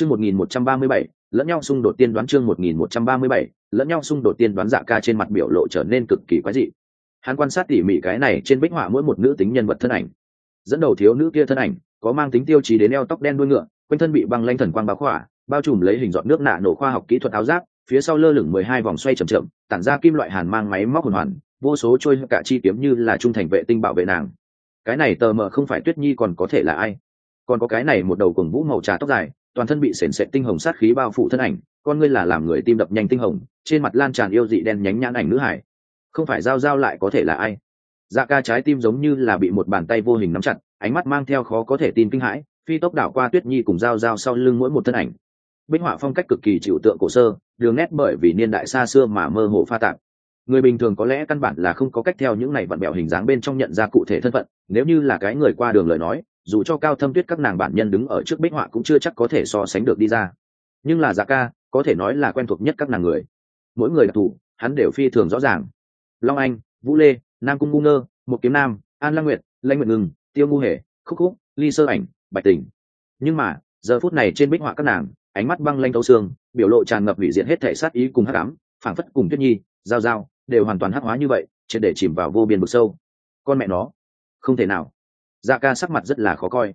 chương một nghìn một trăm ba mươi bảy, lẫn nhau xung đột tiên đoán chương một nghìn một trăm ba mươi bảy, lẫn nhau xung đột tiên đoán dạ ca trên mặt biểu lộ trở nên cực kỳ quái dị. Hắn quan sát tỉ mỉ cái này trên bích họa mỗi một nữ tính nhân vật thân ảnh. Dẫn đầu thiếu nữ kia thân ảnh, có mang tính tiêu chí đến eo tóc đen đuôi ngựa, quanh thân bị băng lanh thần quang bao khỏa, bao trùm lấy hình dạng nước nạ nổ khoa học kỹ thuật áo giáp, phía sau lơ lửng mười hai vòng xoay chậm chậm, tản ra kim loại hàn mang máy móc hồn hoàn, vô số trôi cả chi kiếm như là trung thành vệ tinh bảo vệ nàng. Cái này tờ mờ không phải tuyết nhi còn có thể là ai? Còn có cái này một đầu cùng vũ màu trà tóc dài toàn thân bị sền sệt tinh hồng sát khí bao phủ thân ảnh, con ngươi là làm người tim đập nhanh tinh hồng, trên mặt lan tràn yêu dị đen nhánh nhãn ảnh nữ hải. Không phải giao giao lại có thể là ai? Dạ ca trái tim giống như là bị một bàn tay vô hình nắm chặt, ánh mắt mang theo khó có thể tin kinh hãi, phi tốc đảo qua tuyết nhi cùng giao giao sau lưng mỗi một thân ảnh. Bích họa phong cách cực kỳ chịu tượng cổ sơ, đường nét bởi vì niên đại xa xưa mà mơ hồ pha tạp. Người bình thường có lẽ căn bản là không có cách theo những này vặn bẹo hình dáng bên trong nhận ra cụ thể thân phận, nếu như là cái người qua đường lời nói dù cho cao thâm tuyết các nàng bản nhân đứng ở trước bích họa cũng chưa chắc có thể so sánh được đi ra. Nhưng là dạ ca, có thể nói là quen thuộc nhất các nàng người. Mỗi người đặc thù, hắn đều phi thường rõ ràng. Long anh, vũ lê, nam cung ngu ngơ một kiếm nam, an lang nguyệt lanh nguyệt ngừng, tiêu ngu hề, khúc khúc, ly sơ ảnh, bạch tình. Nhưng mà, giờ phút này trên bích họa các nàng, ánh mắt băng lanh thấu xương, biểu lộ tràn ngập hủy diện hết thể sát ý cùng hắc ám, phảng phất cùng tuyết nhi, giao giao, đều hoàn toàn hắc hóa như vậy, triệt để chìm vào vô biên vực sâu. Con mẹ nó, không thể nào dạ ca sắc mặt rất là khó coi.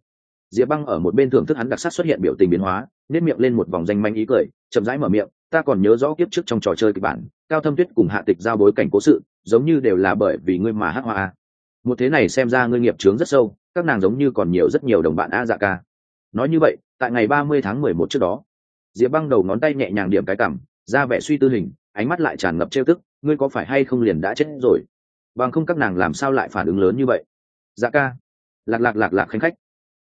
Diệp băng ở một bên thưởng thức hắn đặc sắc xuất hiện biểu tình biến hóa nếp miệng lên một vòng danh manh ý cười, chậm rãi mở miệng, ta còn nhớ rõ kiếp trước trong trò chơi kịch bản, cao thâm tuyết cùng hạ tịch giao bối cảnh cố sự, giống như đều là bởi vì ngươi mà hát hoa một thế này xem ra ngươi nghiệp trướng rất sâu, các nàng giống như còn nhiều rất nhiều đồng bạn a dạ ca. Nói như vậy, tại ngày ba mươi tháng mười một trước đó, diệp băng đầu ngón tay nhẹ nhàng điểm cái cảm ra vẻ suy tư hình, ánh mắt lại tràn ngập trêu tức, ngươi có phải hay không liền đã chết rồi? Bằng không các nàng làm sao lại phản ứng lớn như vậy? Dạ ca lạc lạc lạc lạc khanh khách.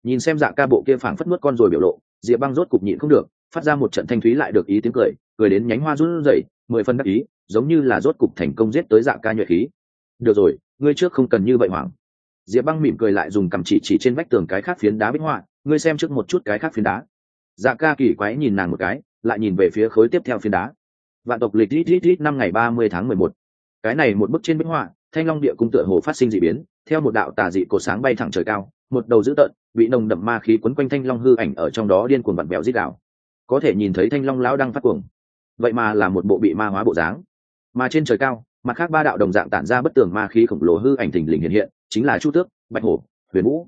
Nhìn xem dạ ca bộ kia phảng phất nuốt con rồi biểu lộ, diệp băng rốt cục nhịn không được, phát ra một trận thanh thúy lại được ý tiếng cười cười đến nhánh hoa run rẩy, mười phân đắc ý, giống như là rốt cục thành công giết tới dạ ca nhuệ khí. Được rồi, ngươi trước không cần như vậy hoảng. Diệp băng mỉm cười lại dùng cầm chỉ chỉ trên vách tường cái khác phiến đá bích họa, ngươi xem trước một chút cái khác phiến đá. Dạ ca kỳ quái nhìn nàng một cái, lại nhìn về phía khối tiếp theo phiến đá. Vạn tộc lịch rít rít rít năm ngày ba mươi tháng mười một. Cái này một bức trên bích họa thanh long địa cung tựa hồ phát sinh d ị biến, theo một đạo tà dị cổ sáng bay thẳng trời cao, một đầu dữ tợn, bị nồng đậm ma khí quấn quanh thanh long hư ảnh ở trong đó điên cuồng vặn bèo dít đạo có thể nhìn thấy thanh long lão đang phát cuồng. Vậy mà là một bộ bị ma hóa bộ dáng. Mà trên trời cao, mặt khác ba đạo đồng dạng tản ra bất tường ma khí khổng lồ hư ảnh thình lình hiện hiện, chính là chu tước, bạch hổ, huyền vũ.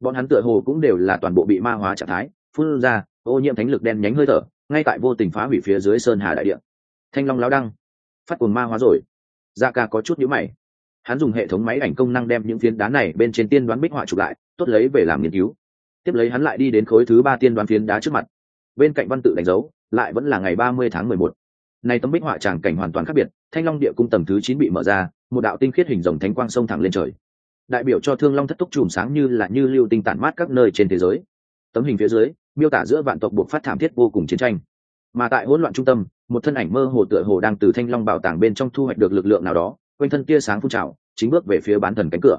Bọn hắn tựa hồ cũng đều là toàn bộ bị ma hóa trạng thái, phun ra, ô nhiễm thánh lực đen nhánh hơi thở, ngay tại vô tình phá hủy phía dưới sơn hà đại địa. Thanh long lão đăng phát cuồng ma hóa rồi. Da ca có chút nhũ mày hắn dùng hệ thống máy ảnh công năng đem những phiến đá này bên trên tiên đoán bích họa chụp lại, tốt lấy về làm nghiên cứu. Tiếp lấy hắn lại đi đến khối thứ ba tiên đoán phiến đá trước mặt. Bên cạnh văn tự đánh dấu, lại vẫn là ngày ba mươi tháng mười một. Này tấm bích họa tràng cảnh hoàn toàn khác biệt, thanh long địa cung tầng thứ chín bị mở ra, một đạo tinh khiết hình rồng thánh quang sông thẳng lên trời. Đại biểu cho thương long thất túc chùm sáng như là như lưu tinh tản mát các nơi trên thế giới. Tấm hình phía dưới, miêu tả giữa vạn tộc buộc phát thảm thiết vô cùng chiến tranh. Mà tại hỗn loạn trung tâm, một thân ảnh mơ hồ tựa hồ đang từ thanh long bảo tàng bên trong thu hoạch được lực lượng nào đó quanh thân tia sáng phun trào, chính bước về phía bán thần cánh cửa.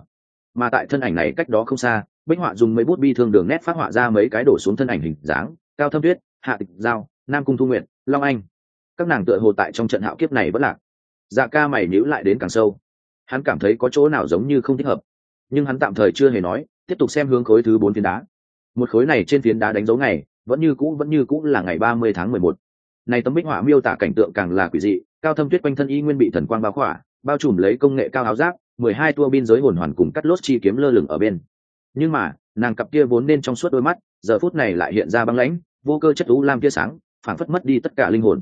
Mà tại thân ảnh này cách đó không xa, bích họa dùng mấy bút bi thương đường nét phát họa ra mấy cái đổ xuống thân ảnh hình dáng, cao thâm tuyết, hạ tịch giao, nam cung thu nguyện long anh. Các nàng tựa hồ tại trong trận hạo kiếp này vẫn lạc. Dạ ca mày nhữ lại đến càng sâu. Hắn cảm thấy có chỗ nào giống như không thích hợp. Nhưng hắn tạm thời chưa hề nói, tiếp tục xem hướng khối thứ bốn phiến đá. Một khối này trên phiến đá đánh dấu ngày, vẫn như cũ, vẫn như cũ là ngày ba mươi tháng mười một. Này tấm bích họa miêu tả cảnh tượng càng là quỷ dị, cao thâm tuyết quanh thân y nguyên bị thần quang bao khỏa bao trùm lấy công nghệ cao áo giáp, mười hai tua biên giới hồn hoàn cùng cắt lốt chi kiếm lơ lửng ở bên. Nhưng mà, nàng cặp kia vốn nên trong suốt đôi mắt, giờ phút này lại hiện ra băng lãnh, vô cơ chất u lam tia sáng, phảng phất mất đi tất cả linh hồn.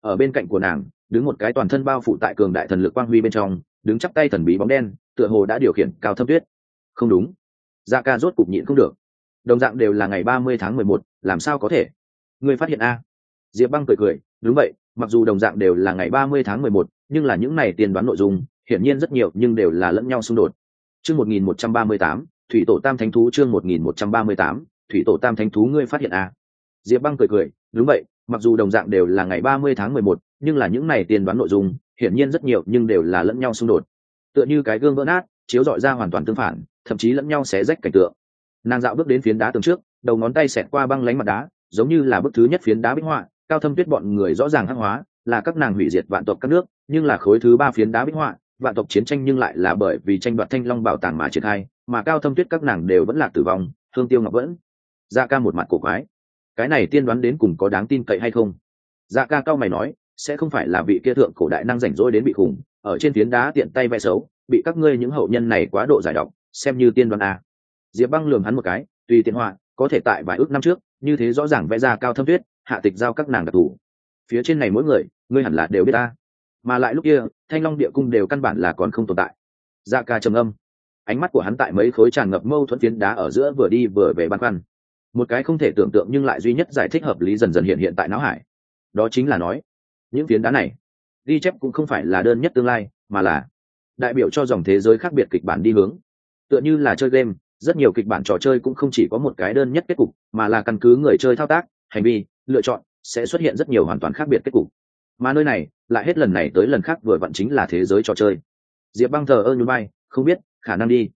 Ở bên cạnh của nàng, đứng một cái toàn thân bao phủ tại cường đại thần lực quang huy bên trong, đứng chắp tay thần bí bóng đen, tựa hồ đã điều khiển cao thâm tuyết. Không đúng. Dạ ca rốt cục nhịn không được. Đồng dạng đều là ngày ba mươi tháng mười một, làm sao có thể? Người phát hiện a. Diệp băng cười cười, đúng vậy mặc dù đồng dạng đều là ngày ba mươi tháng mười một, nhưng là những này tiền đoán nội dung, hiển nhiên rất nhiều, nhưng đều là lẫn nhau xung đột. Chương một nghìn một trăm ba mươi tám, thủy tổ tam thánh thú chương một nghìn một trăm ba mươi tám, thủy tổ tam thánh thú ngươi phát hiện a diệp băng cười cười, đúng vậy, mặc dù đồng dạng đều là ngày ba mươi tháng mười một, nhưng là những này tiền đoán nội dung, hiển nhiên rất nhiều, nhưng đều là lẫn nhau xung đột. Tựa như cái gương vỡ nát, chiếu dọi ra hoàn toàn tương phản, thậm chí lẫn nhau xé rách cảnh tượng. Nàng dạo bước đến phiến đá tường trước, đầu ngón tay xẹt qua băng lánh mặt đá, giống như là bức thứ nhất phiến đá bích họa cao thâm tuyết bọn người rõ ràng hắc hóa, là các nàng hủy diệt vạn tộc các nước, nhưng là khối thứ ba phiến đá bích họa, vạn tộc chiến tranh nhưng lại là bởi vì tranh đoạt thanh long bảo tàng mà triển khai, mà cao thâm tuyết các nàng đều vẫn là tử vong, thương tiêu ngọc vẫn. Ra ca một mặt cổ quái. Cái này tiên đoán đến cùng có đáng tin cậy hay không? Dạ ca cao mày nói, sẽ không phải là vị kia thượng cổ đại năng rảnh rỗi đến bị khủng, ở trên phiến đá tiện tay vẽ xấu, bị các ngươi những hậu nhân này quá độ giải độc, xem như tiên đoán a diệp băng lường hắn một cái, tùy tiện họa, có thể tại vài ước năm trước, như thế rõ ràng vẽ ra cao thâm tuyết hạ tịch giao các nàng đặc thù. Phía trên này mỗi người, ngươi hẳn là đều biết ta. Mà lại lúc kia, thanh long địa cung đều căn bản là còn không tồn tại. Dạ ca trầm âm ánh mắt của hắn tại mấy khối tràn ngập mâu thuẫn phiến đá ở giữa vừa đi vừa về băn khoăn. Một cái không thể tưởng tượng nhưng lại duy nhất giải thích hợp lý dần dần hiện hiện tại não hải. Đó chính là nói, những phiến đá này, ghi chép cũng không phải là đơn nhất tương lai, mà là đại biểu cho dòng thế giới khác biệt kịch bản đi hướng. Tựa như là chơi game, rất nhiều kịch bản trò chơi cũng không chỉ có một cái đơn nhất kết cục, mà là căn cứ người chơi thao tác, hành vi lựa chọn sẽ xuất hiện rất nhiều hoàn toàn khác biệt kết cục. Mà nơi này, lại hết lần này tới lần khác vừa vặn chính là thế giới trò chơi. Diệp băng thờ ơ như bay không biết, khả năng đi.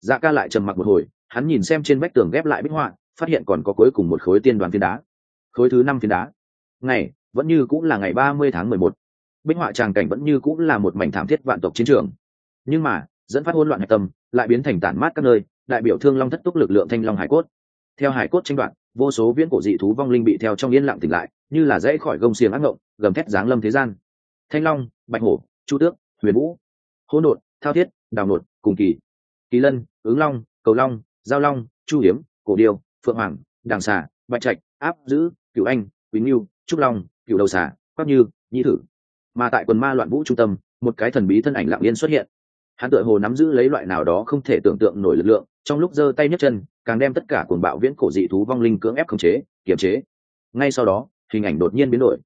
Dạ ca lại trầm mặc một hồi, hắn nhìn xem trên vách tường ghép lại bích họa, phát hiện còn có cuối cùng một khối tiên đoàn phiến đá. Khối thứ năm phiến đá. Ngày, vẫn như cũng là ngày ba mươi tháng mười một. Bích họa tràng cảnh vẫn như cũng là một mảnh thảm thiết vạn tộc chiến trường. Nhưng mà, dẫn phát hỗn loạn hạch tâm, lại biến thành tản mát các nơi, đại biểu thương long thất túc lực lượng thanh long hải cốt. Theo hải cốt tranh đoạn vô số viễn cổ dị thú vong linh bị theo trong yên lặng tỉnh lại, như là dễ khỏi gông xiềng ác ngộng, gầm thét giáng lâm thế gian. Thanh long, bạch hổ, chu tước, huyền vũ, hỗn độn, thao thiết, đào nột, cùng kỳ kỳ lân, ứng long, cầu long, giao long, chu hiếm, cổ điêu, phượng hoàng, đàng xà, bạch trạch, áp dữ, cửu anh quý ngưu trúc long, cửu đầu xà, quắc như nhĩ thử mà tại quần ma loạn vũ trung tâm, một cái thần bí thân ảnh lặng yên xuất hiện hắn tựa hồ nắm giữ lấy loại nào đó không thể tưởng tượng nổi lực lượng, trong lúc giơ tay nhấc chân, càng đem tất cả cuồng bạo viễn cổ dị thú vong linh cưỡng ép khống chế, kiềm chế. Ngay sau đó, hình ảnh đột nhiên biến đổi.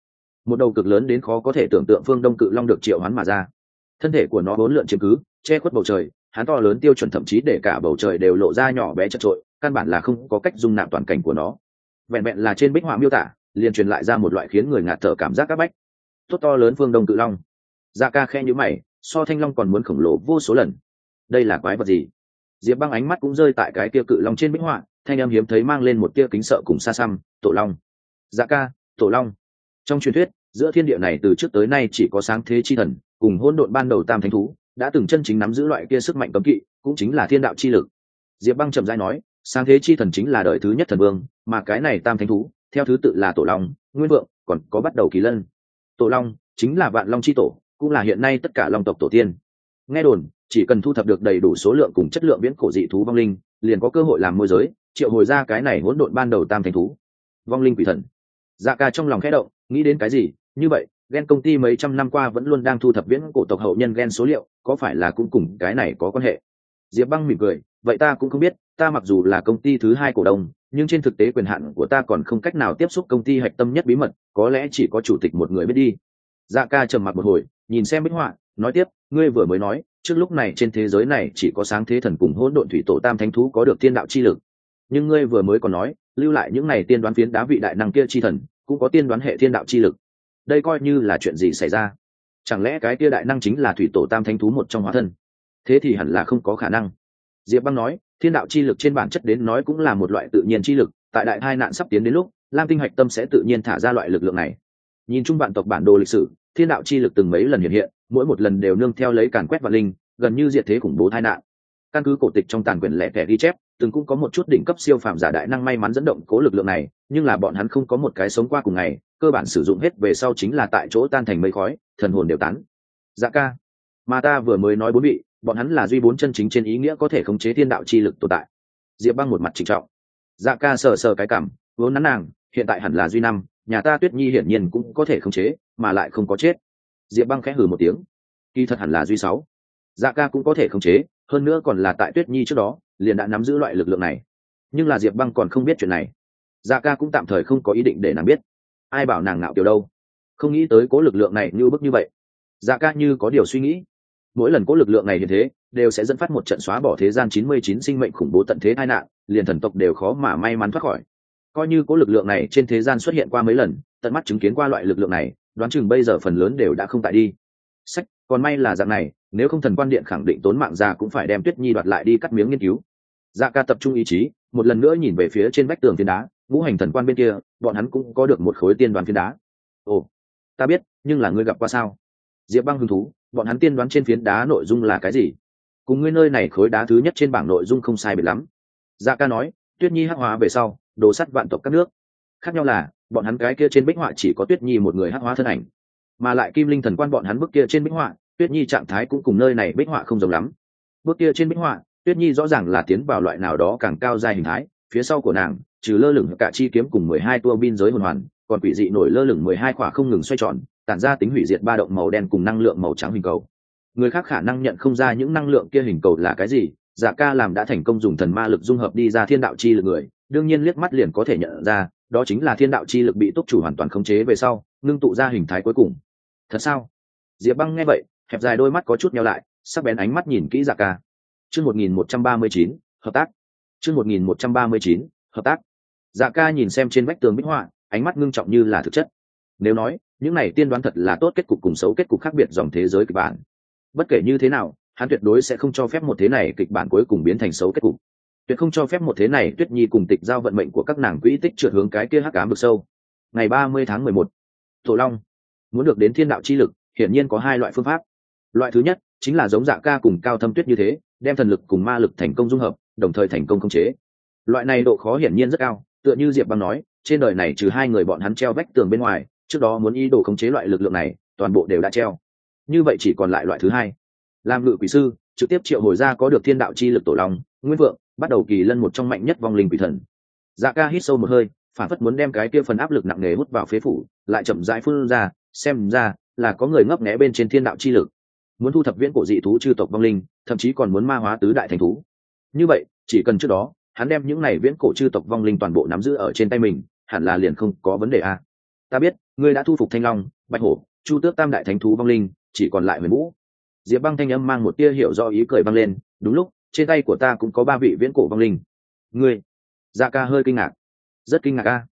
Một đầu cực lớn đến khó có thể tưởng tượng phương đông cự long được triệu hắn mà ra. Thân thể của nó bốn lượn chiếm cứ, che khuất bầu trời, hắn to lớn tiêu chuẩn thậm chí để cả bầu trời đều lộ ra nhỏ bé chật trội căn bản là không có cách dung nạp toàn cảnh của nó. Vẹn vẹn là trên bích họa miêu tả, liền truyền lại ra một loại khiến người ngạt thở cảm giác áp bách. Tốt to lớn phương đông cự long. Da ca khe nhữ mày so thanh long còn muốn khổng lồ vô số lần. Đây là quái vật gì? Diệp băng ánh mắt cũng rơi tại cái kia cự long trên bích họa, thanh em hiếm thấy mang lên một tia kính sợ cùng xa xăm, tổ long. Dạ ca, tổ long. Trong truyền thuyết, giữa thiên địa này từ trước tới nay chỉ có sáng thế chi thần, cùng hôn độn ban đầu tam thánh thú, đã từng chân chính nắm giữ loại kia sức mạnh cấm kỵ, cũng chính là thiên đạo chi lực. Diệp băng trầm dai nói, sáng thế chi thần chính là đời thứ nhất thần vương, mà cái này tam thánh thú, theo thứ tự là tổ long, nguyên vượng, còn có bắt đầu kỳ lân. Tổ long, chính là vạn long chi tổ cũng là hiện nay tất cả long tộc tổ tiên. Nghe đồn, chỉ cần thu thập được đầy đủ số lượng cùng chất lượng viễn cổ dị thú vong linh, liền có cơ hội làm môi giới, triệu hồi ra cái này hỗn độn ban đầu tam thành thú. Vong linh quỷ thần. Dạ ca trong lòng khẽ động, nghĩ đến cái gì? Như vậy ghen công ty mấy trăm năm qua vẫn luôn đang thu thập viễn cổ tộc hậu nhân ghen số liệu, có phải là cũng cùng cái này có quan hệ? Diệp băng mỉm cười, vậy ta cũng không biết, ta mặc dù là công ty thứ hai cổ đông, nhưng trên thực tế quyền hạn của ta còn không cách nào tiếp xúc công ty hạch tâm nhất bí mật, có lẽ chỉ có chủ tịch một người biết đi dạ ca trầm mặc một hồi, nhìn xem bích họa, nói tiếp, ngươi vừa mới nói, trước lúc này trên thế giới này chỉ có sáng thế thần cùng hỗn độn thủy tổ tam thánh thú có được tiên đạo chi lực. Nhưng ngươi vừa mới còn nói, lưu lại những này tiên đoán phiến đá vị đại năng kia chi thần, cũng có tiên đoán hệ thiên đạo chi lực. Đây coi như là chuyện gì xảy ra? Chẳng lẽ cái kia đại năng chính là thủy tổ tam thánh thú một trong hóa thân? Thế thì hẳn là không có khả năng. Diệp băng nói, thiên đạo chi lực trên bản chất đến nói cũng là một loại tự nhiên chi lực, tại đại hai nạn sắp tiến đến lúc, lam tinh hạch tâm sẽ tự nhiên thả ra loại lực lượng này nhìn chung vạn tộc bản đồ lịch sử, thiên đạo chi lực từng mấy lần hiện hiện, mỗi một lần đều nương theo lấy càn quét vạn linh, gần như diệt thế khủng bố tai nạn. Căn cứ cổ tịch trong tàn quyền lẻ tẻ ghi chép, từng cũng có một chút đỉnh cấp siêu phàm giả đại năng may mắn dẫn động cố lực lượng này, nhưng là bọn hắn không có một cái sống qua cùng ngày, cơ bản sử dụng hết về sau chính là tại chỗ tan thành mây khói, thần hồn đều tán. Dạ ca, mà ta vừa mới nói bốn vị, bọn hắn là duy bốn chân chính trên ý nghĩa có thể khống chế thiên đạo chi lực tồn tại. Diệp băng một mặt trịnh trọng. Dạ ca sờ sờ cái cảm, vốn nắn nàng, hiện tại hẳn là duy năm nhà ta tuyết nhi hiển nhiên cũng có thể khống chế, mà lại không có chết. Diệp băng khẽ hừ một tiếng. Kỳ thật hẳn là duy sáu. Dạ ca cũng có thể khống chế, hơn nữa còn là tại tuyết nhi trước đó, liền đã nắm giữ loại lực lượng này. Nhưng là diệp băng còn không biết chuyện này. Dạ ca cũng tạm thời không có ý định để nàng biết. Ai bảo nàng ngạo kiểu đâu? Không nghĩ tới cố lực lượng này như bức như vậy. Dạ ca như có điều suy nghĩ. Mỗi lần cố lực lượng này như thế, đều sẽ dẫn phát một trận xóa bỏ thế gian chín mươi chín sinh mệnh khủng bố tận thế tai nạn, liền thần tộc đều khó mà may mắn thoát khỏi coi như có lực lượng này trên thế gian xuất hiện qua mấy lần, tận mắt chứng kiến qua loại lực lượng này, đoán chừng bây giờ phần lớn đều đã không tại đi. Sách, còn may là dạng này, nếu không thần quan điện khẳng định tốn mạng ra cũng phải đem tuyết nhi đoạt lại đi cắt miếng nghiên cứu. Dạ ca tập trung ý chí, một lần nữa nhìn về phía trên vách tường phiến đá, ngũ hành thần quan bên kia, bọn hắn cũng có được một khối tiên đoán phiến đá. Ồ, ta biết, nhưng là ngươi gặp qua sao? Diệp băng hứng thú, bọn hắn tiên đoán trên phiến đá nội dung là cái gì? Cùng ngươi nơi này khối đá thứ nhất trên bảng nội dung không sai biệt lắm. Dạ ca nói, tuyết nhi hắc hóa về sau đồ sắt vạn tộc các nước. Khác nhau là, bọn hắn cái kia trên bích họa chỉ có tuyết nhi một người hát hóa thân ảnh, mà lại kim linh thần quan bọn hắn bức kia trên bích họa, tuyết nhi trạng thái cũng cùng nơi này bích họa không giống lắm. Bước kia trên bích họa, tuyết nhi rõ ràng là tiến vào loại nào đó càng cao dài hình thái, phía sau của nàng, trừ lơ lửng cả chi kiếm cùng mười hai tua bin giới hồn hoàn, còn quỷ dị nổi lơ lửng mười hai khỏa không ngừng xoay tròn, tản ra tính hủy diệt ba động màu đen cùng năng lượng màu trắng hình cầu. Người khác khả năng nhận không ra những năng lượng kia hình cầu là cái gì giả ca làm đã thành công dùng thần ma lực dung hợp đi ra thiên đạo chi lực người đương nhiên liếc mắt liền có thể nhận ra, đó chính là thiên đạo chi lực bị túc chủ hoàn toàn khống chế về sau, ngưng tụ ra hình thái cuối cùng. Thật sao? Diệp băng nghe vậy, hẹp dài đôi mắt có chút nhau lại, sắc bén ánh mắt nhìn kỹ dạ ca. Chương một nghìn một trăm ba mươi chín, hợp tác. Chương một nghìn một trăm ba mươi chín, hợp tác. Dạ ca nhìn xem trên vách tường bích họa, ánh mắt ngưng trọng như là thực chất. Nếu nói, những này tiên đoán thật là tốt kết cục cùng xấu kết cục khác biệt dòng thế giới kịch bản. Bất kể như thế nào, hắn tuyệt đối sẽ không cho phép một thế này kịch bản cuối cùng biến thành xấu kết cục tuyệt không cho phép một thế này tuyết nhi cùng tịch giao vận mệnh của các nàng quỹ tích trượt hướng cái kia hắc cám vực sâu. Ngày ba mươi tháng mười một, thổ long. Muốn được đến thiên đạo chi lực, hiển nhiên có hai loại phương pháp. Loại thứ nhất, chính là giống dạ ca cùng cao thâm tuyết như thế, đem thần lực cùng ma lực thành công dung hợp, đồng thời thành công khống chế. Loại này độ khó hiển nhiên rất cao, tựa như diệp băng nói, trên đời này trừ hai người bọn hắn treo vách tường bên ngoài, trước đó muốn ý đồ khống chế loại lực lượng này, toàn bộ đều đã treo. Như vậy chỉ còn lại loại thứ hai. Làm ngự quỷ sư, trực tiếp triệu hồi ra có được thiên đạo chi lực tổ long, nguyên vượng bắt đầu kỳ lân một trong mạnh nhất vong linh quỷ thần. Dạ ca hít sâu một hơi, phản phất muốn đem cái kia phần áp lực nặng nề hút vào phế phủ, lại chậm rãi phun ra, xem ra là có người ngấp nghé bên trên thiên đạo chi lực. Muốn thu thập viễn cổ dị thú chư tộc vong linh, thậm chí còn muốn ma hóa tứ đại thành thú. Như vậy, chỉ cần trước đó, hắn đem những này viễn cổ chư tộc vong linh toàn bộ nắm giữ ở trên tay mình, hẳn là liền không có vấn đề a. Ta biết, ngươi đã thu phục thanh long, bạch hổ, chu tước tam đại thánh thú vong linh, chỉ còn lại huyền vũ. Diệp băng thanh âm mang một tia hiểu do ý cười băng lên, đúng lúc trên tay của ta cũng có ba vị viễn cổ vong linh. Ngươi? Dạ ca hơi kinh ngạc. Rất kinh ngạc a.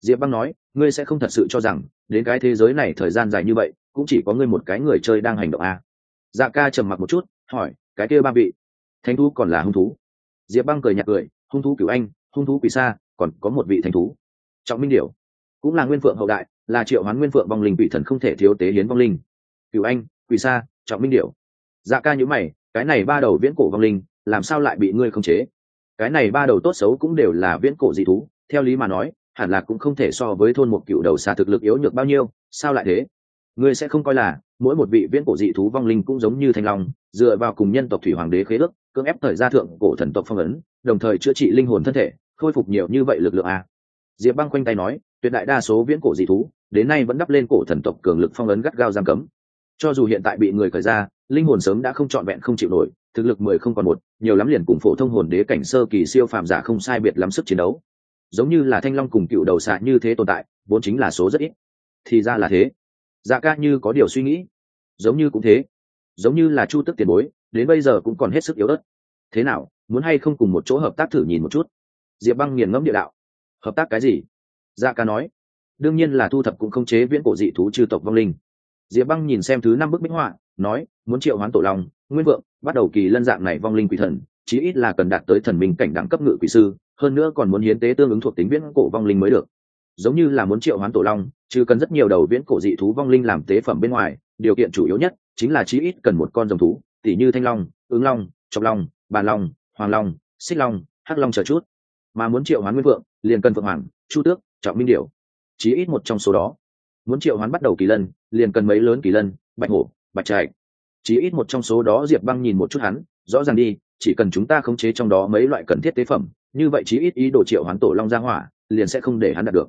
Diệp băng nói, ngươi sẽ không thật sự cho rằng, đến cái thế giới này thời gian dài như vậy, cũng chỉ có ngươi một cái người chơi đang hành động a. Dạ ca trầm mặc một chút, hỏi, cái kia ba vị? Thánh thú còn là hung thú? Diệp băng cười nhạt cười, hung thú cửu anh, hung thú quỷ sa, còn có một vị thánh thú. Trọng minh điểu. Cũng là nguyên phượng hậu đại, là triệu hoán nguyên phượng vong linh quỷ thần không thể thiếu tế hiến vong linh. Cửu anh, quỷ sa, trọng minh điểu. Dạ ca nhữ mày, cái này ba đầu viễn cổ vong linh làm sao lại bị ngươi khống chế? Cái này ba đầu tốt xấu cũng đều là viễn cổ dị thú, theo lý mà nói, hẳn là cũng không thể so với thôn một cựu đầu xà thực lực yếu nhược bao nhiêu, sao lại thế? Ngươi sẽ không coi là, mỗi một vị viễn cổ dị thú vong linh cũng giống như thanh long, dựa vào cùng nhân tộc thủy hoàng đế khế ước, cưỡng ép thời gia thượng cổ thần tộc phong ấn, đồng thời chữa trị linh hồn thân thể, khôi phục nhiều như vậy lực lượng à? diệp băng quanh tay nói, tuyệt đại đa số viễn cổ dị thú, đến nay vẫn đắp lên cổ thần tộc cường lực phong ấn gắt gao giam cấm. Cho dù hiện tại bị người khởi ra, linh hồn sớm đã không trọn vẹn không chịu nổi, thực lực mười không còn một nhiều lắm liền cùng phổ thông hồn đế cảnh sơ kỳ siêu phàm giả không sai biệt lắm sức chiến đấu. Giống như là thanh long cùng cựu đầu xạ như thế tồn tại, vốn chính là số rất ít. Thì ra là thế. Dạ ca như có điều suy nghĩ. Giống như cũng thế. Giống như là chu tức tiền bối, đến bây giờ cũng còn hết sức yếu ớt. Thế nào, muốn hay không cùng một chỗ hợp tác thử nhìn một chút? Diệp băng nghiền ngẫm địa đạo. Hợp tác cái gì? Dạ ca nói. Đương nhiên là thu thập cũng không chế viễn cổ dị thú chư tộc vong linh. Diệp băng nhìn xem thứ năm bức minh họa nói, muốn triệu hoán tổ long, nguyên vượng, bắt đầu kỳ lân dạng này vong linh quỷ thần, chí ít là cần đạt tới thần minh cảnh đẳng cấp ngự quỷ sư, hơn nữa còn muốn hiến tế tương ứng thuộc tính viễn cổ vong linh mới được. Giống như là muốn triệu hoán tổ long, chứ cần rất nhiều đầu viễn cổ dị thú vong linh làm tế phẩm bên ngoài, điều kiện chủ yếu nhất chính là chí ít cần một con rồng thú, tỉ như thanh long, ứng long chọc long, bàn long, hoàng long, xích long, hắc long chờ chút. Mà muốn triệu hoán nguyên vượng, liền cần phượng hoàng, chu tước, trọng minh điểu, chí ít một trong số đó. Muốn triệu hoán bắt đầu kỳ lân, liền cần mấy lớn kỳ lân, bạch hổ bạch trạch chí ít một trong số đó diệp băng nhìn một chút hắn, rõ ràng đi, chỉ cần chúng ta khống chế trong đó mấy loại cần thiết tế phẩm, như vậy chí ít ý đồ triệu hoán tổ long ra hỏa, liền sẽ không để hắn đạt được.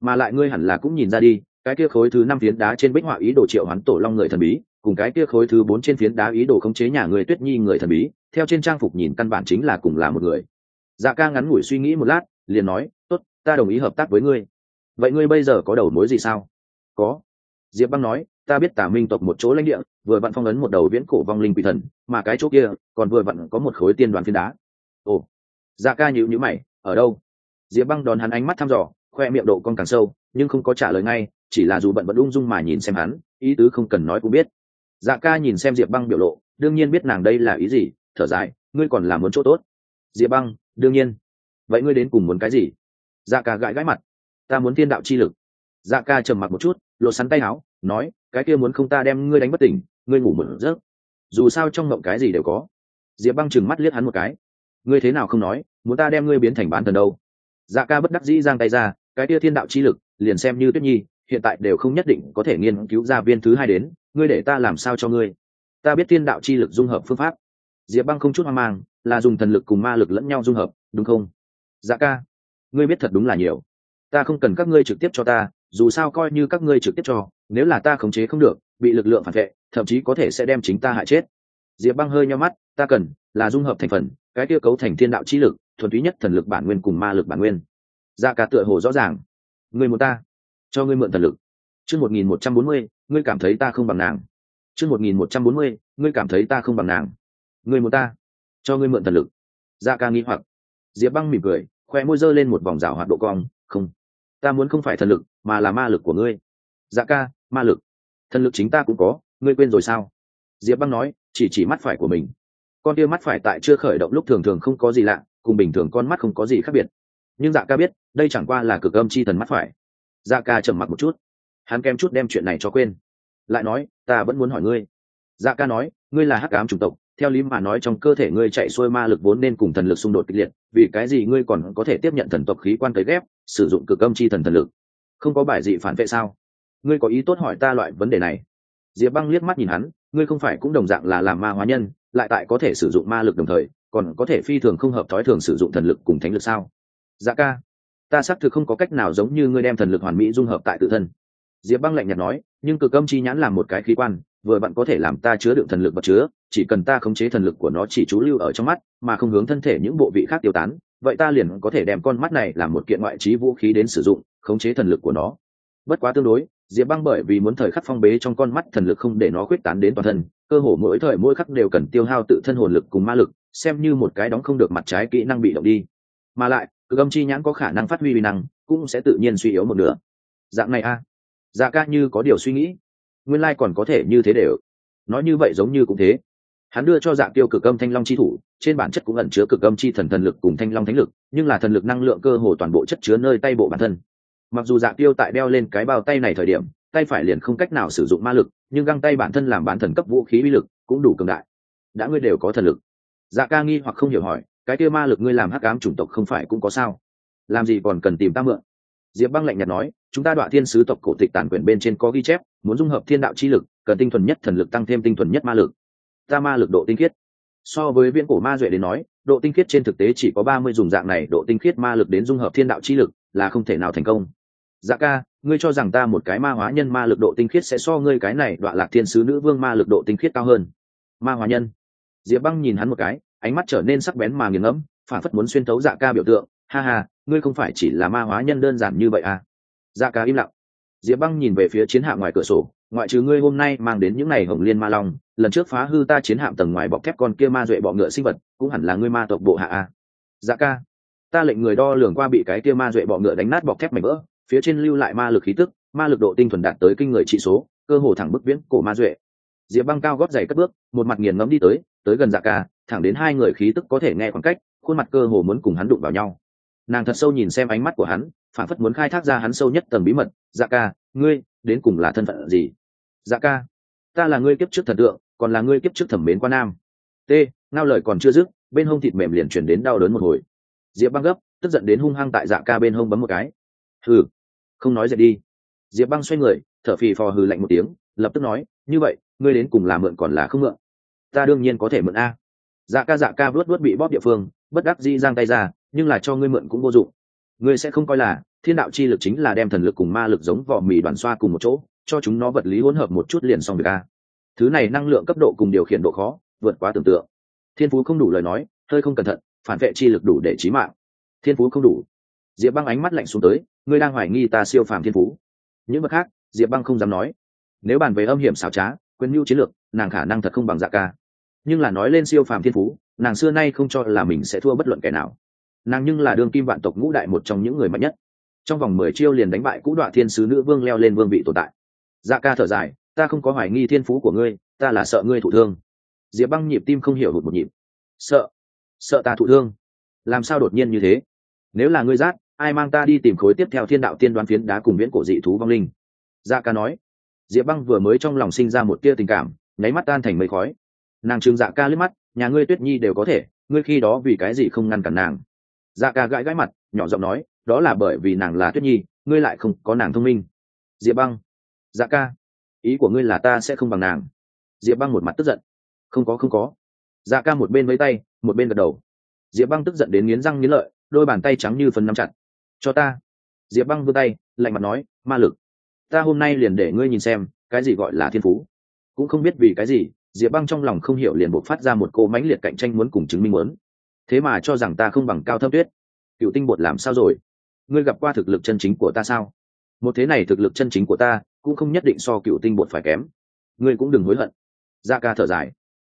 Mà lại ngươi hẳn là cũng nhìn ra đi, cái kia khối thứ năm phiến đá trên bích họa ý đồ triệu hoán tổ long người thần bí, cùng cái kia khối thứ bốn trên phiến đá ý đồ khống chế nhà người tuyết nhi người thần bí, theo trên trang phục nhìn căn bản chính là cùng là một người. Dạ ca ngắn ngủi suy nghĩ một lát, liền nói, tốt, ta đồng ý hợp tác với ngươi. Vậy ngươi bây giờ có đầu mối gì sao? Có. Diệp băng nói ta biết tả minh tộc một chỗ lãnh địa, vừa vặn phong ấn một đầu viễn cổ vong linh quỷ thần, mà cái chỗ kia, còn vừa vặn có một khối tiên đoàn phiến đá. Ồ dạ ca nhịu nhữ mày, ở đâu? Diệp băng đón hắn ánh mắt thăm dò, khoe miệng độ con càng sâu, nhưng không có trả lời ngay, chỉ là dù bận vẫn ung dung mà nhìn xem hắn, ý tứ không cần nói cũng biết. Dạ ca nhìn xem diệp băng biểu lộ, đương nhiên biết nàng đây là ý gì, thở dài, ngươi còn làm muốn chỗ tốt. Diệp băng, đương nhiên. Vậy ngươi đến cùng muốn cái gì? Dạ ca gãi gãi mặt. Ta muốn thiên đạo chi lực. Dạ ca trầm mặc một chút, lột sắn tay áo, nói cái kia muốn không ta đem ngươi đánh bất tỉnh, ngươi ngủ một giấc. Dù sao trong mộng cái gì đều có. Diệp băng chừng mắt liếc hắn một cái. Ngươi thế nào không nói, muốn ta đem ngươi biến thành bán thần đâu? Dạ ca bất đắc dĩ giang tay ra, cái kia thiên đạo chi lực, liền xem như tuyết nhi, hiện tại đều không nhất định có thể nghiên cứu ra viên thứ hai đến, ngươi để ta làm sao cho ngươi? Ta biết thiên đạo chi lực dung hợp phương pháp. Diệp băng không chút hoang mang, là dùng thần lực cùng ma lực lẫn nhau dung hợp, đúng không? Dạ ca, ngươi biết thật đúng là nhiều. Ta không cần các ngươi trực tiếp cho ta dù sao coi như các ngươi trực tiếp cho, nếu là ta khống chế không được, bị lực lượng phản vệ, thậm chí có thể sẽ đem chính ta hại chết. Diệp băng hơi nhau mắt, ta cần là dung hợp thành phần, cái kia cấu thành thiên đạo chi lực, thuần túy nhất thần lực bản nguyên cùng ma lực bản nguyên. Ra cả tựa hồ rõ ràng. Người muốn ta? Cho ngươi mượn thần lực. Chương một nghìn một trăm bốn mươi, ngươi cảm thấy ta không bằng nàng. Chương một nghìn một trăm bốn mươi, ngươi cảm thấy ta không bằng nàng. Ngươi muốn ta? Cho ngươi mượn thần lực. Dạ Ra ca nghĩ hoặc. Diệp băng mỉm cười, khoe môi dơ lên một vòng rào hoạt độ cong. Không. Ta muốn không phải thần lực mà là ma lực của ngươi. Dạ ca, ma lực. Thần lực chính ta cũng có, ngươi quên rồi sao? Diệp băng nói, chỉ chỉ mắt phải của mình. Con tia mắt phải tại chưa khởi động lúc thường thường không có gì lạ, cùng bình thường con mắt không có gì khác biệt. Nhưng dạ ca biết, đây chẳng qua là cực âm chi thần mắt phải. Dạ ca trầm mặc một chút. Hắn kém chút đem chuyện này cho quên. Lại nói, ta vẫn muốn hỏi ngươi. Dạ ca nói, ngươi là hắc ám chủng tộc, theo lý mà nói trong cơ thể ngươi chạy xuôi ma lực vốn nên cùng thần lực xung đột kịch liệt, vì cái gì ngươi còn có thể tiếp nhận thần tộc khí quan cấy ghép, sử dụng cực âm chi thần thần lực? Không có bài dị phản vệ sao? Ngươi có ý tốt hỏi ta loại vấn đề này. Diệp băng liếc mắt nhìn hắn, ngươi không phải cũng đồng dạng là làm ma hóa nhân, lại tại có thể sử dụng ma lực đồng thời, còn có thể phi thường không hợp thói thường sử dụng thần lực cùng thánh lực sao? Dạ ca, ta xác thực không có cách nào giống như ngươi đem thần lực hoàn mỹ dung hợp tại tự thân. Diệp băng lạnh nhạt nói, nhưng cực âm chi nhãn là một cái khí quan, vừa bạn có thể làm ta chứa đựng thần lực vật chứa, chỉ cần ta khống chế thần lực của nó chỉ trú lưu ở trong mắt, mà không hướng thân thể những bộ vị khác tiêu tán vậy ta liền có thể đem con mắt này làm một kiện ngoại trí vũ khí đến sử dụng, khống chế thần lực của nó. Bất quá tương đối, diệp băng bởi vì muốn thời khắc phong bế trong con mắt thần lực không để nó khuyết tán đến toàn thân, cơ hồ mỗi thời mỗi khắc đều cần tiêu hao tự thân hồn lực cùng ma lực, xem như một cái đóng không được mặt trái kỹ năng bị động đi. Mà lại cực âm chi nhãn có khả năng phát huy vi năng, cũng sẽ tự nhiên suy yếu một nửa. Dạng này a. Dạ ca như có điều suy nghĩ. Nguyên lai còn có thể như thế đều. Nói như vậy giống như cũng thế hắn đưa cho dạ tiêu cực âm thanh long chi thủ, trên bản chất cũng ẩn chứa cực âm chi thần thần lực cùng thanh long thánh lực, nhưng là thần lực năng lượng cơ hồ toàn bộ chất chứa nơi tay bộ bản thân. Mặc dù dạ tiêu tại đeo lên cái bao tay này thời điểm, tay phải liền không cách nào sử dụng ma lực, nhưng găng tay bản thân làm bản thần cấp vũ khí uy lực cũng đủ cường đại. Đã ngươi đều có thần lực. Dạ ca nghi hoặc không hiểu hỏi, cái kia ma lực ngươi làm hắc ám chủng tộc không phải cũng có sao? Làm gì còn cần tìm ta mượn? Diệp băng lạnh nhạt nói, chúng ta đoạn thiên sứ tộc cổ tịch tản quyển bên trên có ghi chép, muốn dung hợp thiên đạo chi lực, cần tinh thuần nhất thần lực tăng thêm tinh thuần nhất ma lực ta ma lực độ tinh khiết. So với viễn cổ ma duệ đến nói, độ tinh khiết trên thực tế chỉ có ba mươi dùng dạng này, độ tinh khiết ma lực đến dung hợp thiên đạo chi lực là không thể nào thành công. Dạ ca, ngươi cho rằng ta một cái ma hóa nhân ma lực độ tinh khiết sẽ so ngươi cái này đoạn lạc thiên sứ nữ vương ma lực độ tinh khiết cao hơn? Ma hóa nhân. Diệp băng nhìn hắn một cái, ánh mắt trở nên sắc bén mà nghiền ngẫm, phản phất muốn xuyên thấu dạ ca biểu tượng. Ha ha, ngươi không phải chỉ là ma hóa nhân đơn giản như vậy à? Dạ ca im lặng. Diệp băng nhìn về phía chiến hạ ngoài cửa sổ ngoại trừ ngươi hôm nay mang đến những này hồng liên ma long, lần trước phá hư ta chiến hạm tầng ngoài bọc thép con kia ma duệ bọ ngựa sinh vật, cũng hẳn là ngươi ma tộc bộ hạ a. Dạ ca. Ta lệnh người đo lường qua bị cái kia ma duệ bọ ngựa đánh nát bọc thép mảnh vỡ, phía trên lưu lại ma lực khí tức, ma lực độ tinh thuần đạt tới kinh người trị số, cơ hồ thẳng bức viễn cổ ma duệ. Diệp băng cao gót giày cất bước, một mặt nghiền ngẫm đi tới tới gần dạ ca, thẳng đến hai người khí tức có thể nghe khoảng cách, khuôn mặt cơ hồ muốn cùng hắn đụng vào nhau. Nàng thật sâu nhìn xem ánh mắt của hắn phản phất muốn khai thác ra hắn sâu nhất tầng bí mật. Dạ ca, ngươi đến cùng là thân phận gì? Dạ ca. Ta là ngươi kiếp trước thần tượng, còn là ngươi kiếp trước thẩm mến quan nam. T, ngao lời còn chưa dứt, bên hông thịt mềm liền chuyển đến đau đớn một hồi. Diệp băng gấp, tức giận đến hung hăng tại dạ ca bên hông bấm một cái. Hừ, không nói dậy đi. Diệp băng xoay người, thở phì phò hừ lạnh một tiếng, lập tức nói, như vậy, ngươi đến cùng là mượn còn là không mượn? Ta đương nhiên có thể mượn a. Dạ ca dạ ca vớt vớt bị bóp địa phương, bất đắc di giang tay ra, nhưng là cho ngươi mượn cũng vô dụng. Ngươi sẽ không coi là thiên đạo chi lực chính là đem thần lực cùng ma lực giống vỏ mì đoàn xoa cùng một chỗ cho chúng nó vật lý hỗn hợp một chút liền xong việc a. Thứ này năng lượng cấp độ cùng điều khiển độ khó, vượt quá tưởng tượng. Thiên phú không đủ lời nói, hơi không cẩn thận, phản vệ chi lực đủ để trí mạng. Thiên phú không đủ. Diệp băng ánh mắt lạnh xuống tới, ngươi đang hoài nghi ta siêu phàm thiên phú. Những vật khác, diệp băng không dám nói. Nếu bàn về âm hiểm xảo trá, quyền mưu chiến lược, nàng khả năng thật không bằng dạ ca. Nhưng là nói lên siêu phàm thiên phú, nàng xưa nay không cho là mình sẽ thua bất luận kẻ nào. Nàng nhưng là đương kim vạn tộc ngũ đại một trong những người mạnh nhất. Trong vòng mười chiêu liền đánh bại cũ đoạn thiên sứ nữ vương leo lên vương vị tồn tại dạ ca thở dài, ta không có hoài nghi thiên phú của ngươi, ta là sợ ngươi thụ thương. Diệp băng nhịp tim không hiểu hụt một nhịp. Sợ sợ ta thụ thương. Làm sao đột nhiên như thế? Nếu là ngươi giác ai mang ta đi tìm khối tiếp theo thiên đạo tiên đoán phiến đá cùng viễn cổ dị thú vong linh? Dạ ca nói. Diệp băng vừa mới trong lòng sinh ra một tia tình cảm, nháy mắt tan thành mây khói. Nàng trường dạ ca lướt mắt, nhà ngươi tuyết nhi đều có thể, ngươi khi đó vì cái gì không ngăn cản nàng? Dạ ca gãi gãi mặt, nhỏ giọng nói, đó là bởi vì nàng là tuyết nhi, ngươi lại không có nàng thông minh. Diệp băng dạ ca, ý của ngươi là ta sẽ không bằng nàng. Diệp băng một mặt tức giận. Không có không có. Dạ ca một bên với tay, một bên gật đầu. Diệp băng tức giận đến nghiến răng nghiến lợi, đôi bàn tay trắng như phần nắm chặt. Cho ta. Diệp băng vươn tay, lạnh mặt nói, ma lực, ta hôm nay liền để ngươi nhìn xem, cái gì gọi là thiên phú. Cũng không biết vì cái gì, diệp băng trong lòng không hiểu liền buộc phát ra một cô mãnh liệt cạnh tranh muốn cùng chứng minh muốn. Thế mà cho rằng ta không bằng cao thâm tuyết. Cựu tinh bột làm sao rồi? Ngươi gặp qua thực lực chân chính của ta sao? Một thế này thực lực chân chính của ta cũng không nhất định so cựu tinh bột phải kém. Ngươi cũng đừng hối hận. Da ca thở dài.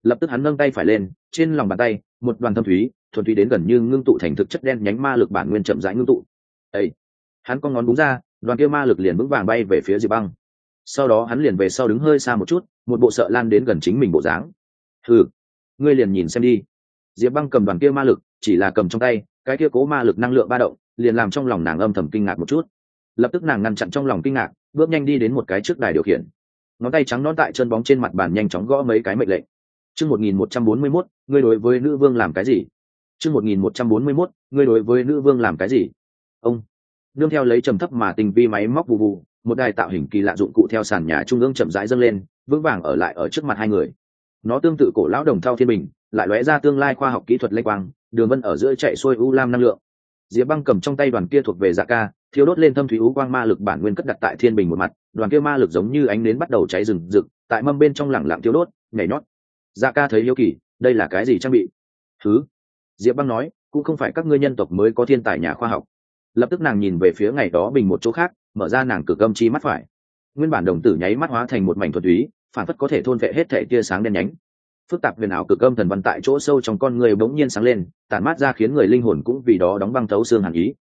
Lập tức hắn nâng tay phải lên, trên lòng bàn tay, một đoàn thâm thúy, thuần túy đến gần như ngưng tụ thành thực chất đen nhánh ma lực bản nguyên chậm rãi ngưng tụ. Ây hắn con ngón búng ra, đoàn kia ma lực liền vững vàng bay về phía diệp băng. Sau đó hắn liền về sau đứng hơi xa một chút, một bộ sợ lan đến gần chính mình bộ dáng. Ừ ngươi liền nhìn xem đi. Diệp băng cầm đoàn kia ma lực, chỉ là cầm trong tay, cái kia cố ma lực năng lượng ba động, liền làm trong lòng nàng âm thầm kinh ngạc một chút. Lập tức nàng ngăn chặn trong lòng kinh ngạc bước nhanh đi đến một cái trước đài điều khiển. Ngón tay trắng nón tại chân bóng trên mặt bàn nhanh chóng gõ mấy cái mệnh lệnh. Chương một nghìn một trăm bốn mươi mốt, ngươi đối với nữ vương làm cái gì? Chương một nghìn một trăm bốn mươi mốt, ngươi đối với nữ vương làm cái gì? Ông. Nương theo lấy trầm thấp mà tình vi máy móc vụ vụ, một đài tạo hình kỳ lạ dụng cụ theo sàn nhà trung ương chậm rãi dâng lên, vững vàng ở lại ở trước mặt hai người. Nó tương tự cổ lão đồng thao thiên bình, lại lóe ra tương lai khoa học kỹ thuật lây quang, đường vân ở giữa chạy xuôi u lam năng lượng. Diệp băng cầm trong tay đoàn kia thuộc về dạ ca thiếu đốt lên thâm thủy u quang ma lực bản nguyên cất đặt tại thiên bình một mặt, đoàn kia ma lực giống như ánh nến bắt đầu cháy rừng rực, tại mâm bên trong lẳng lặng thiếu đốt, nhảy nhót. Dạ ca thấy yêu kỳ, đây là cái gì trang bị? Thứ. Diệp băng nói, cũng không phải các ngươi nhân tộc mới có thiên tài nhà khoa học. Lập tức nàng nhìn về phía ngày đó bình một chỗ khác, mở ra nàng cực âm chi mắt phải. Nguyên bản đồng tử nháy mắt hóa thành một mảnh thuật túy, phản phất có thể thôn vệ hết thể tia sáng đen nhánh. Phức tạp huyền ảo cực âm thần văn tại chỗ sâu trong con người bỗng nhiên sáng lên, tản mát ra khiến người linh hồn cũng vì đó đóng băng thấu xương hàn ý.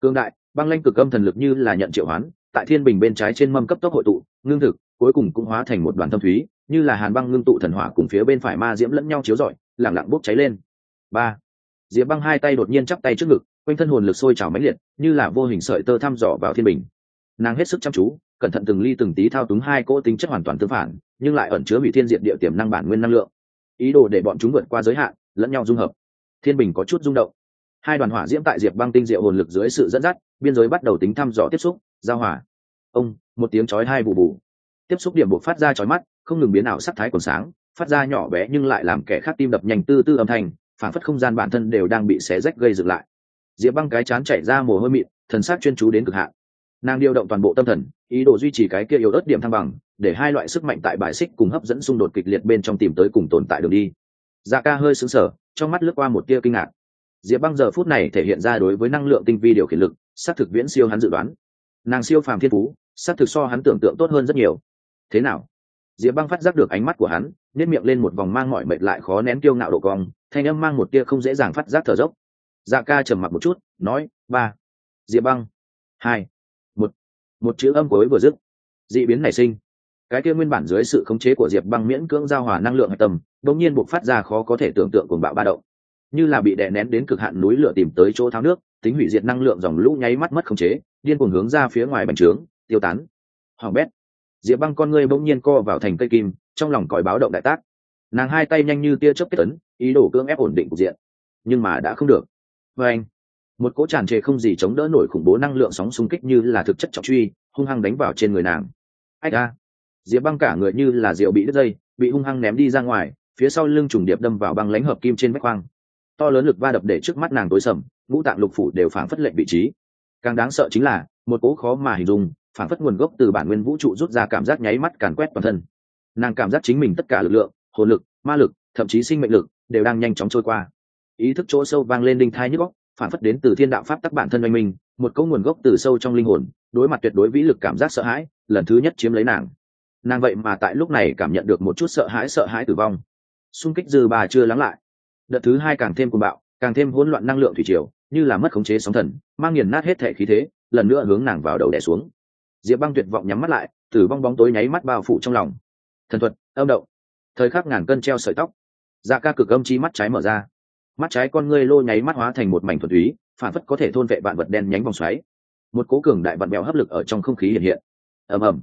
Cương đại băng lanh cực âm thần lực như là nhận triệu hoán, tại thiên bình bên trái trên mâm cấp tốc hội tụ, ngưng thực, cuối cùng cũng hóa thành một đoàn thâm thúy, như là hàn băng ngưng tụ thần hỏa cùng phía bên phải ma diễm lẫn nhau chiếu rọi lẳng lặng bốc cháy lên. Ba. Diệp băng hai tay đột nhiên chắp tay trước ngực, quanh thân hồn lực sôi trào mãnh liệt, như là vô hình sợi tơ thăm dò vào thiên bình. Nàng hết sức chăm chú, cẩn thận từng ly từng tí thao túng hai cỗ tính chất hoàn toàn tương phản, nhưng lại ẩn chứa bị thiên diện địa tiềm năng bản nguyên năng lượng. Ý đồ để bọn chúng vượt qua giới hạn, lẫn nhau dung hợp. Thiên bình có chút rung động hai đoàn hỏa diễm tại diệp băng tinh diệu hồn lực dưới sự dẫn dắt, biên giới bắt đầu tính thăm dò tiếp xúc, giao hỏa ông, một tiếng chói hai bù bù. Tiếp xúc điểm buộc phát ra chói mắt, không ngừng biến ảo sắc thái còn sáng, phát ra nhỏ bé nhưng lại làm kẻ khác tim đập nhanh tư tư âm thanh, phản phất không gian bản thân đều đang bị xé rách gây dựng lại. Diệp băng cái chán chảy ra mồ hôi mịn, thần sắc chuyên chú đến cực hạn. Nàng điều động toàn bộ tâm thần, ý đồ duy trì cái kia yếu ớt điểm thăng bằng, để hai loại sức mạnh tại bài xích cùng hấp dẫn xung đột kịch liệt bên trong tìm tới cùng tồn tại đường đi. Dạ ca hơi sững sờ, trong mắt lướt qua một tia kinh ngạc diệp băng giờ phút này thể hiện ra đối với năng lượng tinh vi điều khiển lực sát thực viễn siêu hắn dự đoán. Nàng siêu phàm thiên phú sát thực so hắn tưởng tượng tốt hơn rất nhiều. Thế nào? Diệp băng phát giác được ánh mắt của hắn nếp miệng lên một vòng mang mọi mệt lại khó nén kiêu ngạo độ cong thanh âm mang một tia không dễ dàng phát giác thở dốc. Dạ ca trầm mặc một chút nói ba. Diệp băng. Hai. Một. Một chữ âm cuối vừa dứt d ị biến nảy sinh. Cái kia nguyên bản dưới sự khống chế của diệp băng miễn cưỡng giao hòa năng lượng hạch tầm, đ ỗ n g nhiên buộc phát ra khó có thể tưởng tượng cuồng bạo ba động như là bị đè nén đến cực hạn núi lửa tìm tới chỗ tháo nước, tính hủy diệt năng lượng dòng lũ nháy mắt mất khống chế, điên cuồng hướng ra phía ngoài bành trướng, tiêu tán. Hoàng bét, diệp băng con ngươi bỗng nhiên co vào thành cây kim, trong lòng còi báo động đại tác. Nàng hai tay nhanh như tia chớp kết tấn ý đồ cưỡng ép ổn định cục diện. Nhưng mà đã không được. Vê anh, một cỗ tràn trề không gì chống đỡ nổi khủng bố năng lượng sóng xung kích như là thực chất trọng truy, hung hăng đánh vào trên người nàng. Ách a diệp băng cả người như là rượu bị đứt dây, bị hung hăng ném đi ra ngoài, phía sau lưng trùng điệp đâm vào băng lãnh hợp kim trên vách khoang to lớn lực va đập để trước mắt nàng tối sầm, ngũ tạng lục phủ đều phảng phất lệnh vị trí. Càng đáng sợ chính là, một cỗ khó mà hình dung, phảng phất nguồn gốc từ bản nguyên vũ trụ rút ra cảm giác nháy mắt càn quét toàn thân. Nàng cảm giác chính mình tất cả lực lượng, hồn lực, ma lực, thậm chí sinh mệnh lực, đều đang nhanh chóng trôi qua. Ý thức chỗ sâu vang lên đinh thai nhức góc phản phất đến từ thiên đạo pháp tắc bản thân oanh minh, một câu nguồn gốc từ sâu trong linh hồn, đối mặt tuyệt đối vĩ lực cảm giác sợ hãi, lần thứ nhất chiếm lấy nàng. Nàng vậy mà tại lúc này cảm nhận được một chút sợ hãi sợ hãi tử vong. Xung kích dư bà chưa lắng lại đợt thứ hai càng thêm cuồng bạo, càng thêm hỗn loạn năng lượng thủy triều, như là mất khống chế sóng thần, mang nghiền nát hết thể khí thế, lần nữa hướng nàng vào đầu đẻ xuống. Diệp băng tuyệt vọng nhắm mắt lại tử vong bóng tối nháy mắt bao phủ trong lòng. Thần thuật, âm động. Thời khắc ngàn cân treo sợi tóc. Dạ ca cực âm chi mắt trái mở ra. Mắt trái con ngươi lô nháy mắt hóa thành một mảnh thuần túy, phản phất có thể thôn vệ vạn vật đen nhánh vòng xoáy. Một cố cường đại vặn bèo hấp lực ở trong không khí hiện hiện. Ầm ầm.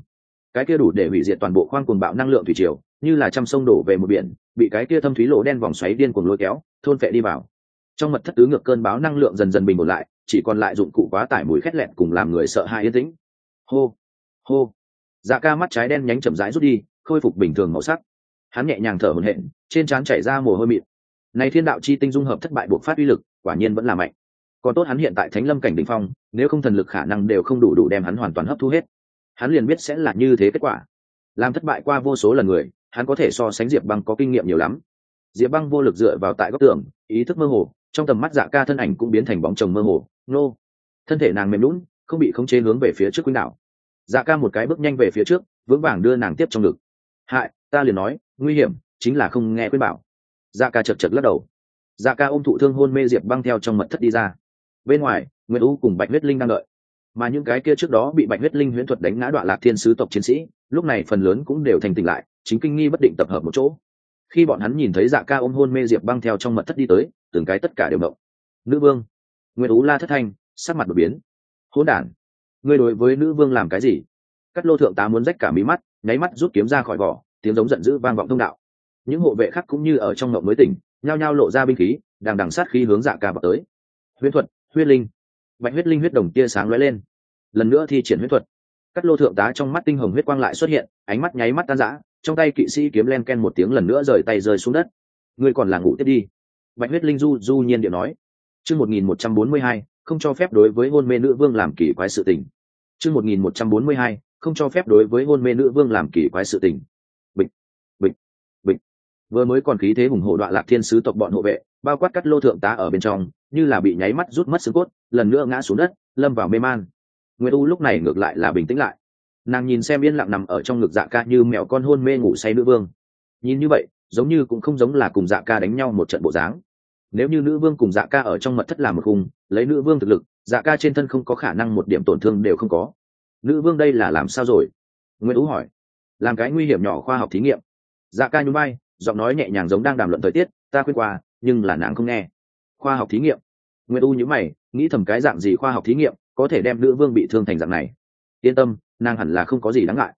Cái kia đủ để hủy diệt toàn bộ khoang cuồng bạo năng lượng thủy triều, như là trăm sông đổ về một biển bị cái kia thâm thúy lỗ đen vòng xoáy điên cuồng lôi kéo, thôn phệ đi vào. Trong mật thất tứ ngược cơn báo năng lượng dần dần bình ổn lại, chỉ còn lại dụng cụ quá tải mùi khét lẹn cùng làm người sợ hãi yên tĩnh. Hô hô. Dạ ca mắt trái đen nhánh chậm rãi rút đi, khôi phục bình thường màu sắc. Hắn nhẹ nhàng thở hổn hển, trên trán chảy ra mồ hôi mịn. Này thiên đạo chi tinh dung hợp thất bại buộc phát uy lực, quả nhiên vẫn là mạnh. Còn tốt hắn hiện tại thánh lâm cảnh đỉnh phong, nếu không thần lực khả năng đều không đủ đủ đem hắn hoàn toàn hấp thu hết. Hắn liền biết sẽ là như thế kết quả. Làm thất bại qua vô số lần người hắn có thể so sánh diệp băng có kinh nghiệm nhiều lắm. Diệp băng vô lực dựa vào tại góc tường, ý thức mơ hồ, trong tầm mắt dạ ca thân ảnh cũng biến thành bóng chồng mơ hồ, nô. Thân thể nàng mềm lún, không bị khống chế hướng về phía trước quýnh đạo. Dạ ca một cái bước nhanh về phía trước, vững vàng đưa nàng tiếp trong ngực. Hại, ta liền nói, nguy hiểm, chính là không nghe khuyên bảo. Dạ ca chật chật lắc đầu. Dạ ca ôm thụ thương hôn mê diệp băng theo trong mật thất đi ra. Bên ngoài nguyễn u cùng bạch huyết linh đang đợi. Mà những cái kia trước đó bị bạch huyết linh huyễn thuật đánh ngã đoạn lạc thiên sứ tộc chiến sĩ, lúc này phần lớn cũng đều thành tỉnh lại chính kinh nghi bất định tập hợp một chỗ. Khi bọn hắn nhìn thấy dạ ca ôm hôn mê diệp băng theo trong mật thất đi tới, từng cái tất cả đều động. Nữ vương nguyễn ú la thất thanh, sắc mặt đột biến. Hỗn đản, ngươi đối với nữ vương làm cái gì? Cắt lô thượng tá muốn rách cả mí mắt, nháy mắt rút kiếm ra khỏi vỏ, tiếng giống giận dữ vang vọng thông đạo. Những hộ vệ khác cũng như ở trong ngộng mới tỉnh, nhao nhao lộ ra binh khí đằng đằng sát khí hướng dạ ca vào tới. Huyễn thuật, huyết linh. Bạch huyết linh huyết đồng tia sáng lóe lên. Lần nữa thi triển huyết thuật. Cắt lô thượng tá trong mắt tinh hồng huyết quang lại xuất hiện, ánh mắt nháy mắt tan rã trong tay kỵ sĩ kiếm len ken một tiếng lần nữa rời tay rơi xuống đất. Ngươi còn là ngủ tiếp đi. Bạch huyết linh du du nhiên điệu nói. Chương một nghìn một trăm bốn mươi hai, không cho phép đối với hôn mê nữ vương làm kỳ quái sự tình. Chương một nghìn một trăm bốn mươi hai, không cho phép đối với hôn mê nữ vương làm kỳ quái sự tình. Bịch bịch bịch. Vừa mới còn khí thế hùng hộ đoạn lạc thiên sứ tộc bọn hộ vệ, bao quát cắt lô thượng tá ở bên trong, như là bị nháy mắt rút mất xương cốt, lần nữa ngã xuống đất, lâm vào mê man. Nguyễn u lúc này ngược lại là bình tĩnh lại nàng nhìn xem yên lặng nằm ở trong ngực dạ ca như mẹo con hôn mê ngủ say nữ vương. Nhìn như vậy, giống như cũng không giống là cùng dạ ca đánh nhau một trận bộ dáng. Nếu như nữ vương cùng dạ ca ở trong mật thất làm một khung, lấy nữ vương thực lực dạ ca trên thân không có khả năng một điểm tổn thương đều không có. Nữ vương đây là làm sao rồi? Nguyễn ú hỏi. Làm cái nguy hiểm nhỏ khoa học thí nghiệm. Dạ ca nhún bay giọng nói nhẹ nhàng giống đang đàm luận thời tiết, ta khuyên qua, nhưng là nàng không nghe. Khoa học thí nghiệm. Nguyễn u nhữ mày, nghĩ thầm cái dạng gì khoa học thí nghiệm có thể đem nữ vương bị thương thành dạng này? Yên tâm, nàng hẳn là không có gì đáng ngại.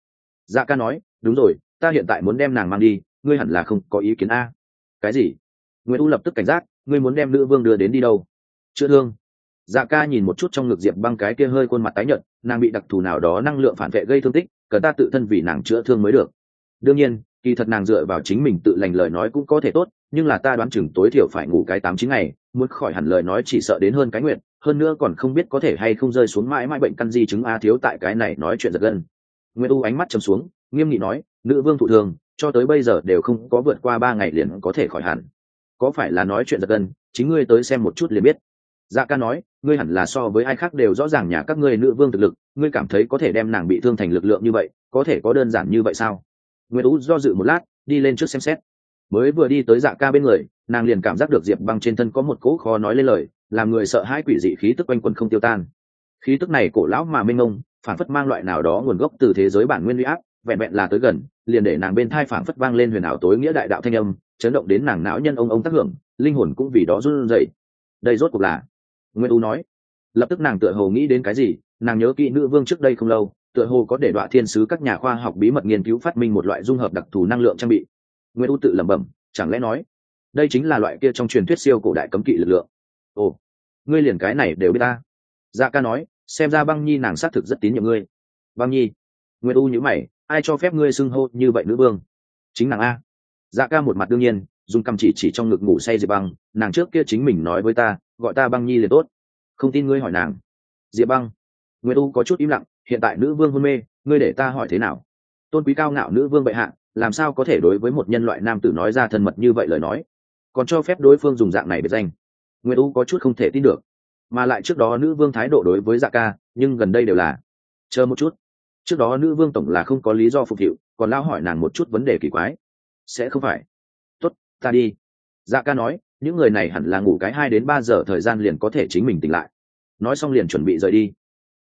Dạ ca nói, đúng rồi, ta hiện tại muốn đem nàng mang đi, ngươi hẳn là không có ý kiến a. Cái gì? Nguyễn u lập tức cảnh giác, ngươi muốn đem nữ vương đưa đến đi đâu? Chữa thương. Dạ ca nhìn một chút trong ngực diệp băng cái kia hơi khuôn mặt tái nhợt, nàng bị đặc thù nào đó năng lượng phản vệ gây thương tích, cần ta tự thân vì nàng chữa thương mới được. Đương nhiên, kỳ thật nàng dựa vào chính mình tự lành lời nói cũng có thể tốt, nhưng là ta đoán chừng tối thiểu phải ngủ cái tám chín ngày, muốn khỏi hẳn lời nói chỉ sợ đến hơn cái nguyện hơn nữa còn không biết có thể hay không rơi xuống mãi mãi bệnh căn di chứng a thiếu tại cái này nói chuyện giật gân. Nguyễn u ánh mắt chầm xuống, nghiêm nghị nói, nữ vương thụ thường, cho tới bây giờ đều không có vượt qua ba ngày liền có thể khỏi hẳn. Có phải là nói chuyện giật gân, chính ngươi tới xem một chút liền biết. Dạ ca nói, ngươi hẳn là so với ai khác đều rõ ràng nhà các ngươi nữ vương thực lực, ngươi cảm thấy có thể đem nàng bị thương thành lực lượng như vậy, có thể có đơn giản như vậy sao? Nguyễn u do dự một lát, đi lên trước xem xét. Mới vừa đi tới dạ ca bên người, nàng liền cảm giác được diệp băng trên thân có một cỗ khó nói lên lời làm người sợ hãi quỷ dị khí tức quanh quân không tiêu tan. Khí tức này cổ lão mà mênh mông, phản phất mang loại nào đó nguồn gốc từ thế giới bản nguyên huy áp, vẹn vẹn là tới gần, liền để nàng bên thai phản phất vang lên huyền ảo tối nghĩa đại đạo thanh âm, chấn động đến nàng não nhân ông ông tác hưởng, linh hồn cũng vì đó run rẩy. Đây rốt cuộc là, nguyên u nói. Lập tức nàng tựa hồ nghĩ đến cái gì, nàng nhớ kỹ nữ vương trước đây không lâu, tựa hồ có để đoạn thiên sứ các nhà khoa học bí mật nghiên cứu phát minh một loại dung hợp đặc thù năng lượng trang bị. Nguyên u tự lẩm bẩm, chẳng lẽ nói, đây chính là loại kia trong truyền thuyết siêu cổ đại cấm kỵ lực lượng? Ồ ngươi liền cái này đều biết ta. Dạ ca nói, xem ra băng nhi nàng xác thực rất tín nhiệm ngươi. Băng nhi nguyễn u nhữ mày, ai cho phép ngươi xưng hô như vậy nữ vương? Chính nàng a. Dạ ca một mặt đương nhiên, dùng cầm chỉ chỉ trong ngực ngủ say diệp băng, nàng trước kia chính mình nói với ta, gọi ta băng nhi liền tốt. Không tin ngươi hỏi nàng. Diệp băng nguyễn u có chút im lặng, hiện tại nữ vương hôn mê, ngươi để ta hỏi thế nào? Tôn quý cao ngạo nữ vương bệ hạ, làm sao có thể đối với một nhân loại nam tử nói ra thân mật như vậy lời nói? Còn cho phép đối phương dùng dạng này biệt danh nguyễn u có chút không thể tin được. Mà lại trước đó nữ vương thái độ đối với dạ ca, nhưng gần đây đều là, chờ một chút. Trước đó nữ vương tổng là không có lý do phục vụ còn lao hỏi nàng một chút vấn đề kỳ quái. Sẽ không phải. Tốt, ta đi. Dạ ca nói, những người này hẳn là ngủ cái hai đến ba giờ thời gian liền có thể chính mình tỉnh lại. Nói xong liền chuẩn bị rời đi.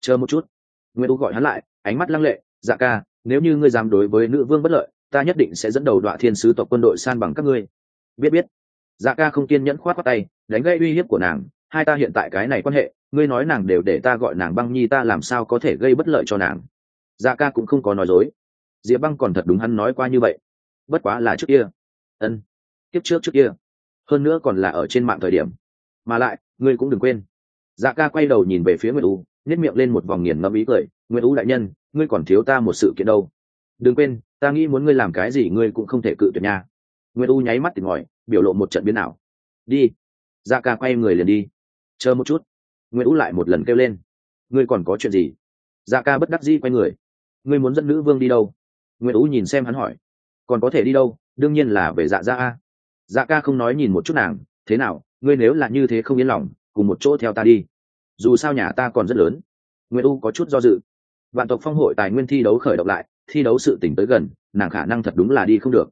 Chờ một chút. Nguyễn U gọi hắn lại, ánh mắt lăng lệ dạ ca, nếu như ngươi dám đối với nữ vương bất lợi, ta nhất định sẽ dẫn đầu đoạn thiên sứ tộc quân đội san bằng các ngươi. Biết biết dạ ca không kiên nhẫn khoát khoát tay, đánh gây uy hiếp của nàng. Hai ta hiện tại cái này quan hệ, ngươi nói nàng đều để ta gọi nàng băng nhi ta làm sao có thể gây bất lợi cho nàng? Dạ ca cũng không có nói dối. Diệp băng còn thật đúng hắn nói qua như vậy. Bất quá là trước kia. Ân, kiếp trước trước kia. Hơn nữa còn là ở trên mạng thời điểm. Mà lại, ngươi cũng đừng quên. Dạ ca quay đầu nhìn về phía nguyễn u nhét miệng lên một vòng nghiền ngẫm ý cười. Nguyễn u đại nhân, ngươi còn thiếu ta một sự kiện đâu. Đừng quên, ta nghĩ muốn ngươi làm cái gì ngươi cũng không thể cự tuyệt nha nguyệt u nháy mắt tìm hỏi, biểu lộ một trận biến ảo. Đi. Dạ ca quay người liền đi. Chờ một chút. Nguyệt u lại một lần kêu lên. Ngươi còn có chuyện gì? Dạ ca bất đắc dĩ quay người. Ngươi muốn dẫn nữ vương đi đâu? Nguyệt u nhìn xem hắn hỏi. Còn có thể đi đâu? Đương nhiên là về dạ gia a. Dạ ca không nói nhìn một chút nàng. Thế nào? Ngươi nếu là như thế không yên lòng cùng một chỗ theo ta đi. Dù sao nhà ta còn rất lớn. Nguyễn u có chút do dự. Vạn tộc phong hội tài nguyên thi đấu khởi động lại thi đấu sự tỉnh tới gần nàng khả năng thật đúng là đi không được.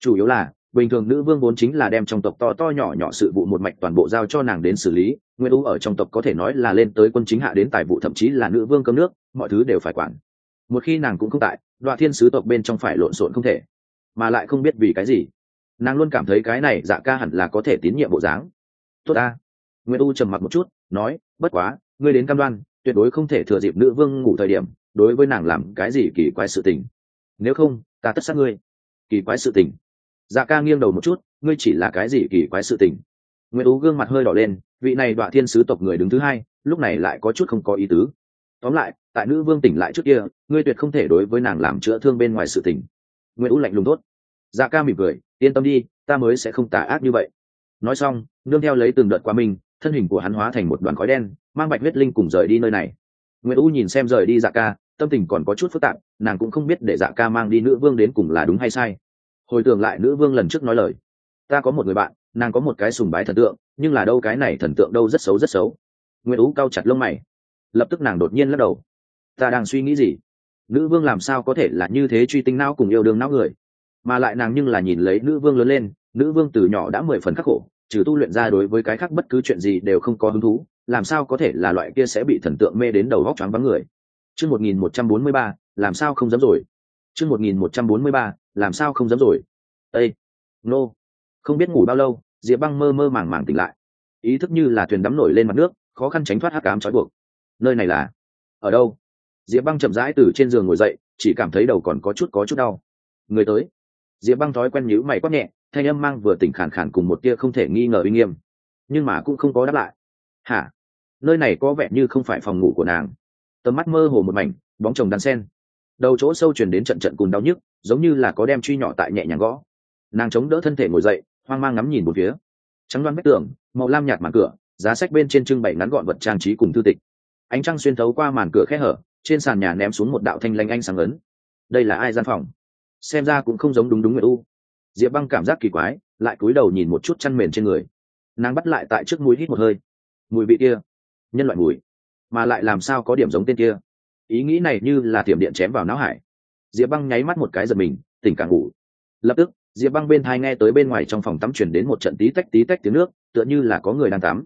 Chủ yếu là bình thường nữ vương vốn chính là đem trong tộc to to nhỏ nhỏ sự vụ một mạch toàn bộ giao cho nàng đến xử lý, Nguyên u ở trong tộc có thể nói là lên tới quân chính hạ đến tài vụ thậm chí là nữ vương cơm nước, mọi thứ đều phải quản. Một khi nàng cũng không tại đoạn thiên sứ tộc bên trong phải lộn xộn không thể, mà lại không biết vì cái gì. Nàng luôn cảm thấy cái này dạ ca hẳn là có thể tín nhiệm bộ dáng. Tốt ta. Nguyễn u trầm mặc một chút, nói, bất quá, ngươi đến cam đoan, tuyệt đối không thể thừa dịp nữ vương ngủ thời điểm, đối với nàng làm cái gì kỳ quái sự tình. Nếu không, ta tất sát ngươi. Kỳ quái sự tình dạ ca nghiêng đầu một chút, ngươi chỉ là cái gì kỳ quái sự tình? Nguyễn u gương mặt hơi đỏ lên, vị này đoạn thiên sứ tộc người đứng thứ hai, lúc này lại có chút không có ý tứ. Tóm lại, tại nữ vương tỉnh lại trước kia, ngươi tuyệt không thể đối với nàng làm chữa thương bên ngoài sự tình. Nguyễn u lạnh lùng tốt dạ ca mỉm cười, yên tâm đi, ta mới sẽ không tà ác như vậy. Nói xong, nương theo lấy từng đợt qua mình thân hình của hắn hóa thành một đoàn khói đen, mang bạch huyết linh cùng rời đi nơi này. Nguyễn u nhìn xem rời đi dạ ca, tâm tình còn có chút phức tạp, nàng cũng không biết để dạ ca mang đi nữ vương đến cùng là đúng hay sai hồi tưởng lại nữ vương lần trước nói lời. Ta có một người bạn, nàng có một cái sùng bái thần tượng, nhưng là đâu cái này thần tượng đâu rất xấu rất xấu. Nguyễn u cau chặt lông mày. Lập tức nàng đột nhiên lắc đầu. Ta đang suy nghĩ gì? Nữ vương làm sao có thể là như thế truy tinh não cùng yêu đương não người? Mà lại nàng nhưng là nhìn lấy nữ vương lớn lên, nữ vương từ nhỏ đã mười phần khắc khổ, trừ tu luyện ra đối với cái khác bất cứ chuyện gì đều không có hứng thú, làm sao có thể là loại kia sẽ bị thần tượng mê đến đầu góc choáng vắng người? Chương một nghìn một trăm bốn mươi ba, làm sao không dám rồi? Chương một nghìn một trăm bốn mươi ba, làm sao không dám rồi? Ây nô, không biết ngủ bao lâu, diệp băng mơ mơ màng màng tỉnh lại. Ý thức như là thuyền đắm nổi lên mặt nước, khó khăn tránh thoát hắc cám trói buộc. Nơi này là, ở đâu? Diệp băng chậm rãi từ trên giường ngồi dậy, chỉ cảm thấy đầu còn có chút có chút đau. Người tới. Diệp băng thói quen nhữ mày quát nhẹ, thanh âm mang vừa tỉnh khản khản cùng một tia không thể nghi ngờ uy nghiêm. Nhưng mà cũng không có đáp lại. Hả? Nơi này có vẻ như không phải phòng ngủ của nàng. Tầm mắt mơ hồ một mảnh, bóng chồng đan sen đầu chỗ sâu chuyển đến trận trận cùn đau nhức, giống như là có đem truy nhỏ tại nhẹ nhàng gõ. Nàng chống đỡ thân thể ngồi dậy, hoang mang ngắm nhìn một phía. Trắng đoan vách tường, màu lam nhạt màn cửa, giá sách bên trên trưng bày ngắn gọn vật trang trí cùng thư tịch. Ánh trăng xuyên thấu qua màn cửa khẽ hở, trên sàn nhà ném xuống một đạo thanh lanh anh sáng ấn. Đây là ai gian phòng? Xem ra cũng không giống đúng đúng người u. Diệp băng cảm giác kỳ quái, lại cúi đầu nhìn một chút chăn mền trên người. Nàng bắt lại tại trước mũi hít một hơi. Mùi vị kia, nhân loại mùi. Mà lại làm sao có điểm giống tên kia? Ý nghĩ này như là tiềm điện chém vào não hải. Diệp băng nháy mắt một cái giật mình, tỉnh càng ngủ. Lập tức, diệp băng bên thai nghe tới bên ngoài trong phòng tắm chuyển đến một trận tí tách tí tách tiếng nước, tựa như là có người đang tắm.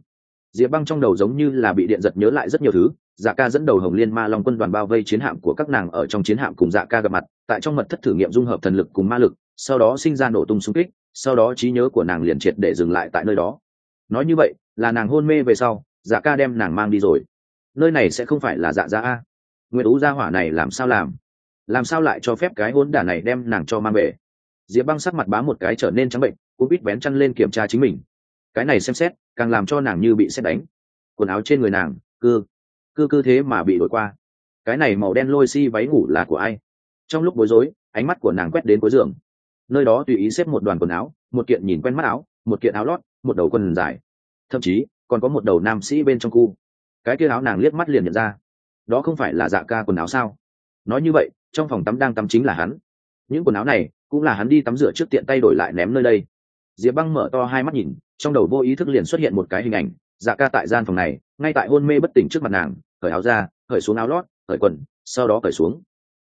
Diệp băng trong đầu giống như là bị điện giật nhớ lại rất nhiều thứ dạ ca dẫn đầu hồng liên ma long quân đoàn bao vây chiến hạm của các nàng ở trong chiến hạm cùng dạ ca gặp mặt, tại trong mật thất thử nghiệm dung hợp thần lực cùng ma lực, sau đó sinh ra nổ tung xung kích, sau đó trí nhớ của nàng liền triệt để dừng lại tại nơi đó. Nói như vậy, là nàng hôn mê về sau dạ ca đem nàng mang đi rồi. Nơi này sẽ không phải là dạ gia a nguyệt ú gia hỏa này làm sao làm? Làm sao lại cho phép cái hôn đả này đem nàng cho mang về? Diệp băng sắc mặt bám một cái trở nên trắng bệnh, cũng bít bén chăn lên kiểm tra chính mình. Cái này xem xét, càng làm cho nàng như bị xét đánh. Quần áo trên người nàng, cư cư cư thế mà bị đổi qua. Cái này màu đen lôi si váy ngủ là của ai? Trong lúc bối rối, ánh mắt của nàng quét đến cuối giường. Nơi đó tùy ý xếp một đoàn quần áo, một kiện nhìn quen mắt áo, một kiện áo lót, một đầu quần dài. Thậm chí, còn có một đầu nam sĩ bên trong cu. cái kia áo nàng liếc mắt liền nhận ra đó không phải là dạ ca quần áo sao? Nói như vậy, trong phòng tắm đang tắm chính là hắn. Những quần áo này cũng là hắn đi tắm rửa trước tiện tay đổi lại ném nơi đây. Diệp băng mở to hai mắt nhìn, trong đầu vô ý thức liền xuất hiện một cái hình ảnh dạ ca tại gian phòng này, ngay tại hôn mê bất tỉnh trước mặt nàng, cởi áo ra, cởi xuống áo lót, cởi quần, sau đó cởi xuống.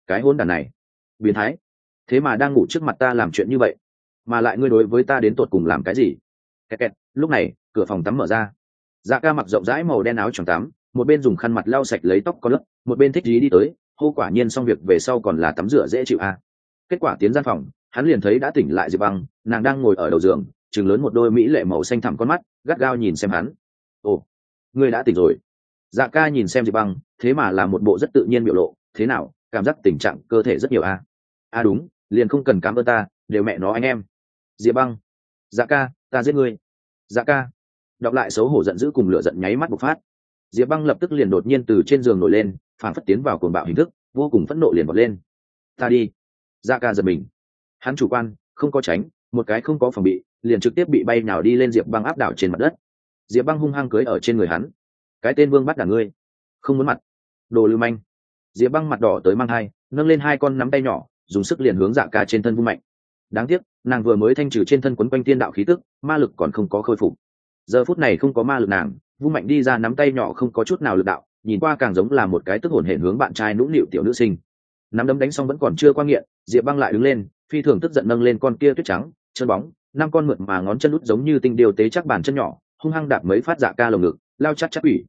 Cái hôn đàn này, biến thái. Thế mà đang ngủ trước mặt ta làm chuyện như vậy, mà lại ngươi đối với ta đến tột cùng làm cái gì? Kẹt kẹt, lúc này, cửa phòng tắm mở ra. Dạ ca mặc rộng rãi màu đen áo choàng tắm một bên dùng khăn mặt lau sạch lấy tóc có lớp một bên thích dí đi tới, hô quả nhiên xong việc về sau còn là tắm rửa dễ chịu a. À. kết quả tiến gian phòng, hắn liền thấy đã tỉnh lại diệp băng, nàng đang ngồi ở đầu giường chừng lớn một đôi mỹ lệ màu xanh thẳm con mắt, gắt gao nhìn xem hắn. Ồ, ngươi đã tỉnh rồi. Dạ ca nhìn xem diệp băng, thế mà là một bộ rất tự nhiên biểu lộ, thế nào, cảm giác tình trạng cơ thể rất nhiều a? À? a đúng, liền không cần cảm ơn ta, đều mẹ nó anh em. Diệp băng dạ ca, ta giết ngươi. Dạ ca. Đọc lại xấu hổ giận dữ cùng lửa giận nháy mắt bộc phát diệp băng lập tức liền đột nhiên từ trên giường nổi lên phản phất tiến vào cuồng bạo hình thức, vô cùng phẫn nộ liền bật lên. Ta đi. Dạ ca giật mình. Hắn chủ quan, không có tránh, một cái không có phòng bị, liền trực tiếp bị bay nào đi lên diệp băng áp đảo trên mặt đất. Diệp băng hung hăng cưới ở trên người hắn. Cái tên vương bắt đả ngươi. Không muốn mặt. Đồ lưu manh. Diệp băng mặt đỏ tới mang hai nâng lên hai con nắm tay nhỏ, dùng sức liền hướng dạ ca trên thân vung mạnh. Đáng tiếc, nàng vừa mới thanh trừ trên thân quấn quanh tiên đạo khí tức, ma lực còn không có khôi phục. Giờ phút này không có ma lực nàng vung mạnh đi ra nắm tay nhỏ không có chút nào lực đạo, nhìn qua càng giống là một cái tức hồn hển hướng bạn trai nũng nịu tiểu nữ sinh. Nắm đấm đánh xong vẫn còn chưa qua nghiện, diệp băng lại đứng lên, phi thường tức giận nâng lên con kia tuyết trắng, chân bóng, năm con mượn mà ngón chân lút giống như tinh điều tế chắc bàn chân nhỏ, hung hăng đạp mấy phát dạ ca lồng ngực, lao chắc chắc ủy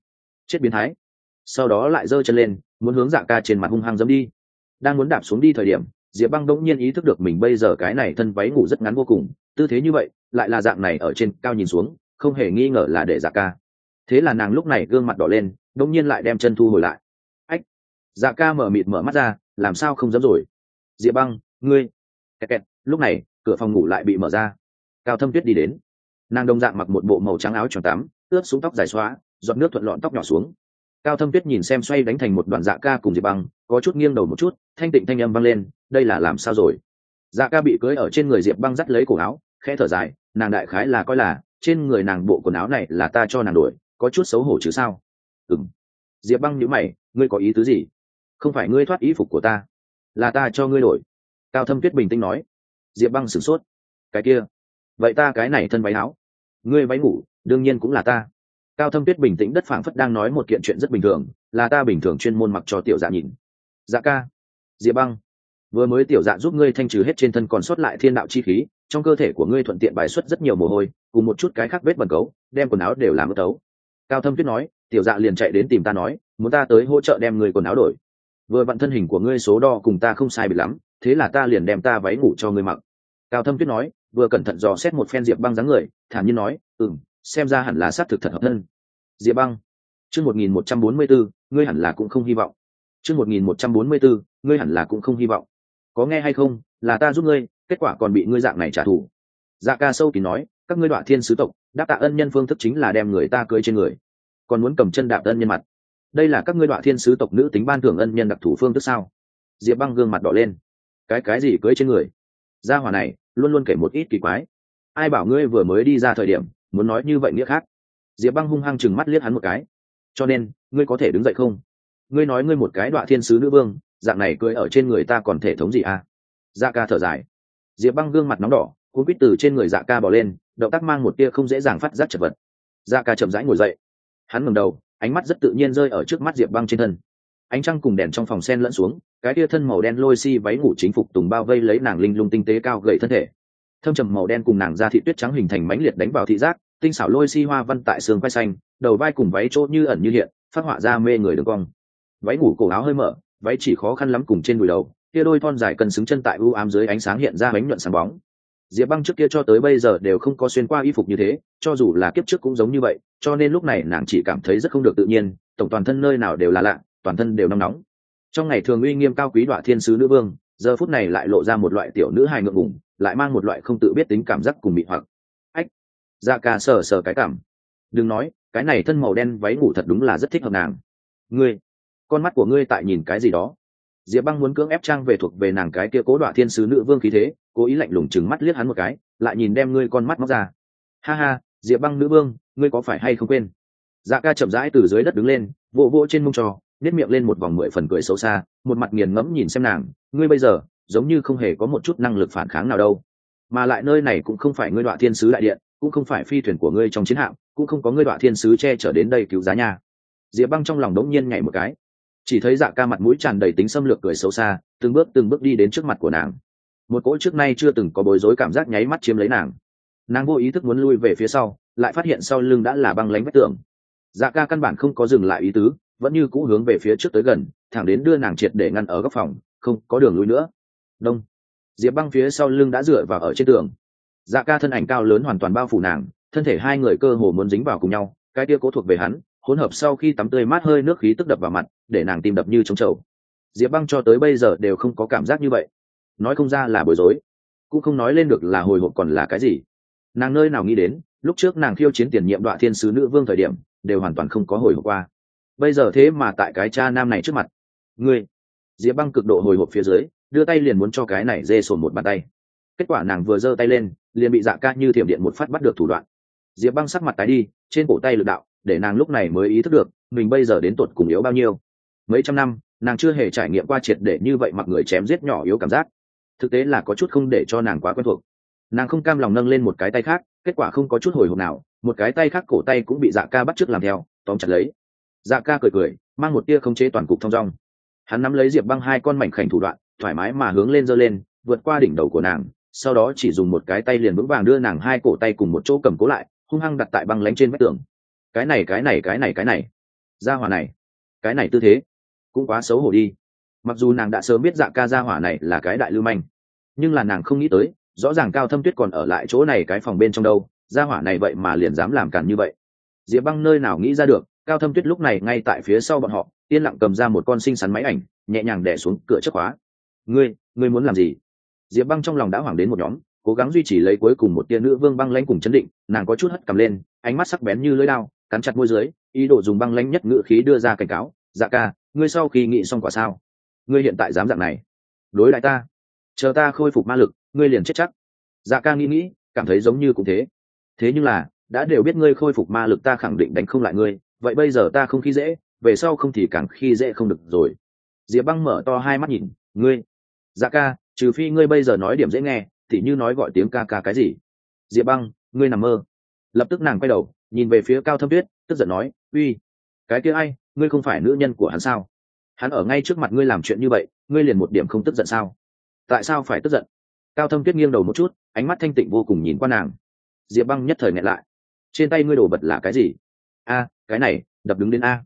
chết biến thái. Sau đó lại giơ chân lên, muốn hướng dạ ca trên mặt hung hăng dẫm đi. Đang muốn đạp xuống đi thời điểm, diệp băng đỗng nhiên ý thức được mình bây giờ cái này thân váy ngủ rất ngắn vô cùng, tư thế như vậy, lại là dạng này ở trên cao nhìn xuống, không hề nghi ngờ là để dạ ca thế là nàng lúc này gương mặt đỏ lên đống nhiên lại đem chân thu hồi lại. Ách! Dạ ca mở mịt mở mắt ra, làm sao không dám rồi? Diệp băng, ngươi! Kẹt kẹt, lúc này, cửa phòng ngủ lại bị mở ra. Cao thâm tuyết đi đến. Nàng đông dạng mặc một bộ màu trắng áo tròn tắm, ướt xuống tóc dài xóa, giọt nước thuận lọn tóc nhỏ xuống. Cao thâm tuyết nhìn xem xoay đánh thành một đoạn dạ ca cùng diệp băng, có chút nghiêng đầu một chút, thanh tịnh thanh âm băng lên, đây là làm sao rồi? Dạ ca bị cưới ở trên người diệp băng dắt lấy cổ áo, khẽ thở dài, nàng đại khái là coi là, trên người nàng bộ quần áo này là ta cho nàng đổi có chút xấu hổ chứ sao? Ừng diệp băng nhữ mày, ngươi có ý tứ gì? Không phải ngươi thoát ý phục của ta, là ta cho ngươi đổi. Cao thâm tuyết bình tĩnh nói. Diệp băng sửng sốt. Cái kia. Vậy ta cái này thân váy áo. Ngươi váy ngủ, đương nhiên cũng là ta. Cao thâm tuyết bình tĩnh đất phảng phất đang nói một kiện chuyện rất bình thường, là ta bình thường chuyên môn mặc cho tiểu dạ nhìn. Dạ ca. Diệp băng. Vừa mới tiểu dạ giúp ngươi thanh trừ hết trên thân còn sót lại thiên đạo chi khí, trong cơ thể của ngươi thuận tiện bài xuất rất nhiều mồ hôi, cùng một chút cái khác vết bẩn cấu, đem quần áo đều làm ớt tấu cao thâm tuyết nói, tiểu dạ liền chạy đến tìm ta nói, muốn ta tới hỗ trợ đem người quần áo đổi. Vừa vặn thân hình của ngươi số đo cùng ta không sai biệt lắm, thế là ta liền đem ta váy ngủ cho ngươi mặc. Cao thâm tuyết nói, vừa cẩn thận dò xét một phen diệp băng dáng người, thản nhiên nói ừ xem ra hẳn là xác thực thật hợp thân. Diệp băng, chương một nghìn một trăm bốn mươi bốn ngươi hẳn là cũng không hy vọng. Chương một nghìn một trăm bốn mươi bốn ngươi hẳn là cũng không hy vọng. Có nghe hay không, là ta giúp ngươi, kết quả còn bị ngươi dạng này trả thù. Dạ ca sâu kín nói các ngươi đoạn thiên sứ tộc, đáp tạ ân nhân phương thức chính là đem người ta cưới trên người. Còn muốn cầm chân đạp ân nhân mặt. Đây là các ngươi đoạn thiên sứ tộc nữ tính ban thưởng ân nhân đặc thủ phương thức sao? Diệp băng gương mặt đỏ lên. Cái cái gì cưới trên người? Gia hỏa này, luôn luôn kể một ít kỳ quái. Ai bảo ngươi vừa mới đi ra thời điểm, muốn nói như vậy nghĩa khác? Diệp băng hung hăng chừng mắt liếc hắn một cái. Cho nên, ngươi có thể đứng dậy không? Ngươi nói ngươi một cái đoạn thiên sứ nữ vương, dạng này cưới ở trên người ta còn thể thống gì à? Gia ca thở dài. Diệp băng gương mặt nóng đỏ cuốn quýt từ trên người dạ ca bỏ lên, động tác mang một tia không dễ dàng phát giác chật vật. Dạ ca chậm rãi ngồi dậy. Hắn ngầm đầu, ánh mắt rất tự nhiên rơi ở trước mắt diệp băng trên thân. Ánh trăng cùng đèn trong phòng sen lẫn xuống, cái tia thân màu đen lôi si váy ngủ chính phục tùng bao vây lấy nàng linh lung tinh tế cao gậy thân thể. Thâm trầm màu đen cùng nàng da thị tuyết trắng hình thành mãnh liệt đánh vào thị giác, tinh xảo lôi si hoa văn tại xương vai xanh, đầu vai cùng váy chỗ như ẩn như hiện, phát họa ra mê người đường cong. Váy ngủ cổ áo hơi mở, váy chỉ khó khăn lắm cùng trên đùi đầu, tia đôi thon dài cần xứng chân tại u ám dưới ánh sáng hiện ra bánh nhuận sáng bóng diệp băng trước kia cho tới bây giờ đều không có xuyên qua y phục như thế, cho dù là kiếp trước cũng giống như vậy, cho nên lúc này nàng chỉ cảm thấy rất không được tự nhiên, tổng toàn thân nơi nào đều là lạ, toàn thân đều nóng nóng. Trong ngày thường uy nghiêm cao quý đọa thiên sứ nữ vương, giờ phút này lại lộ ra một loại tiểu nữ hài ngượng ngùng, lại mang một loại không tự biết tính cảm giác cùng bị hoặc. Ách da ca sờ sờ cái cảm. Đừng nói, cái này thân màu đen váy ngủ thật đúng là rất thích hợp nàng. Ngươi, con mắt của ngươi tại nhìn cái gì đó? Diệp băng muốn cưỡng ép trang về thuộc về nàng cái kia cố đọa thiên sứ nữ vương khí thế cố ý lạnh lùng chừng mắt liếc hắn một cái, lại nhìn đem ngươi con mắt móc ra. Ha ha, diệp băng nữ vương, ngươi có phải hay không quên? Dạ ca chậm rãi từ dưới đất đứng lên, vỗ vỗ trên mông trò nếp miệng lên một vòng mười phần cười xấu xa, một mặt nghiền ngẫm nhìn xem nàng. Ngươi bây giờ, giống như không hề có một chút năng lực phản kháng nào đâu. Mà lại nơi này cũng không phải ngươi đoạn thiên sứ đại điện, cũng không phải phi thuyền của ngươi trong chiến hạm, cũng không có ngươi đoạn thiên sứ che chở đến đây cứu giá nhà diệp băng trong lòng đống nhiên nhảy một cái. Chỉ thấy dạ ca mặt mũi tràn đầy tính xâm lược cười xấu xa, từng bước từng bước đi đến trước mặt của nàng một cỗ trước nay chưa từng có bối rối cảm giác nháy mắt chiếm lấy nàng. Nàng vô ý thức muốn lui về phía sau, lại phát hiện sau lưng đã là băng lánh vách tường. Dạ ca căn bản không có dừng lại ý tứ, vẫn như cũ hướng về phía trước tới gần, thẳng đến đưa nàng triệt để ngăn ở góc phòng, không có đường lui nữa. Đông. Diệp băng phía sau lưng đã dựa vào ở trên tường. Dạ ca thân ảnh cao lớn hoàn toàn bao phủ nàng, thân thể hai người cơ hồ muốn dính vào cùng nhau, cái tia cố thuộc về hắn, hỗn hợp sau khi tắm tươi mát hơi nước khí tức đập vào mặt, để nàng tim đập như trống trầu diệp băng cho tới bây giờ đều không có cảm giác như vậy nói không ra là bối rối, cũng không nói lên được là hồi hộp còn là cái gì. Nàng nơi nào nghĩ đến, lúc trước nàng khiêu chiến tiền nhiệm đoạn thiên sứ nữ vương thời điểm, đều hoàn toàn không có hồi hộp qua. Bây giờ thế mà tại cái cha nam này trước mặt. Ngươi, diệp băng cực độ hồi hộp phía dưới, đưa tay liền muốn cho cái này dê sồn một bàn tay. Kết quả nàng vừa giơ tay lên, liền bị dạ ca như thiểm điện một phát bắt được thủ đoạn. Diệp băng sắc mặt tái đi, trên cổ tay lực đạo, để nàng lúc này mới ý thức được, mình bây giờ đến tột cùng yếu bao nhiêu. Mấy trăm năm, nàng chưa hề trải nghiệm qua triệt để như vậy mặc người chém giết nhỏ yếu cảm giác thực tế là có chút không để cho nàng quá quen thuộc. Nàng không cam lòng nâng lên một cái tay khác, kết quả không có chút hồi hộp nào, một cái tay khác cổ tay cũng bị dạ ca bắt t r ư ớ c làm theo, tóm chặt lấy. Dạ ca cười cười, mang một tia không chế toàn cục thong dong. Hắn nắm lấy diệp băng hai con mảnh khảnh thủ đoạn, thoải mái mà hướng lên giơ lên, vượt qua đỉnh đầu của nàng, sau đó chỉ dùng một cái tay liền vững vàng đưa nàng hai cổ tay cùng một chỗ cầm cố lại, hung hăng đặt tại băng lánh trên vách tường. Cái này cái này cái này cái này. Ra hỏa này. Cái này tư thế. Cũng quá xấu hổ đi. Mặc dù nàng đã sớm biết dạ ca ra hỏa này là cái đại lưu manh nhưng là nàng không nghĩ tới, rõ ràng cao thâm tuyết còn ở lại chỗ này cái phòng bên trong đâu ra hỏa này vậy mà liền dám làm cản như vậy. Diệp băng nơi nào nghĩ ra được, cao thâm tuyết lúc này ngay tại phía sau bọn họ, yên lặng cầm ra một con xinh xắn máy ảnh, nhẹ nhàng đẻ xuống cửa chất khóa. Ngươi ngươi muốn làm gì? Diệp băng trong lòng đã hoảng đến một nhóm, cố gắng duy trì lấy cuối cùng một tia nữ vương băng lanh cùng chấn định, nàng có chút hất cầm lên, ánh mắt sắc bén như lưỡi lao cắn chặt môi dưới, ý đồ dùng băng lanh nhất ngữ khí đưa ra cảnh cáo dạ ca, ngươi sau khi nghĩ xong quả sao? Ngươi hiện tại dám dạng này? Đối lại ta chờ ta khôi phục ma lực, ngươi liền chết chắc. Dạ ca nghĩ nghĩ, cảm thấy giống như cũng thế. Thế nhưng là, đã đều biết ngươi khôi phục ma lực ta khẳng định đánh không lại ngươi, vậy bây giờ ta không khi dễ, về sau không thì càng khi dễ không được rồi. Diệp băng mở to hai mắt nhìn, ngươi dạ ca, trừ phi ngươi bây giờ nói điểm dễ nghe, thì như nói gọi tiếng ca ca cái gì? Diệp băng, ngươi nằm mơ. Lập tức nàng quay đầu, nhìn về phía cao thâm tuyết, tức giận nói, uy, cái kia ai, ngươi không phải nữ nhân của hắn sao? Hắn ở ngay trước mặt ngươi làm chuyện như vậy, ngươi liền một điểm không tức giận sao? Tại sao phải tức giận? Cao thâm tuyết nghiêng đầu một chút, ánh mắt thanh tịnh vô cùng nhìn qua nàng. Diệp băng nhất thời nghẹn lại. Trên tay ngươi đồ vật là cái gì? A, cái này, đập đứng đến a.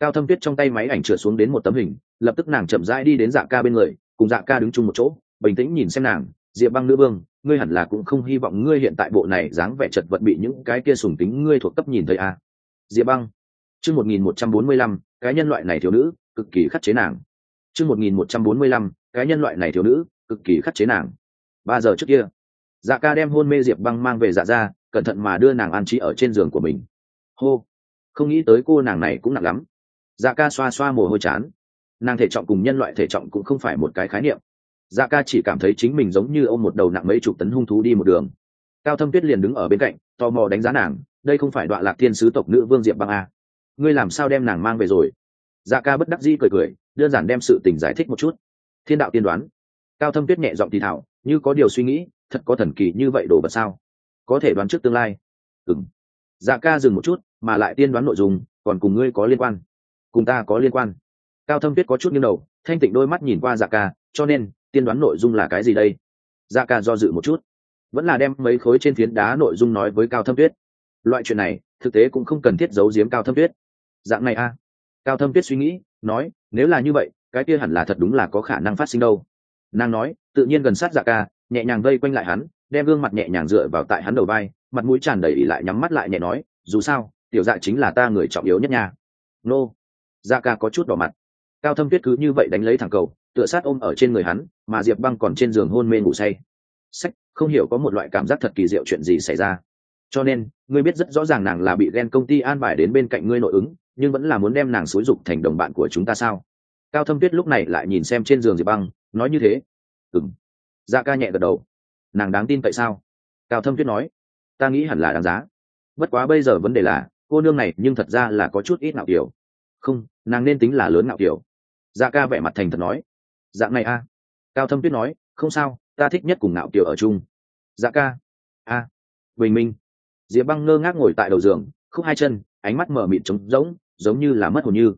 Cao thâm tuyết trong tay máy ảnh trượt xuống đến một tấm hình, lập tức nàng chậm rãi đi đến dạ ca bên người, cùng dạ ca đứng chung một chỗ, bình tĩnh nhìn xem nàng. Diệp băng nữ vương, ngươi hẳn là cũng không hy vọng ngươi hiện tại bộ này dáng vẻ chật vật bị những cái kia sùng tính ngươi thuộc cấp nhìn thấy a. Diệp băng. Chương một nghìn một trăm bốn mươi lăm, cái nhân loại này thiếu nữ, cực kỳ khắc chế nàng. Chương một nghìn một trăm bốn mươi lăm, cái nhân loại này thiếu nữ cực kỳ khắc chế nàng. Ba giờ trước kia dạ ca đem hôn mê diệp băng mang về dạ ra cẩn thận mà đưa nàng an trí ở trên giường của mình. Hô, không nghĩ tới cô nàng này cũng nặng lắm. Dạ ca xoa xoa mồ hôi chán. Nàng thể trọng cùng nhân loại thể trọng cũng không phải một cái khái niệm. Dạ ca chỉ cảm thấy chính mình giống như ôm một đầu nặng mấy chục tấn hung thú đi một đường. Cao thâm tuyết liền đứng ở bên cạnh, tò mò đánh giá nàng, đây không phải đoạn lạc thiên sứ tộc nữ vương diệp băng a ngươi làm sao đem nàng mang về rồi? Dạ ca bất đắc dĩ cười cười, đơn giản đem sự tình giải thích một chút. Thiên đạo tiên đoán cao thâm tuyết nhẹ giọng thì thảo, như có điều suy nghĩ, thật có thần kỳ như vậy đổ vật sao? Có thể đoán trước tương lai. Ừng dạ ca dừng một chút, mà lại tiên đoán nội dung, còn cùng ngươi có liên quan. Cùng ta có liên quan. Cao thâm tuyết có chút nghiêng đầu, thanh tịnh đôi mắt nhìn qua dạ ca, cho nên, tiên đoán nội dung là cái gì đây? Dạ ca do dự một chút. Vẫn là đem mấy khối trên phiến đá nội dung nói với cao thâm tuyết. Loại chuyện này, thực tế cũng không cần thiết giấu giếm cao thâm tuyết. Dạng này a cao thâm tuyết suy nghĩ, nói, nếu là như vậy, cái kia hẳn là thật đúng là có khả năng phát sinh đâu nàng nói, tự nhiên gần sát dạ ca, nhẹ nhàng vây quanh lại hắn, đem gương mặt nhẹ nhàng dựa vào tại hắn đầu vai, mặt mũi tràn đầy ỉ lại nhắm mắt lại nhẹ nói, dù sao, tiểu dạ chính là ta người trọng yếu nhất nha. Nô. Dạ ca có chút đỏ mặt. Cao thâm tuyết cứ như vậy đánh lấy thẳng cầu, tựa sát ôm ở trên người hắn, mà diệp băng còn trên giường hôn mê ngủ say. Sách, không hiểu có một loại cảm giác thật kỳ diệu chuyện gì xảy ra. Cho nên, ngươi biết rất rõ ràng nàng là bị ghen công ty an bài đến bên cạnh ngươi nội ứng, nhưng vẫn là muốn đem nàng xúi dục thành đồng bạn của chúng ta sao? Cao thâm tuyết lúc này lại nhìn xem trên giường diệp băng nói như thế? Ừng dạ ca nhẹ gật đầu. Nàng đáng tin tại sao? Cao thâm tuyết nói. Ta nghĩ hẳn là đáng giá. Bất quá bây giờ vấn đề là, cô nương này nhưng thật ra là có chút ít nạo kiểu. Không, nàng nên tính là lớn nạo kiểu. Dạ ca vẻ mặt thành thật nói. Dạng này a. Cao thâm tuyết nói, không sao, ta thích nhất cùng nạo kiểu ở chung. Dạ ca. A. Bình minh. Diệp băng ngơ ngác ngồi tại đầu giường, khúc hai chân, ánh mắt mở mịt trống rỗng, giống như là mất hồn như.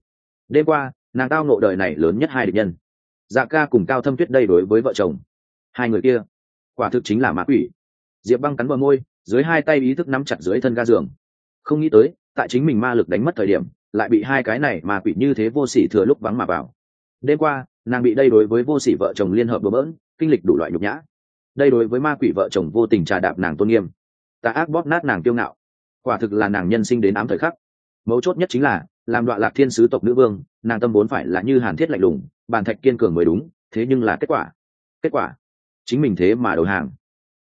Đêm qua, nàng tao nộ đời này lớn nhất hai địch nhân dạ ca cùng cao thâm tuyết đây đối với vợ chồng. Hai người kia, quả thực chính là ma quỷ. Diệp băng cắn bờ môi, dưới hai tay ý thức nắm chặt dưới thân ga giường. Không nghĩ tới, tại chính mình ma lực đánh mất thời điểm, lại bị hai cái này mà quỷ như thế vô sỉ thừa lúc vắng mà vào. Đêm qua, nàng bị đây đối với vô sỉ vợ chồng liên hợp bừa bỡn, kinh lịch đủ loại nhục nhã. Đây đối với ma quỷ vợ chồng vô tình trà đạp nàng tôn nghiêm. Ta ác bóp nát nàng kiêu ngạo. Quả thực là nàng nhân sinh đến ám thời khắc mấu chốt nhất chính là, làm đoạn lạc thiên sứ tộc nữ vương, nàng tâm vốn phải là như hàn thiết lạnh lùng, bàn thạch kiên cường mới đúng, thế nhưng là kết quả. Kết quả. Chính mình thế mà đầu hàng.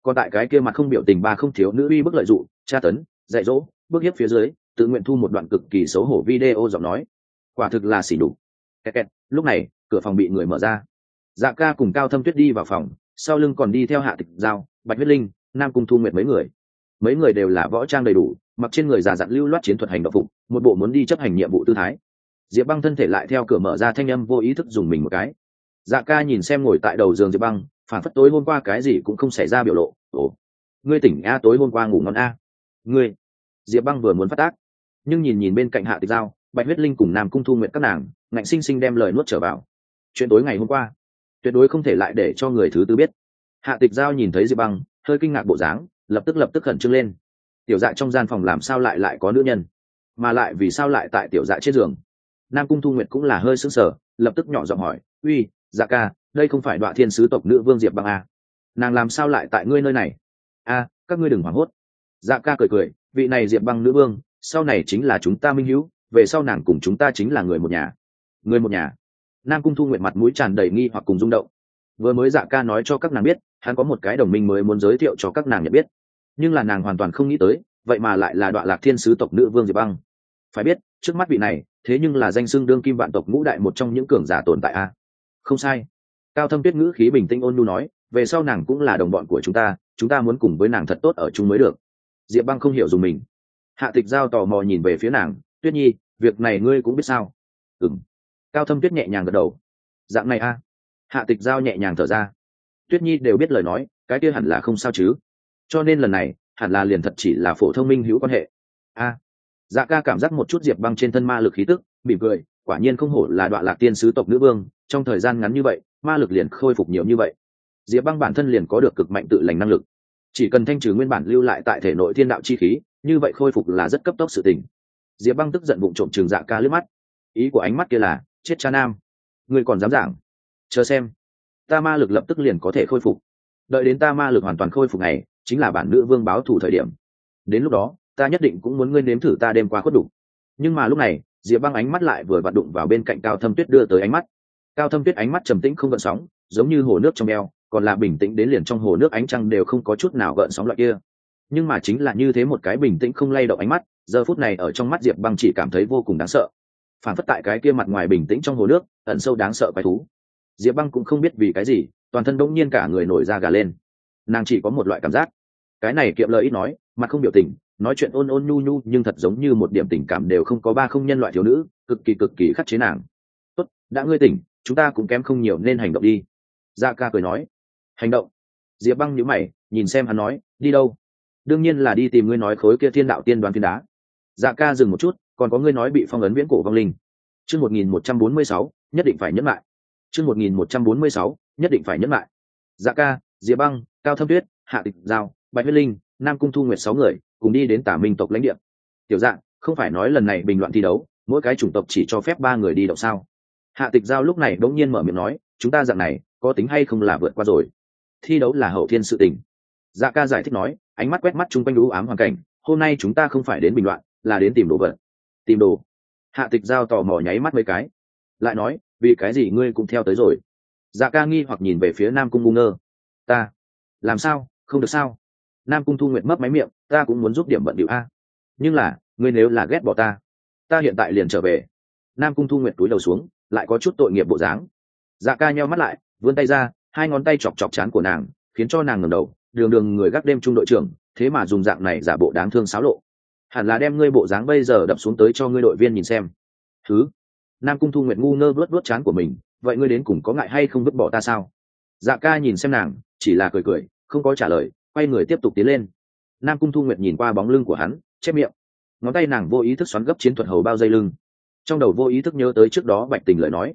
Còn tại cái kia mặt không biểu tình ba không thiếu nữ uy bức lợi dụng, tra tấn, dạy dỗ, bước hiếp phía dưới, tự nguyện thu một đoạn cực kỳ xấu hổ video giọng nói. Quả thực là xỉ đục kẹt kẹt, lúc này, cửa phòng bị người mở ra. Dạ ca cùng cao thâm tuyết đi vào phòng, sau lưng còn đi theo hạ tịch giao, bạch huyết linh, nam cung thu nguyệt mấy người. Mấy người đều là võ trang đầy đủ mặc trên người già dặn lưu loát chiến thuật hành động phục, một bộ muốn đi chấp hành nhiệm vụ tư thái. Diệp băng thân thể lại theo cửa mở ra thanh âm vô ý thức dùng mình một cái. Dạ ca nhìn xem ngồi tại đầu giường diệp băng, phản phất tối hôm qua cái gì cũng không xảy ra biểu lộ. Ồ, ngươi tỉnh a, tối hôm qua ngủ ngon a. Ngươi. Diệp băng vừa muốn phát tác, nhưng nhìn nhìn bên cạnh hạ tịch giao, bạch huyết linh cùng nam cung thu nguyện các nàng, ngạnh xinh xinh đem lời nuốt trở vào. Chuyện tối ngày hôm qua, tuyệt đối không thể lại để cho người thứ tư biết. Hạ tịch giao nhìn thấy diệp băng, hơi kinh ngạc bộ dáng, lập tức lập tức khẩn trương lên tiểu dạ trong gian phòng làm sao lại lại có nữ nhân? Mà lại vì sao lại tại tiểu dạ trên giường? Nam cung thu nguyệt cũng là hơi sững sờ, lập tức nhỏ giọng hỏi, uy dạ ca, đây không phải đoạn thiên sứ tộc nữ vương diệp băng à? nàng làm sao lại tại ngươi nơi này? A, các ngươi đừng hoảng hốt. Dạ ca cười cười, vị này diệp băng nữ vương, sau này chính là chúng ta minh hữu, về sau nàng cùng chúng ta chính là người một nhà. Người một nhà? Nam cung thu nguyện mặt mũi tràn đầy nghi hoặc cùng rung động. Vừa mới dạ ca nói cho các nàng biết, hắn có một cái đồng minh mới muốn giới thiệu cho các nàng nhận biết nhưng là nàng hoàn toàn không nghĩ tới, vậy mà lại là đoạn lạc thiên sứ tộc nữ vương diệp băng. Phải biết, trước mắt vị này, thế nhưng là danh xưng đương kim vạn tộc ngũ đại một trong những cường giả tồn tại a. Không sai. Cao thâm tuyết ngữ khí bình tĩnh ôn nhu nói, về sau nàng cũng là đồng bọn của chúng ta chúng ta muốn cùng với nàng thật tốt ở chung mới được. Diệp băng không hiểu dùng mình. Hạ tịch giao tò mò nhìn về phía nàng, tuyết nhi, việc này ngươi cũng biết sao? Ừng cao thâm tuyết nhẹ nhàng gật đầu. Dạng này a. Hạ tịch giao nhẹ nhàng thở ra. Tuyết nhi đều biết lời nói, cái kia hẳn là không sao chứ cho nên lần này, hẳn là liền thật chỉ là phổ thông minh hữu quan hệ. A. Dạ ca cảm giác một chút diệp băng trên thân ma lực khí tức, mỉm cười, quả nhiên không hổ là đoạn lạc tiên sứ tộc nữ vương, trong thời gian ngắn như vậy, ma lực liền khôi phục nhiều như vậy. Diệp băng bản thân liền có được cực mạnh tự lành năng lực. Chỉ cần thanh trừ nguyên bản lưu lại tại thể nội thiên đạo chi khí, như vậy khôi phục là rất cấp tốc sự tình. Diệp băng tức giận bụng trộm trường dạ ca lướt mắt. Ý của ánh mắt kia là, chết cha nam. Người còn dám giảng? Chờ xem. Ta ma lực lập tức liền có thể khôi phục. Đợi đến ta ma lực hoàn toàn khôi phục này chính là bản nữ vương báo thủ thời điểm. Đến lúc đó, ta nhất định cũng muốn ngươi nếm thử ta đêm qua khuất đủ. Nhưng mà lúc này, diệp băng ánh mắt lại vừa vặn đụng vào bên cạnh cao thâm tuyết đưa tới ánh mắt. Cao thâm tuyết ánh mắt trầm tĩnh không gợn sóng, giống như hồ nước trong eo, còn là bình tĩnh đến liền trong hồ nước ánh trăng đều không có chút nào gợn sóng loại kia. Nhưng mà chính là như thế một cái bình tĩnh không lay động ánh mắt, giờ phút này ở trong mắt diệp băng chỉ cảm thấy vô cùng đáng sợ. Phản phất tại cái kia mặt ngoài bình tĩnh trong hồ nước, ẩn sâu đáng sợ quái thú. Diệp băng cũng không biết vì cái gì, toàn thân đông nhiên cả người nổi da gà lên. Nàng chỉ có một loại cảm giác cái này kiệm lời ít nói, mặt không biểu tình, nói chuyện ôn ôn nhu nhu nhưng thật giống như một điểm tình cảm đều không có ba không nhân loại thiếu nữ, cực kỳ cực kỳ khắc chế nàng. Tốt, đã ngươi tỉnh, chúng ta cũng kém không nhiều nên hành động đi. Dạ ca cười nói. Hành động? Diệp băng nhữ mày, nhìn xem hắn nói, đi đâu? Đương nhiên là đi tìm ngươi nói khối kia thiên đạo tiên đoàn phiên đá. Dạ ca dừng một chút, còn có ngươi nói bị phong ấn viễn cổ vong linh. Chương một nghìn một trăm bốn mươi sáu, nhất định phải nhấn lại. Chương một nghìn một trăm bốn mươi sáu, nhất định phải nhấn lại. Dạ ca, diệp băng, cao thâm tuyết, hạ tịch giao bạch huyết linh, nam cung thu nguyệt sáu người, cùng đi đến tả minh tộc lãnh địa. Tiểu dạng, không phải nói lần này bình loạn thi đấu, mỗi cái chủng tộc chỉ cho phép ba người đi động sao? Hạ tịch giao lúc này đ ỗ n g nhiên mở miệng nói, chúng ta dạng này, có tính hay không là vượt qua rồi? Thi đấu là hậu thiên sự tình. Dạ ca giải thích nói, ánh mắt quét mắt chung quanh đũ ám hoàn cảnh, hôm nay chúng ta không phải đến bình loạn, là đến tìm đồ vật. Tìm đồ. Hạ tịch giao tò mò nháy mắt mấy cái. Lại nói, vì cái gì ngươi cũng theo tới rồi? Dạ ca nghi hoặc nhìn về phía nam cung ngu ngơ. Ta. Làm sao? Không được sao? Nam cung thu nguyện mấp máy miệng, ta cũng muốn giúp điểm bận điệu a. Nhưng là, ngươi nếu là ghét bỏ ta ta hiện tại liền trở về. Nam cung thu nguyện túi đầu xuống, lại có chút tội nghiệp bộ dáng. Dạ ca nheo mắt lại, vươn tay ra, hai ngón tay chọc chọc chán của nàng, khiến cho nàng ngầm đầu, đường đường người gác đêm trung đội trưởng, thế mà dùng dạng này giả bộ đáng thương xáo lộ. Hẳn là đem ngươi bộ dáng bây giờ đập xuống tới cho ngươi đội viên nhìn xem. Thứ, nam cung thu nguyện ngu ngơ vớt vớt chán của mình, vậy ngươi đến cùng có ngại hay không vứt bỏ ta sao? Dạ ca nhìn xem nàng, chỉ là cười cười, không có trả lời quay người tiếp tục tiến lên. Nam cung thu nguyệt nhìn qua bóng lưng của hắn, chép miệng. Ngón tay nàng vô ý thức xoắn gấp chiến thuật hầu bao dây lưng. Trong đầu vô ý thức nhớ tới trước đó bạch tình lời nói.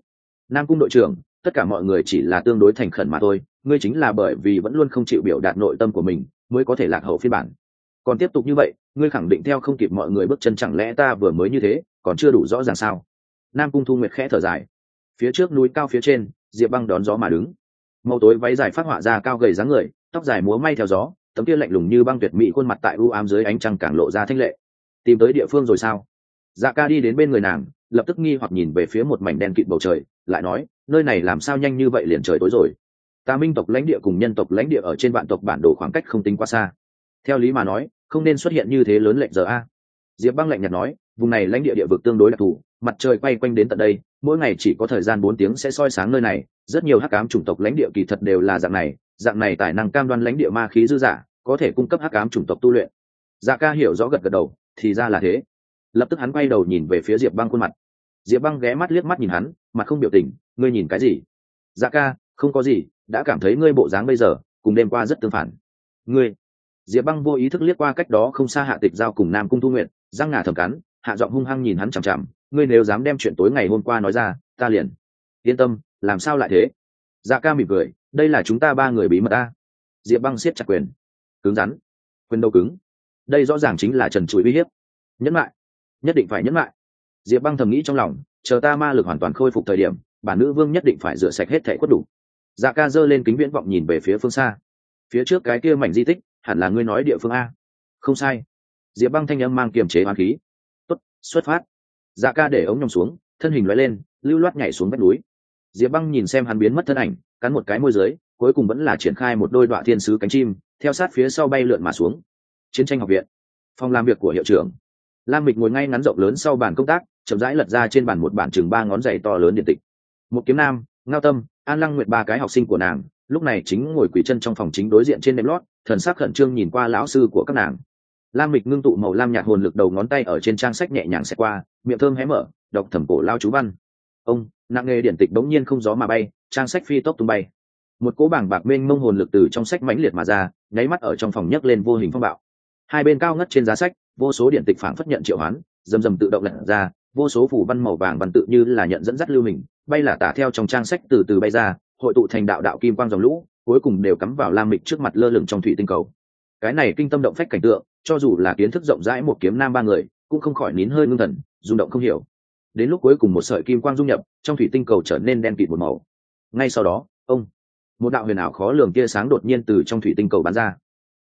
Nam cung đội trưởng, tất cả mọi người chỉ là tương đối thành khẩn mà thôi, ngươi chính là bởi vì vẫn luôn không chịu biểu đạt nội tâm của mình, mới có thể lạc hậu phiên bản. Còn tiếp tục như vậy, ngươi khẳng định theo không kịp mọi người bước chân chẳng lẽ ta vừa mới như thế, còn chưa đủ rõ ràng sao? Nam cung thu nguyệt khẽ thở dài. Phía trước núi cao phía trên, diệp băng đón gió mà đứng. Màu tối váy dài phát họa ra cao gầy dáng người tóc dài múa may theo gió, tấm kia lạnh lùng như băng tuyệt mỹ khuôn mặt tại u ám dưới ánh trăng càng lộ ra thanh lệ. Tìm tới địa phương rồi sao? Dạ ca đi đến bên người nàng, lập tức nghi hoặc nhìn về phía một mảnh đen kịt bầu trời, lại nói, nơi này làm sao nhanh như vậy liền trời tối rồi? Ta minh tộc lãnh địa cùng nhân tộc lãnh địa ở trên vạn tộc bản đồ khoảng cách không tính quá xa. Theo lý mà nói, không nên xuất hiện như thế lớn lệnh giờ a. Diệp băng lạnh nhạt nói, vùng này lãnh địa địa vực tương đối đặc thù, mặt trời quay quanh đến tận đây, mỗi ngày chỉ có thời gian bốn tiếng sẽ soi sáng nơi này, rất nhiều hắc ám chủng tộc lãnh địa kỳ thật đều là dạng này dạng này tài năng cam đoan lãnh địa ma khí dư giả, có thể cung cấp hắc ám chủng tộc tu luyện. Dạ ca hiểu rõ gật gật đầu, thì ra là thế. Lập tức hắn quay đầu nhìn về phía diệp băng khuôn mặt. Diệp băng ghé mắt liếc mắt nhìn hắn, mặt không biểu tình, ngươi nhìn cái gì? Dạ ca, không có gì, đã cảm thấy ngươi bộ dáng bây giờ, cùng đêm qua rất tương phản. Ngươi? Diệp băng vô ý thức liếc qua cách đó không xa hạ tịch giao cùng nam cung thu nguyện răng ngà thầm cắn, hạ giọng hung hăng nhìn hắn chằm chằm, ngươi nếu dám đem chuyện tối ngày hôm qua nói ra, ta liền. Yên tâm, làm sao lại thế? Dạ ca mỉm cười, đây là chúng ta ba người bí mật ta diệp băng siết chặt quyền. Cứng rắn. Quyền đầu cứng? Đây rõ ràng chính là trần chuỗi uy hiếp. Nhẫn lại nhất định phải nhẫn lại diệp băng thầm nghĩ trong lòng, chờ ta ma lực hoàn toàn khôi phục thời điểm, bản nữ vương nhất định phải rửa sạch hết thẻ quất đủ. Dạ ca giơ lên kính viễn vọng nhìn về phía phương xa. Phía trước cái kia mảnh di tích, hẳn là ngươi nói địa phương a. Không sai. Diệp băng thanh âm mang kiềm chế hoàn khí. Tốt, xuất phát. Dạ ca để ống nhòm xuống, thân hình loại lên, lưu loát nhảy xuống vách núi diệp băng nhìn xem hắn biến mất thân ảnh, cắn một cái môi dưới, cuối cùng vẫn là triển khai một đôi đoạn thiên sứ cánh chim, theo sát phía sau bay lượn mà xuống. Chiến tranh học viện. Phòng làm việc của hiệu trưởng. Lam mịch ngồi ngay ngắn rộng lớn sau bàn công tác, chậm rãi lật ra trên bàn một bản chừng ba ngón giày to lớn điện tịch. Một kiếm nam, ngao tâm, an lăng nguyệt ba cái học sinh của nàng, lúc này chính ngồi quỳ chân trong phòng chính đối diện trên nệm lót, thần sắc khẩn trương nhìn qua lão sư của các nàng. Lam mịch ngưng tụ màu lam nhạt hồn lực đầu ngón tay ở trên trang sách nhẹ nhàng xẹt qua, miệng thơm hé mở, đọc thẩm cổ lao chú văn. Ông nặng nghề điển tịch bỗng nhiên không gió mà bay trang sách phi tốc tung bay. Một cỗ bảng bạc mênh mông hồn lực từ trong sách mãnh liệt mà ra nháy mắt ở trong phòng nhấc lên vô hình phong bạo. Hai bên cao ngất trên giá sách vô số điện tịch phản phất nhận triệu hoán dầm dầm tự động lật ra vô số phủ văn màu vàng văn tự như là nhận dẫn dắt lưu mình, bay là tả theo trong trang sách từ từ bay ra hội tụ thành đạo đạo kim quang dòng lũ cuối cùng đều cắm vào lam mịch trước mặt lơ lửng trong thủy tinh cầu. Cái này kinh tâm động phách cảnh tượng cho dù là kiến thức rộng rãi một kiếm nam ba người cũng không khỏi nín hơi ngưng thần rung động không hiểu đến lúc cuối cùng một sợi kim quang dung nhập trong thủy tinh cầu trở nên đen kịt một màu. Ngay sau đó ông một đạo huyền ảo khó lường tia sáng đột nhiên từ trong thủy tinh cầu bắn ra.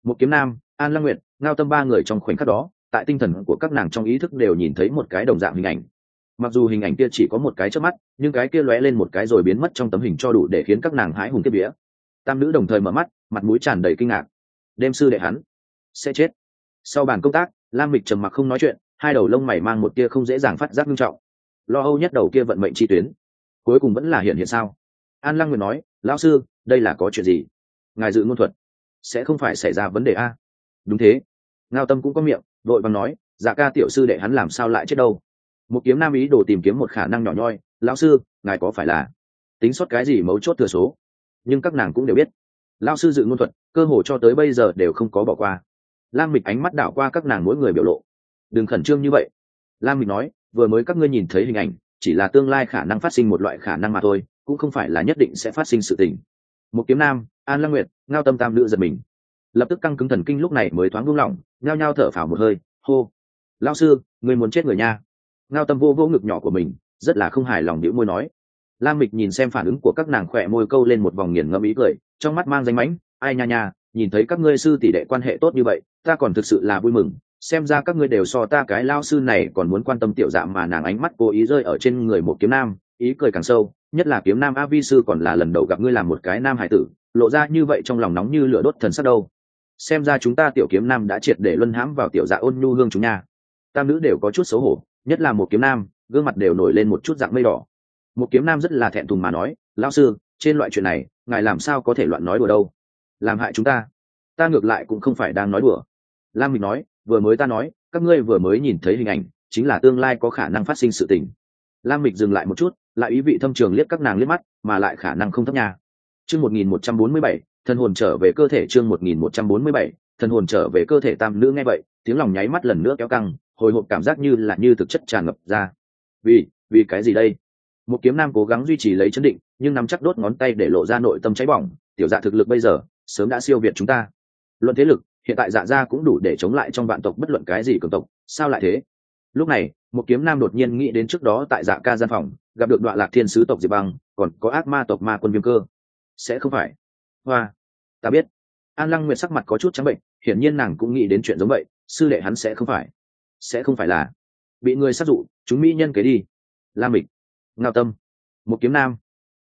Một kiếm nam an lăng nguyện, ngao tâm ba người trong khoảnh khắc đó tại tinh thần của các nàng trong ý thức đều nhìn thấy một cái đồng dạng hình ảnh. Mặc dù hình ảnh kia chỉ có một cái trước mắt nhưng cái kia lóe lên một cái rồi biến mất trong tấm hình cho đủ để khiến các nàng hãi hùng kiếp vía. Tam nữ đồng thời mở mắt mặt mũi tràn đầy kinh ngạc. Đêm sư đệ hắn sẽ chết. Sau bàn công tác lam mịch trầm mặc không nói chuyện hai đầu lông mày mang một tia không dễ dàng phát giác nghiêm trọng lo âu nhất đầu kia vận mệnh chi tuyến. Cuối cùng vẫn là hiện hiện sao? An lăng nguyệt nói, lão sư, đây là có chuyện gì? Ngài dự ngôn thuật, sẽ không phải xảy ra vấn đề a? Đúng thế. Ngao tâm cũng có miệng, đội bằng nói dạ ca tiểu sư đệ hắn làm sao lại chết đâu? Một kiếm nam ý đồ tìm kiếm một khả năng nhỏ nhoi, lão sư, ngài có phải là tính xuất cái gì mấu chốt thừa số? Nhưng các nàng cũng đều biết. Lão sư dự ngôn thuật, cơ hồ cho tới bây giờ đều không có bỏ qua. Lam mịch ánh mắt đảo qua các nàng mỗi người biểu lộ. Đừng khẩn trương như vậy. Lam mịch nói vừa mới các ngươi nhìn thấy hình ảnh, chỉ là tương lai khả năng phát sinh một loại khả năng mà thôi, cũng không phải là nhất định sẽ phát sinh sự tình. Một kiếm nam, an lăng nguyệt, ngao tâm tam nữ giật mình. Lập tức căng cứng thần kinh lúc này mới thoáng buông lỏng, nhao nhao thở phào một hơi, hô lao sư người muốn chết người nha. Ngao tâm vô vô ngực nhỏ của mình, rất là không hài lòng đĩu môi nói. Lam mịch nhìn xem phản ứng của các nàng khỏe môi câu lên một vòng nghiền ngẫm ý cười, trong mắt mang danh mãnh, ai nha nha, nhìn thấy các ngươi sư tỷ đệ quan hệ tốt như vậy, ta còn thực sự là vui mừng xem ra các ngươi đều so ta cái lao sư này còn muốn quan tâm tiểu dạ mà nàng ánh mắt cố ý rơi ở trên người một kiếm nam, ý cười càng sâu, nhất là kiếm nam a vi sư còn là lần đầu gặp ngươi làm một cái nam hải tử, lộ ra như vậy trong lòng nóng như lửa đốt thần sắc đâu. Xem ra chúng ta tiểu kiếm nam đã triệt để luân hãm vào tiểu dạ ôn nhu hương chúng nha. Tam nữ đều có chút xấu hổ, nhất là một kiếm nam, gương mặt đều nổi lên một chút dạng mây đỏ. Một kiếm nam rất là thẹn thùng mà nói, lão sư, trên loại chuyện này, ngài làm sao có thể loạn nói đùa đâu? Làm hại chúng ta. Ta ngược lại cũng không phải đang nói đùa. Lam mình nói vừa mới ta nói, các ngươi vừa mới nhìn thấy hình ảnh, chính là tương lai có khả năng phát sinh sự tình. Lam mịch dừng lại một chút, lại ý vị thâm trường liếc các nàng liếc mắt, mà lại khả năng không thấp nha. Chương một nghìn một trăm bốn mươi bảy, thân hồn trở về cơ thể chương một nghìn một trăm bốn mươi bảy, thân hồn trở về cơ thể tam nữ nghe vậy, tiếng lòng nháy mắt lần nữa kéo căng, hồi hộp cảm giác như là như thực chất tràn ngập ra. Vì vì cái gì đây? Một kiếm nam cố gắng duy trì lấy chấn định, nhưng nắm chắc đốt ngón tay để lộ ra nội tâm cháy bỏng, tiểu dạ thực lực bây giờ, sớm đã siêu việt chúng ta. Luận thế lực hiện tại dạ gia cũng đủ để chống lại trong vạn tộc bất luận cái gì cường tộc, sao lại thế? Lúc này, một kiếm nam đột nhiên nghĩ đến trước đó tại dạ ca gian phòng, gặp được đoạn lạc thiên sứ tộc diệp băng, còn có ác ma tộc ma quân viêm cơ. Sẽ không phải. Hoa, ta biết. An lăng nguyệt sắc mặt có chút trắng bệnh, hiển nhiên nàng cũng nghĩ đến chuyện giống vậy, sư đệ hắn sẽ không phải. Sẽ không phải là. Bị người sát dụ, chúng mỹ nhân kế đi. La mịch. Ngao tâm. Một kiếm nam.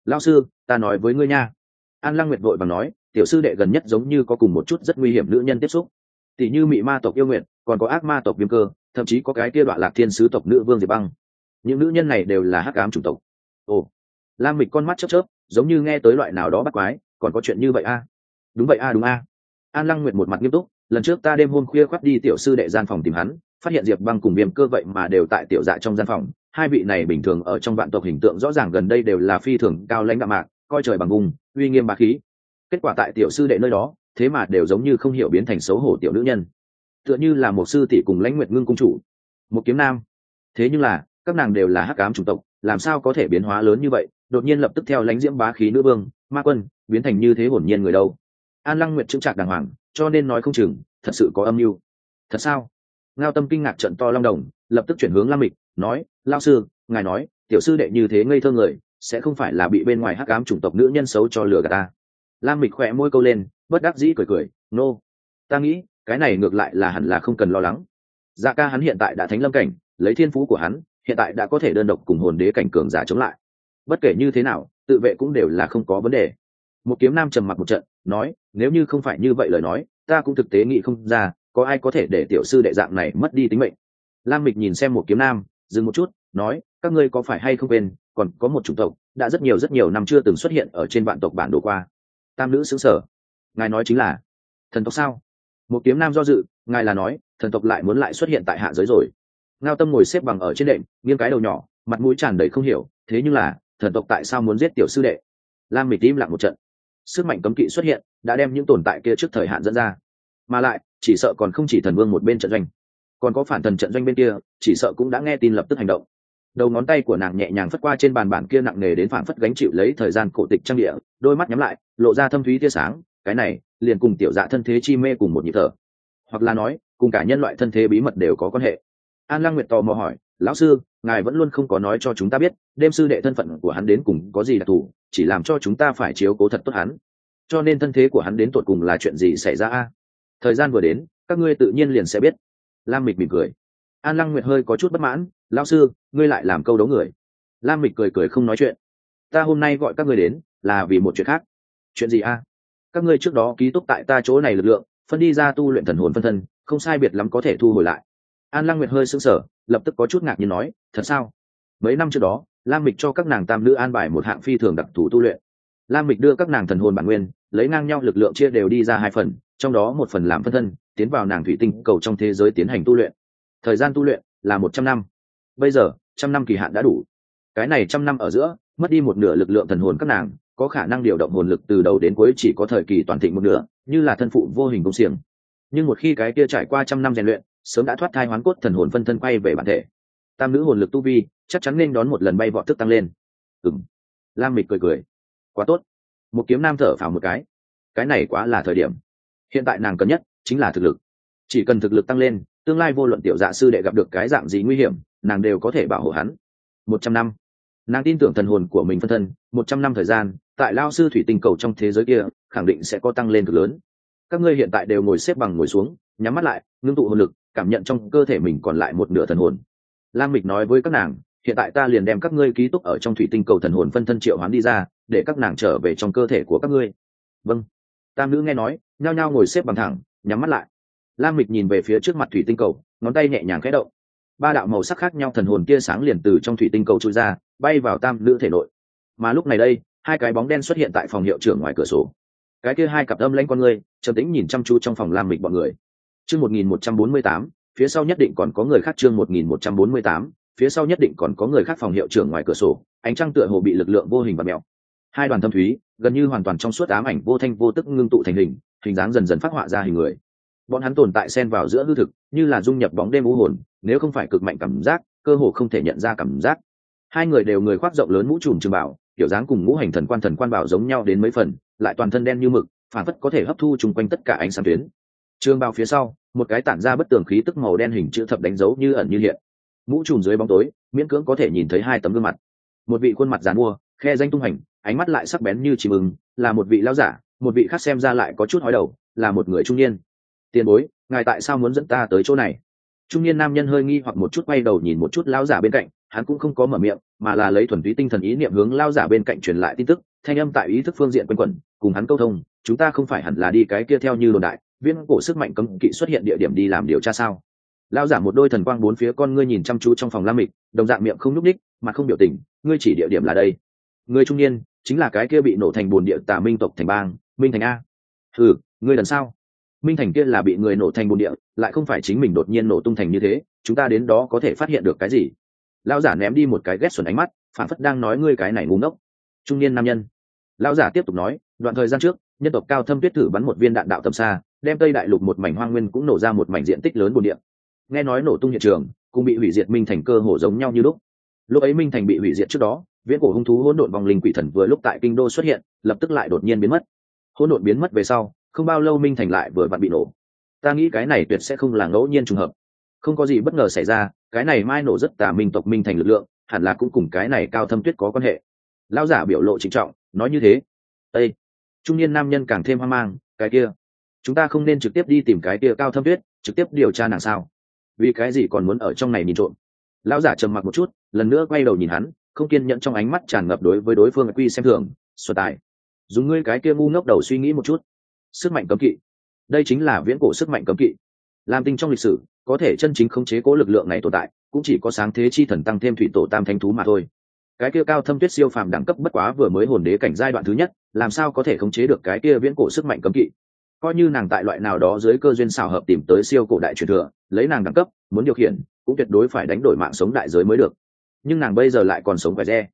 Lao sư, ta nói với ngươi nha. An lăng nguyệt vội và nói tiểu sư đệ gần nhất giống như có cùng một chút rất nguy hiểm nữ nhân tiếp xúc. Tỷ như mị ma tộc yêu nguyện còn có ác ma tộc viêm cơ, thậm chí có cái kia đoạn lạc thiên sứ tộc nữ vương diệp băng. Những nữ nhân này đều là hắc ám chủng tộc. Ồ, lam mịch con mắt chớp chớp, giống như nghe tới loại nào đó bắt quái, còn có chuyện như vậy a? Đúng vậy a, đúng a. An lăng nguyệt một mặt nghiêm túc, lần trước ta đêm hôm khuya khoác đi tiểu sư đệ gian phòng tìm hắn, phát hiện diệp băng cùng viêm cơ vậy mà đều tại tiểu dạ trong gian phòng. Hai vị này bình thường ở trong vạn tộc hình tượng rõ ràng gần đây đều là phi thường cao lãnh đạm mạc, coi trời bằng vùng uy nghiêm bá khí kết quả tại tiểu sư đệ nơi đó, thế mà đều giống như không hiểu biến thành xấu hổ tiểu nữ nhân. Tựa như là một sư tỷ cùng lãnh nguyệt ngưng cung chủ, một kiếm nam. Thế nhưng là, các nàng đều là hắc ám chủng tộc, làm sao có thể biến hóa lớn như vậy? Đột nhiên lập tức theo lãnh diễm bá khí nữ vương, ma quân, biến thành như thế hồn nhiên người đâu? An lăng nguyệt chững chạc đàng hoàng, cho nên nói không chừng, thật sự có âm mưu. Thật sao? Ngao tâm kinh ngạc trận to long đồng, lập tức chuyển hướng lam mịch, nói lao sư, ngài nói, tiểu sư đệ như thế ngây thơ người, sẽ không phải là bị bên ngoài hắc ám chủng tộc nữ nhân xấu cho lừa gạt ta lam mịch khỏe môi câu lên, bất đắc dĩ cười cười, nô、no. ta nghĩ, cái này ngược lại là hẳn là không cần lo lắng. Dạ ca hắn hiện tại đã thánh lâm cảnh, lấy thiên phú của hắn, hiện tại đã có thể đơn độc cùng hồn đế cảnh cường giả chống lại. Bất kể như thế nào, tự vệ cũng đều là không có vấn đề. Một kiếm nam trầm mặc một trận, nói, nếu như không phải như vậy lời nói, ta cũng thực tế nghĩ không ra, có ai có thể để tiểu sư đệ dạng này mất đi tính mệnh. Lam mịch nhìn xem một kiếm nam, dừng một chút, nói, các ngươi có phải hay không quên, còn có một chủng tộc, đã rất nhiều rất nhiều năm chưa từng xuất hiện ở trên vạn tộc bản đồ qua tam nữ xứng sở. Ngài nói chính là, thần tộc sao? Một kiếm nam do dự, ngài là nói, thần tộc lại muốn lại xuất hiện tại hạ giới rồi. Ngao tâm ngồi xếp bằng ở trên đệm, nghiêng cái đầu nhỏ, mặt mũi tràn đầy không hiểu, thế nhưng là, thần tộc tại sao muốn giết tiểu sư đệ? Lam mịt im lặng một trận. Sức mạnh cấm kỵ xuất hiện, đã đem những tồn tại kia trước thời hạn dẫn ra. Mà lại, chỉ sợ còn không chỉ thần vương một bên trận doanh. Còn có phản thần trận doanh bên kia, chỉ sợ cũng đã nghe tin lập tức hành động. Đầu ngón tay của nàng nhẹ nhàng phất qua trên bàn bản kia nặng nề đến phản phất gánh chịu lấy thời gian cổ tịch trang địa, đôi mắt nhắm lại lộ ra thâm thúy tia sáng, cái này, liền cùng tiểu dạ thân thế chi mê cùng một nhịp thở. Hoặc là nói, cùng cả nhân loại thân thế bí mật đều có quan hệ. An lang nguyệt tò mò hỏi, lão sư, ngài vẫn luôn không có nói cho chúng ta biết, đêm sư đệ thân phận của hắn đến cùng có gì đặc thù, chỉ làm cho chúng ta phải chiếu cố thật tốt hắn. Cho nên thân thế của hắn đến tột cùng là chuyện gì xảy ra a? Thời gian vừa đến, các ngươi tự nhiên liền sẽ biết. Lam mịch mỉm cười. An lăng nguyệt hơi có chút bất mãn, lão sư, ngươi lại làm câu đấu người. Lam mịch cười cười không nói chuyện. Ta hôm nay gọi các ngươi đến là vì một chuyện khác chuyện gì a? Các ngươi trước đó ký túc tại ta chỗ này lực lượng, phân đi ra tu luyện thần hồn phân thân, không sai biệt lắm có thể thu hồi lại. An lăng nguyệt hơi sững sờ, lập tức có chút ngạc nhiên nói, thật sao? Mấy năm trước đó, lam mịch cho các nàng tam nữ an bài một hạng phi thường đặc thù tu luyện. Lam mịch đưa các nàng thần hồn bản nguyên, lấy ngang nhau lực lượng chia đều đi ra hai phần, trong đó một phần làm phân thân, tiến vào nàng thủy tinh cầu trong thế giới tiến hành tu luyện. Thời gian tu luyện là một trăm năm. Bây giờ, trăm năm kỳ hạn đã đủ. Cái này trăm năm ở giữa, mất đi một nửa lực lượng thần hồn các nàng có khả năng điều động hồn lực từ đầu đến cuối chỉ có thời kỳ toàn thịnh một nửa, như là thân phụ vô hình công xiềng. Nhưng một khi cái kia trải qua trăm năm rèn luyện, sớm đã thoát thai hoán cốt thần hồn phân thân quay về bản thể. Tam nữ hồn lực tu vi, chắc chắn nên đón một lần bay vọt thức tăng lên. Ừng lam mịch cười cười. Quá tốt. Một kiếm nam thở phào một cái. Cái này quá là thời điểm. Hiện tại nàng cần nhất chính là thực lực. Chỉ cần thực lực tăng lên, tương lai vô luận tiểu dạ sư đệ gặp được cái dạng gì nguy hiểm, nàng đều có thể bảo hộ hắn. Một trăm năm nàng tin tưởng thần hồn của mình phân thân, một trăm năm thời gian, tại lao sư thủy tinh cầu trong thế giới kia, khẳng định sẽ có tăng lên cực lớn. Các ngươi hiện tại đều ngồi xếp bằng ngồi xuống, nhắm mắt lại, ngưng tụ hồn lực, cảm nhận trong cơ thể mình còn lại một nửa thần hồn. Lam mịch nói với các nàng, hiện tại ta liền đem các ngươi ký túc ở trong thủy tinh cầu thần hồn phân thân triệu hoán đi ra, để các nàng trở về trong cơ thể của các ngươi. Vâng. Tam nữ nghe nói, nhao nhao ngồi xếp bằng thẳng, nhắm mắt lại. Lam mịch nhìn về phía trước mặt thủy tinh cầu, ngón tay nhẹ nhàng khẽ động ba đạo màu sắc khác nhau thần hồn tia sáng liền từ trong thủy tinh cầu trôi ra, bay vào tam nữ thể nội. Mà lúc này đây, hai cái bóng đen xuất hiện tại phòng hiệu trưởng ngoài cửa sổ. Cái kia hai cặp âm lãnh con người, trầm tĩnh nhìn chăm chú trong phòng lam mịch bọn người. Chương một nghìn một trăm bốn mươi tám, phía sau nhất định còn có người khác chương một nghìn một trăm bốn mươi tám, phía sau nhất định còn có người khác phòng hiệu trưởng ngoài cửa sổ, ánh trăng tựa hồ bị lực lượng vô hình và mèo. Hai đoàn thâm thúy, gần như hoàn toàn trong suốt ám ảnh vô thanh vô tức ngưng tụ thành hình hình dáng dần dần phát họa ra hình người bọn hắn tồn tại xen vào giữa hư thực, như là dung nhập bóng đêm u hồn, nếu không phải cực mạnh cảm giác, cơ hồ không thể nhận ra cảm giác. Hai người đều người khoác rộng lớn mũ trùm trường bảo, kiểu dáng cùng ngũ hành thần quan thần quan bảo giống nhau đến mấy phần, lại toàn thân đen như mực phản phất có thể hấp thu chung quanh tất cả ánh sáng tuyến. Trường bào phía sau, một cái tản ra bất tường khí tức màu đen hình chữ thập đánh dấu như ẩn như hiện. Mũ trùm dưới bóng tối, miễn cưỡng có thể nhìn thấy hai tấm gương mặt. Một vị khuôn mặt dàn mua khe danh tung hành, ánh mắt lại sắc bén như chìm mừng là một vị lao giả, một vị khác xem ra lại có chút hói đầu, là một người trung niên tiền bối, ngài tại sao muốn dẫn ta tới chỗ này? Trung niên nam nhân hơi nghi hoặc một chút quay đầu nhìn một chút lao giả bên cạnh, hắn cũng không có mở miệng, mà là lấy thuần túy tinh thần ý niệm hướng lao giả bên cạnh truyền lại tin tức, thanh âm tại ý thức phương diện quanh quẩn, cùng hắn câu thông, chúng ta không phải hẳn là đi cái kia theo như đồn đại, viễn cổ sức mạnh cấm kỵ xuất hiện địa điểm đi làm điều tra sao? Lao giả một đôi thần quang bốn phía con ngươi nhìn chăm chú trong phòng lam mịch, đồng dạng miệng không nhúc ních mà không biểu tình, ngươi chỉ địa điểm là đây. Người trung niên, chính là cái kia bị nổ thành bồn địa tà minh tộc thành bang, minh thành a. Ừ ngươi lần sau minh thành kia là bị người nổ thành bồn địa, lại không phải chính mình đột nhiên nổ tung thành như thế, chúng ta đến đó có thể phát hiện được cái gì? Lão giả ném đi một cái ghét xuẩn ánh mắt, phản phất đang nói ngươi cái này ngu ngốc. Trung niên nam nhân. Lão giả tiếp tục nói, đoạn thời gian trước, nhân tộc cao thâm tuyết thử bắn một viên đạn đạo tầm xa, đem tây đại lục một mảnh hoang nguyên cũng nổ ra một mảnh diện tích lớn bồn địa. Nghe nói nổ tung hiện trường, cũng bị hủy diệt minh thành cơ hồ giống nhau như lúc. Lúc ấy minh thành bị hủy diệt trước đó, viễn cổ hung thú hỗn độn vòng linh quỷ thần vừa lúc tại kinh đô xuất hiện, lập tức lại đột nhiên biến mất. Hỗn độn biến mất về sau không bao lâu minh thành lại vừa vặn bị nổ. Ta nghĩ cái này tuyệt sẽ không là ngẫu nhiên trùng hợp. Không có gì bất ngờ xảy ra, cái này mai nổ rất tà minh tộc minh thành lực lượng, hẳn là cũng cùng cái này cao thâm tuyết có quan hệ. Lao giả biểu lộ trịnh trọng, nói như thế. Â trung niên nam nhân càng thêm hoang mang, cái kia. Chúng ta không nên trực tiếp đi tìm cái kia cao thâm tuyết, trực tiếp điều tra nàng sao? Vì cái gì còn muốn ở trong này nhìn trộm? Lão giả trầm mặc một chút, lần nữa quay đầu nhìn hắn, không kiên nhẫn trong ánh mắt tràn ngập đối với đối phương quy xem thường xuân tài. Dùng ngươi cái kia ngu ngốc đầu suy nghĩ một chút sức mạnh cấm kỵ. Đây chính là viễn cổ sức mạnh cấm kỵ. Làm tinh trong lịch sử, có thể chân chính khống chế cố lực lượng này tồn tại, cũng chỉ có sáng thế chi thần tăng thêm thủy tổ tam thanh thú mà thôi. Cái kia cao thâm tuyết siêu phàm đẳng cấp bất quá vừa mới hồn đế cảnh giai đoạn thứ nhất, làm sao có thể khống chế được cái kia viễn cổ sức mạnh cấm kỵ? Coi như nàng tại loại nào đó dưới cơ duyên xào hợp tìm tới siêu cổ đại truyền thừa, lấy nàng đẳng cấp, muốn điều khiển, cũng tuyệt đối phải đánh đổi mạng sống đại giới mới được. Nhưng nàng bây giờ lại còn sống phải re.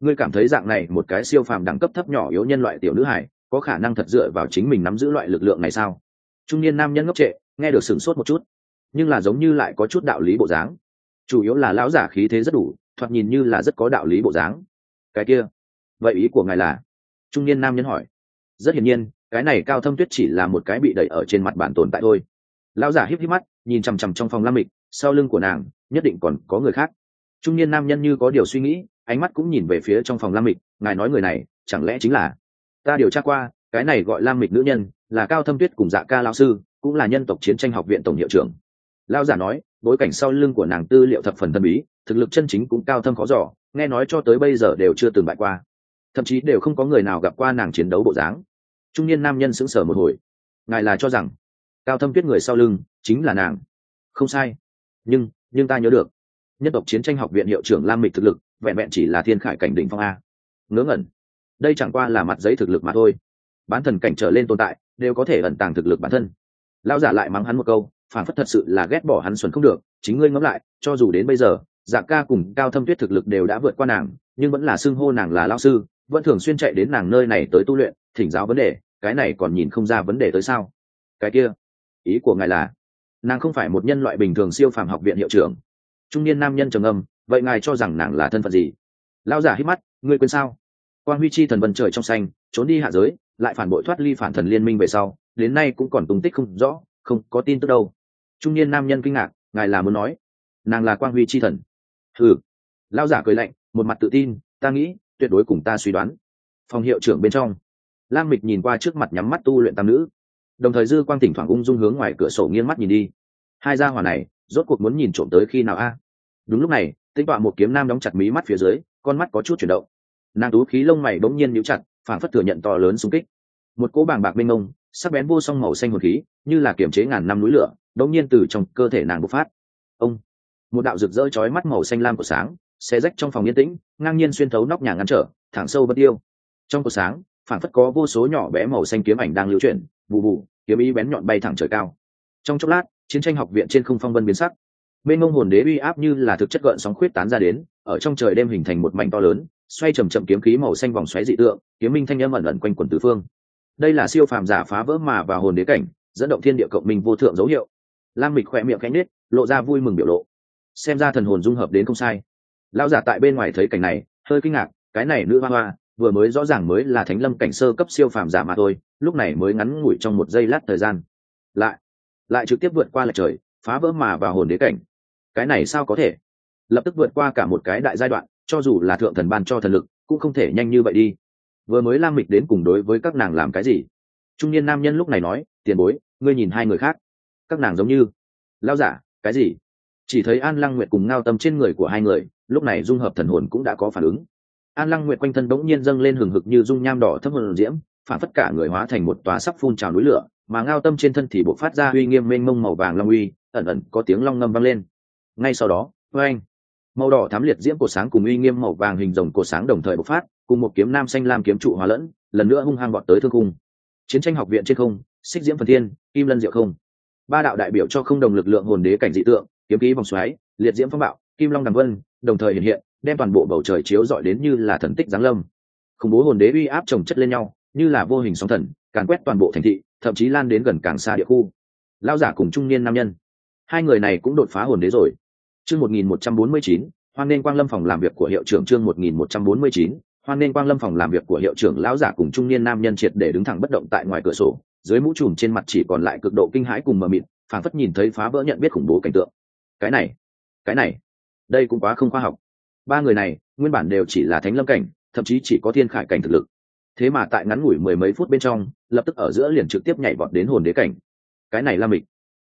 Ngươi cảm thấy dạng này một cái siêu phàm đẳng cấp thấp nhỏ yếu nhân loại tiểu nữ hải có khả năng thật dựa vào chính mình nắm giữ loại lực lượng này sao? Trung niên nam nhân ngốc trệ, nghe được sửng sốt một chút, nhưng là giống như lại có chút đạo lý bộ dáng. Chủ yếu là lão giả khí thế rất đủ, thoạt nhìn như là rất có đạo lý bộ dáng. Cái kia, vậy ý của ngài là? Trung niên nam nhân hỏi. Rất hiển nhiên, cái này cao thâm tuyết chỉ là một cái bị đẩy ở trên mặt bản tồn tại thôi. Lão giả híp híp mắt, nhìn chằm chằm trong phòng lam mịch, sau lưng của nàng, nhất định còn có người khác. Trung niên nam nhân như có điều suy nghĩ, ánh mắt cũng nhìn về phía trong phòng lam mịch, ngài nói người này, chẳng lẽ chính là ta điều tra qua, cái này gọi lam mịch nữ nhân, là cao thâm tuyết cùng dạ ca lao sư, cũng là nhân tộc chiến tranh học viện tổng hiệu trưởng. Lao giả nói, bối cảnh sau lưng của nàng tư liệu thập phần thần bí, thực lực chân chính cũng cao thâm khó giỏ nghe nói cho tới bây giờ đều chưa từng bại qua. Thậm chí đều không có người nào gặp qua nàng chiến đấu bộ dáng. Trung niên nam nhân sững sờ một hồi. Ngài là cho rằng, cao thâm tuyết người sau lưng chính là nàng. Không sai. Nhưng nhưng ta nhớ được. Nhân tộc chiến tranh học viện hiệu trưởng lam mịch thực lực, vẹn vẹn chỉ là thiên khải cảnh đỉnh phong a. Ngớ ngẩn đây chẳng qua là mặt giấy thực lực mà thôi. Bán thần cảnh trở lên tồn tại, đều có thể ẩn tàng thực lực bản thân. Lão giả lại mắng hắn một câu, phản phất thật sự là ghét bỏ hắn xuẩn không được, chính ngươi ngẫm lại, cho dù đến bây giờ dạ ca cùng cao thâm tuyết thực lực đều đã vượt qua nàng, nhưng vẫn là xưng hô nàng là lao sư, vẫn thường xuyên chạy đến nàng nơi này tới tu luyện, thỉnh giáo vấn đề, cái này còn nhìn không ra vấn đề tới sao? Cái kia, ý của ngài là, nàng không phải một nhân loại bình thường siêu phàm học viện hiệu trưởng. Trung niên nam nhân trầm âm vậy ngài cho rằng nàng là thân phận gì? Lao giả hít mắt, ngươi quên sao? Quan huy chi thần vân trời trong xanh, trốn đi hạ giới, lại phản bội thoát ly phản thần liên minh về sau, đến nay cũng còn tung tích không rõ, không có tin tức đâu. Trung niên nam nhân kinh ngạc, ngài là muốn nói. Nàng là quang huy chi thần. Ừ lao giả cười lạnh, một mặt tự tin, ta nghĩ, tuyệt đối cùng ta suy đoán. Phòng hiệu trưởng bên trong. Lam mịch nhìn qua trước mặt nhắm mắt tu luyện tam nữ. Đồng thời dư quang thỉnh thoảng ung dung hướng ngoài cửa sổ nghiêng mắt nhìn đi. Hai gia hỏa này, rốt cuộc muốn nhìn trộm tới khi nào a? Đúng lúc này, tinh tọa một kiếm nam đóng chặt mí mắt phía dưới, con mắt có chút chuyển động nàng tú khí lông mày bỗng nhiên nhíu chặt phản phất thừa nhận to lớn xung kích. Một cỗ bàng bạc mênh mông, sắc bén vô song màu xanh hồn khí, như là kiềm chế ngàn năm núi lửa, đống nhiên từ trong cơ thể nàng bộc phát. Ông, một đạo rực rỡ chói mắt màu xanh lam của sáng xe rách trong phòng yên tĩnh, ngang nhiên xuyên thấu nóc nhà ngăn trở, thẳng sâu bất yêu trong cổ sáng phản phất có vô số nhỏ bé màu xanh kiếm ảnh đang lưu chuyển vụ vụ kiếm ý bén nhọn bay thẳng trời cao. Trong chốc lát, chiến tranh học viện trên không phong vân biến sắc. Bên ngông hồn đế uy áp như là thực chất gợn sóng khuyết tán ra đến, ở trong trời đêm hình thành một mảnh to lớn xoay chầm chậm kiếm khí màu xanh vòng xoáy dị tượng, kiếm minh thanh âm ẩn ẩn quanh quần tứ phương. Đây là siêu phàm giả phá vỡ mà và hồn đế cảnh, dẫn động thiên địa cộng minh vô thượng dấu hiệu. Lam mịch khỏe miệng cánh nết lộ ra vui mừng biểu lộ. Xem ra thần hồn dung hợp đến không sai. Lão giả tại bên ngoài thấy cảnh này, hơi kinh ngạc, cái này nữ hoa hoa, vừa mới rõ ràng mới là thánh lâm cảnh sơ cấp siêu phàm giả mà thôi, lúc này mới ngắn ngủi trong một giây lát thời gian. Lại lại trực tiếp vượt qua lệch trời, phá vỡ mà vào hồn đế cảnh. Cái này sao có thể? Lập tức vượt qua cả một cái đại giai đoạn cho dù là thượng thần ban cho thần lực, cũng không thể nhanh như vậy đi. Vừa mới lam mịch đến cùng đối với các nàng làm cái gì? Trung niên nam nhân lúc này nói, tiền bối, ngươi nhìn hai người khác. Các nàng giống như lao giả, cái gì? Chỉ thấy an lăng nguyệt cùng ngao tâm trên người của hai người, lúc này dung hợp thần hồn cũng đã có phản ứng. An lăng nguyệt quanh thân bỗng nhiên dâng lên hừng hực như dung nham đỏ thấp hơn diễm, phản phất cả người hóa thành một tòa sắp phun trào núi lửa, mà ngao tâm trên thân thì bộ phát ra uy nghiêm mênh mông màu vàng long uy, ẩn ẩn có tiếng long ngâm vang lên. Ngay sau đó vê anh màu đỏ thám liệt diễm cổ sáng cùng uy nghiêm màu vàng hình rồng cổ sáng đồng thời bộc phát, cùng một kiếm nam xanh lam kiếm trụ hóa lẫn, lần nữa hung hăng bọn tới thương cung. Chiến tranh học viện trên không, xích diễm phần thiên, kim lân diệu không. Ba đạo đại biểu cho không đồng lực lượng hồn đế cảnh dị tượng, kiếm ký vòng xoáy, liệt diễm phong bạo, kim long đằng vân, đồng thời hiện hiện, đem toàn bộ bầu trời chiếu dọi đến như là thần tích giáng lâm. Khủng bố hồn đế uy áp chồng chất lên nhau, như là vô hình sóng thần, càn quét toàn bộ thành thị, thậm chí lan đến gần càng xa địa khu. Lao giả cùng trung niên nam nhân. Hai người này cũng đột phá hồn đế rồi chương một nghìn một trăm bốn mươi chín, hoan nên quang lâm phòng làm việc của hiệu trưởng chương một nghìn một trăm bốn mươi chín, hoan nên quang lâm phòng làm việc của hiệu trưởng lão giả cùng trung niên nam nhân triệt để đứng thẳng bất động tại ngoài cửa sổ. Dưới mũ trùm trên mặt chỉ còn lại cực độ kinh hãi cùng mờ mịt, phảng phất nhìn thấy phá vỡ nhận biết khủng bố cảnh tượng. Cái này cái này, đây cũng quá không khoa học. Ba người này, nguyên bản đều chỉ là thánh lâm cảnh, thậm chí chỉ có thiên khải cảnh thực lực. Thế mà tại ngắn ngủi mười mấy phút bên trong, lập tức ở giữa liền trực tiếp nhảy vọt đến hồn đế cảnh. Cái này là mịch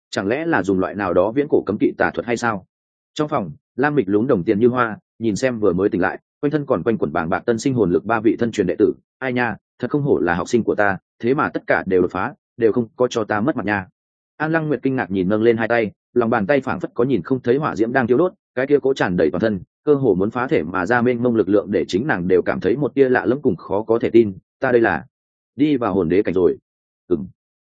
chẳng lẽ là dùng loại nào đó viễn cổ cấm kỵ tà thuật hay sao? Trong phòng, lam mịch lúng đồng tiền như hoa, nhìn xem vừa mới tỉnh lại, quanh thân còn quanh quẩn bảng bạc tân sinh hồn lực ba vị thân truyền đệ tử. Ai nha, thật không hổ là học sinh của ta, thế mà tất cả đều đột phá, đều không có cho ta mất mặt nha. An lăng nguyệt kinh ngạc nhìn nâng lên hai tay, lòng bàn tay phảng phất có nhìn không thấy hỏa diễm đang thiêu đốt, cái kia cố tràn đầy toàn thân, cơ hồ muốn phá thể mà ra mênh mông lực lượng để chính nàng đều cảm thấy một tia lạ lẫm cùng khó có thể tin, ta đây là đi vào hồn đế cảnh rồi. Ừng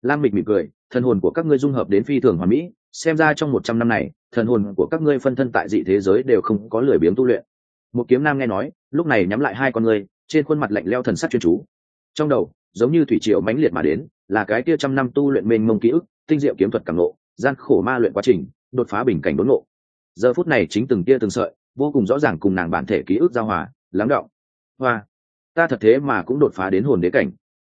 lam mịch mỉm cười, thân hồn của các ngươi dung hợp đến phi thường hoàn mỹ xem ra trong một trăm năm này, thần hồn của các ngươi phân thân tại dị thế giới đều không có lười biếng tu luyện. Một kiếm nam nghe nói, lúc này nhắm lại hai con ngươi, trên khuôn mặt lạnh leo thần sắc chuyên chú. Trong đầu, giống như thủy triều mãnh liệt mà đến, là cái kia trăm năm tu luyện mênh mông ký ức, tinh diệu kiếm thuật cảm lộ gian khổ ma luyện quá trình, đột phá bình cảnh đốn ngộ. Giờ phút này chính từng tia từng sợi, vô cùng rõ ràng cùng nàng bản thể ký ức giao hòa, lắng động. Hoa, ta thật thế mà cũng đột phá đến hồn đế cảnh.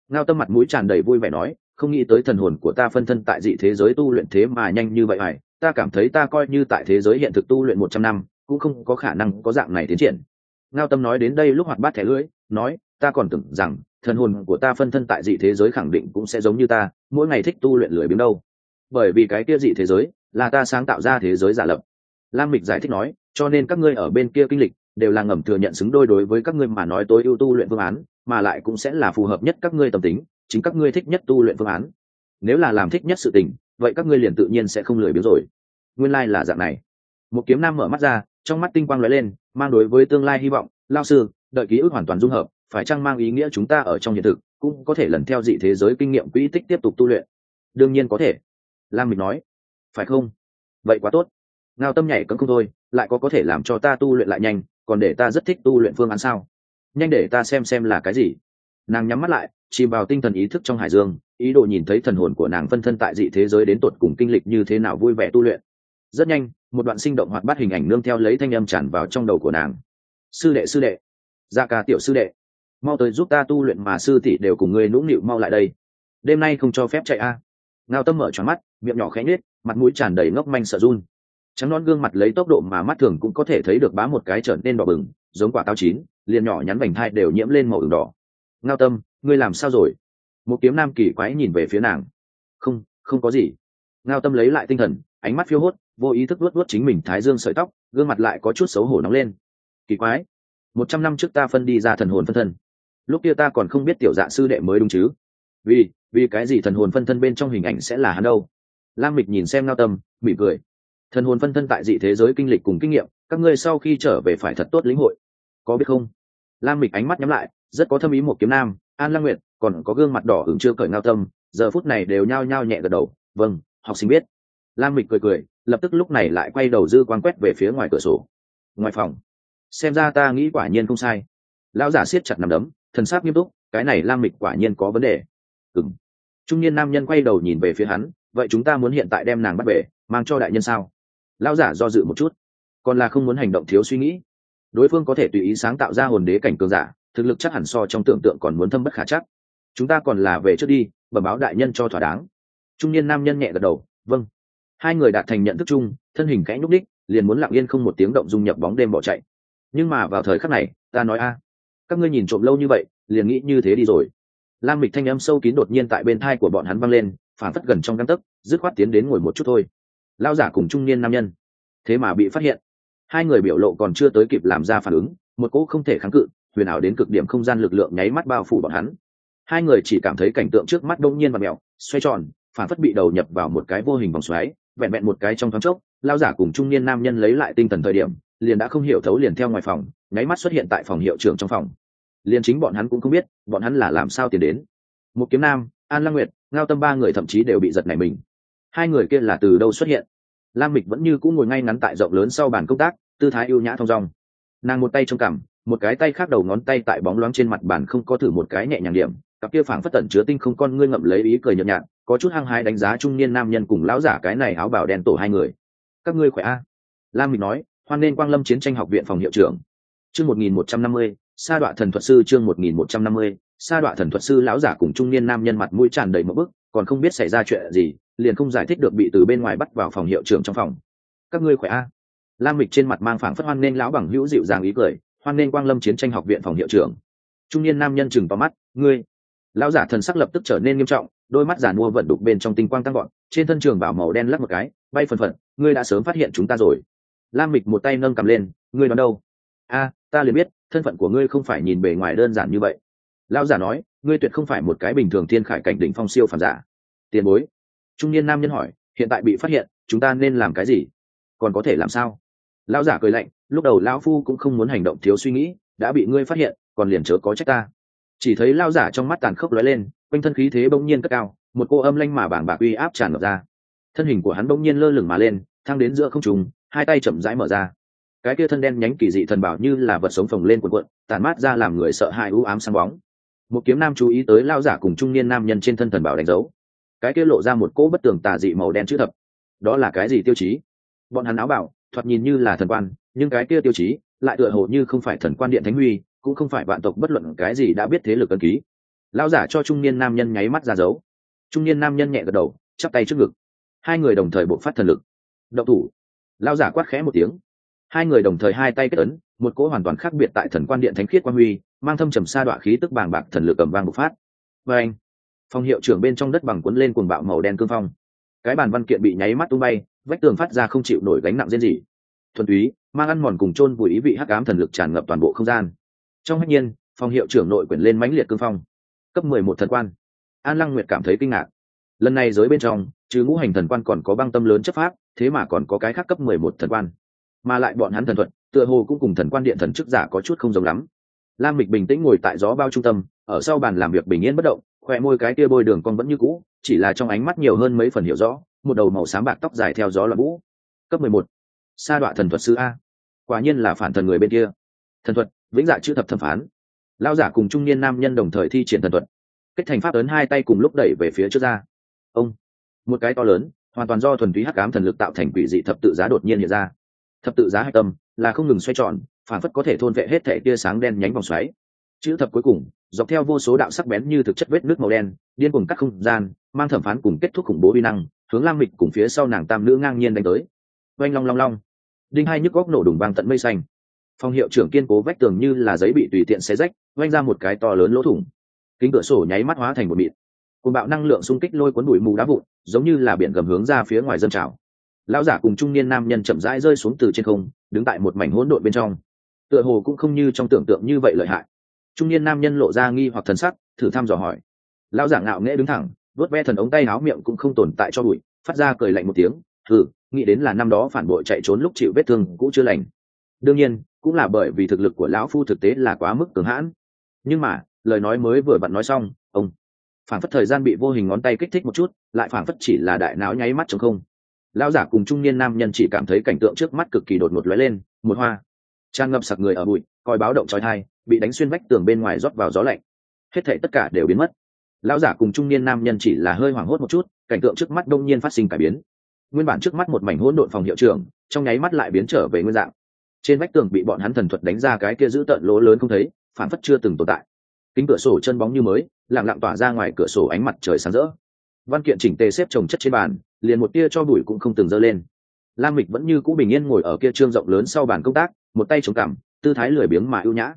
Ngao tâm mặt mũi tràn đầy vui vẻ nói không nghĩ tới thần hồn của ta phân thân tại dị thế giới tu luyện thế mà nhanh như vậy hải ta cảm thấy ta coi như tại thế giới hiện thực tu luyện một trăm năm, cũng không có khả năng có dạng này tiến triển. Ngao tâm nói đến đây lúc hoạt bát thẻ lưỡi, nói, ta còn tưởng rằng thần hồn của ta phân thân tại dị thế giới khẳng định cũng sẽ giống như ta, mỗi ngày thích tu luyện lười biếng đâu. Bởi vì cái kia dị thế giới là ta sáng tạo ra thế giới giả lập. Lam mịch giải thích nói, cho nên các ngươi ở bên kia kinh lịch đều là ngầm thừa nhận xứng đôi đối với các ngươi mà nói tối ưu tu luyện phương án, mà lại cũng sẽ là phù hợp nhất các ngươi tâm tính chính các ngươi thích nhất tu luyện phương án. Nếu là làm thích nhất sự tình, vậy các ngươi liền tự nhiên sẽ không lười biếng rồi. Nguyên lai、like、là dạng này. Một kiếm nam mở mắt ra, trong mắt tinh quang lóe lên, mang đối với tương lai hy vọng. Lao sư, đợi ký ức hoàn toàn dung hợp, phải chăng mang ý nghĩa chúng ta ở trong hiện thực, cũng có thể lần theo dị thế giới kinh nghiệm quỹ tích tiếp tục tu luyện? Đương nhiên có thể. Lam mình nói. Phải không? Vậy quá tốt. Ngao tâm nhảy cấm không thôi, lại có có thể làm cho ta tu luyện lại nhanh, còn để ta rất thích tu luyện phương án sao? Nhanh để ta xem xem là cái gì. Nàng nhắm mắt lại chìm vào tinh thần ý thức trong hải dương, ý đồ nhìn thấy thần hồn của nàng phân thân tại dị thế giới đến tột cùng kinh lịch như thế nào vui vẻ tu luyện. Rất nhanh, một đoạn sinh động hoạt bát hình ảnh nương theo lấy thanh âm tràn vào trong đầu của nàng. Sư đệ sư đệ. Gia ca tiểu sư đệ. Mau tới giúp ta tu luyện mà sư tỷ đều cùng ngươi nũng nịu mau lại đây. Đêm nay không cho phép chạy a. Ngao tâm mở tròn mắt, miệng nhỏ khẽ nhếch, mặt mũi tràn đầy ngốc manh sợ run. Trắng non gương mặt lấy tốc độ mà mắt thường cũng có thể thấy được bá một cái trở nên đỏ bừng, giống quả táo chín, liền nhỏ nhắn vành thai đều nhiễm lên màu đỏ ngao tâm, ngươi làm sao rồi? Một kiếm nam kỳ quái nhìn về phía nàng. Không không có gì. Ngao tâm lấy lại tinh thần, ánh mắt phiêu hốt, vô ý thức luốt luốt chính mình thái dương sợi tóc, gương mặt lại có chút xấu hổ nóng lên. Kỳ quái. Một trăm năm trước ta phân đi ra thần hồn phân thân. Lúc kia ta còn không biết tiểu dạ sư đệ mới đúng chứ. Vì vì cái gì thần hồn phân thân bên trong hình ảnh sẽ là hắn đâu? Lam mịch nhìn xem ngao tâm, mỉm cười. Thần hồn phân thân tại dị thế giới kinh lịch cùng kinh nghiệm, các ngươi sau khi trở về phải thật tốt lĩnh hội. Có biết không? Lam mịch ánh mắt nhắm lại rất có thâm ý một kiếm nam, an lang nguyệt, còn có gương mặt đỏ hứng chưa cởi ngao tâm, giờ phút này đều nhao nhao nhẹ gật đầu vâng học sinh biết. Lam mịch cười cười, lập tức lúc này lại quay đầu dư quan quét về phía ngoài cửa sổ. Ngoài phòng. Xem ra ta nghĩ quả nhiên không sai. Lão giả siết chặt nằm đấm, thần sắc nghiêm túc, cái này lam mịch quả nhiên có vấn đề. Ừng trung niên nam nhân quay đầu nhìn về phía hắn, vậy chúng ta muốn hiện tại đem nàng bắt về, mang cho đại nhân sao? Lão giả do dự một chút, còn là không muốn hành động thiếu suy nghĩ. Đối phương có thể tùy ý sáng tạo ra hồn đế cảnh cường giả thực lực chắc hẳn so trong tưởng tượng còn muốn thâm bất khả chắc. Chúng ta còn là về trước đi, bẩm báo đại nhân cho thỏa đáng. Trung niên nam nhân nhẹ gật đầu vâng. Hai người đạt thành nhận thức chung, thân hình kẽ nhúc đích liền muốn lặng yên không một tiếng động dung nhập bóng đêm bỏ chạy. Nhưng mà vào thời khắc này, ta nói a, các ngươi nhìn trộm lâu như vậy, liền nghĩ như thế đi rồi. Lam mịch thanh âm sâu kín đột nhiên tại bên thai của bọn hắn văng lên phản phất gần trong găng tấc, dứt khoát tiến đến ngồi một chút thôi. Lao giả cùng trung niên nam nhân, thế mà bị phát hiện. Hai người biểu lộ còn chưa tới kịp làm ra phản ứng, một cỗ không thể kháng cự huyền ảo đến cực điểm không gian lực lượng nháy mắt bao phủ bọn hắn. Hai người chỉ cảm thấy cảnh tượng trước mắt đông nhiên và mèo xoay tròn, phản phất bị đầu nhập vào một cái vô hình vòng xoáy, vẹn vẹn một cái trong thoáng chốc lao giả cùng trung niên nam nhân lấy lại tinh thần thời điểm, liền đã không hiểu thấu liền theo ngoài phòng, nháy mắt xuất hiện tại phòng hiệu trưởng trong phòng. Liền chính bọn hắn cũng không biết, bọn hắn là làm sao tiến đến. Một kiếm nam, an lăng nguyệt, ngao tâm ba người thậm chí đều bị giật nảy mình. Hai người kia là từ đâu xuất hiện? Lam mịch vẫn như cũng ngồi ngay ngắn tại rộng lớn sau bàn công tác, tư thái ưu nhã thong dong. Nàng một tay trong cằm một cái tay khác đầu ngón tay tại bóng loáng trên mặt bàn không có thử một cái nhẹ nhàng điểm, cặp kia phảng phất tẩn chứa tinh không con ngươi ngậm lấy ý cười nhợt nhạt, có chút hăng hái đánh giá trung niên nam nhân cùng lão giả cái này áo bảo đen tổ hai người. Các ngươi khỏe a? Lam mình nói, hoan nên quang lâm chiến tranh học viện phòng hiệu trưởng. Chương một nghìn một trăm năm mươi, sa đọa thần thuật sư chương một nghìn một trăm năm mươi, sa đọa thần thuật sư lão giả cùng trung niên nam nhân mặt mũi tràn đầy một bức, còn không biết xảy ra chuyện gì, liền không giải thích được bị từ bên ngoài bắt vào phòng hiệu trưởng trong phòng. Các ngươi khỏe a? Lam mịch trên mặt mang phảng phất hoan nên lão bằng hữu dịu dàng ý cười hoan nên quang lâm chiến tranh học viện phòng hiệu trưởng. Trung niên nam nhân chừng vào mắt, ngươi? Lão giả thần sắc lập tức trở nên nghiêm trọng, đôi mắt giả mua vận đục bên trong tinh quang tăng gọn trên thân trường bảo màu đen lắc một cái, bay phần phật, ngươi đã sớm phát hiện chúng ta rồi. Lam mịch một tay nâng cầm lên, ngươi đón đâu? A, ta liền biết, thân phận của ngươi không phải nhìn bề ngoài đơn giản như vậy. Lão giả nói, ngươi tuyệt không phải một cái bình thường thiên khải cảnh đỉnh phong siêu phàm giả. Tiền bối? Trung niên nam nhân hỏi, hiện tại bị phát hiện, chúng ta nên làm cái gì? Còn có thể làm sao? Lão giả cười lạnh, lúc đầu lão phu cũng không muốn hành động thiếu suy nghĩ, đã bị ngươi phát hiện, còn liền chớ có trách ta. Chỉ thấy lão giả trong mắt tàn khốc lóe lên, quanh thân khí thế bỗng nhiên cất cao, một cô âm lanh mà bảng bạc uy áp tràn ngập ra. Thân hình của hắn bỗng nhiên lơ lửng mà lên thang đến giữa không trùng hai tay chậm rãi mở ra. Cái kia thân đen nhánh kỳ dị thần bảo như là vật sống phồng lên cuộn cuộn tàn mát ra làm người sợ hãi u ám sáng bóng. Một kiếm nam chú ý tới lao giả cùng trung niên nam nhân trên thân thần bảo đánh dấu. Cái kia lộ ra một cỗ bất tường tà dị màu đen chữ thập. Đó là cái gì tiêu chí? Bọn hắn áo bảo thoạt nhìn như là thần quan, nhưng cái kia tiêu chí lại tựa hồ như không phải thần quan điện thánh huy, cũng không phải vạn tộc bất luận cái gì đã biết thế lực ân ký. Lao giả cho trung niên nam nhân nháy mắt ra dấu. Trung niên nam nhân nhẹ gật đầu, chắp tay trước ngực. Hai người đồng thời bộc phát thần lực. Động thủ. Lao giả quát khẽ một tiếng. Hai người đồng thời hai tay kết ấn, một cỗ hoàn toàn khác biệt tại thần quan điện thánh khiết quan huy, mang thâm trầm xa đoạn khí tức bàng bạc thần lực cầm vang bộc phát. Vâng. Và anh phòng hiệu trưởng bên trong đất bằng cuốn lên cuồng bạo màu đen cương phong. Cái bàn văn kiện bị nháy mắt tung bay vách tường phát ra không chịu nổi gánh nặng riêng gì thuần túy, mang ăn mòn cùng chôn vùi ý vị hắc ám thần lực tràn ngập toàn bộ không gian. Trong hách nhiên, phòng hiệu trưởng nội quyển lên mãnh liệt cương phong. Cấp mười một thần quan. An lăng nguyệt cảm thấy kinh ngạc. Lần này giới bên trong, trừ ngũ hành thần quan còn có băng tâm lớn chấp pháp, thế mà còn có cái khác cấp mười một thần quan. Mà lại bọn hắn thần thuật, tựa hồ cũng cùng thần quan điện thần chức giả có chút không giống lắm. Lam mịch bình tĩnh ngồi tại gió bao trung tâm, ở sau bàn làm việc bình yên bất động khoe môi cái kia bôi đường con vẫn như cũ, chỉ là trong ánh mắt nhiều hơn mấy phần hiểu rõ một đầu màu xám bạc tóc dài theo gió là vũ. Cấp mười một. Sa đọa thần thuật sư a. Quả nhiên là phản thần người bên kia. Thần thuật, vĩnh dạ chữ thập thẩm phán. Lao giả cùng trung niên nam nhân đồng thời thi triển thần thuật. Kết thành pháp ấn hai tay cùng lúc đẩy về phía trước ra. Ông. Một cái to lớn, hoàn toàn do thuần túy hắc ám thần lực tạo thành quỷ dị thập tự giá đột nhiên hiện ra. Thập tự giá hạch tâm là không ngừng xoay tròn, phản phất có thể thôn vệ hết thể tia sáng đen nhánh vòng xoáy. Chữ thập cuối cùng, dọc theo vô số đạo sắc bén như thực chất vết nước màu đen, điên cùng cắt không gian, mang thẩm phán cùng kết thúc khủng bố vi năng hướng lam mịch cùng phía sau nàng tam nữ ngang nhiên đánh tới. Oanh long long long. Đinh hai nhức góc nổ đùng vang tận mây xanh. Phòng hiệu trưởng kiên cố vách tường như là giấy bị tùy tiện xé rách oanh ra một cái to lớn lỗ thủng. Kính cửa sổ nháy mắt hóa thành một mịt, cùng bạo năng lượng xung kích lôi cuốn bụi mù đá vụn giống như là biển gầm hướng ra phía ngoài dân trào. Lão giả cùng trung niên nam nhân chậm rãi rơi xuống từ trên không đứng tại một mảnh hỗn độn bên trong. Tựa hồ cũng không như trong tưởng tượng như vậy lợi hại. Trung niên nam nhân lộ ra nghi hoặc thần sắc thử thăm dò hỏi. Lão giả ngạo nghễ đứng thẳng vớt ve thần ống tay áo miệng cũng không tồn tại cho bụi, phát ra cười lạnh một tiếng thử nghĩ đến là năm đó phản bội chạy trốn lúc chịu vết thương cũ chưa lành. Đương nhiên, cũng là bởi vì thực lực của lão phu thực tế là quá mức cường hãn. Nhưng mà, lời nói mới vừa vặn nói xong, ông phản phất thời gian bị vô hình ngón tay kích thích một chút, lại phản phất chỉ là đại não nháy mắt chống không. Lão giả cùng trung niên nam nhân chỉ cảm thấy cảnh tượng trước mắt cực kỳ đột ngột lóe lên, một hoa. Tràn ngập sặc người ở bụi, coi báo động trói thai bị đánh xuyên vách tường bên ngoài rót vào gió lạnh. Hết thảy tất cả đều biến mất lão giả cùng trung niên nam nhân chỉ là hơi hoảng hốt một chút, cảnh tượng trước mắt đông nhiên phát sinh cải biến. Nguyên bản trước mắt một mảnh hỗn độn phòng hiệu trưởng, trong nháy mắt lại biến trở về nguyên dạng. Trên vách tường bị bọn hắn thần thuật đánh ra cái kia giữ tận lỗ lớn không thấy, phản phất chưa từng tồn tại. Kính cửa sổ chân bóng như mới, lặng lặng tỏa ra ngoài cửa sổ ánh mặt trời sáng rỡ. Văn kiện chỉnh tề xếp chồng chất trên bàn, liền một tia cho bụi cũng không từng dơ lên. Lam mịch vẫn như cũ bình yên ngồi ở kia trương rộng lớn sau bàn công tác, một tay chống cằm, tư thái lười biếng mà ưu nhã.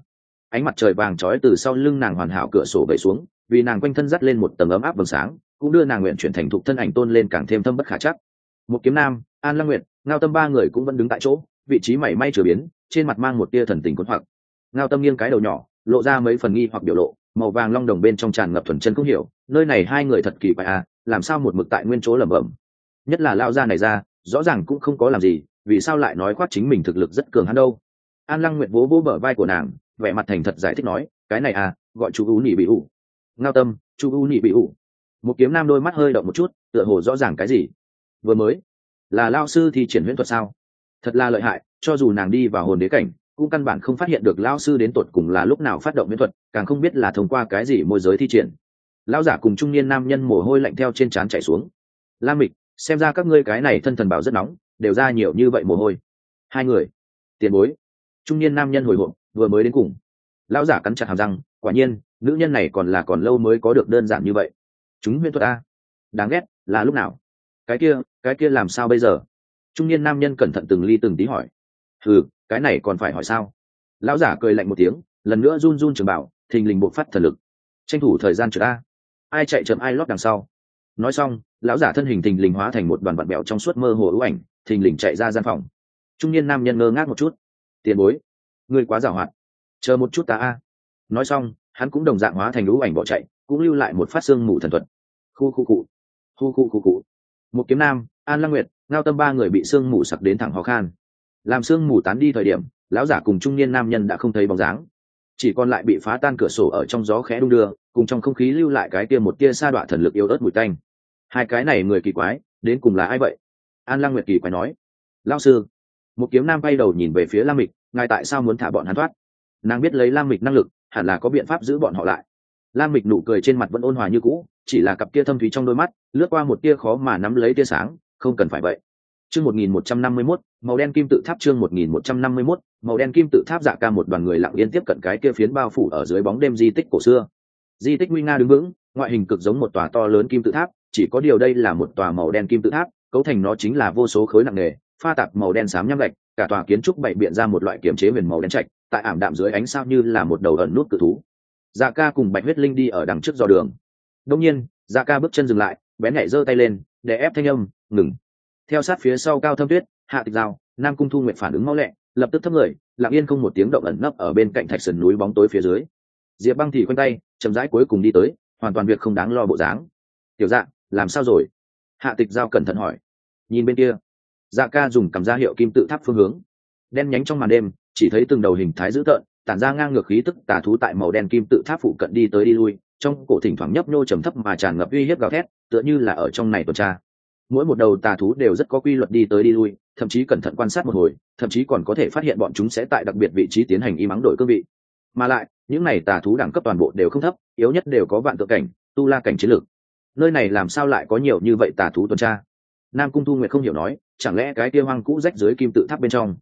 Ánh mặt trời vàng trói từ sau lưng nàng hoàn hảo cửa sổ vẩy xuống vì nàng quanh thân dắt lên một tầng ấm áp vầng sáng, cũng đưa nàng nguyện chuyển thành thục thân ảnh tôn lên càng thêm thâm bất khả chắc. Một kiếm nam, an lăng nguyện ngao tâm ba người cũng vẫn đứng tại chỗ, vị trí mảy may trở biến, trên mặt mang một tia thần tình cuốn hoặc. Ngao tâm nghiêng cái đầu nhỏ, lộ ra mấy phần nghi hoặc biểu lộ, màu vàng long đồng bên trong tràn ngập thuần chân cũng hiểu, nơi này hai người thật kỳ quái à làm sao một mực tại nguyên chỗ lẩm bẩm. Nhất là lao ra này ra, rõ ràng cũng không có làm gì, vì sao lại nói khoác chính mình thực lực rất cường hắn đâu? An lăng nguyệt vỗ vỗ bờ vai của nàng, vẻ mặt thành thật giải thích nói, cái này à gọi chú ú nỉ bị ủ ngao tâm, chu u nhị bị ủ. Một kiếm nam đôi mắt hơi động một chút, tựa hồ rõ ràng cái gì? Vừa mới, là lao sư thì triển huyễn thuật sao? Thật là lợi hại, cho dù nàng đi vào hồn đế cảnh, cũng căn bản không phát hiện được lao sư đến tột cùng là lúc nào phát động miễn thuật, càng không biết là thông qua cái gì môi giới thi triển. Lao giả cùng trung niên nam nhân mồ hôi lạnh theo trên trán chạy xuống. Lam mịch, xem ra các ngươi cái này thân thần bảo rất nóng, đều ra nhiều như vậy mồ hôi. Hai người, tiền bối. Trung niên nam nhân hồi hộp, vừa mới đến cùng. Lão giả cắn chặt hàm răng, quả nhiên nữ nhân này còn là còn lâu mới có được đơn giản như vậy. Chúng huyễn thuật a. Đáng ghét, là lúc nào? Cái kia cái kia làm sao bây giờ? Trung niên nam nhân cẩn thận từng ly từng tí hỏi. Ừ cái này còn phải hỏi sao? Lão giả cười lạnh một tiếng, lần nữa run run trường bảo, thình lình bộc phát thần lực. Tranh thủ thời gian trượt a. Ai chạy chậm, ai lót đằng sau. Nói xong, lão giả thân hình thình lình hóa thành một đoàn bạn bèo trong suốt mơ hồ ưu ảnh, thình lình chạy ra gian phòng. Trung niên nam nhân ngơ ngác một chút. Tiền bối, ngươi quá giảo hoạt. Chờ một chút ta a. Nói xong hắn cũng đồng dạng hóa thành lũ ảnh bỏ chạy, cũng lưu lại một phát xương mù thần thuật. Khu khu cụ. Khu khu khu cụ. Một kiếm nam, an lăng nguyệt, ngao tâm ba người bị sương mù sặc đến thẳng khó khăn làm sương mù tán đi thời điểm, lão giả cùng trung niên nam nhân đã không thấy bóng dáng. Chỉ còn lại bị phá tan cửa sổ ở trong gió khẽ đung đưa, cùng trong không khí lưu lại cái tia một tia sa đọa thần lực yếu ớt mùi tanh. Hai cái này người kỳ quái, đến cùng là ai vậy? An lăng nguyệt kỳ quái nói. Lao sư. Một kiếm nam bay đầu nhìn về phía lam mịch, ngài tại sao muốn thả bọn hắn thoát? Nàng biết lấy lam mịch năng lực hẳn là có biện pháp giữ bọn họ lại. Lam mịch nụ cười trên mặt vẫn ôn hòa như cũ, chỉ là cặp kia thâm thúy trong đôi mắt, lướt qua một tia khó mà nắm lấy tia sáng, không cần phải vậy. Chương một nghìn một trăm năm mươi mốt, màu đen kim tự tháp chương một nghìn một trăm năm mươi mốt, màu đen kim tự tháp dạ ca một đoàn người lặng yên tiếp cận cái kia phiến bao phủ ở dưới bóng đêm di tích cổ xưa. Di tích nguy nga đứng vững, ngoại hình cực giống một tòa to lớn kim tự tháp, chỉ có điều đây là một tòa màu đen kim tự tháp, cấu thành nó chính là vô số khối nặng nề, pha tạp màu đen xám nhăm lạch cả tòa kiến trúc bày biện ra một loại kiểm chế huyền màu đen trạch tại ảm đạm dưới ánh sao như là một đầu ẩn nút cự thú. Dạ ca cùng bạch huyết linh đi ở đằng trước dò đường. Đông nhiên dạ ca bước chân dừng lại, bén nhảy giơ tay lên, để ép thanh âm, ngừng. Theo sát phía sau cao thâm tuyết, hạ tịch giao, nam cung thu nguyện phản ứng mau lẹ, lập tức thấp người, lặng yên không một tiếng động ẩn nấp ở bên cạnh thạch sườn núi bóng tối phía dưới. Diệp băng thì quanh tay, chậm rãi cuối cùng đi tới, hoàn toàn việc không đáng lo bộ dáng. Tiểu dạ làm sao rồi? Hạ tịch giao cẩn thận hỏi. Nhìn bên kia dạ ca dùng cầm ra hiệu kim tự tháp phương hướng, đen nhánh trong màn đêm chỉ thấy từng đầu hình thái dữ tợn, tản ra ngang ngược khí tức tà thú tại màu đen kim tự tháp phụ cận đi tới đi lui, trong cổ thỉnh thoảng nhấp nhô trầm thấp mà tràn ngập uy hiếp gào thét, tựa như là ở trong này tuần tra. Mỗi một đầu tà thú đều rất có quy luật đi tới đi lui, thậm chí cẩn thận quan sát một hồi, thậm chí còn có thể phát hiện bọn chúng sẽ tại đặc biệt vị trí tiến hành y mắng đổi cương vị. Mà lại, những này tà thú đẳng cấp toàn bộ đều không thấp, yếu nhất đều có vạn tự cảnh, tu la cảnh chiến lược. Nơi này làm sao lại có nhiều như vậy tà thú tuần tra? Nam cung thu nguyệt không hiểu nói, chẳng lẽ cái kia hoang cũ rách dưới kim tự tháp bên trong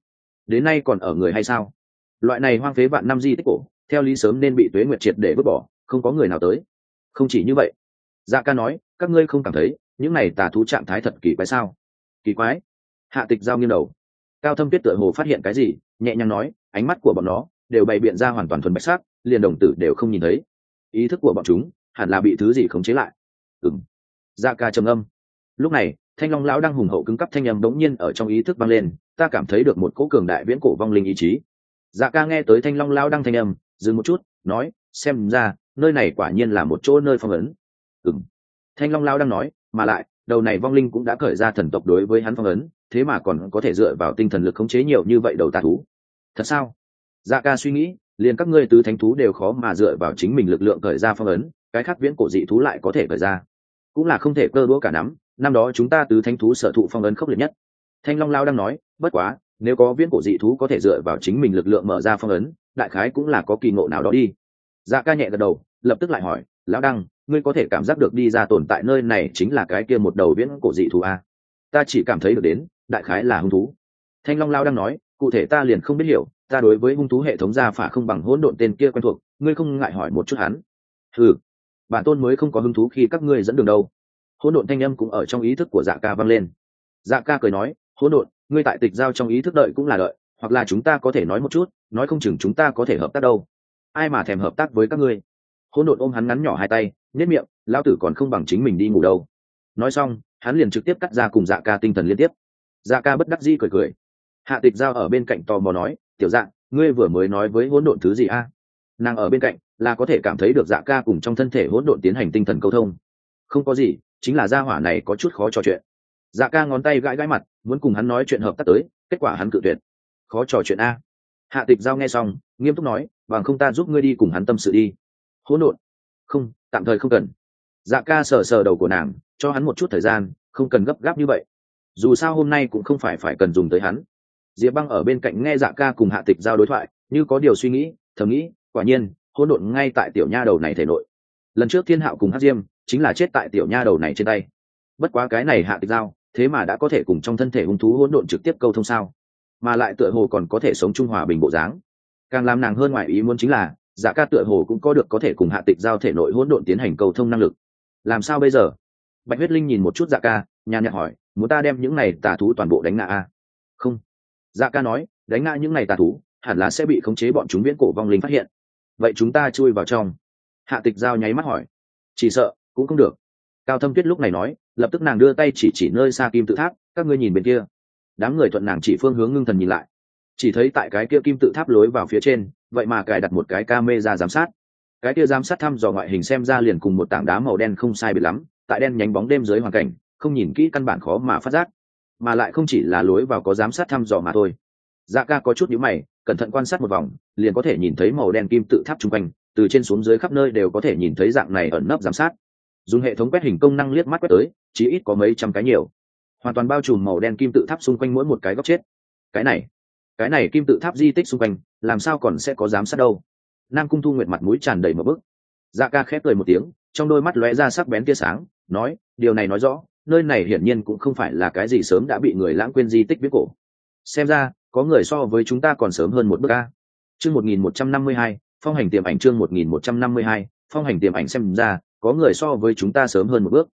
đến nay còn ở người hay sao? Loại này hoang phế vạn năm di tích cổ, theo lý sớm nên bị tuế nguyệt triệt để vứt bỏ, không có người nào tới. Không chỉ như vậy dạ ca nói, các ngươi không cảm thấy, những này tà thú trạng thái thật kỳ quái sao? Kỳ quái. Hạ tịch giao nghiêng đầu. Cao thâm tuyết tựa hồ phát hiện cái gì, nhẹ nhàng nói, ánh mắt của bọn nó đều bày biện ra hoàn toàn thuần bạch sắc, liền đồng tử đều không nhìn thấy. Ý thức của bọn chúng hẳn là bị thứ gì khống chế lại. Ừng dạ ca trầm âm lúc này, thanh long lão đang hùng hậu cứng cắp thanh âm đống nhiên ở trong ý thức vang lên ta cảm thấy được một cỗ cường đại viễn cổ vong linh ý chí. Dạ ca nghe tới thanh long lao đang thanh âm, dừng một chút, nói, xem ra, nơi này quả nhiên là một chỗ nơi phong ấn. Ừng thanh long lao đang nói, mà lại, đầu này vong linh cũng đã khởi ra thần tộc đối với hắn phong ấn, thế mà còn có thể dựa vào tinh thần lực khống chế nhiều như vậy đầu tà thú. Thật sao? Dạ ca suy nghĩ, liền các ngươi tứ thánh thú đều khó mà dựa vào chính mình lực lượng khởi ra phong ấn, cái khác viễn cổ dị thú lại có thể khởi ra. Cũng là không thể cơ đũa cả nắm, năm đó chúng ta tứ thánh thú sở thụ phong ấn khốc liệt nhất thanh long lao đang nói, bất quá, nếu có viễn cổ dị thú có thể dựa vào chính mình lực lượng mở ra phong ấn, đại khái cũng là có kỳ ngộ nào đó đi. Dạ ca nhẹ gật đầu, lập tức lại hỏi, lão đăng, ngươi có thể cảm giác được đi ra tồn tại nơi này chính là cái kia một đầu viễn cổ dị thú a ta chỉ cảm thấy được đến, đại khái là hung thú. Thanh long lao đang nói, cụ thể ta liền không biết hiểu, ta đối với hung thú hệ thống gia phả không bằng hỗn độn tên kia quen thuộc, ngươi không ngại hỏi một chút hắn? Ừ bản tôn mới không có hứng thú khi các ngươi dẫn đường đâu. Hỗn độn thanh âm cũng ở trong ý thức của dạ ca vang lên. Dạ ca cười nói hỗn độn, ngươi tại tịch giao trong ý thức đợi cũng là đợi, hoặc là chúng ta có thể nói một chút, nói không chừng chúng ta có thể hợp tác đâu. Ai mà thèm hợp tác với các ngươi? Hỗn độn ôm hắn ngắn nhỏ hai tay nếp miệng, Lão tử còn không bằng chính mình đi ngủ đâu. Nói xong, hắn liền trực tiếp cắt ra cùng dạ ca tinh thần liên tiếp. Dạ ca bất đắc dĩ cười cười. Hạ tịch giao ở bên cạnh tò mò nói, tiểu dạ ngươi vừa mới nói với hỗn độn thứ gì a? Nàng ở bên cạnh, là có thể cảm thấy được dạ ca cùng trong thân thể hỗn độn tiến hành tinh thần câu thông. Không có gì, chính là gia hỏa này có chút khó trò chuyện. Dạ ca ngón tay gãi gãi mặt muốn cùng hắn nói chuyện hợp tác tới, kết quả hắn cự tuyệt. Khó trò chuyện a. Hạ tịch giao nghe xong, nghiêm túc nói, bằng không ta giúp ngươi đi cùng hắn tâm sự đi. Hỗn độn. Không, tạm thời không cần. Dạ ca sờ sờ đầu của nàng, cho hắn một chút thời gian, không cần gấp gáp như vậy. Dù sao hôm nay cũng không phải phải cần dùng tới hắn. Diệp băng ở bên cạnh nghe dạ ca cùng hạ tịch giao đối thoại, như có điều suy nghĩ, thầm nghĩ, quả nhiên, hỗn độn ngay tại tiểu nha đầu này thể nội. Lần trước thiên hạo cùng hát diêm, chính là chết tại tiểu nha đầu này trên tay. Bất quá cái này hạ tịch giao thế mà đã có thể cùng trong thân thể hung thú hỗn độn trực tiếp câu thông sao? Mà lại tựa hồ còn có thể sống trung hòa bình bộ dáng. Càng làm nàng hơn ngoài ý muốn chính là dạ ca tựa hồ cũng có được có thể cùng hạ tịch giao thể nội hỗn độn tiến hành cầu thông năng lực. Làm sao bây giờ? Bạch huyết linh nhìn một chút dạ ca nhà nhạc hỏi, muốn ta đem những này tà thú toàn bộ đánh ngã a à? không. Dạ ca nói, đánh ngã những này tà thú, hẳn là sẽ bị khống chế bọn chúng viễn cổ vong linh phát hiện. Vậy chúng ta chui vào trong. Hạ tịch giao nháy mắt hỏi, chỉ sợ cũng không được. Cao thâm tuyết lúc này nói lập tức nàng đưa tay chỉ chỉ nơi xa kim tự tháp, các ngươi nhìn bên kia. Đám người thuận nàng chỉ phương hướng ngưng thần nhìn lại. Chỉ thấy tại cái kia kim tự tháp lối vào phía trên, vậy mà cài đặt một cái ca mê ra giám sát. Cái kia giám sát thăm dò ngoại hình xem ra liền cùng một tảng đá màu đen không sai biệt lắm, tại đen nhánh bóng đêm dưới hoàn cảnh, không nhìn kỹ căn bản khó mà phát giác. Mà lại không chỉ là lối vào có giám sát thăm dò mà thôi. Dạ ca có chút nhíu mày, cẩn thận quan sát một vòng, liền có thể nhìn thấy màu đen kim tự tháp chung quanh, từ trên xuống dưới khắp nơi đều có thể nhìn thấy dạng này ẩn nấp giám sát dùng hệ thống quét hình công năng liếc mắt quét tới, chỉ ít có mấy trăm cái nhiều. Hoàn toàn bao trùm màu đen kim tự tháp xung quanh mỗi một cái góc chết. Cái này cái này kim tự tháp di tích xung quanh, làm sao còn sẽ có giám sát đâu? Nam cung thu nguyệt mặt mũi tràn đầy một bức. Dạ ca khép cười một tiếng, trong đôi mắt lóe ra sắc bén tia sáng, nói, điều này nói rõ, nơi này hiển nhiên cũng không phải là cái gì sớm đã bị người lãng quên di tích biết cổ. Xem ra, có người so với chúng ta còn sớm hơn một bước ca chương một nghìn một trăm năm mươi hai, phong hành tiềm ảnh chương một nghìn một trăm năm mươi hai, phong hành tiềm ảnh xem ra có người so với chúng ta sớm hơn một bước.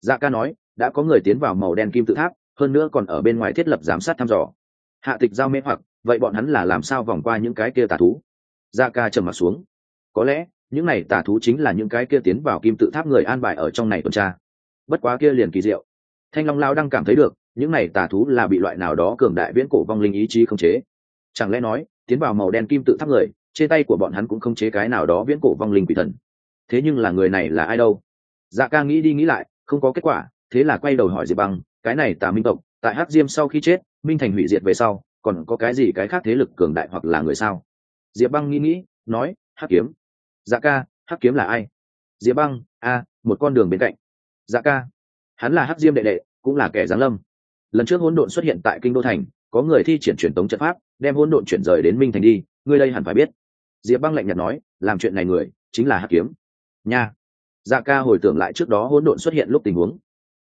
Dạ ca nói, đã có người tiến vào màu đen kim tự tháp, hơn nữa còn ở bên ngoài thiết lập giám sát thăm dò. Hạ tịch giao mê hoặc, vậy bọn hắn là làm sao vòng qua những cái kia tà thú? Dạ ca trầm mặt xuống. Có lẽ, những này tà thú chính là những cái kia tiến vào kim tự tháp người an bài ở trong này tuần tra. Bất quá kia liền kỳ diệu. Thanh long lao đang cảm thấy được, những này tà thú là bị loại nào đó cường đại viễn cổ vong linh ý chí khống chế. Chẳng lẽ nói, tiến vào màu đen kim tự tháp người, trên tay của bọn hắn cũng khống chế cái nào đó viễn cổ vong linh quỷ thần? Thế nhưng là người này là ai đâu? Dạ ca nghĩ đi nghĩ lại, không có kết quả, thế là quay đầu hỏi diệp băng, cái này tà minh tộc, tại hắc diêm sau khi chết, minh thành hủy diệt về sau, còn có cái gì cái khác thế lực cường đại hoặc là người sao? Diệp băng nghĩ nghĩ, nói, hắc kiếm. Dạ ca, hắc kiếm là ai? Diệp băng, a, một con đường bên cạnh. Dạ ca, hắn là hắc diêm đệ đệ, cũng là kẻ giáng lâm. Lần trước hỗn độn xuất hiện tại kinh đô thành, có người thi triển truyền tống trận pháp, đem hỗn độn chuyển rời đến minh thành đi, ngươi đây hẳn phải biết. Diệp băng lạnh nhạt nói, làm chuyện này người, chính là hắc kiếm nha. Dạ ca hồi tưởng lại trước đó hỗn độn xuất hiện lúc tình huống.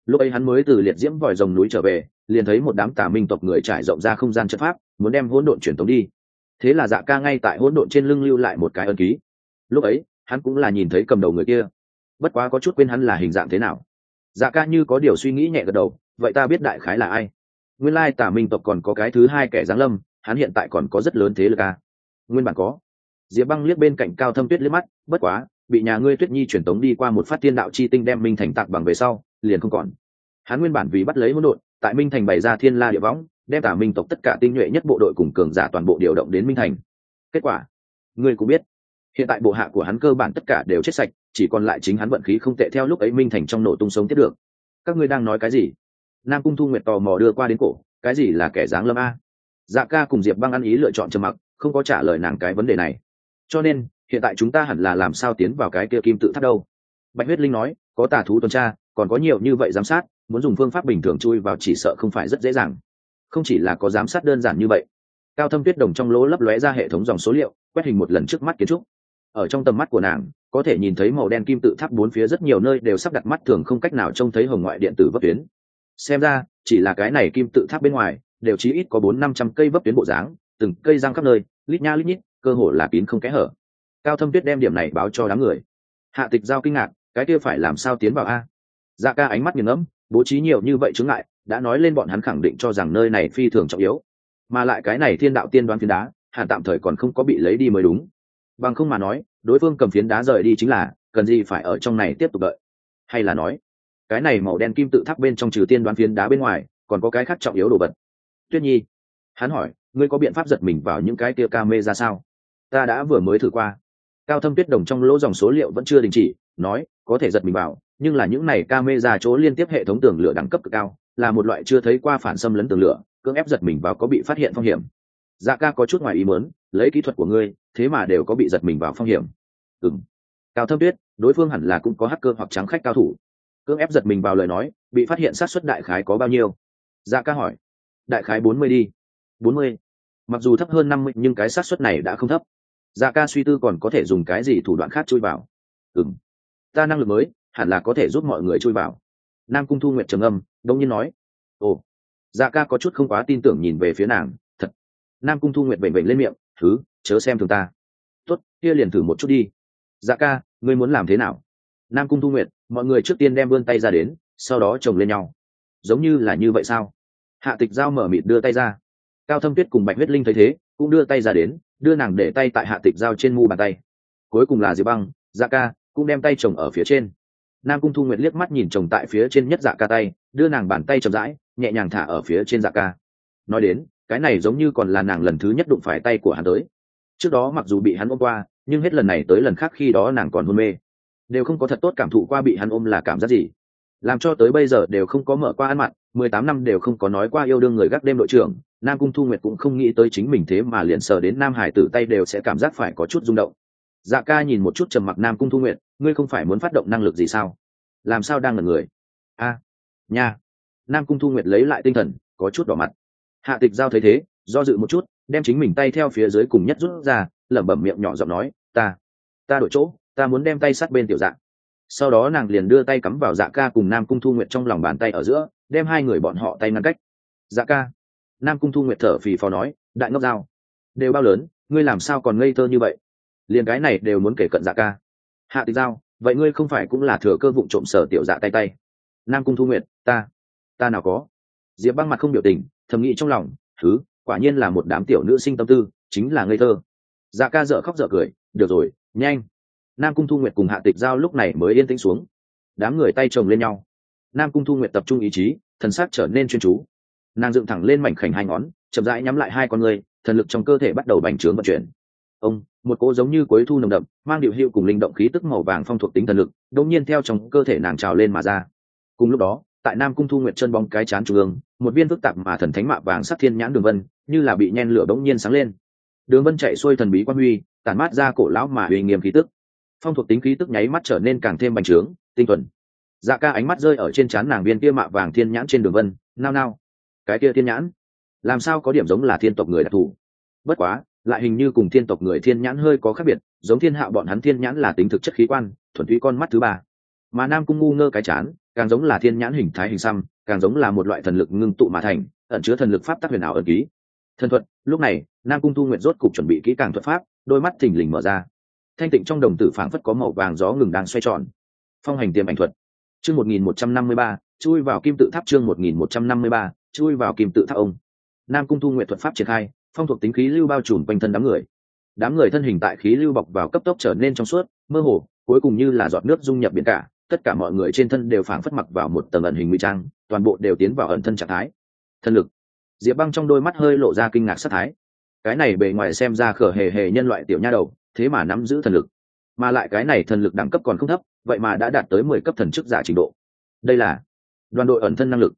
Lúc ấy hắn mới từ liệt diễm vòi rồng núi trở về, liền thấy một đám tà minh tộc người trải rộng ra không gian chất pháp, muốn đem hỗn độn truyền tống đi. Thế là dạ ca ngay tại hỗn độn trên lưng lưu lại một cái ân ký. Lúc ấy, hắn cũng là nhìn thấy cầm đầu người kia. Bất quá có chút quên hắn là hình dạng thế nào. Dạ ca như có điều suy nghĩ nhẹ gật đầu, vậy ta biết đại khái là ai. Nguyên lai tả minh tộc còn có cái thứ hai kẻ giáng lâm, hắn hiện tại còn có rất lớn thế lực ca nguyên bản có. Diệp băng liếc bên cạnh cao thâm tuyết liếc mắt, bất quá bị nhà ngươi tuyết nhi truyền tống đi qua một phát tiên đạo chi tinh đem minh thành tạc bằng về sau, liền không còn. Hắn nguyên bản vì bắt lấy hỗn độn, tại minh thành bày ra thiên la địa võng, đem tả minh tộc tất cả tinh nhuệ nhất bộ đội cùng cường giả toàn bộ điều động đến minh thành. Kết quả, ngươi cũng biết, hiện tại bộ hạ của hắn cơ bản tất cả đều chết sạch, chỉ còn lại chính hắn vận khí không tệ theo lúc ấy minh thành trong nổ tung sống tiếp được. Các ngươi đang nói cái gì? Nam cung thu nguyệt tò mò đưa qua đến cổ, cái gì là kẻ dáng lâm a? Dạ ca cùng diệp băng ăn ý lựa chọn trầm mặc, không có trả lời nàng cái vấn đề này cho nên, hiện tại chúng ta hẳn là làm sao tiến vào cái kia kim tự tháp đâu? Bạch huyết linh nói, có tà thú tuần tra, còn có nhiều như vậy giám sát, muốn dùng phương pháp bình thường chui vào chỉ sợ không phải rất dễ dàng. Không chỉ là có giám sát đơn giản như vậy, cao thâm tuyết đồng trong lỗ lấp lóe ra hệ thống dòng số liệu, quét hình một lần trước mắt kiến trúc. Ở trong tầm mắt của nàng, có thể nhìn thấy màu đen kim tự tháp bốn phía rất nhiều nơi đều sắp đặt mắt thường không cách nào trông thấy hồng ngoại điện tử vấp tuyến. Xem ra, chỉ là cái này kim tự tháp bên ngoài, đều chỉ ít có bốn năm trăm cây vấp tuyến bộ dáng, từng cây răng khắp nơi, lít nha lít nhít cơ hội là kín không kẽ hở. Cao thâm tuyết đem điểm này báo cho đám người. Hạ tịch giao kinh ngạc, cái kia phải làm sao tiến vào a? Dạ ca ánh mắt nghiền ngẫm, bố trí nhiều như vậy chứng ngại, đã nói lên bọn hắn khẳng định cho rằng nơi này phi thường trọng yếu. Mà lại cái này thiên đạo tiên đoán phiến đá hẳn tạm thời còn không có bị lấy đi mới đúng. Bằng không mà nói, đối phương cầm phiến đá rời đi chính là, cần gì phải ở trong này tiếp tục đợi? Hay là nói, cái này màu đen kim tự tháp bên trong trừ tiên đoán phiến đá bên ngoài, còn có cái khác trọng yếu đồ vật. Tuyết nhi, hắn hỏi, ngươi có biện pháp giật mình vào những cái kia ca mê ra sao? Ta đã vừa mới thử qua. Cao thâm tuyết đồng trong lỗ dòng số liệu vẫn chưa đình chỉ, nói, có thể giật mình vào nhưng là những này ca mê ra chỗ liên tiếp hệ thống tường lửa đẳng cấp cực cao, là một loại chưa thấy qua phản xâm lấn tường lửa, cưỡng ép giật mình vào có bị phát hiện phong hiểm. Dạ ca có chút ngoài ý mớn lấy kỹ thuật của ngươi, thế mà đều có bị giật mình vào phong hiểm. Ừng cao thâm tuyết, đối phương hẳn là cũng có hacker hoặc trắng khách cao thủ. Cưỡng ép giật mình vào lời nói, bị phát hiện sát xuất đại khái có bao nhiêu? Dạ ca hỏi. Đại khái bốn mươi đi. Bốn mươi. Mặc dù thấp hơn năm mươi, nhưng cái sát xuất này đã không thấp dạ ca suy tư còn có thể dùng cái gì thủ đoạn khác chui vào? Ừng ta năng lực mới, hẳn là có thể giúp mọi người chui vào. Nam cung thu nguyệt trầm âm đông nhiên nói. Ồ. Dạ ca có chút không quá tin tưởng nhìn về phía nàng, thật. Nam cung thu nguyệt bệnh bệnh lên miệng, thứ, chớ xem thường ta. Tốt, kia liền thử một chút đi. Dạ ca, ngươi muốn làm thế nào? Nam cung thu nguyệt, mọi người trước tiên đem vươn tay ra đến, sau đó chồng lên nhau. Giống như là như vậy sao? Hạ tịch giao mở mịt đưa tay ra. Cao thâm tuyết cùng bạch huyết linh thấy thế, cũng đưa tay ra đến đưa nàng để tay tại hạ tịch giao trên mu bàn tay. Cuối cùng là diệp băng dạ ca cũng đem tay chồng ở phía trên. Nam cung thu nguyệt liếc mắt nhìn chồng tại phía trên nhất dạ ca tay, đưa nàng bàn tay chậm rãi, nhẹ nhàng thả ở phía trên dạ ca. Nói đến, cái này giống như còn là nàng lần thứ nhất đụng phải tay của hắn tới. Trước đó mặc dù bị hắn ôm qua, nhưng hết lần này tới lần khác khi đó nàng còn hôn mê. Đều không có thật tốt cảm thụ qua bị hắn ôm là cảm giác gì. Làm cho tới bây giờ đều không có mở qua ăn mặn, mười tám năm đều không có nói qua yêu đương người gác đêm đội trưởng nam cung thu nguyệt cũng không nghĩ tới chính mình thế mà liền sờ đến nam hải tử tay đều sẽ cảm giác phải có chút rung động. Dạ ca nhìn một chút trầm mặc nam cung thu nguyệt, ngươi không phải muốn phát động năng lực gì sao? Làm sao đang là người? A, nha. Nam cung thu nguyệt lấy lại tinh thần, có chút đỏ mặt. Hạ tịch giao thấy thế, do dự một chút, đem chính mình tay theo phía dưới cùng nhất rút ra, lẩm bẩm miệng nhỏ giọng nói, ta ta đổi chỗ, ta muốn đem tay sát bên tiểu dạng sau đó nàng liền đưa tay cắm vào dạ ca cùng nam cung thu nguyệt trong lòng bàn tay ở giữa, đem hai người bọn họ tay ngăn cách. Dạ ca nam cung thu nguyệt thở phì phò nói, đại ngốc dao đều bao lớn, ngươi làm sao còn ngây thơ như vậy? Liền cái này đều muốn kể cận dạ ca. Hạ tịch giao, vậy ngươi không phải cũng là thừa cơ vụ trộm sở tiểu dạ tay tay? Nam cung thu nguyệt, ta ta nào có. Diệp băng mặt không biểu tình, thầm nghĩ trong lòng, thứ, quả nhiên là một đám tiểu nữ sinh tâm tư, chính là ngây thơ. Dạ ca dở khóc dở cười, được rồi, nhanh. Nam cung thu nguyệt cùng hạ tịch giao lúc này mới yên tĩnh xuống. Đám người tay chồng lên nhau. Nam cung thu nguyệt tập trung ý chí, thần sắc trở nên chuyên chú nàng dựng thẳng lên mảnh khảnh hai ngón, chậm rãi nhắm lại hai con người thần lực trong cơ thể bắt đầu bành trướng vận chuyển. Ông, một cỗ giống như quấy thu nồng đậm, mang điệu hiệu cùng linh động khí tức màu vàng phong thuộc tính thần lực, đột nhiên theo trong cơ thể nàng trào lên mà ra. Cùng lúc đó, tại nam cung thu nguyệt chân bóng cái chán trung ương, một viên phức tạp mà thần thánh mạ vàng sắc thiên nhãn đường vân, như là bị nhen lửa bỗng nhiên sáng lên. Đường vân chạy xuôi thần bí quan huy, tản mát ra cổ lão mà uy nghiêm khí tức. Phong thuộc tính khí tức nháy mắt trở nên càng thêm bành trướng, tinh thuần. Dạ ca ánh mắt rơi ở trên trán nàng viên kia mạ vàng thiên nhãn trên đường vân, nao nao cái kia thiên nhãn. Làm sao có điểm giống là thiên tộc người đặc thù? Bất quá, lại hình như cùng thiên tộc người thiên nhãn hơi có khác biệt, giống thiên hạo bọn hắn thiên nhãn là tính thực chất khí quan, thuần túy con mắt thứ ba. Mà nam cung ngu ngơ cái chán, càng giống là thiên nhãn hình thái hình xăm, càng giống là một loại thần lực ngưng tụ mà thành, ẩn chứa thần lực pháp tác huyền ảo ẩn ký. Thần thuật, lúc này, nam cung thu nguyện rốt cục chuẩn bị kỹ càng thuật pháp, đôi mắt thình lình mở ra. Thanh tịnh trong đồng tử phảng phất có màu vàng gió ngừng đang xoay tròn. Phong hành tiềm ảnh thuật. Chương một nghìn một trăm năm mươi ba, chui vào kim tự tháp chương một nghìn một trăm năm mươi ba chui vào kim tự tháp ông. Nam cung thu nguyện thuật pháp triển khai, phong thuộc tính khí lưu bao trùm quanh thân đám người. Đám người thân hình tại khí lưu bọc vào cấp tốc trở nên trong suốt, mơ hồ, cuối cùng như là giọt nước dung nhập biển cả, tất cả mọi người trên thân đều phảng phất mặc vào một tầng ẩn hình nguy trang, toàn bộ đều tiến vào ẩn thân trạng thái. Thân lực. Diệp băng trong đôi mắt hơi lộ ra kinh ngạc sát thái. Cái này bề ngoài xem ra khở hề hề nhân loại tiểu nha đầu, thế mà nắm giữ thần lực. Mà lại cái này thần lực đẳng cấp còn không thấp, vậy mà đã đạt tới mười cấp thần chức giả trình độ. Đây là đoàn đội ẩn thân năng lực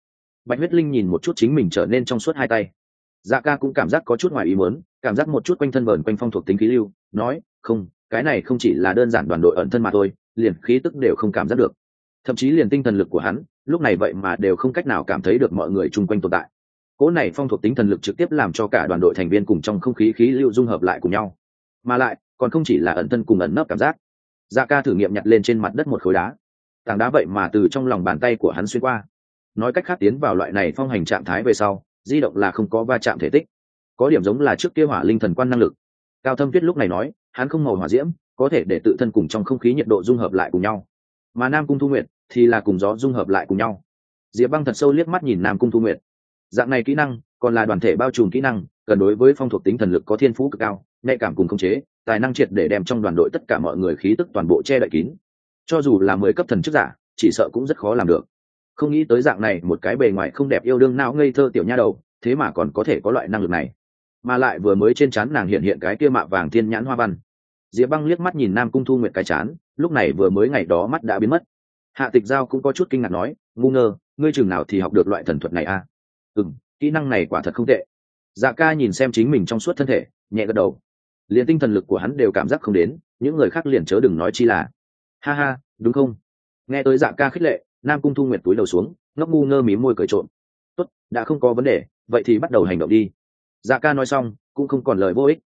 bạch huyết linh nhìn một chút chính mình trở nên trong suốt hai tay. Dạ ca cũng cảm giác có chút ngoài ý muốn, cảm giác một chút quanh thân vờn quanh phong thuộc tính khí lưu, nói, không, cái này không chỉ là đơn giản đoàn đội ẩn thân mà thôi, liền khí tức đều không cảm giác được. Thậm chí liền tinh thần lực của hắn, lúc này vậy mà đều không cách nào cảm thấy được mọi người chung quanh tồn tại. Cỗ này phong thuộc tính thần lực trực tiếp làm cho cả đoàn đội thành viên cùng trong không khí khí lưu dung hợp lại cùng nhau. Mà lại, còn không chỉ là ẩn thân cùng ẩn nấp cảm giác. Dạ ca thử nghiệm nhặt lên trên mặt đất một khối đá. Tảng đá vậy mà từ trong lòng bàn tay của hắn xuyên qua nói cách khác tiến vào loại này phong hành trạng thái về sau, di động là không có va chạm thể tích. Có điểm giống là trước kia hỏa linh thần quan năng lực. Cao thâm tuyết lúc này nói, hắn không màu hỏa diễm, có thể để tự thân cùng trong không khí nhiệt độ dung hợp lại cùng nhau. Mà nam cung thu nguyệt thì là cùng gió dung hợp lại cùng nhau. Diệp băng thật sâu liếc mắt nhìn nam cung thu nguyệt. Dạng này kỹ năng, còn là đoàn thể bao trùm kỹ năng, cần đối với phong thuộc tính thần lực có thiên phú cực cao, nhạy cảm cùng khống chế, tài năng triệt để đem trong đoàn đội tất cả mọi người khí tức toàn bộ che đậy kín. Cho dù là mười cấp thần chức giả, chỉ sợ cũng rất khó làm được không nghĩ tới dạng này một cái bề ngoài không đẹp yêu đương não ngây thơ tiểu nha đầu, thế mà còn có thể có loại năng lực này. Mà lại vừa mới trên chán nàng hiện hiện cái kia mạ vàng thiên nhãn hoa văn. Diệp băng liếc mắt nhìn nam cung thu nguyện cái chán, lúc này vừa mới ngày đó mắt đã biến mất. Hạ tịch giao cũng có chút kinh ngạc nói, ngu ngơ, ngươi chừng nào thì học được loại thần thuật này à? Ừ m kỹ năng này quả thật không tệ. Dạ ca nhìn xem chính mình trong suốt thân thể, nhẹ gật đầu. Liền tinh thần lực của hắn đều cảm giác không đến, những người khác liền chớ đừng nói chi là. Ha ha, đúng không? Nghe tới dạ ca khích lệ nam cung thu nguyệt túi đầu xuống, ngốc ngu ngơ mí môi cười trộm. Tốt, đã không có vấn đề, vậy thì bắt đầu hành động đi. Dạ ca nói xong, cũng không còn lời vô ích.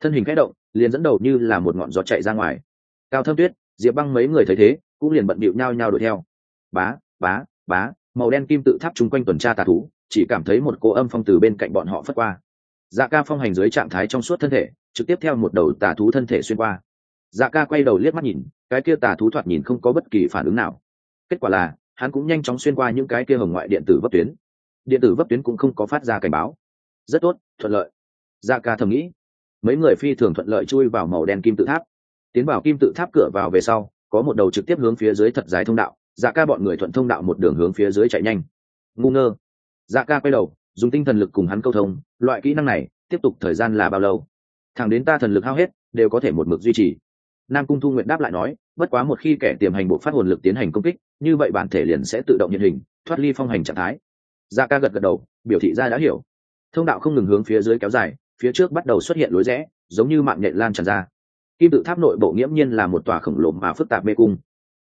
Thân hình khẽ động, liền dẫn đầu như là một ngọn gió chạy ra ngoài. Cao thâm tuyết, diệp băng mấy người thấy thế, cũng liền bận bịu nhau nhau đuổi theo. Bá bá bá. Màu đen kim tự tháp chung quanh tuần tra tà thú, chỉ cảm thấy một cô âm phong từ bên cạnh bọn họ phất qua. Dạ ca phong hành dưới trạng thái trong suốt thân thể, trực tiếp theo một đầu tà thú thân thể xuyên qua. Dạ ca quay đầu liếc mắt nhìn, cái kia tà thú thoạt nhìn không có bất kỳ phản ứng nào kết quả là, hắn cũng nhanh chóng xuyên qua những cái kia hồng ngoại điện tử vấp tuyến. Điện tử vấp tuyến cũng không có phát ra cảnh báo. Rất tốt, thuận lợi. Dạ ca thầm nghĩ. Mấy người phi thường thuận lợi chui vào màu đen kim tự tháp. Tiến vào kim tự tháp cửa vào về sau, có một đầu trực tiếp hướng phía dưới thật dài thông đạo. Dạ ca bọn người thuận thông đạo một đường hướng phía dưới chạy nhanh. Ngu ngơ. Dạ ca quay đầu, dùng tinh thần lực cùng hắn câu thông, loại kỹ năng này, tiếp tục thời gian là bao lâu? Thẳng đến ta thần lực hao hết, đều có thể một mực duy trì nam cung thu nguyện đáp lại nói, bất quá một khi kẻ tiềm hành bộ phát hồn lực tiến hành công kích, như vậy bản thể liền sẽ tự động nhận hình, thoát ly phong hành trạng thái. Da ca gật gật đầu, biểu thị ra đã hiểu. Thông đạo không ngừng hướng phía dưới kéo dài, phía trước bắt đầu xuất hiện lối rẽ, giống như mạng nhện lan tràn ra. Kim tự tháp nội bộ nghiễm nhiên là một tòa khổng lồ mà phức tạp mê cung,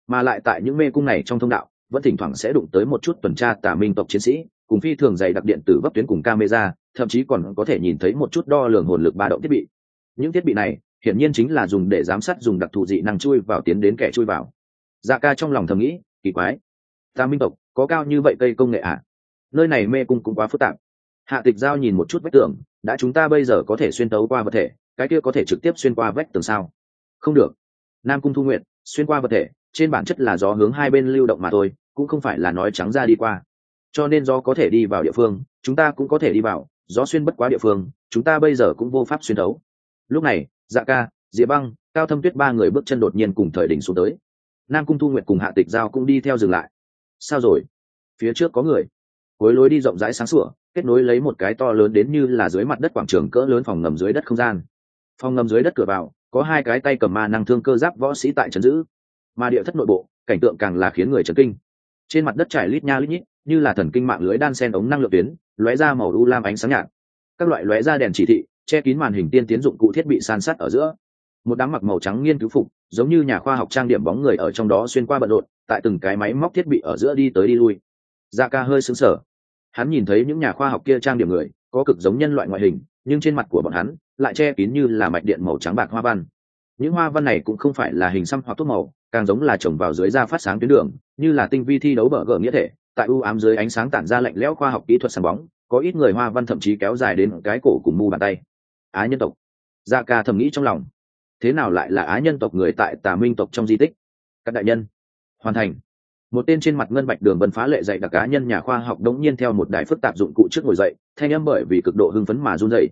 mà lại tại những mê cung này trong thông đạo, vẫn thỉnh thoảng sẽ đụng tới một chút tuần tra tà minh tộc chiến sĩ, cùng phi thường dày đặc điện tử vấp tuyến cùng camera, thậm chí còn có thể nhìn thấy một chút đo lường hồn lực ba động thiết bị. Những thiết bị này hiển nhiên chính là dùng để giám sát dùng đặc thù dị năng chui vào tiến đến kẻ chui vào. Dạ ca trong lòng thầm nghĩ, kỳ quái. Ta minh tộc, có cao như vậy cây công nghệ à? nơi này mê cung cũng quá phức tạp. Hạ tịch giao nhìn một chút vách tường, đã chúng ta bây giờ có thể xuyên tấu qua vật thể, cái kia có thể trực tiếp xuyên qua vách tường sao? Không được. Nam cung thu nguyện xuyên qua vật thể, trên bản chất là gió hướng hai bên lưu động mà thôi, cũng không phải là nói trắng ra đi qua. Cho nên gió có thể đi vào địa phương, chúng ta cũng có thể đi vào, gió xuyên bất quá địa phương, chúng ta bây giờ cũng vô pháp xuyên tấu. lúc này dạ ca, diệp băng, cao thâm tuyết ba người bước chân đột nhiên cùng thời đỉnh xuống tới. Nam cung thu nguyệt cùng hạ tịch giao cũng đi theo dừng lại. Sao rồi? Phía trước có người. Cuối lối đi rộng rãi sáng sủa, kết nối lấy một cái to lớn đến như là dưới mặt đất quảng trường cỡ lớn phòng ngầm dưới đất không gian. Phòng ngầm dưới đất cửa vào, có hai cái tay cầm ma năng thương cơ giáp võ sĩ tại trấn giữ. Mà địa thất nội bộ, cảnh tượng càng là khiến người chấn kinh. Trên mặt đất trải lít nha lít nhít, như là thần kinh mạng lưới đan sen ống năng lượng tuyến, lóe ra màu u lam ánh sáng nhạt. Các loại lóe ra đèn chỉ thị che kín màn hình tiên tiến dụng cụ thiết bị san sát ở giữa. Một đám mặc màu trắng nghiên cứu phục, giống như nhà khoa học trang điểm bóng người ở trong đó xuyên qua bận rộn, tại từng cái máy móc thiết bị ở giữa đi tới đi lui. Da ca hơi xứng sở hắn nhìn thấy những nhà khoa học kia trang điểm người, có cực giống nhân loại ngoại hình, nhưng trên mặt của bọn hắn lại che kín như là mạch điện màu trắng bạc hoa văn. Những hoa văn này cũng không phải là hình xăm hoặc thuốc màu, càng giống là trồng vào dưới da phát sáng tuyến đường, như là tinh vi thi đấu bờ gở nghĩa thể, tại u ám dưới ánh sáng tản ra lạnh lẽo khoa học kỹ thuật sáng bóng, có ít người hoa văn thậm chí kéo dài đến cái cổ cùng mu bàn tay á nhân tộc. Gia ca thầm nghĩ trong lòng. Thế nào lại là á nhân tộc người tại tà minh tộc trong di tích? Các đại nhân. Hoàn thành. Một tên trên mặt ngân bạch đường vân phá lệ dạy đặc cá nhân nhà khoa học đống nhiên theo một đài phức tạp dụng cụ trước ngồi dậy, thanh âm bởi vì cực độ hưng phấn mà run dậy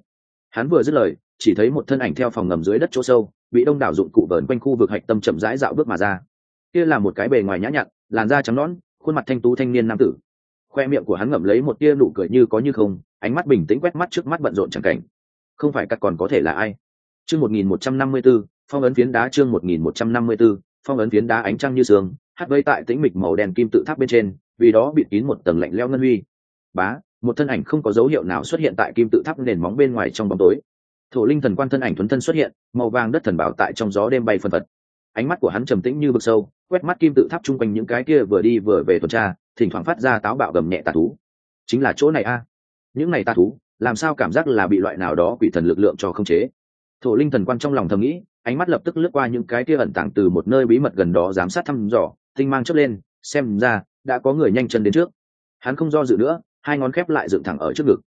hắn vừa dứt lời, chỉ thấy một thân ảnh theo phòng ngầm dưới đất chỗ sâu, bị đông đảo dụng cụ vờn quanh khu vực hạch tâm chậm rãi dạo bước mà ra. Kia là một cái bề ngoài nhã nhặn, làn da trắng nõn, khuôn mặt thanh tú thanh niên nam tử. Khoe miệng của hắn ngậm lấy một tia nụ cười như có như không, ánh mắt bình tĩnh quét mắt trước mắt bận rộn chẳng cảnh không phải các còn có thể là ai. Chương một nghìn một trăm năm mươi b ố phong ấn phiến đá chương một nghìn một trăm năm mươi b ố phong ấn phiến đá ánh trăng như sương, hát vây tại tĩnh mịch màu đen kim tự tháp bên trên, vì đó bịt kín một tầng lạnh leo ngân huy. Bá, một thân ảnh không có dấu hiệu nào xuất hiện tại kim tự tháp nền móng bên ngoài trong bóng tối. Thổ linh thần quan thân ảnh thuấn thân xuất hiện, màu vàng đất thần bảo tại trong gió đêm bay phân phật. Ánh mắt của hắn trầm tĩnh như vực sâu, quét mắt kim tự tháp chung quanh những cái kia vừa đi vừa về tuần tra, thỉnh thoảng phát ra táo bạo gầm nhẹ tà thú. Chính là chỗ này a. Những này tà thú làm sao cảm giác là bị loại nào đó quỷ thần lực lượng cho không chế? Thổ linh thần quan trong lòng thầm nghĩ, ánh mắt lập tức lướt qua những cái kia ẩn tàng từ một nơi bí mật gần đó giám sát thăm dò, tinh mang chớp lên, xem ra đã có người nhanh chân đến trước. Hắn không do dự nữa, hai ngón khép lại dựng thẳng ở trước ngực.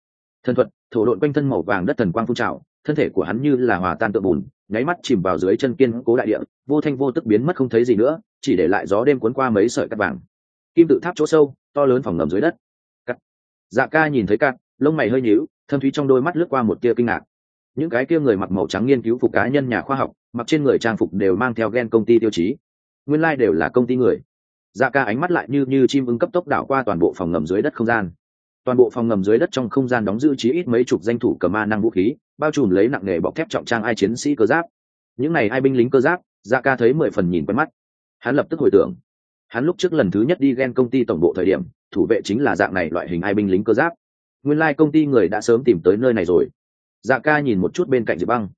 Thần thuật, thổ đội quanh thân màu vàng đất thần quang phun trào, thân thể của hắn như là hòa tan tượng bùn, nháy mắt chìm vào dưới chân kiên cố đại địa, vô thanh vô tức biến mất không thấy gì nữa, chỉ để lại gió đêm cuốn qua mấy sợi cắt vàng. Kim tự tháp chỗ sâu, to lớn phòng ngầm dưới đất. Cắt. Dạ ca nhìn thấy cắt lông mày hơi nhíu, thâm thúy trong đôi mắt lướt qua một tia kinh ngạc. Những cái kia người mặc màu trắng nghiên cứu phục cá nhân nhà khoa học, mặc trên người trang phục đều mang theo gen công ty tiêu chí. Nguyên lai、like、đều là công ty người. Dạ ca ánh mắt lại như như chim ưng cấp tốc đảo qua toàn bộ phòng ngầm dưới đất không gian. Toàn bộ phòng ngầm dưới đất trong không gian đóng giữ chí ít mấy chục danh thủ cờ ma năng vũ khí, bao trùm lấy nặng nghề bọc thép trọng trang ai chiến sĩ cơ giáp. Những này ai binh lính cơ giáp dạ ca thấy mười phần nhìn quen mắt. Hắn lập tức hồi tưởng. Hắn lúc trước lần thứ nhất đi ghen công ty tổng bộ thời điểm, thủ vệ chính là dạng này loại hình ai binh lính cơ giáp nguyên lai、like、công ty người đã sớm tìm tới nơi này rồi. Dạ ca nhìn một chút bên cạnh diệp băng.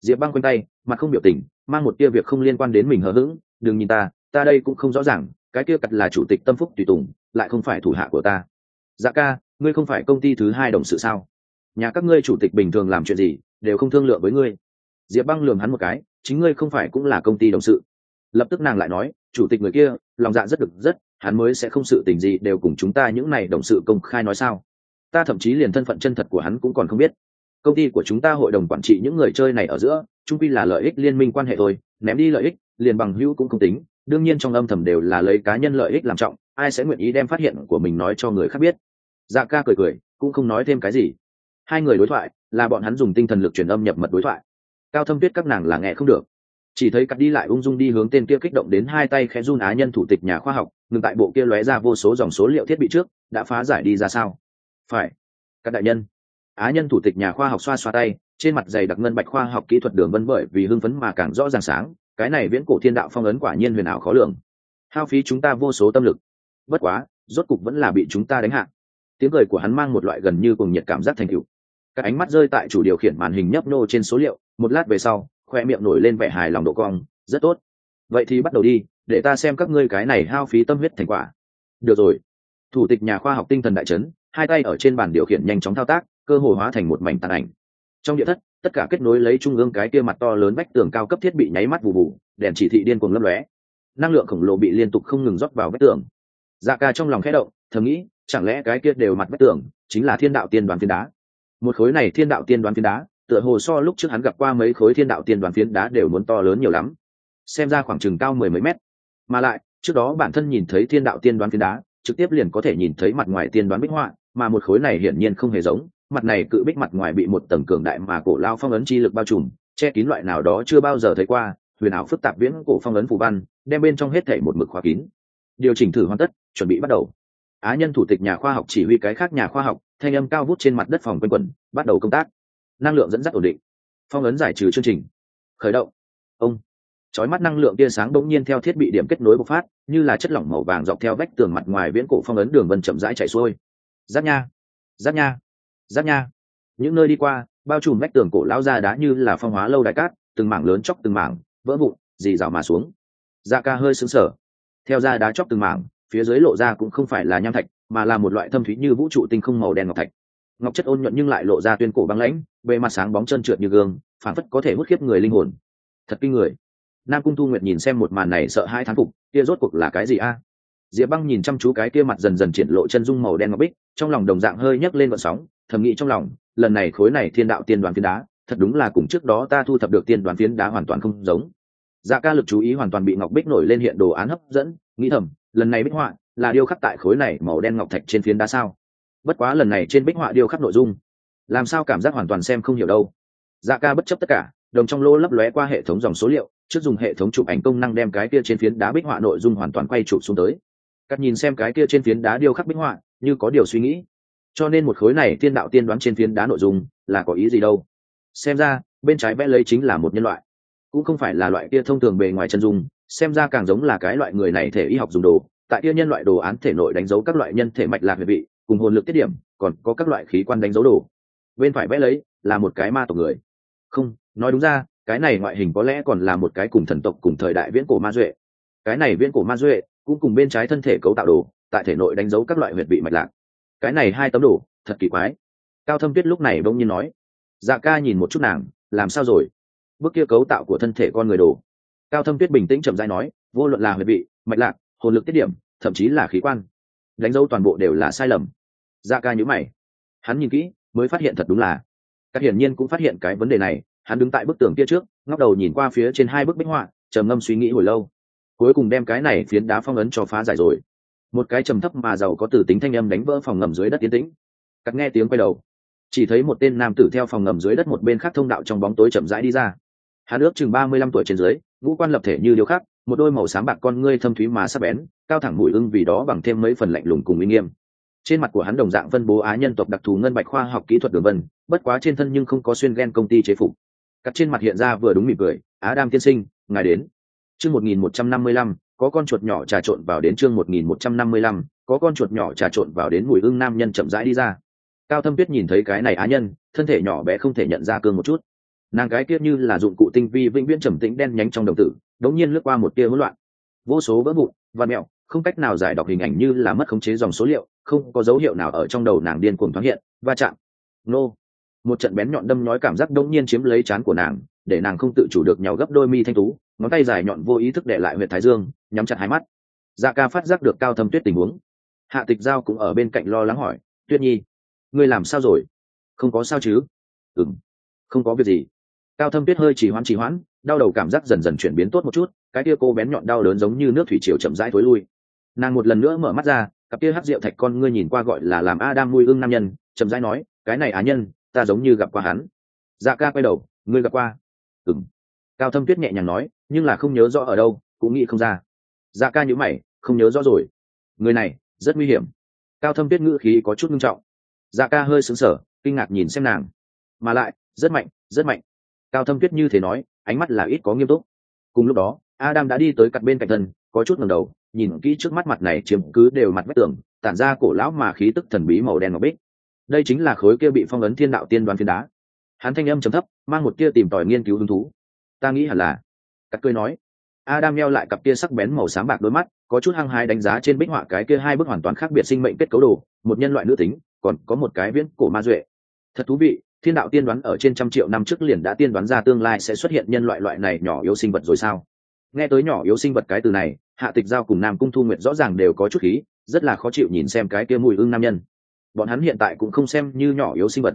Diệp băng quanh tay, mặt không biểu tình, mang một tia việc không liên quan đến mình hờ hững. Đừng nhìn ta ta đây cũng không rõ ràng, cái kia cặt là chủ tịch tâm phúc tùy tùng, lại không phải thủ hạ của ta. Dạ ca, ngươi không phải công ty thứ hai đồng sự sao? Nhà các ngươi chủ tịch bình thường làm chuyện gì, đều không thương lượng với ngươi. Diệp băng lường hắn một cái, chính ngươi không phải cũng là công ty đồng sự. Lập tức nàng lại nói, chủ tịch người kia, lòng dạ rất được rất, hắn mới sẽ không sự tình gì đều cùng chúng ta những này đồng sự công khai nói sao? Ta thậm chí liền thân phận chân thật của hắn cũng còn không biết. Công ty của chúng ta hội đồng quản trị những người chơi này ở giữa trung quy là lợi ích liên minh quan hệ thôi, ném đi lợi ích, liền bằng hữu cũng không tính, đương nhiên trong âm thầm đều là lấy cá nhân lợi ích làm trọng, ai sẽ nguyện ý đem phát hiện của mình nói cho người khác biết? Dạ ca cười cười, cũng không nói thêm cái gì. Hai người đối thoại, là bọn hắn dùng tinh thần lực truyền âm nhập mật đối thoại. Cao thâm tuyết các nàng là nghe không được. Chỉ thấy cắt đi lại ung dung đi hướng tên kia kích động đến hai tay khẽ run á nhân thủ tịch nhà khoa học, ngừng tại bộ kia lóe ra vô số dòng số liệu thiết bị trước, đã phá giải đi ra sao? Phải. Các đại nhân. Á nhân thủ tịch nhà khoa học xoa xoa tay, trên mặt dày đặc ngân bạch khoa học kỹ thuật đường vân bởi vì hưng phấn mà càng rõ ràng sáng, cái này viễn cổ thiên đạo phong ấn quả nhiên huyền ảo khó lường. Hao phí chúng ta vô số tâm lực. Bất quá, rốt cục vẫn là bị chúng ta đánh hạ. Tiếng cười của hắn mang một loại gần như cùng nhiệt cảm giác thành cựu các ánh mắt rơi tại chủ điều khiển màn hình nhấp nô trên số liệu, một lát về sau, khoe miệng nổi lên vẻ hài lòng độ cong, rất tốt. Vậy thì bắt đầu đi, để ta xem các ngươi cái này hao phí tâm huyết thành quả. Được rồi. Thủ tịch nhà khoa học tinh thần đại trấn hai tay ở trên bàn điều khiển nhanh chóng thao tác, cơ hồ hóa thành một mảnh tàn ảnh. Trong địa thất, tất cả kết nối lấy trung ương cái kia mặt to lớn vách tường cao cấp thiết bị nháy mắt vụ vụ, đèn chỉ thị điên cuồng lấp lóe. Năng lượng khổng lồ bị liên tục không ngừng rót vào vách tường. Dạ ca trong lòng khẽ động, thầm nghĩ, chẳng lẽ cái kia đều mặt vách tường, chính là thiên đạo tiên đoàn phiến đá? Một khối này thiên đạo tiên đoàn phiến đá, tựa hồ so lúc trước hắn gặp qua mấy khối thiên đạo tiên đoàn phiến đá đều muốn to lớn nhiều lắm. Xem ra khoảng chừng cao mười mấy mét. Mà lại, trước đó bản thân nhìn thấy thiên đạo tiên đoán phiến đá, trực tiếp liền có thể nhìn thấy mặt ngoài tiên đoán bích họa mà một khối này hiển nhiên không hề giống, mặt này cự bích mặt ngoài bị một tầng cường đại mà cổ lao phong ấn chi lực bao trùm, che kín loại nào đó chưa bao giờ thấy qua, huyền ảo phức tạp viễn cổ phong ấn phù văn, đem bên trong hết thể một mực khóa kín. Điều chỉnh thử hoàn tất, chuẩn bị bắt đầu. Á nhân thủ tịch nhà khoa học chỉ huy cái khác nhà khoa học, thanh âm cao vút trên mặt đất phòng quanh quẩn, bắt đầu công tác. Năng lượng dẫn dắt ổn định. Phong ấn giải trừ chương trình. Khởi động. Ông. Chói mắt năng lượng tia sáng bỗng nhiên theo thiết bị điểm kết nối bộc phát, như là chất lỏng màu vàng dọc theo vách tường mặt ngoài viễn cổ phong ấn đường vân chậm rãi chạy xuôi giáp nha. Giáp nha. Giáp nha. Những nơi đi qua, bao trùm vách tường cổ lao ra đá như là phong hóa lâu đại cát, từng mảng lớn chóc từng mảng, vỡ vụn, dì rào mà xuống. Da ca hơi xứng sở theo da đá chóc từng mảng, phía dưới lộ ra cũng không phải là nham thạch, mà là một loại thâm thúy như vũ trụ tinh không màu đen ngọc thạch. Ngọc chất ôn nhuận nhưng lại lộ ra tuyên cổ băng lãnh, bề mặt sáng bóng chân trượt như gương phản phất có thể hút khiếp người linh hồn. Thật kinh người. Nam cung thu nguyệt nhìn xem một màn này sợ hai thán phục, kia rốt cuộc là cái gì a? Diệp băng nhìn chăm chú cái kia mặt dần dần triển lộ chân dung màu đen ngọc bích, trong lòng đồng dạng hơi nhấc lên vận sóng, thầm nghĩ trong lòng, lần này khối này thiên đạo tiên đoàn phiến đá, thật đúng là cùng trước đó ta thu thập được tiên đoàn phiến đá hoàn toàn không giống. Dạ ca lực chú ý hoàn toàn bị ngọc bích nổi lên hiện đồ án hấp dẫn, nghĩ thầm, lần này bích họa là điêu khắc tại khối này màu đen ngọc thạch trên phiến đá sao? Bất quá lần này trên bích họa điêu khắc nội dung, làm sao cảm giác hoàn toàn xem không hiểu đâu. Dạ ca bất chấp tất cả, đồng trong lô lấp lóe qua hệ thống dòng số liệu, trước dùng hệ thống chụp ảnh công năng đem cái kia trên phiến đá bích họa nội dung hoàn toàn quay chụp xuống tới cắt nhìn xem cái kia trên phiến đá điêu khắc bích họa, như có điều suy nghĩ. Cho nên một khối này tiên đạo tiên đoán trên phiến đá nội dung là có ý gì đâu. Xem ra, bên trái vẽ lấy chính là một nhân loại. Cũng không phải là loại kia thông thường bề ngoài chân dung, xem ra càng giống là cái loại người này thể y học dùng đồ. Tại kia nhân loại đồ án thể nội đánh dấu các loại nhân thể mạch lạc về vị, cùng hồn lực tiết điểm, còn có các loại khí quan đánh dấu đồ. Bên phải vẽ lấy là một cái ma tộc người. Không, nói đúng ra, cái này ngoại hình có lẽ còn là một cái cùng thần tộc cùng thời đại viễn cổ ma duệ. Cái này viễn cổ ma duệ cũng cùng bên trái thân thể cấu tạo đồ, tại thể nội đánh dấu các loại huyệt vị mạch lạc. Cái này hai tấm đồ, thật kỳ quái. Cao thâm tuyết lúc này bỗng nhiên nói dạ ca nhìn một chút nàng, làm sao rồi? Bước kia cấu tạo của thân thể con người đồ. Cao thâm tuyết bình tĩnh chậm dai nói, vô luận là huyệt vị, mạch lạc, hồn lực tiết điểm, thậm chí là khí quan, đánh dấu toàn bộ đều là sai lầm. Dạ ca nhữ mày. Hắn nhìn kỹ, mới phát hiện thật đúng là. Các hiển nhiên cũng phát hiện cái vấn đề này, hắn đứng tại bức tường kia trước, ngóc đầu nhìn qua phía trên hai bức bích họa, trầm ngâm suy nghĩ hồi lâu cuối cùng đem cái này phiến đá phong ấn cho phá giải rồi. Một cái trầm thấp mà giàu có từ tính thanh âm đánh vỡ phòng ngầm dưới đất tiến tĩnh. Cắt nghe tiếng quay đầu. Chỉ thấy một tên nam tử theo phòng ngầm dưới đất một bên khác thông đạo trong bóng tối chậm rãi đi ra. Hắn ước chừng ba mươi lăm tuổi trên dưới, ngũ quan lập thể như điêu khắc, một đôi màu xám bạc con ngươi thâm thúy mà sắc bén, cao thẳng mũi ưng vì đó bằng thêm mấy phần lạnh lùng cùng uy nghiêm. Trên mặt của hắn đồng dạng phân bố á nhân tộc đặc thù ngân bạch khoa học kỹ thuật đường vân, bất quá trên thân nhưng không có xuyên ghen công ty chế phục. Cắt trên mặt hiện ra vừa đúng mỉm cười, á đam tiên sinh, ngài đến chương một nghìn một trăm năm mươi lăm, có con chuột nhỏ trà trộn vào đến chương một nghìn một trăm năm mươi lăm, có con chuột nhỏ trà trộn vào đến mùi ưng nam nhân chậm rãi đi ra. Cao thâm tuyết nhìn thấy cái này á nhân, thân thể nhỏ bé không thể nhận ra cương một chút. Nàng gái kia như là dụng cụ tinh vi vĩnh viễn trầm tĩnh đen nhánh trong đồng tử, đống nhiên lướt qua một tia hỗn loạn. Vô số vỡ vụn và mẹo, không cách nào giải đọc hình ảnh như là mất khống chế dòng số liệu, không có dấu hiệu nào ở trong đầu nàng điên cuồng thoáng hiện, va chạm. Nô. Một trận bén nhọn đâm nhói cảm giác đống nhiên chiếm lấy chán của nàng, để nàng không tự chủ được nhào gấp đôi mi thanh tú ngón tay dài nhọn vô ý thức để lại huyện thái dương, nhắm chặt hai mắt. Dạ ca phát giác được cao thâm tuyết tình huống. Hạ tịch giao cũng ở bên cạnh lo lắng hỏi, tuyết nhi, ngươi làm sao rồi? Không có sao chứ? Ừng không có việc gì. Cao thâm tuyết hơi chỉ hoãn chỉ hoãn, đau đầu cảm giác dần dần chuyển biến tốt một chút, cái kia cô bén nhọn đau đớn giống như nước thủy triều chậm rãi thối lui. Nàng một lần nữa mở mắt ra, cặp kia hắc rượu thạch con ngươi nhìn qua gọi là làm a đam nuôi ưng nam nhân, chậm rãi nói, cái này á nhân, ta giống như gặp qua hắn. Dạ ca quay đầu, ngươi gặp qua? Ừng cao thâm tuyết nhẹ nhàng nói nhưng là không nhớ rõ ở đâu, cũng nghĩ không ra. Dạ ca nhữ mày, không nhớ rõ rồi. Người này, rất nguy hiểm. Cao thâm tuyết ngữ khí có chút nghiêm trọng. Dạ ca hơi sững sờ, kinh ngạc nhìn xem nàng. Mà lại, rất mạnh rất mạnh. Cao thâm tuyết như thế nói, ánh mắt là ít có nghiêm túc. Cùng lúc đó, adam đã đi tới cặp bên cạnh thân, có chút ngẩng đầu, nhìn kỹ trước mắt mặt này chiếm cứ đều mặt vách tường, tản ra cổ lão mà khí tức thần bí màu đen ngọc bích. Đây chính là khối kia bị phong ấn thiên đạo tiên đoán phiến đá. Hắn thanh âm trầm thấp, mang một kia tìm tòi nghiên cứu hứng thú. Ta nghĩ hẳn là cắt cười nói. Adam neo lại cặp kia sắc bén màu xám bạc đôi mắt, có chút hăng hái đánh giá trên bích họa cái kia hai bức hoàn toàn khác biệt sinh mệnh kết cấu đồ, một nhân loại nữ tính, còn có một cái viễn cổ ma duệ. Thật thú vị, thiên đạo tiên đoán ở trên trăm triệu năm trước liền đã tiên đoán ra tương lai sẽ xuất hiện nhân loại loại này nhỏ yếu sinh vật rồi sao? Nghe tới nhỏ yếu sinh vật cái từ này, hạ tịch giao cùng nam cung thu nguyện rõ ràng đều có chút khí, rất là khó chịu nhìn xem cái kia mùi ưng nam nhân. Bọn hắn hiện tại cũng không xem như nhỏ yếu sinh vật.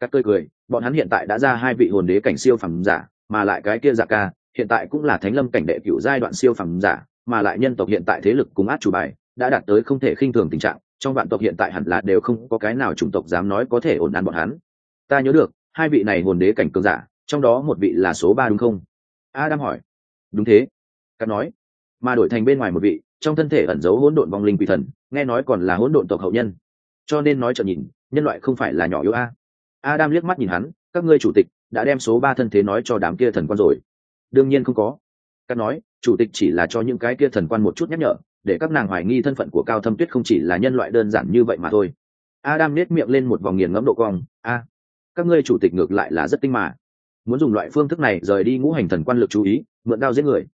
Các cười cười, bọn hắn hiện tại đã ra hai vị hồn đế cảnh siêu phẩm giả, mà lại cái kia giả ca hiện tại cũng là thánh lâm cảnh đệ cựu giai đoạn siêu phẩm giả, mà lại nhân tộc hiện tại thế lực cùng át chủ bài, đã đạt tới không thể khinh thường tình trạng, trong vạn tộc hiện tại hẳn là đều không có cái nào chủng tộc dám nói có thể ổn an bọn hắn. Ta nhớ được, hai vị này hồn đế cảnh cường giả, trong đó một vị là số ba đúng không? Adam hỏi. Đúng thế. Cắt nói. Mà đổi thành bên ngoài một vị, trong thân thể ẩn giấu hỗn độn vong linh quỷ thần, nghe nói còn là hỗn độn tộc hậu nhân. Cho nên nói chợt nhìn, nhân loại không phải là nhỏ yếu a. Adam liếc mắt nhìn hắn, các ngươi chủ tịch, đã đem số ba thân thế nói cho đám kia thần quan rồi đương nhiên không có. Cắt nói, chủ tịch chỉ là cho những cái kia thần quan một chút nhắc nhở, để các nàng hoài nghi thân phận của cao thâm tuyết không chỉ là nhân loại đơn giản như vậy mà thôi. Adam nết miệng lên một vòng nghiền ngẫm độ cong, a, các ngươi chủ tịch ngược lại là rất tinh mà. Muốn dùng loại phương thức này rời đi ngũ hành thần quan lực chú ý, mượn đao giết người.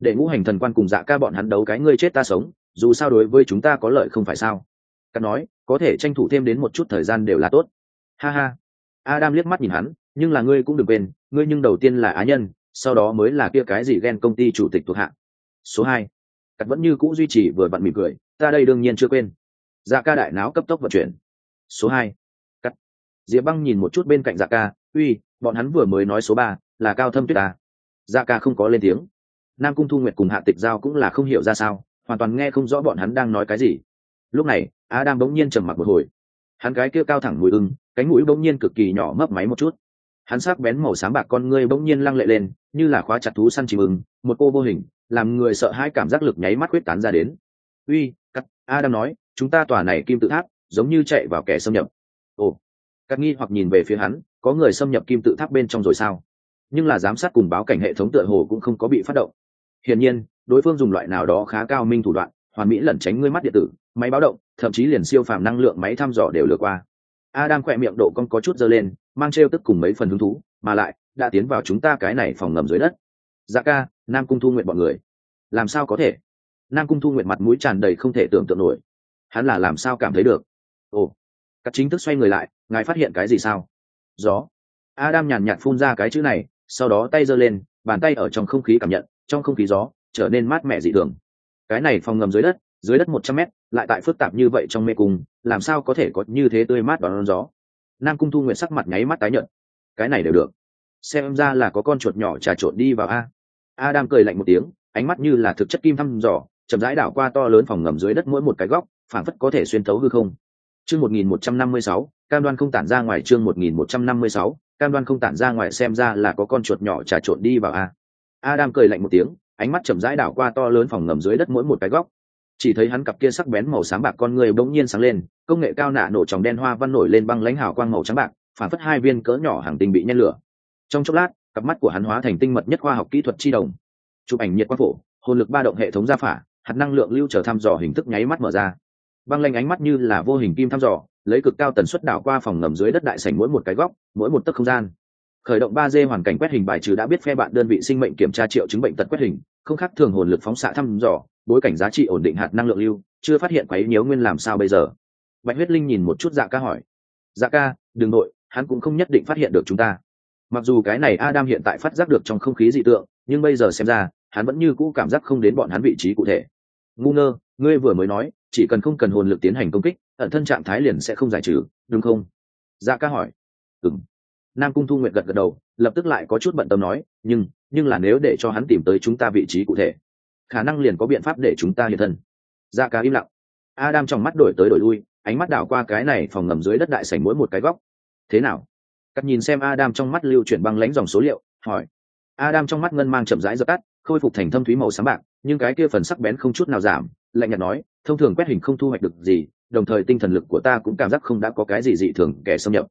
Để ngũ hành thần quan cùng dạ ca bọn hắn đấu cái ngươi chết ta sống, dù sao đối với chúng ta có lợi không phải sao? Cắt nói, có thể tranh thủ thêm đến một chút thời gian đều là tốt. Ha ha. Adam liếc mắt nhìn hắn, nhưng là ngươi cũng đừng quên, ngươi nhưng đầu tiên là á nhân sau đó mới là kia cái gì ghen công ty chủ tịch thuộc hạ số hai, cắt vẫn như c ũ duy trì vừa vặn mỉm cười, ta đây đương nhiên chưa quên. Dạ ca đại náo cấp tốc vận chuyển. Số hai, cắt. Diệp băng nhìn một chút bên cạnh dạ ca, uy, bọn hắn vừa mới nói số ba, là cao thâm tuyết ta. Dạ ca không có lên tiếng. Nam cung thu nguyệt cùng hạ tịch giao cũng là không hiểu ra sao, hoàn toàn nghe không rõ bọn hắn đang nói cái gì. Lúc này á đang bỗng nhiên trầm mặc một hồi. Hắn cái kia cao thẳng mùi ưng, cánh mũi bỗng nhiên cực kỳ nhỏ mấp máy một chút hắn sắc bén màu sáng bạc con ngươi bỗng nhiên lăng lệ lên, như là khóa chặt thú săn chìm ưng, một cô vô hình, làm người sợ hai cảm giác lực nháy mắt quyết tán ra đến. Uy, cắt a đang nói, chúng ta tòa này kim tự tháp, giống như chạy vào kẻ xâm nhập. Ồ. Cắt nghi hoặc nhìn về phía hắn, có người xâm nhập kim tự tháp bên trong rồi sao? Nhưng là giám sát cùng báo cảnh hệ thống tựa hồ cũng không có bị phát động. Hiển nhiên, đối phương dùng loại nào đó khá cao minh thủ đoạn, hoàn mỹ lẩn tránh ngươi mắt điện tử, máy báo động, thậm chí liền siêu phàm năng lượng máy thăm dò đều lừa qua adam khỏe miệng độ con có chút dơ lên, mang trêu tức cùng mấy phần hứng thú, mà lại, đã tiến vào chúng ta cái này phòng ngầm dưới đất. Dạ ca, nam cung thu nguyện bọn người. Làm sao có thể? Nam cung thu nguyện mặt mũi tràn đầy không thể tưởng tượng nổi. Hắn là làm sao cảm thấy được? Ồ, các chính thức xoay người lại, ngài phát hiện cái gì sao? Gió. Adam nhàn nhạt phun ra cái chữ này, sau đó tay giơ lên, bàn tay ở trong không khí cảm nhận, trong không khí gió, trở nên mát mẻ dị thường. Cái này phòng ngầm dưới đất dưới đất một trăm mét lại tại phức tạp như vậy trong mê cung, làm sao có thể có như thế tươi mát đón gió? Nam cung thu nguyện sắc mặt nháy mắt tái nhợt. Cái này đều được. Xem ra là có con chuột nhỏ trà trộn đi vào a. A đang cười lạnh một tiếng, ánh mắt như là thực chất kim thăm dò, chậm rãi đảo qua to lớn phòng ngầm dưới đất mỗi một cái góc phản phất có thể xuyên thấu hư không. Chương một nghìn một trăm năm mươi sáu, cam đoan không tản ra ngoài chương một nghìn một trăm năm mươi sáu, cam đoan không tản ra ngoài xem ra là có con chuột nhỏ trà trộn đi vào a. Adam cười lạnh một tiếng, ánh mắt chậm rãi đảo qua to lớn phòng ngầm dưới đất mỗi một cái góc chỉ thấy hắn cặp kia sắc bén màu sáng bạc con người bỗng nhiên sáng lên, công nghệ cao nạ nổ tròng đen hoa văn nổi lên băng lãnh hào quang màu trắng bạc, phản phất hai viên cỡ nhỏ hàng tinh bị nhen lửa. Trong chốc lát, cặp mắt của hắn hóa thành tinh mật nhất khoa học kỹ thuật chi đồng. Chụp ảnh nhiệt quang phổ, hồn lực ba động hệ thống gia phả, hạt năng lượng lưu trở thăm dò hình thức nháy mắt mở ra. Băng lanh ánh mắt như là vô hình kim thăm dò, lấy cực cao tần suất đảo qua phòng ngầm dưới đất đại sảnh mỗi một cái góc, mỗi một tấc không gian. Khởi động ba d hoàn cảnh quét hình bài trừ đã biết phe bạn đơn vị sinh mệnh kiểm tra triệu chứng bệnh tật quét hình, không khác thường hồn lực phóng xạ thăm dò bối cảnh giá trị ổn định hạt năng lượng lưu, chưa phát hiện quấy nhiễu nguyên làm sao bây giờ. Bạch huyết linh nhìn một chút dạ ca hỏi. Dạ ca, đừng nội, hắn cũng không nhất định phát hiện được chúng ta. Mặc dù cái này adam hiện tại phát giác được trong không khí dị tượng, nhưng bây giờ xem ra, hắn vẫn như cũ cảm giác không đến bọn hắn vị trí cụ thể. Ngu ngơ, ngươi vừa mới nói, chỉ cần không cần hồn lực tiến hành công kích, ẩn thân trạng thái liền sẽ không giải trừ, đúng không? Dạ ca hỏi. Ừng nam cung thu nguyện gật gật đầu, lập tức lại có chút bận tâm nói, nhưng nhưng là nếu để cho hắn tìm tới chúng ta vị trí cụ thể khả năng liền có biện pháp để chúng ta hiện thân. Dạ ca im lặng. Adam trong mắt đổi tới đổi lui, ánh mắt đảo qua cái này phòng ngầm dưới đất đại sảnh mỗi một cái góc. Thế nào? Cắt nhìn xem adam trong mắt lưu chuyển băng lãnh dòng số liệu, hỏi. Adam trong mắt ngân mang chậm rãi dập tắt, khôi phục thành thâm thúy màu sáng bạc, nhưng cái kia phần sắc bén không chút nào giảm, lạnh nhạt nói, thông thường quét hình không thu hoạch được gì, đồng thời tinh thần lực của ta cũng cảm giác không đã có cái gì dị thường, kẻ xâm nhập.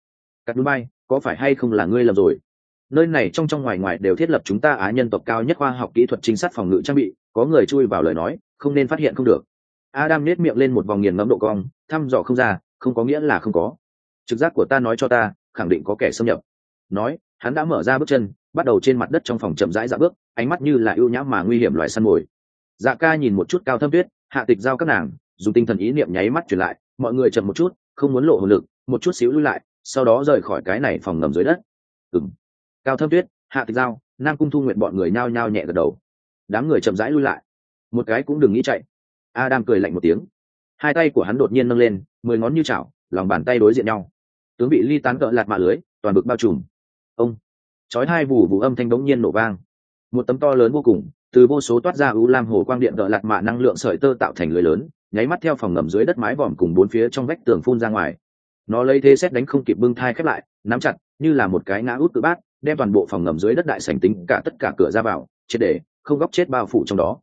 Cắt núi bay, có phải hay không là ngươi lầm rồi? Nơi này trong trong ngoài ngoài đều thiết lập chúng ta á nhân tộc cao nhất khoa học kỹ thuật trinh sát phòng ngự trang bị có người chui vào lời nói, không nên phát hiện không được. Adam nết miệng lên một vòng nghiền ngẫm độ cong, thăm dò không ra, không có nghĩa là không có. Trực giác của ta nói cho ta, khẳng định có kẻ xâm nhập. Nói, hắn đã mở ra bước chân, bắt đầu trên mặt đất trong phòng chậm rãi dạ bước, ánh mắt như là ưu nhã mà nguy hiểm loài săn mồi. Dạ ca nhìn một chút cao thâm tuyết, hạ tịch giao các nàng, dùng tinh thần ý niệm nháy mắt truyền lại, mọi người chậm một chút, không muốn lộ hồn lực, một chút xíu lui lại, sau đó rời khỏi cái này phòng ngầm dưới đất. Ừng cao thâm tuyết, hạ tịch giao, nam cung thu nguyện bọn người nhao nhao nhẹ gật đầu đám người chậm rãi lui lại. Một cái cũng đừng nghĩ chạy. Adam cười lạnh một tiếng. Hai tay của hắn đột nhiên nâng lên, mười ngón như chảo, lòng bàn tay đối diện nhau. Tướng bị ly tán cỡ lạt mạ lưới, toàn bực bao trùm. Ông. Chói hai vù vù âm thanh đống nhiên nổ vang. Một tấm to lớn vô cùng, từ vô số toát ra u lam hồ quang điện cỡ lạt mạ năng lượng sợi tơ tạo thành lưới lớn, nháy mắt theo phòng ngầm dưới đất mái vòm cùng bốn phía trong vách tường phun ra ngoài. Nó lấy thế xét đánh không kịp bưng thai khép lại, nắm chặt, như là một cái ngã út tự bát, đem toàn bộ phòng ngầm dưới đất đại sành tính cả tất cả cửa ra vào, triệt để không góc chết bao phủ trong đó.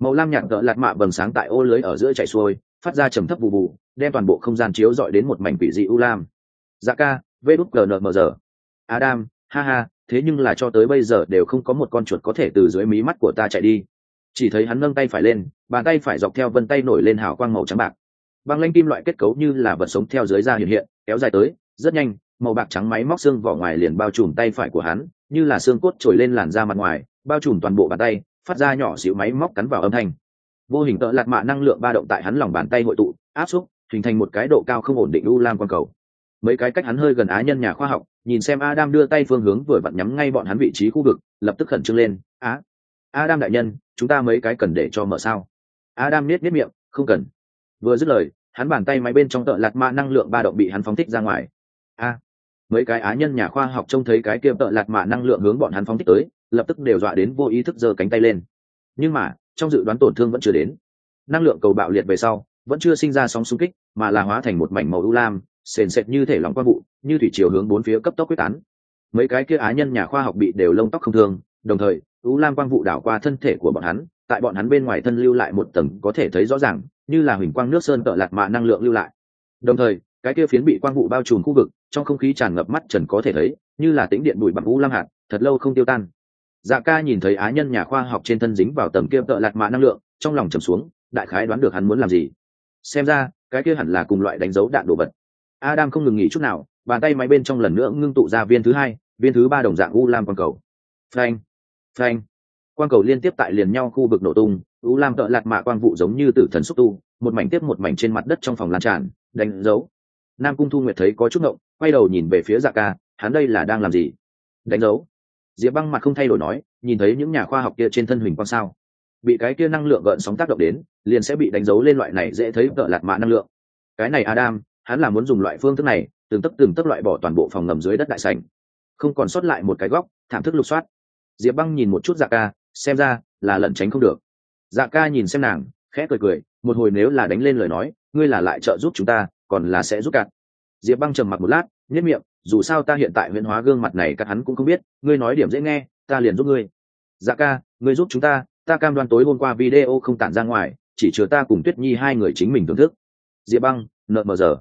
Màu lam nhạt gợn lạt mạ bừng sáng tại ô lưới ở giữa chạy xuôi phát ra trầm thấp bù bù, đem toàn bộ không gian chiếu dọi đến một mảnh quỷ dị u lam. Dạ ca vê đút adam ha ha thế nhưng là cho tới bây giờ đều không có một con chuột có thể từ dưới mí mắt của ta chạy đi. Chỉ thấy hắn nâng tay phải lên bàn tay phải dọc theo vân tay nổi lên hào quang màu trắng bạc. Băng lanh kim loại kết cấu như là vật sống theo dưới da hiện hiện kéo dài tới rất nhanh màu bạc trắng máy móc xương vỏ ngoài liền bao trùm tay phải của hắn như là xương cốt trồi lên làn da mặt ngoài bao trùm toàn bộ bàn tay, phát ra nhỏ xíu máy móc cắn vào âm thanh. Vô hình tợ lạt mạ năng lượng ba động tại hắn lòng bàn tay hội tụ, áp xúc, hình thành một cái độ cao không ổn định u lam quang cầu. Mấy cái cách hắn hơi gần á nhân nhà khoa học, nhìn xem adam đưa tay phương hướng vừa vặn nhắm ngay bọn hắn vị trí khu vực, lập tức khẩn trương lên, á, adam đại nhân, chúng ta mấy cái cần để cho mở sao? Adam nết nết miệng, không cần. Vừa dứt lời, hắn bàn tay máy bên trong tợ lạt mạ năng lượng ba động bị hắn phóng thích ra ngoài. A mấy cái á nhân nhà khoa học trông thấy cái kia tợ lạt mạ năng lượng hướng bọn hắn phóng thích tới lập tức đều dọa đến vô ý thức giơ cánh tay lên. Nhưng mà, trong dự đoán tổn thương vẫn chưa đến. Năng lượng cầu bạo liệt về sau, vẫn chưa sinh ra sóng xung kích, mà là hóa thành một mảnh màu u lam, sền sệt như thể lỏng quang vụ, như thủy chiều hướng bốn phía cấp tốc quyết tán. Mấy cái kia á nhân nhà khoa học bị đều lông tóc không thương, đồng thời, u lam quang vụ đảo qua thân thể của bọn hắn, tại bọn hắn bên ngoài thân lưu lại một tầng có thể thấy rõ ràng, như là huỳnh quang nước sơn tợ lạc mạ năng lượng lưu lại. Đồng thời, cái kia phiến bị quang vụ bao trùm khu vực, trong không khí tràn ngập mắt trần có thể thấy, như là tĩnh điện bụi bằng u lam hạt, thật lâu không tiêu tan dạ ca nhìn thấy á nhân nhà khoa học trên thân dính vào tầm kia tợ lạt mạ năng lượng, trong lòng trầm xuống, đại khái đoán được hắn muốn làm gì. Xem ra, cái kia hẳn là cùng loại đánh dấu đạn đồ vật. Adam không ngừng nghỉ chút nào, bàn tay máy bên trong lần nữa ngưng tụ ra viên thứ hai, viên thứ ba đồng dạng u lam quang cầu. Phanh phanh. Quang cầu liên tiếp tại liền nhau khu vực nổ tung, u lam tợ lạt mạ quang vụ giống như tử thần xúc tu, một mảnh tiếp một mảnh trên mặt đất trong phòng lan tràn, đánh dấu. Nam cung thu nguyệt thấy có chút ngộng, quay đầu nhìn về phía dạ ca, hắn đây là đang làm gì? Đánh dấu diệp băng mặt không thay đổi nói, nhìn thấy những nhà khoa học kia trên thân huỳnh quang sao. Bị cái kia năng lượng gợn sóng tác động đến, liền sẽ bị đánh dấu lên loại này dễ thấy tợ lạt mạ năng lượng. Cái này adam, hắn là muốn dùng loại phương thức này, từng tấc từng tấc loại bỏ toàn bộ phòng ngầm dưới đất đại sành không còn sót lại một cái góc, thảm thức lục soát. Diệp băng nhìn một chút dạ ca, xem ra là lẩn tránh không được. Dạ ca nhìn xem nàng, khẽ cười cười, một hồi nếu là đánh lên lời nói, ngươi là lại trợ giúp chúng ta, còn là sẽ giúp cạn. Diệp băng trầm mặc một lát nhất miệng dù sao ta hiện tại huyễn hóa gương mặt này các hắn cũng không biết, ngươi nói điểm dễ nghe, ta liền giúp ngươi. Dạ ca, ngươi giúp chúng ta ta cam đoan tối hôm qua video không tản ra ngoài, chỉ chứa ta cùng tuyết nhi hai người chính mình thưởng thức. Diệp băng, nợ mờ giờ.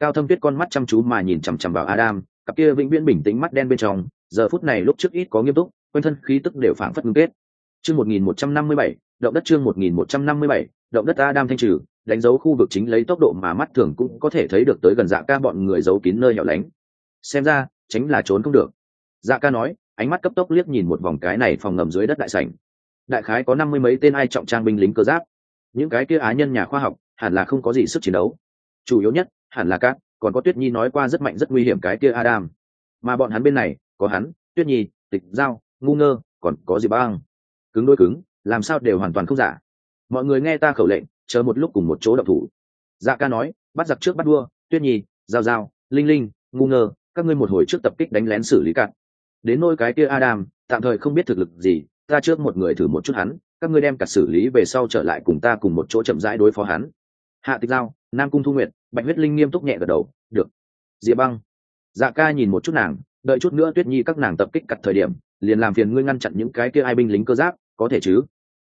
Cao thâm tuyết con mắt chăm chú mà nhìn chằm chằm vào adam, cặp kia vĩnh viễn bình tĩnh mắt đen bên trong, giờ phút này lúc trước ít có nghiêm túc, quanh thân khí tức đều phảng phất ngưng kết. Chương một nghìn một trăm năm mươi bảy, động đất chương một nghìn một trăm năm mươi bảy, động đất adam thanh trừ, đánh dấu khu vực chính lấy tốc độ mà mắt thường cũng có thể thấy được tới gần dạ ca bọn người giấu kín nơi nhỏ lánh xem ra, tránh là trốn không được. Dạ ca nói, ánh mắt cấp tốc liếc nhìn một vòng cái này phòng ngầm dưới đất đại sảnh. Đại khái có năm mươi mấy tên ai trọng trang binh lính cơ giáp. Những cái kia á nhân nhà khoa học, hẳn là không có gì sức chiến đấu. Chủ yếu nhất, hẳn là các, còn có tuyết nhi nói qua rất mạnh, rất nguy hiểm cái kia adam. Mà bọn hắn bên này, có hắn, tuyết nhi, tịch giao, ngu ngơ, còn có gì băng. Cứng đôi cứng, làm sao đều hoàn toàn không giả. Mọi người nghe ta khẩu lệnh, chờ một lúc cùng một chỗ đậu thủ. Dạ ca nói, bắt giặc trước bắt đua, tuyết nhi, giao giao, linh linh, ngu ngơ các ngươi một hồi trước tập kích đánh lén xử lý cạn. Đến nôi cái kia adam, tạm thời không biết thực lực gì, ta trước một người thử một chút hắn, các ngươi đem cả xử lý về sau trở lại cùng ta cùng một chỗ chậm rãi đối phó hắn. Hạ tịch giao, nam cung thu Nguyệt, bạch huyết linh nghiêm túc nhẹ gật đầu, được. Diệp băng dạ ca nhìn một chút nàng, đợi chút nữa tuyết nhi các nàng tập kích cặt thời điểm, liền làm phiền ngươi ngăn chặn những cái kia ai binh lính cơ giáp, có thể chứ?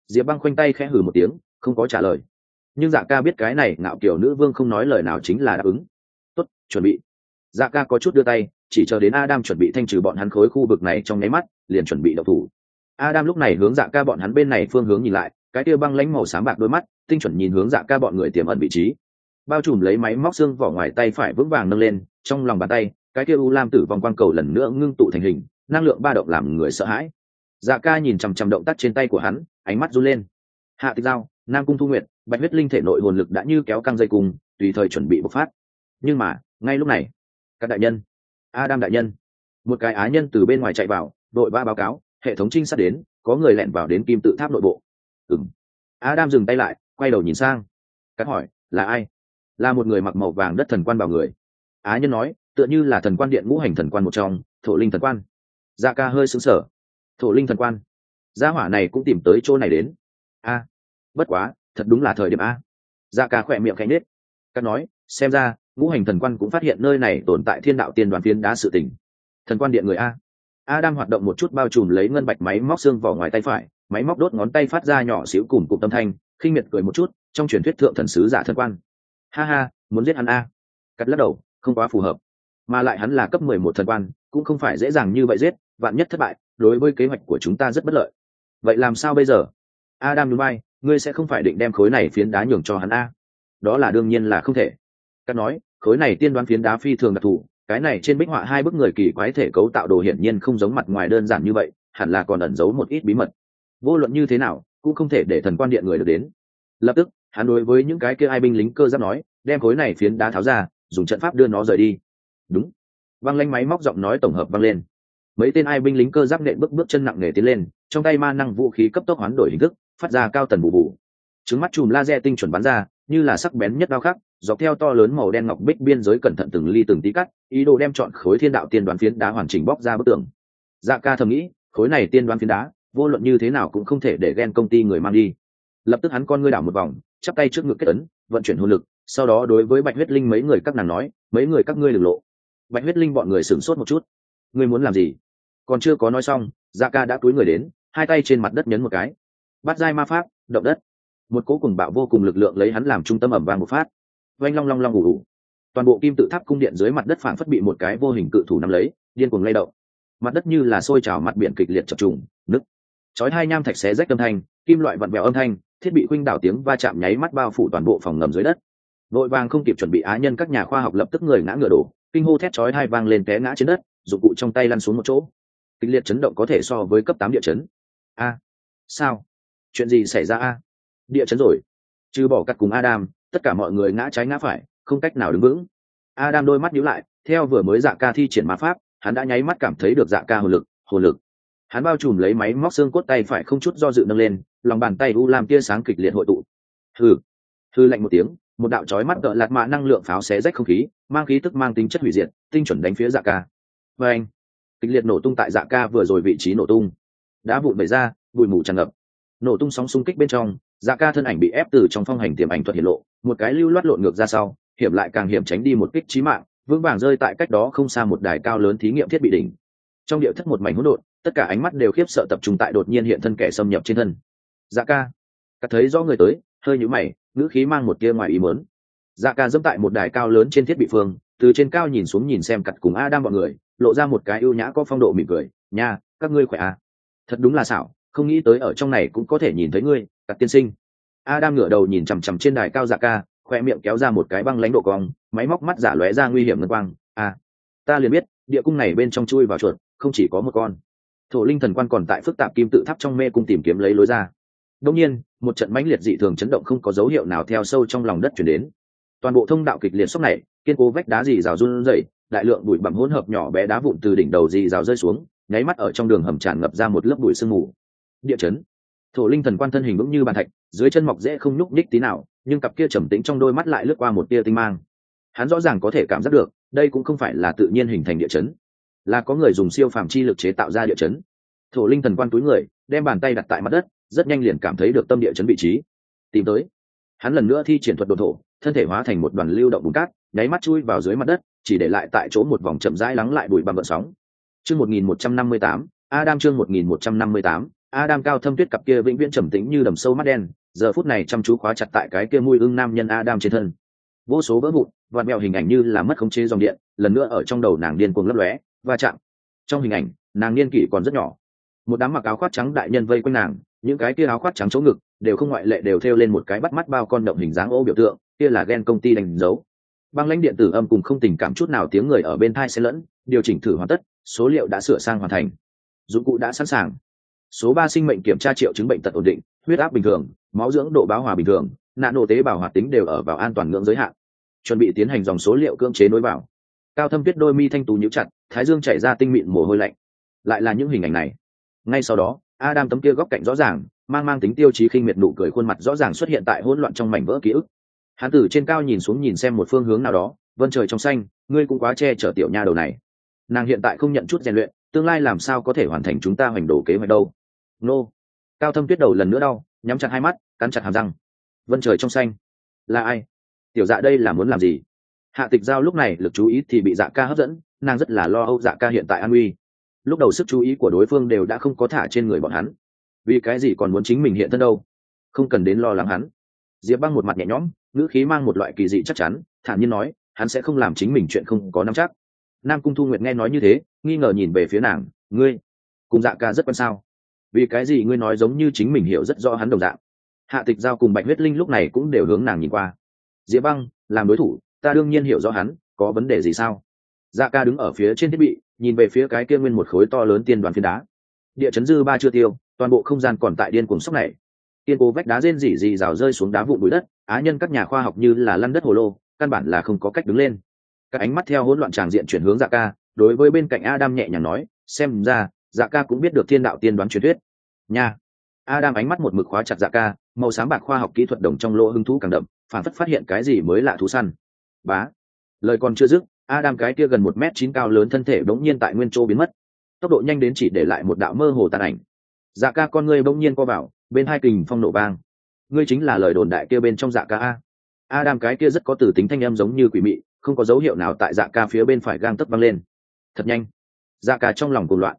Diệp băng khoanh tay khẽ hử một tiếng, không có trả lời. Nhưng dạ ca biết cái này ngạo kiểu nữ vương không nói lời nào chính là đáp ứng. Tốt, chuẩn bị dạ ca có chút đưa tay, chỉ chờ đến adam chuẩn bị thanh trừ bọn hắn khối khu vực này trong nháy mắt, liền chuẩn bị đậu thủ. Adam lúc này hướng dạ ca bọn hắn bên này phương hướng nhìn lại, cái kia băng lánh màu sáng bạc đôi mắt, tinh chuẩn nhìn hướng dạ ca bọn người tiềm ẩn vị trí. Bao trùm lấy máy móc xương vỏ ngoài tay phải vững vàng nâng lên, trong lòng bàn tay, cái kia u lam tử vòng quang cầu lần nữa ngưng tụ thành hình, năng lượng ba động làm người sợ hãi. Dạ ca nhìn chằm chằm động tác trên tay của hắn, ánh mắt run lên. Hạ tịch giao, nam cung thu nguyện bạch huyết linh thể nội hồn lực đã như kéo căng dây cùng tùy thời chuẩn bị bộc phát. Nhưng mà, ngay lúc này các đại nhân. Adam đại nhân. Một cái á nhân từ bên ngoài chạy vào, đội ba báo cáo, hệ thống trinh sát đến, có người lẻn vào đến kim tự tháp nội bộ. Ừng adam dừng tay lại, quay đầu nhìn sang. Cắt hỏi, là ai? Là một người mặc màu vàng đất thần quan bảo người. Á nhân nói, tựa như là thần quan điện ngũ hành thần quan một trong, thổ linh thần quan. Da ca hơi xứng sở thổ linh thần quan? Gia hỏa này cũng tìm tới chỗ này đến. A, bất quá, thật đúng là thời điểm a. Da ca khỏe miệng cánh nết cắt nói, xem ra ngũ hành thần quan cũng phát hiện nơi này tồn tại thiên đạo tiên đoàn phiến đá sự tình. Thần quan điện người a. A đang hoạt động một chút bao trùm lấy ngân bạch máy móc xương vào ngoài tay phải, máy móc đốt ngón tay phát ra nhỏ xíu cùng cụm tâm thanh, khinh miệt cười một chút, trong truyền thuyết thượng thần sứ giả thần quan. Ha ha, muốn giết hắn a. Cắt lắc đầu, không quá phù hợp. Mà lại hắn là cấp mười một thần quan, cũng không phải dễ dàng như vậy giết, vạn nhất thất bại, đối với kế hoạch của chúng ta rất bất lợi. Vậy làm sao bây giờ? Adam núi bay ngươi sẽ không phải định đem khối này phiến đá nhường cho hắn a. Đó là đương nhiên là không thể cắt nói, khối này tiên đoán phiến đá phi thường đặc thù, cái này trên bích họa hai bức người kỳ quái thể cấu tạo đồ hiển nhiên không giống mặt ngoài đơn giản như vậy, hẳn là còn ẩn giấu một ít bí mật. Vô luận như thế nào, cũng không thể để thần quan điện người được đến. Lập tức, hắn đối với những cái kia ai binh lính cơ giáp nói, đem khối này phiến đá tháo ra, dùng trận pháp đưa nó rời đi. Đúng. Văng lanh máy móc giọng nói tổng hợp vang lên. Mấy tên ai binh lính cơ giáp nện bước bước chân nặng nề tiến lên, trong tay ma năng vũ khí cấp tốc hoán đổi hình thức, phát ra cao tần bù bù. Trứng mắt chùm laser tinh chuẩn bắn ra, như là sắc bén nhất đao khắc dọc theo to lớn màu đen ngọc bích biên giới cẩn thận từng ly từng tí cắt, ý đồ đem chọn khối thiên đạo tiên đoán phiến đá hoàn chỉnh bóc ra bức tường. Dạ ca thầm nghĩ, khối này tiên đoán phiến đá, vô luận như thế nào cũng không thể để ghen công ty người mang đi. Lập tức hắn con ngươi đảo một vòng, chắp tay trước ngực kết ấn, vận chuyển hồn lực, sau đó đối với bạch huyết linh mấy người các nàng nói, mấy người các ngươi đừng lộ. Bạch huyết linh bọn người sửng sốt một chút. Ngươi muốn làm gì? Còn chưa có nói xong dạ ca đã túi người đến, hai tay trên mặt đất nhấn một cái. Bắt dai ma pháp, động đất. Một cố cùng bạo vô cùng lực lượng lấy hắn làm trung tâm ẩm vàng một phát oanh long long long ủ ủ. Toàn bộ kim tự tháp cung điện dưới mặt đất phảng phất bị một cái vô hình cự thủ nắm lấy, điên cuồng lay động. Mặt đất như là sôi trào mặt biển kịch liệt chập trùng, nứt. Chói hai nham thạch xé rách âm thanh, kim loại vặn vẹo âm thanh, thiết bị khuynh đảo tiếng va chạm nháy mắt bao phủ toàn bộ phòng ngầm dưới đất. Vội vàng không kịp chuẩn bị á nhân các nhà khoa học lập tức người ngã ngựa đổ, kinh hô thét chói hai vang lên té ngã trên đất, dụng cụ trong tay lăn xuống một chỗ. Kịch liệt chấn động có thể so với cấp tám địa chấn. A. Sao? Chuyện gì xảy ra a? Địa chấn rồi. Trừ bỏ cắt cùng adam tất cả mọi người ngã trái ngã phải, không cách nào đứng vững. Adam đôi mắt nhíu lại, theo vừa mới dạ ca thi triển ma pháp, hắn đã nháy mắt cảm thấy được dạ ca hồn lực hồn lực. Hắn bao trùm lấy máy móc xương cốt tay phải không chút do dự nâng lên, lòng bàn tay u làm tia sáng kịch liệt hội tụ. Hừ hư lạnh một tiếng, một đạo chói mắt gợn lạt mạ năng lượng pháo xé rách không khí, mang khí tức mang tính chất hủy diệt, tinh chuẩn đánh phía dạ ca. Và anh, kịch liệt nổ tung tại dạ ca vừa rồi vị trí nổ tung. Đã vụn bể ra, bụi mù tràn ngập. Nổ tung sóng xung kích bên trong dạ ca thân ảnh bị ép từ trong phong hành tiềm ảnh thuật hiện lộ, một cái lưu loát lộn ngược ra sau, hiểm lại càng hiểm tránh đi một kích trí mạng, vững vàng rơi tại cách đó không xa một đài cao lớn thí nghiệm thiết bị đỉnh. Trong điệu thất một mảnh hỗn độn, tất cả ánh mắt đều khiếp sợ tập trung tại đột nhiên hiện thân kẻ xâm nhập trên thân. Dạ ca. Cắt thấy do người tới, hơi nhũ mày, ngữ khí mang một tia ngoài ý mớn dạ ca dẫm tại một đài cao lớn trên thiết bị phương, từ trên cao nhìn xuống nhìn xem cặt cùng a đang bọn người, lộ ra một cái ưu nhã có phong độ mỉm cười. Nha, các ngươi khỏe à? Thật đúng là xảo không nghĩ tới ở trong này cũng có thể nhìn thấy ngươi cát tiên sinh. Adam ngửa đầu nhìn chằm chằm trên đài cao dạ ca, khoe miệng kéo ra một cái băng lãnh độ cong, máy móc mắt giả lóe ra nguy hiểm ngân quang. À ta liền biết, địa cung này bên trong chui vào chuột, không chỉ có một con. Thổ linh thần quan còn tại phức tạp kim tự tháp trong mê cung tìm kiếm lấy lối ra. Đông nhiên, một trận mãnh liệt dị thường chấn động không có dấu hiệu nào theo sâu trong lòng đất chuyển đến. Toàn bộ thông đạo kịch liệt sốc này, kiên cố vách đá dì rào run rẩy, đại lượng bụi bặm hỗn hợp nhỏ bé đá vụn từ đỉnh đầu dì rào rơi xuống, nháy mắt ở trong đường hầm tràn ngập ra một lớp bụi sương mù địa chấn. Thổ linh thần quan thân hình vững như bàn thạch, dưới chân mọc dễ không nhúc nhích tí nào, nhưng cặp kia trầm tĩnh trong đôi mắt lại lướt qua một tia tinh mang. Hắn rõ ràng có thể cảm giác được, đây cũng không phải là tự nhiên hình thành địa chấn, là có người dùng siêu phàm chi lực chế tạo ra địa chấn. Thổ linh thần quan túi người, đem bàn tay đặt tại mặt đất, rất nhanh liền cảm thấy được tâm địa chấn vị trí. Tìm tới. Hắn lần nữa thi triển thuật đồ thổ, thân thể hóa thành một đoàn lưu động bùn cát, nháy mắt chui vào dưới mặt đất, chỉ để lại tại chỗ một vòng chậm rãi lắng lại bụi bặm vợ sóng. Chương một nghìn một trăm năm mươi tám, adam chương một nghìn một trăm năm mươi tám adam cao thâm tuyết cặp kia vĩnh viễn trầm tĩnh như đầm sâu mắt đen, giờ phút này chăm chú khóa chặt tại cái kia mùi ưng nam nhân adam trên thân. Vô số vỡ vụn, vạn mèo hình ảnh như là mất khống chế dòng điện, lần nữa ở trong đầu nàng điên cuồng lấp lóe và chạm. Trong hình ảnh, nàng niên kỷ còn rất nhỏ. Một đám mặc áo khoác trắng đại nhân vây quanh nàng, những cái kia áo khoác trắng chỗ ngực, đều không ngoại lệ đều thêu lên một cái bắt mắt bao con động hình dáng ô biểu tượng, kia là Gen công ty đánh dấu. Băng lãnh điện tử âm cùng không tình cảm chút nào tiếng người ở bên tai sẽ lẫn, điều chỉnh thử hoàn tất, số liệu đã sửa sang hoàn thành. Dụng cụ đã sẵn sàng số ba sinh mệnh kiểm tra triệu chứng bệnh tật ổn định, huyết áp bình thường, máu dưỡng độ báo hòa bình thường nạn nổ tế bào hoạt tính đều ở vào an toàn ngưỡng giới hạn. Chuẩn bị tiến hành dòng số liệu cưỡng chế nối vào. Cao thâm tuyết đôi mi thanh tú nhíu chặt, thái dương chảy ra tinh mịn mồ hôi lạnh. Lại là những hình ảnh này. Ngay sau đó, adam tấm kia góc cạnh rõ ràng, mang mang tính tiêu chí khinh miệt nụ cười khuôn mặt rõ ràng xuất hiện tại hỗn loạn trong mảnh vỡ ký ức. Hắn từ trên cao nhìn xuống nhìn xem một phương hướng nào đó, vân trời trong xanh, ngươi cũng quá che chở tiểu nha đầu này. Nàng hiện tại không nhận chút rèn luyện, tương lai làm sao có thể hoàn thành chúng ta hoành đồ kế hoạch đâu? Nô. Cao thâm tuyết đầu lần nữa đau, nhắm chặt hai mắt, cắn chặt hàm răng. Vân trời trong xanh. Là ai? Tiểu dạ đây là muốn làm gì? Hạ tịch giao lúc này lực chú ý thì bị dạ ca hấp dẫn, nàng rất là lo âu dạ ca hiện tại an uy lúc đầu sức chú ý của đối phương đều đã không có thả trên người bọn hắn. Vì cái gì còn muốn chính mình hiện thân đâu? Không cần đến lo lắng hắn. Diệp băng một mặt nhẹ nhõm, ngữ khí mang một loại kỳ dị chắc chắn, thản nhiên nói, hắn sẽ không làm chính mình chuyện không có nắm chắc. Nam cung thu nguyệt nghe nói như thế, nghi ngờ nhìn về phía nàng, ngươi, cùng dạ ca rất quan sao? Vì cái gì ngươi nói giống như chính mình hiểu rất rõ hắn đồng dạng? Hạ tịch giao cùng bạch huyết linh lúc này cũng đều hướng nàng nhìn qua. Diệp băng, làm đối thủ, ta đương nhiên hiểu rõ hắn, có vấn đề gì sao? Dạ ca đứng ở phía trên thiết bị, nhìn về phía cái kia nguyên một khối to lớn tiên đoàn phiến đá. Địa chấn dư ba chưa tiêu, toàn bộ không gian còn tại điên cuồng sốc này. Tiên cố vách đá rên rỉ rì rào rơi xuống đá vụn bụi đất, á nhân các nhà khoa học như là lăn đất hồ lô, căn bản là không có cách đứng lên. Các ánh mắt theo hỗn loạn tràng diện chuyển hướng dạ ca, đối với bên cạnh adam nhẹ nhàng nói, xem ra dạ ca cũng biết được thiên đạo tiên đoán truyền thuyết. Nha. Adam ánh mắt một mực khóa chặt dạ ca, màu sáng bạc khoa học kỹ thuật đồng trong lỗ hứng thú càng đậm, phản phất phát hiện cái gì mới lạ thú săn. Bá. Lời còn chưa dứt, adam cái kia gần một m chín cao lớn thân thể bỗng nhiên tại nguyên chỗ biến mất. Tốc độ nhanh đến chỉ để lại một đạo mơ hồ tàn ảnh. Dạ ca con ngươi bỗng nhiên co vào, bên hai kình phong nổ vang. Ngươi chính là lời đồn đại kia bên trong dạ ca a. Adam cái kia rất có từ tính thanh em giống như quỷ mị, không có dấu hiệu nào tại dạ ca phía bên phải gang tấp văng lên. Thật nhanh. Dạ ca trong lòng cùng loạn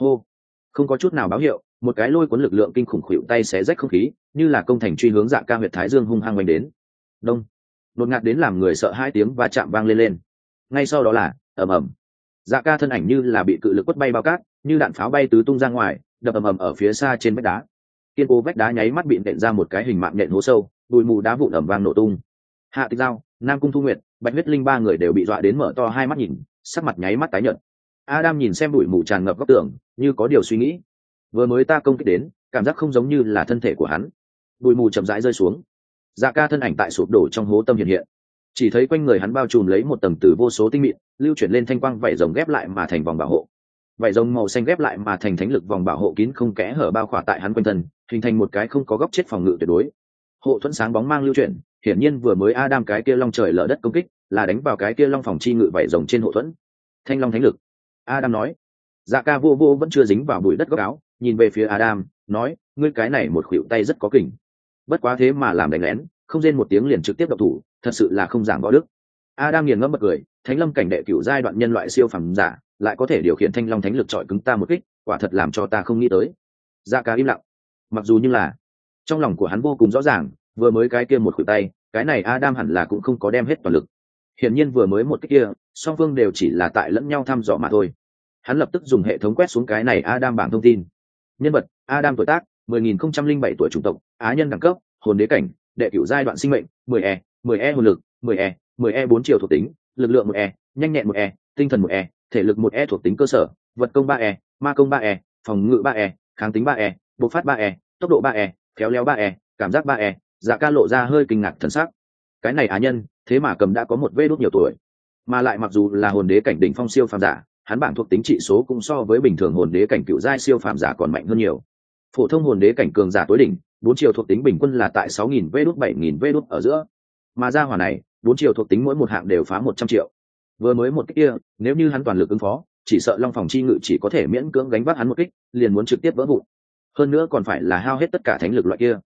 hô. Không có chút nào báo hiệu, một cái lôi cuốn lực lượng kinh khủng khuỵu tay xé rách không khí, như là công thành truy hướng dạ ca huyệt thái dương hung hăng oanh đến. Đông. Đột ngạt đến làm người sợ hai tiếng va chạm vang lên lên. Ngay sau đó là, ầm ầm. Dạ ca thân ảnh như là bị cự lực quất bay bao cát, như đạn pháo bay tứ tung ra ngoài, đập ầm ầm ở phía xa trên vách đá. Kiên cố vách đá nháy mắt bị nện ra một cái hình mạng nện hố sâu, bụi mù đá vụn ẩm vang nổ tung. Hạ tịch giao, nam cung thu nguyệt, bạch huyết linh ba người đều bị dọa đến mở to hai mắt nhìn, sắc mặt nháy mắt tái nhợt adam nhìn xem bụi mù tràn ngập góc tường, như có điều suy nghĩ. Vừa mới ta công kích đến, cảm giác không giống như là thân thể của hắn. Bụi mù chậm rãi rơi xuống. Dạ ca thân ảnh tại sụp đổ trong hố tâm hiện hiện. Chỉ thấy quanh người hắn bao trùm lấy một tầng từ vô số tinh mịn, lưu chuyển lên thanh quang vảy rồng ghép lại mà thành vòng bảo hộ. Vảy rồng màu xanh ghép lại mà thành thánh lực vòng bảo hộ kín không kẽ hở bao khỏa tại hắn quanh thân, hình thành một cái không có góc chết phòng ngự tuyệt đối. Hộ thuẫn sáng bóng mang lưu chuyển, hiển nhiên vừa mới adam cái kia long trời lở đất công kích, là đánh vào cái kia long phòng chi ngự vảy rồng trên hộ thuẫn. Thanh long thánh lực adam nói. Dạ ca vô vô vẫn chưa dính vào bụi đất góc áo, nhìn về phía adam, nói, ngươi cái này một khuỷu tay rất có kình. Bất quá thế mà làm đánh lén, không rên một tiếng liền trực tiếp độc thủ, thật sự là không giảng võ đức. Adam nghiền ngẫm bật cười, thánh lâm cảnh đệ cửu giai đoạn nhân loại siêu phẩm giả, lại có thể điều khiển thanh long thánh lực trọi cứng ta một kích, quả thật làm cho ta không nghĩ tới. Dạ ca im lặng. Mặc dù như là, trong lòng của hắn vô cùng rõ ràng, vừa mới cái kia một khuỷu tay, cái này adam hẳn là cũng không có đem hết toàn lực. Hiển nhiên vừa mới một cái kia, song phương đều chỉ là tại lẫn nhau thăm dò mà thôi hắn lập tức dùng hệ thống quét xuống cái này adam bảng thông tin. Nhân vật, adam tuổi tác 10.007 tuổi chủng tộc, á nhân đẳng cấp, hồn đế cảnh, đệ cửu giai đoạn sinh mệnh 10 e 10 e hồn lực 10 e 10 e 4 chiều thuộc tính, lực lượng 1 e nhanh nhẹn 1 e tinh thần 1 e thể lực 1 e thuộc tính cơ sở, vật công 3 e ma công 3 e phòng ngự 3 e kháng tính 3 e bộc phát 3 e tốc độ 3 e khéo léo 3 e cảm giác 3 e dạ ca lộ ra hơi kinh ngạc thần sắc. Cái này á nhân, thế mà cầm đã có một vê đốt nhiều tuổi. Mà lại mặc dù là hồn đế cảnh đỉnh phong siêu phàm giả hắn bảng thuộc tính trị số cũng so với bình thường hồn đế cảnh cựu giai siêu phàm giả còn mạnh hơn nhiều. Phổ thông hồn đế cảnh cường giả tối đỉnh, bốn chiều thuộc tính bình quân là tại sáu nghìn vê đốt bảy nghìn vê đốt ở giữa. Mà ra hỏa này, bốn chiều thuộc tính mỗi một hạng đều phá một trăm triệu. Vừa mới một kích kia, nếu như hắn toàn lực ứng phó, chỉ sợ long phòng chi ngự chỉ có thể miễn cưỡng gánh vác hắn một kích, liền muốn trực tiếp vỡ vụn. Hơn nữa còn phải là hao hết tất cả thánh lực loại kia.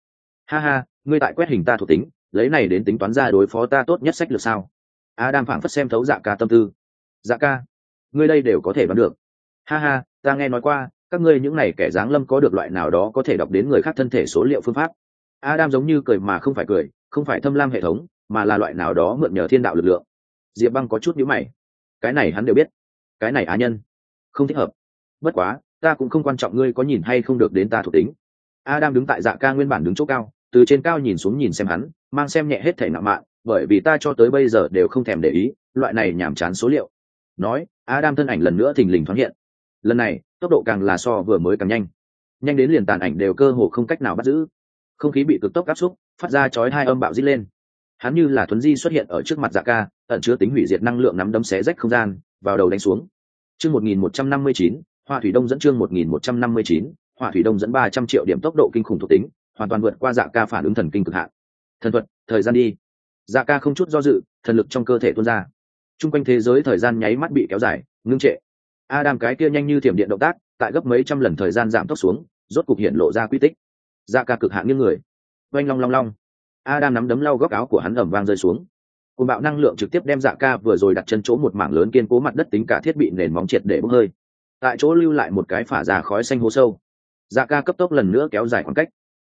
Ha ha, ngươi tại quét hình ta thuộc tính, lấy này đến tính toán ra đối phó ta tốt nhất sách lược sao? Adam phảng phất xem thấu dạ ca tâm tư. Dạ ca ngươi đây đều có thể đoán được. Ha ha, ta nghe nói qua, các ngươi những này kẻ dáng lâm có được loại nào đó có thể đọc đến người khác thân thể số liệu phương pháp? Adam giống như cười mà không phải cười, không phải thâm lam hệ thống, mà là loại nào đó mượn nhờ thiên đạo lực lượng. Diệp băng có chút nhữ mày. Cái này hắn đều biết. Cái này á nhân. Không thích hợp. Bất quá, ta cũng không quan trọng ngươi có nhìn hay không được đến ta thuộc tính. Adam đứng tại dạ ca nguyên bản đứng chỗ cao, từ trên cao nhìn xuống nhìn xem hắn, mang xem nhẹ hết thể nặng mạn, bởi vì ta cho tới bây giờ đều không thèm để ý, loại này nhảm chán số liệu nói, adam thân ảnh lần nữa thình lình thoáng hiện. Lần này, tốc độ càng là so vừa mới càng nhanh. Nhanh đến liền tàn ảnh đều cơ hồ không cách nào bắt giữ. Không khí bị cực tốc áp xúc, phát ra chói hai âm bạo dít lên. Hắn như là thuấn di xuất hiện ở trước mặt dạ ca, ẩn chứa tính hủy diệt năng lượng nắm đấm xé rách không gian, vào đầu đánh xuống. Chương một nghìn một trăm năm mươi chín, hoa thủy đông dẫn chương một nghìn một trăm năm mươi chín, hoa thủy đông dẫn ba trăm triệu điểm tốc độ kinh khủng thuộc tính, hoàn toàn vượt qua dạ ca phản ứng thần kinh cực hạn. Thần thuật, thời gian đi. Dạ ca không chút do dự, thần lực trong cơ thể tuôn ra chung quanh thế giới thời gian nháy mắt bị kéo dài, ngưng trệ. Adam cái kia nhanh như thiểm điện động tác, tại gấp mấy trăm lần thời gian giảm tốc xuống, rốt cục hiện lộ ra quy tích. Dạ ca cực hạn như người. Oanh long long long. Adam nắm đấm lau góc áo của hắn ẩm vang rơi xuống. Cùng bạo năng lượng trực tiếp đem dạ ca vừa rồi đặt chân chỗ một mảng lớn kiên cố mặt đất tính cả thiết bị nền móng triệt để bốc hơi. Tại chỗ lưu lại một cái phả già khói xanh hố sâu. Dạ ca cấp tốc lần nữa kéo dài khoảng cách.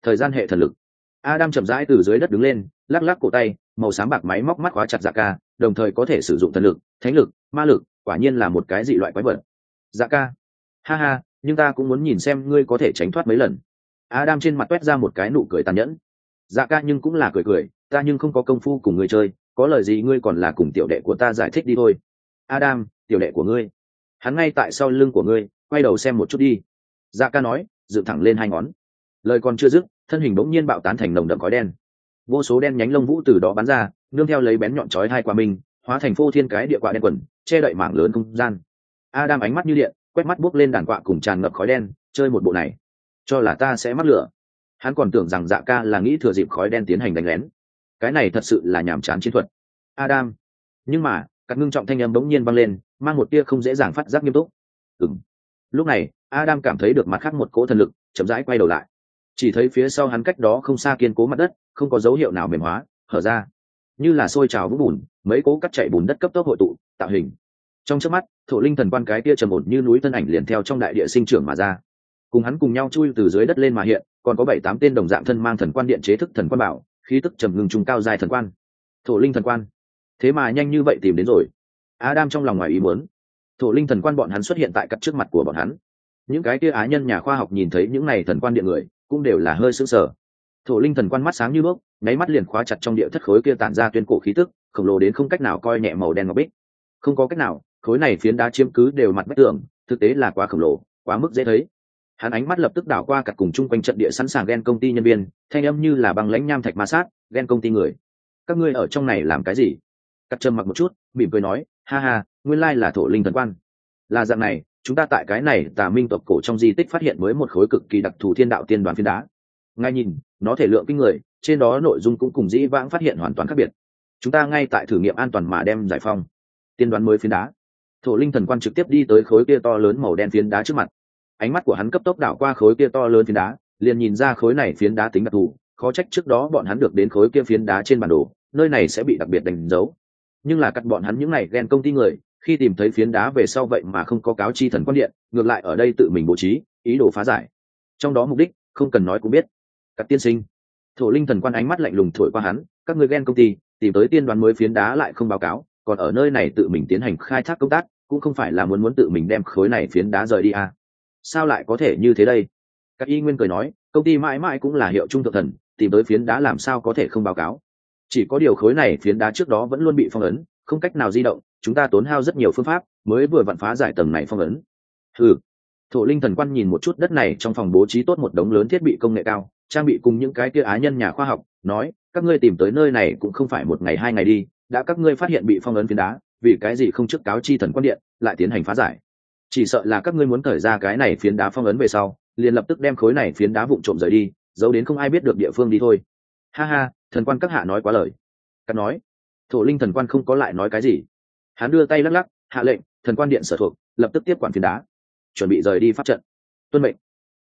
Thời gian hệ thần lực. Adam chậm rãi từ dưới đất đứng lên, lắc lắc cổ tay, màu sáng bạc máy móc mắt khóa chặt dạ ca đồng thời có thể sử dụng thần lực, thánh lực, ma lực, quả nhiên là một cái dị loại quái vật. Dạ ca. Ha ha, nhưng ta cũng muốn nhìn xem ngươi có thể tránh thoát mấy lần. Adam trên mặt quét ra một cái nụ cười tàn nhẫn. Dạ ca nhưng cũng là cười cười, ta nhưng không có công phu cùng ngươi chơi, có lời gì ngươi còn là cùng tiểu đệ của ta giải thích đi thôi. Adam, tiểu đệ của ngươi. Hắn ngay tại sau lưng của ngươi, quay đầu xem một chút đi. Dạ ca nói, dựng thẳng lên hai ngón. Lời còn chưa dứt, thân hình bỗng nhiên bạo tán thành nồng đậm khói đen vô số đen nhánh lông vũ từ đó bắn ra, nương theo lấy bén nhọn chói hai qua mình, hóa thành phô thiên cái địa quạ đen quần, che đậy mảng lớn không gian. Adam ánh mắt như điện, quét mắt buốc lên đàn quạ cùng tràn ngập khói đen, chơi một bộ này. Cho là ta sẽ mắc lửa. Hắn còn tưởng rằng dạ ca là nghĩ thừa dịp khói đen tiến hành đánh lén. Cái này thật sự là nhàm chán chiến thuật. Adam. Nhưng mà các ngưng trọng thanh âm bỗng nhiên vang lên, mang một tia không dễ dàng phát giác nghiêm túc. Ừm. lúc này, adam cảm thấy được mặt khác một cỗ thần lực, chậm rãi quay đầu lại chỉ thấy phía sau hắn cách đó không xa kiên cố mặt đất, không có dấu hiệu nào mềm hóa, hở ra. Như là sôi trào vũng bùn, mấy cố cắt chạy bùn đất cấp tốc hội tụ, tạo hình. Trong trước mắt, thổ linh thần quan cái kia trầm ổn như núi thân ảnh liền theo trong đại địa sinh trưởng mà ra. Cùng hắn cùng nhau chui từ dưới đất lên mà hiện, còn có bảy tám tên đồng dạng thân mang thần quan điện chế thức thần quan bảo, khí tức trầm ngừng trung cao dài thần quan. Thổ linh thần quan. Thế mà nhanh như vậy tìm đến rồi. Adam trong lòng ngoài ý muốn. Thổ linh thần quan bọn hắn xuất hiện tại cặp trước mặt của bọn hắn. Những cái kia á nhân nhà khoa học nhìn thấy những này thần quan điện người cũng đều là hơi sững sờ. Thổ linh thần quan mắt sáng như bước nháy mắt liền khóa chặt trong địa thất khối kia tản ra tuyên cổ khí tức, khổng lồ đến không cách nào coi nhẹ màu đen ngọc bích. Không có cách nào, khối này phiến đá chiếm cứ đều mặt vách tường, thực tế là quá khổng lồ, quá mức dễ thấy. Hắn ánh mắt lập tức đảo qua cả cùng chung quanh trận địa sẵn sàng ghen công ty nhân viên, thanh âm như là băng lãnh nham thạch ma sát, ghen công ty người. Các ngươi ở trong này làm cái gì? Cắt trầm mặc một chút, mỉm cười nói, ha ha, nguyên lai là thổ linh thần quan. Là dạng này chúng ta tại cái này tà minh tộc cổ trong di tích phát hiện mới một khối cực kỳ đặc thù thiên đạo tiên đoàn phiến đá. Ngay nhìn, nó thể lượng kinh người, trên đó nội dung cũng cùng dĩ vãng phát hiện hoàn toàn khác biệt. Chúng ta ngay tại thử nghiệm an toàn mà đem giải phong tiên đoán mới phiến đá. Thổ linh thần quan trực tiếp đi tới khối kia to lớn màu đen phiến đá trước mặt. Ánh mắt của hắn cấp tốc đảo qua khối kia to lớn phiến đá, liền nhìn ra khối này phiến đá tính đặc thù, khó trách trước đó bọn hắn được đến khối kia phiến đá trên bản đồ, nơi này sẽ bị đặc biệt đánh dấu. Nhưng là cắt bọn hắn những này ghen công ty người khi tìm thấy phiến đá về sau vậy mà không có cáo chi thần quan điện, ngược lại ở đây tự mình bố trí, ý đồ phá giải. Trong đó mục đích, không cần nói cũng biết. Các tiên sinh. Thổ linh thần quan ánh mắt lạnh lùng thổi qua hắn, các người ghen công ty, tìm tới tiên đoán mới phiến đá lại không báo cáo, còn ở nơi này tự mình tiến hành khai thác công tác, cũng không phải là muốn muốn tự mình đem khối này phiến đá rời đi à. sao lại có thể như thế đây? Các y nguyên cười nói, công ty mãi mãi cũng là hiệu trung thượng thần, tìm tới phiến đá làm sao có thể không báo cáo. Chỉ có điều khối này phiến đá trước đó vẫn luôn bị phong ấn không cách nào di động, chúng ta tốn hao rất nhiều phương pháp, mới vừa vặn phá giải tầng này phong ấn. Ừ thổ linh thần quan nhìn một chút đất này, trong phòng bố trí tốt một đống lớn thiết bị công nghệ cao, trang bị cùng những cái kia á nhân nhà khoa học, nói, các ngươi tìm tới nơi này cũng không phải một ngày hai ngày đi, đã các ngươi phát hiện bị phong ấn phiến đá, vì cái gì không trước cáo chi thần quan điện, lại tiến hành phá giải. Chỉ sợ là các ngươi muốn thời ra cái này phiến đá phong ấn về sau, liền lập tức đem khối này phiến đá vụn trộm rời đi, giấu đến không ai biết được địa phương đi thôi. Ha ha, thần quan các hạ nói quá lời. Cắt nói thổ linh thần quan không có lại nói cái gì. Hắn đưa tay lắc lắc, hạ lệnh, thần quan điện sở thuộc, lập tức tiếp quản phiến đá. Chuẩn bị rời đi pháp trận. Tuân mệnh.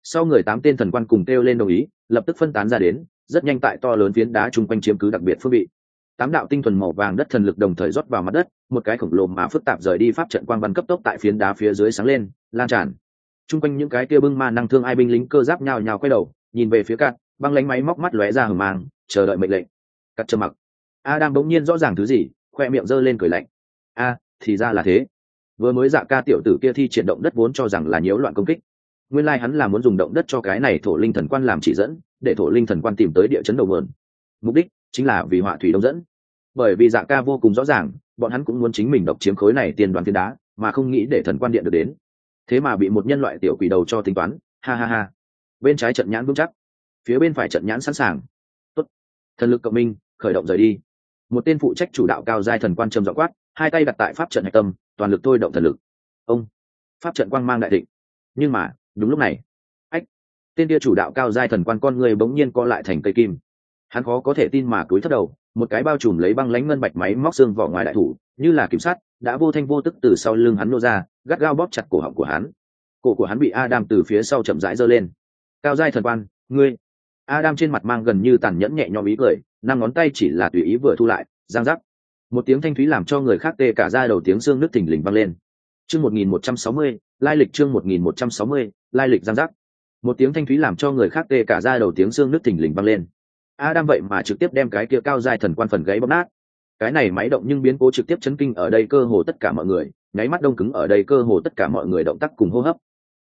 Sau người tám tên thần quan cùng kêu lên đồng ý, lập tức phân tán ra đến, rất nhanh tại to lớn phiến đá chung quanh chiếm cứ đặc biệt phương vị. Tám đạo tinh thuần màu vàng đất thần lực đồng thời rót vào mặt đất, một cái khổng lồ mà phức tạp rời đi pháp trận quang văn cấp tốc tại phiến đá phía dưới sáng lên, lan tràn. Chung quanh những cái kia bưng ma năng thương ai binh lính cơ giáp nhào nhào quay đầu, nhìn về phía cạn băng lánh máy móc mắt lóe ra hở màng chờ đợi mệnh lệnh. Cắt trầm mặc a đang bỗng nhiên rõ ràng thứ gì, khoe miệng giơ lên cười lạnh. A, thì ra là thế. Vừa mới dạ ca tiểu tử kia thi triển động đất vốn cho rằng là nhiễu loạn công kích. Nguyên lai、like、hắn là muốn dùng động đất cho cái này thổ linh thần quan làm chỉ dẫn, để thổ linh thần quan tìm tới địa chấn đầu mượn mục đích chính là vì họa thủy đông dẫn. Bởi vì dạ ca vô cùng rõ ràng, bọn hắn cũng muốn chính mình độc chiếm khối này tiền đoàn thiên đá, mà không nghĩ để thần quan điện được đến. Thế mà bị một nhân loại tiểu quỷ đầu cho tính toán, ha ha ha. Bên trái trận nhãn vững chắc, phía bên phải trận nhãn sẵn sàng. Tốt. thần lực cộng minh, khởi động rời đi một tên phụ trách chủ đạo cao giai thần quan trầm dọ quát, hai tay đặt tại pháp trận hạch tâm, toàn lực thôi động thần lực. Ông, pháp trận quang mang đại định nhưng mà, đúng lúc này, ách, tên kia chủ đạo cao giai thần quan con người bỗng nhiên co lại thành cây kim. Hắn khó có thể tin mà cúi thấp đầu, một cái bao trùm lấy băng lánh ngân bạch máy móc xương vỏ ngoài đại thủ, như là kiểm sát, đã vô thanh vô tức từ sau lưng hắn nô ra, gắt gao bóp chặt cổ họng của hắn. Cổ của hắn bị adam từ phía sau chậm rãi giơ lên. Cao giai thần quan, ngươi adam trên mặt mang gần như tàn nhẫn nhẹ nhõm ý cười, năm ngón tay chỉ là tùy ý vừa thu lại giang giác một tiếng thanh thúy làm cho người khác tê cả ra đầu tiếng xương nước thình lình vang lên. Chương một nghìn một trăm sáu mươi, lai lịch chương một nghìn một trăm sáu mươi, lai lịch giang giác một tiếng thanh thúy làm cho người khác tê cả ra đầu tiếng xương nước thình lình vang lên. Adam vậy mà trực tiếp đem cái kia cao dài thần quan phần gáy bóp nát. Cái này máy động nhưng biến cố trực tiếp chấn kinh ở đây cơ hồ tất cả mọi người, nháy mắt đông cứng ở đây cơ hồ tất cả mọi người động tác cùng hô hấp.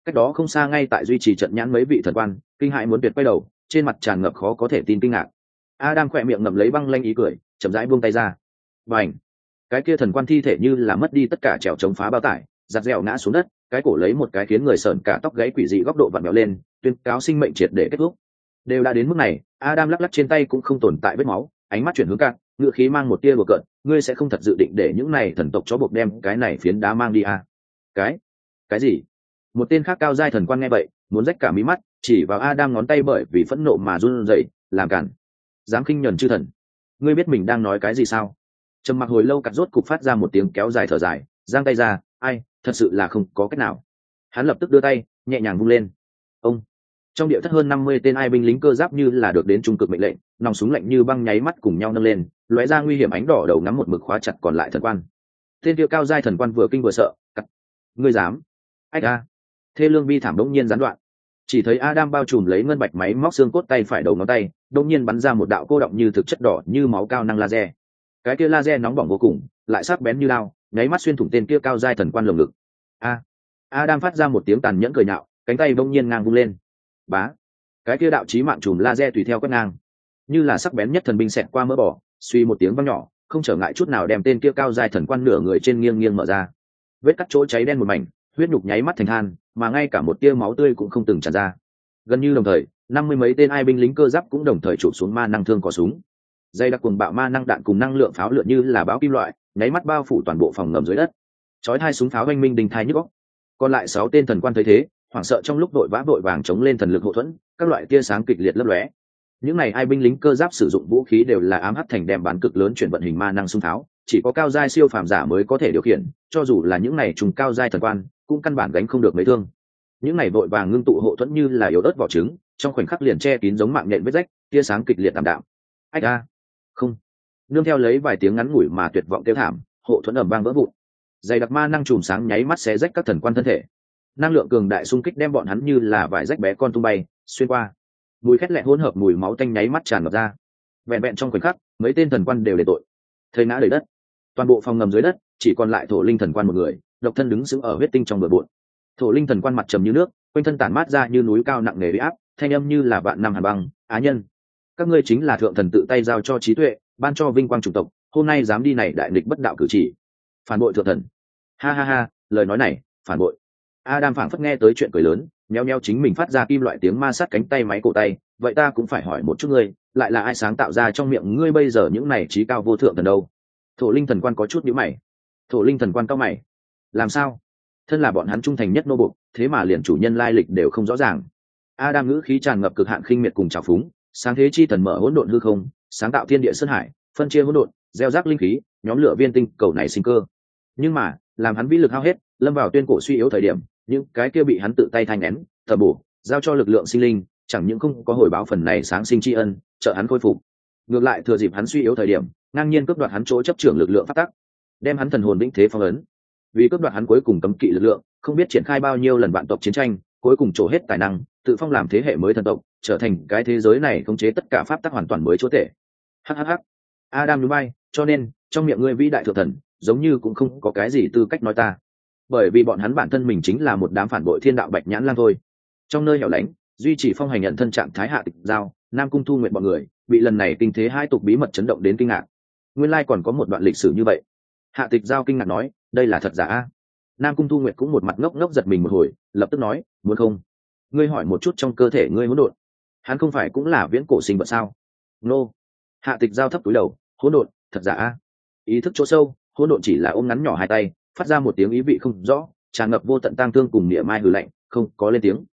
Cách đó không xa ngay tại duy trì trận nhãn mấy vị thần quan, kinh hại muốn tuyệt quay đầu trên mặt tràn ngập khó có thể tin kinh ngạc. Adam khỏe miệng ngậm lấy băng lanh ý cười, chậm rãi buông tay ra. Và ảnh cái kia thần quan thi thể như là mất đi tất cả trèo chống phá bao tải, giặt dẻo ngã xuống đất, cái cổ lấy một cái khiến người sờn cả tóc gáy quỷ dị góc độ vặn vẹo lên, tuyên cáo sinh mệnh triệt để kết thúc. Đều đã đến mức này, adam lắc lắc trên tay cũng không tồn tại vết máu, ánh mắt chuyển hướng cạn, ngựa khí mang một tia bừa cợt, ngươi sẽ không thật dự định để những này thần tộc chó buộc đem cái này phiến đá mang đi à? cái? Cái gì? Một tên khác cao giai thần quan nghe vậy, muốn rách cả mí mắt chỉ vào adam ngón tay bởi vì phẫn nộ mà run rẩy, làm cản. Dám khinh nhẫn chư thần. Ngươi biết mình đang nói cái gì sao? Trầm mặc hồi lâu cặt rốt cục phát ra một tiếng kéo dài thở dài, giang tay ra, ai, thật sự là không có cách nào. Hắn lập tức đưa tay, nhẹ nhàng vung lên. Ông. Trong địa thất hơn năm mươi tên ai binh lính cơ giáp như là được đến trung cực mệnh lệnh, nòng súng lạnh như băng nháy mắt cùng nhau nâng lên, lóe ra nguy hiểm ánh đỏ đầu ngắm một mực khóa chặt còn lại thần quan. Tên địa cao giai thần quan vừa kinh vừa sợ, cắt. Ngươi dám? Ách a thê lương vi thảm đống nhiên gián đoạn chỉ thấy adam bao trùm lấy ngân bạch máy móc xương cốt tay phải đầu ngón tay đông nhiên bắn ra một đạo cô động như thực chất đỏ như máu cao năng laser. Cái kia laser nóng bỏng vô cùng, lại sắc bén như lao nháy mắt xuyên thủng tên kia cao giai thần quan lồng ngực. A! Adam phát ra một tiếng tàn nhẫn cười nhạo, cánh tay đông nhiên ngang vung lên. Bá! Cái kia đạo chí mạng chùm laser tùy theo quét ngang. Như là sắc bén nhất thần binh xẹt qua mỡ bỏ, suy một tiếng văng nhỏ, không trở ngại chút nào đem tên kia cao dài thần quan nửa người trên nghiêng nghiêng mở ra. Vết cắt chỗ cháy đen một mảnh, huyết nhục nháy mắt thành than mà ngay cả một tia máu tươi cũng không từng tràn ra. Gần như đồng thời, năm mươi mấy tên ai binh lính cơ giáp cũng đồng thời chụp xuống ma năng thương cỏ súng. Dây đặc cuồng bạo ma năng đạn cùng năng lượng pháo lượn như là báo kim loại, nháy mắt bao phủ toàn bộ phòng ngầm dưới đất. Chói hai súng pháo oanh minh đình thai nhức góc còn lại sáu tên thần quan thấy thế, hoảng sợ trong lúc đội vã vội vàng chống lên thần lực hậu thuẫn, các loại tia sáng kịch liệt lấp lóe. Những này ai binh lính cơ giáp sử dụng vũ khí đều là ám hắt thành đem bán cực lớn chuyển vận hình ma năng súng tháo chỉ có cao giai siêu phàm giả mới có thể điều khiển, cho dù là những này trùng cao giai thần quan, cũng căn bản gánh không được mấy thương. Những này vội vàng ngưng tụ hộ thuẫn như là yếu ớt vỏ trứng, trong khoảnh khắc liền che kín giống mạng nhện vết rách, tia sáng kịch liệt tạm đạm. Ách a. Không. Nương theo lấy vài tiếng ngắn ngủi mà tuyệt vọng kêu thảm, hộ thuẫn ẩm vang vỡ vụn. Dày đặc ma năng chùm sáng nháy mắt xé rách các thần quan thân thể. Năng lượng cường đại xung kích đem bọn hắn như là vải rách bé con tung bay, xuyên qua. Mùi khét lẹ hỗn hợp mùi máu tanh nháy mắt tràn ngập ra. Vẹn vẹn trong khoảnh khắc, mấy tên thần quan đều để tội. Thầy ngã đầy đất toàn bộ phòng ngầm dưới đất, chỉ còn lại thổ linh thần quan một người, độc thân đứng sững ở huyết tinh trong bờ bộn. Thổ linh thần quan mặt trầm như nước, quanh thân tản mát ra như núi cao nặng nề bị áp, thanh âm như là vạn năm hàn băng, á nhân, các ngươi chính là thượng thần tự tay giao cho trí tuệ, ban cho vinh quang chủng tộc, hôm nay dám đi này đại nghịch bất đạo cử chỉ. Phản bội thượng thần. Ha ha ha, lời nói này, phản bội. Adam phảng phất nghe tới chuyện cười lớn, nheo nheo chính mình phát ra kim loại tiếng ma sát cánh tay máy cổ tay, vậy ta cũng phải hỏi một chút ngươi, lại là ai sáng tạo ra trong miệng ngươi bây giờ những này trí cao vô thượng thần đâu? Thổ linh thần quan có chút nhữ mày. Thổ linh thần quan cao mày. Làm sao? Thân là bọn hắn trung thành nhất nô bục thế mà liền chủ nhân lai lịch đều không rõ ràng. Adam ngữ khí tràn ngập cực hạn khinh miệt cùng trào phúng, sáng thế chi thần mở hỗn độn hư không, sáng tạo thiên địa sơn hải, phân chia hỗn độn, gieo rác linh khí, nhóm lửa viên tinh, cầu này sinh cơ. Nhưng mà, làm hắn vĩ lực hao hết, lâm vào tuyên cổ suy yếu thời điểm, những cái kia bị hắn tự tay thanh nén thờ bổ, giao cho lực lượng sinh linh, chẳng những không có hồi báo phần này sáng sinh tri ân, trợ hắn khôi phục. Ngược lại thừa dịp hắn suy yếu thời điểm ngang nhiên cướp đoạt hắn chỗ chấp trưởng lực lượng phát tắc, đem hắn thần hồn vĩnh thế phong ấn. Vì cướp đoạt hắn cuối cùng cấm kỵ lực lượng, không biết triển khai bao nhiêu lần vạn tộc chiến tranh, cuối cùng trổ hết tài năng, tự phong làm thế hệ mới thần tộc, trở thành cái thế giới này khống chế tất cả pháp tắc hoàn toàn mới chúa tể. Hhh adam núi bay cho nên, trong miệng ngươi vĩ đại thượng thần, giống như cũng không có cái gì tư cách nói ta. Bởi vì bọn hắn bản thân mình chính là một đám phản bội thiên đạo bạch nhãn lang thôi. Trong nơi hẻo lánh, duy trì phong hành nhận thân trạng thái hạ tịch giao, nam cung thu nguyện bọn người, bị lần này kinh thế hai tục bí mật chấn động đến kinh ngạc nguyên lai còn có một đoạn lịch sử như vậy. Hạ tịch giao kinh ngạc nói, đây là thật giả a? nam cung thu nguyệt cũng một mặt ngốc ngốc giật mình một hồi, lập tức nói, muốn không? Ngươi hỏi một chút trong cơ thể ngươi muốn đột hắn không phải cũng là viễn cổ sinh vật sao? Nô. Hạ tịch giao thấp túi đầu, hỗn độn, thật giả a. ý thức chỗ sâu, hỗn độn chỉ là ôm ngắn nhỏ hai tay, phát ra một tiếng ý vị không rõ, tràn ngập vô tận tang thương cùng địa mai hừ lạnh, không, có lên tiếng.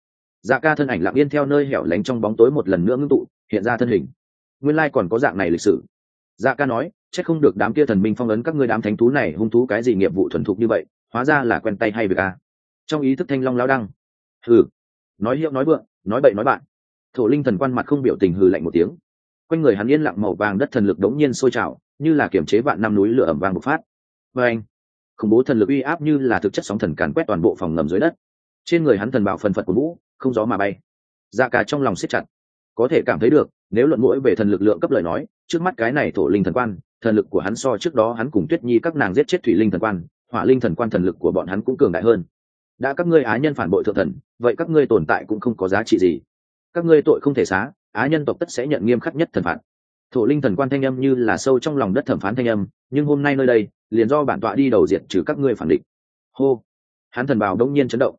Dạ ca thân ảnh lặng yên theo nơi hẻo lánh trong bóng tối một lần nữa ngưng tụ, hiện ra thân hình. Nguyên lai còn có dạng này lịch sử dạ ca nói c h ắ c không được đám kia thần minh phong ấn các ngươi đám thánh thú này hung thú cái gì nghiệp vụ thuần thục như vậy, hóa ra là quen tay hay việc a trong ý thức thanh long lao đăng, hừ, nói hiệu nói vượng, nói bậy nói bạn. Thổ linh thần quan mặt không biểu tình hừ lạnh một tiếng. Quanh người hắn yên lặng màu vàng đất thần lực đống nhiên sôi trào, như là kiểm chế vạn năm núi lửa ẩm vàng bộc phát. Và anh, khủng bố thần lực uy áp như là thực chất sóng thần càn quét toàn bộ phòng ngầm dưới đất. Trên người hắn thần bảo phần phật của vũ, không gió mà bay. Dạ cả trong lòng siết chặt. Có thể cảm thấy được nếu luận mũi về thần lực lượng cấp lời nói, trước mắt cái này thổ linh thần quan, thần lực của hắn so trước đó hắn cùng tuyết nhi các nàng giết chết thủy linh thần quan, hỏa linh thần quan thần lực của bọn hắn cũng cường đại hơn. Đã các ngươi á nhân phản bội thượng thần, vậy các ngươi tồn tại cũng không có giá trị gì. Các ngươi tội không thể xá á nhân tộc tất sẽ nhận nghiêm khắc nhất thần phạt. Thổ linh thần quan thanh âm như là sâu trong lòng đất thẩm phán thanh âm, nhưng hôm nay nơi đây, liền do bản tọa đi đầu diệt trừ các ngươi phản định hô! Hắn thần bào đông nhiên chấn động.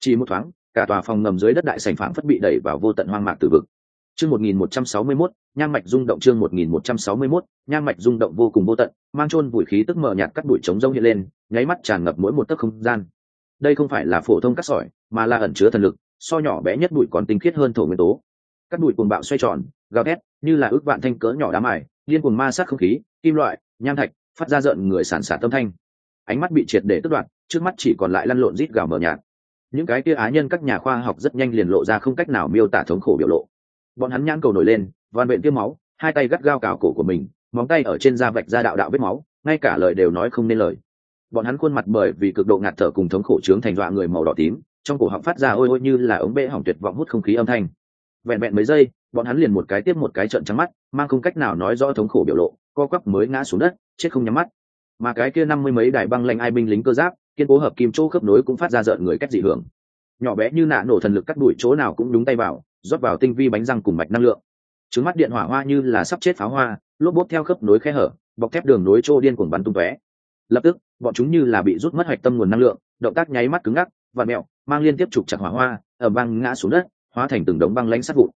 Chỉ một thoáng, cả tòa phòng ngầm dưới đất đại sành phảng phất bị đẩy vào vô tận hoang mạc từ vực chương một nghìn một trăm sáu mươi mốt nhang mạch rung động chương một nghìn một trăm sáu mươi mốt nhang mạch rung động vô cùng vô tận, mang chôn bụi khí tức mờ nhạt cắt bụi trống rông hiện lên, nháy mắt tràn ngập mỗi một tấc không gian. Đây không phải là phổ thông cắt sỏi, mà là ẩn chứa thần lực, so nhỏ bé nhất bụi còn tinh khiết hơn thổ nguyên tố. Cắt bụi cuồng bạo xoay tròn, gào thét, như là ước vạn thanh cỡ nhỏ đá mài liên cuồng ma sát không khí, kim loại, nham thạch, phát ra rợn người sản xả tâm thanh. Ánh mắt bị triệt để tức đoạn trước mắt chỉ còn lại lăn lộn rít gào mờ nhạt. Những cái kia á nhân các nhà khoa học rất nhanh liền lộ ra không cách nào miêu tả thống khổ biểu lộ bọn hắn nhãn cầu nổi lên van bệnh tiêm máu, hai tay gắt gao cào cổ của mình, móng tay ở trên da vạch ra đạo đạo vết máu, ngay cả lời đều nói không nên lời. Bọn hắn khuôn mặt bởi vì cực độ ngạt thở cùng thống khổ trướng thành dọa người màu đỏ tím, trong cổ họng phát ra ôi ôi như là ống bệ hỏng tuyệt vọng hút không khí âm thanh. Vẹn vẹn mấy giây, bọn hắn liền một cái tiếp một cái trận trắng mắt, mang không cách nào nói rõ thống khổ biểu lộ, co quắp mới ngã xuống đất, chết không nhắm mắt. Mà cái kia năm mươi mấy đài băng lanh ai binh lính cơ giáp, kiên cố hợp kim chỗ khớp nối cũng phát ra rợn người cách dị hưởng. Nhỏ bé như nạ nổ thần lực cắt đuổi chỗ nào cũng đúng tay vào rót vào tinh vi bánh răng cùng mạch năng lượng. Trứng mắt điện hỏa hoa như là sắp chết pháo hoa, lốp bốt theo khớp nối khe hở, bọc thép đường nối trô điên cuồng bắn tung tóe. Lập tức, bọn chúng như là bị rút mất hạch tâm nguồn năng lượng, động tác nháy mắt cứng ngắc, và mẹo, mang liên tiếp trục chặt hỏa hoa ở băng ngã xuống đất, hóa thành từng đống băng lãnh sát vụn.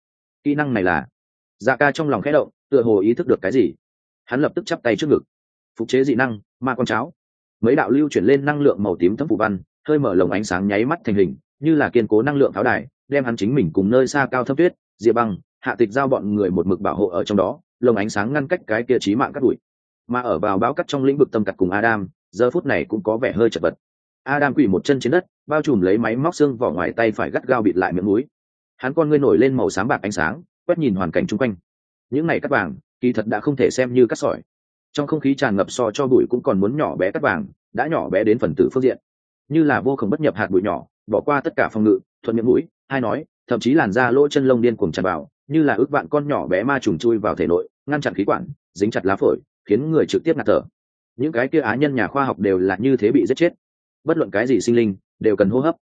Kỹ năng này là dạ ca trong lòng khẽ động, tựa hồ ý thức được cái gì. Hắn lập tức chắp tay trước ngực. Phục chế dị năng, ma con cháo. Mấy đạo lưu chuyển lên năng lượng màu tím thấm phủ văn, hơi mở lồng ánh sáng nháy mắt thành hình, như là kiên cố năng lượng tháo đài đem hắn chính mình cùng nơi xa cao thấp tuyết, diệp băng, hạ tịch giao bọn người một mực bảo hộ ở trong đó, lồng ánh sáng ngăn cách cái kia trí mạng cắt đuổi. Mà ở vào báo cắt trong lĩnh vực tâm cặt cùng adam, giờ phút này cũng có vẻ hơi chật vật. Adam quỳ một chân trên đất, bao trùm lấy máy móc xương vỏ ngoài tay phải gắt gao bịt lại miệng mũi. Hắn con ngươi nổi lên màu sáng bạc ánh sáng, quét nhìn hoàn cảnh chung quanh. Những này cắt vàng, kỳ thật đã không thể xem như cắt sỏi. Trong không khí tràn ngập so cho bụi cũng còn muốn nhỏ bé cắt vàng, đã nhỏ bé đến phần tử phương diện. Như là vô khổng bất nhập hạt bụi nhỏ, bỏ qua tất cả phòng ngự, thuận miệng mũi hai nói, thậm chí làn da lỗ chân lông điên cuồng tràn vào, như là ước vạn con nhỏ bé ma trùng chui vào thể nội, ngăn chặn khí quản, dính chặt lá phổi, khiến người trực tiếp ngạt thở. Những cái kia á nhân nhà khoa học đều là như thế bị giết chết. Bất luận cái gì sinh linh, đều cần hô hấp.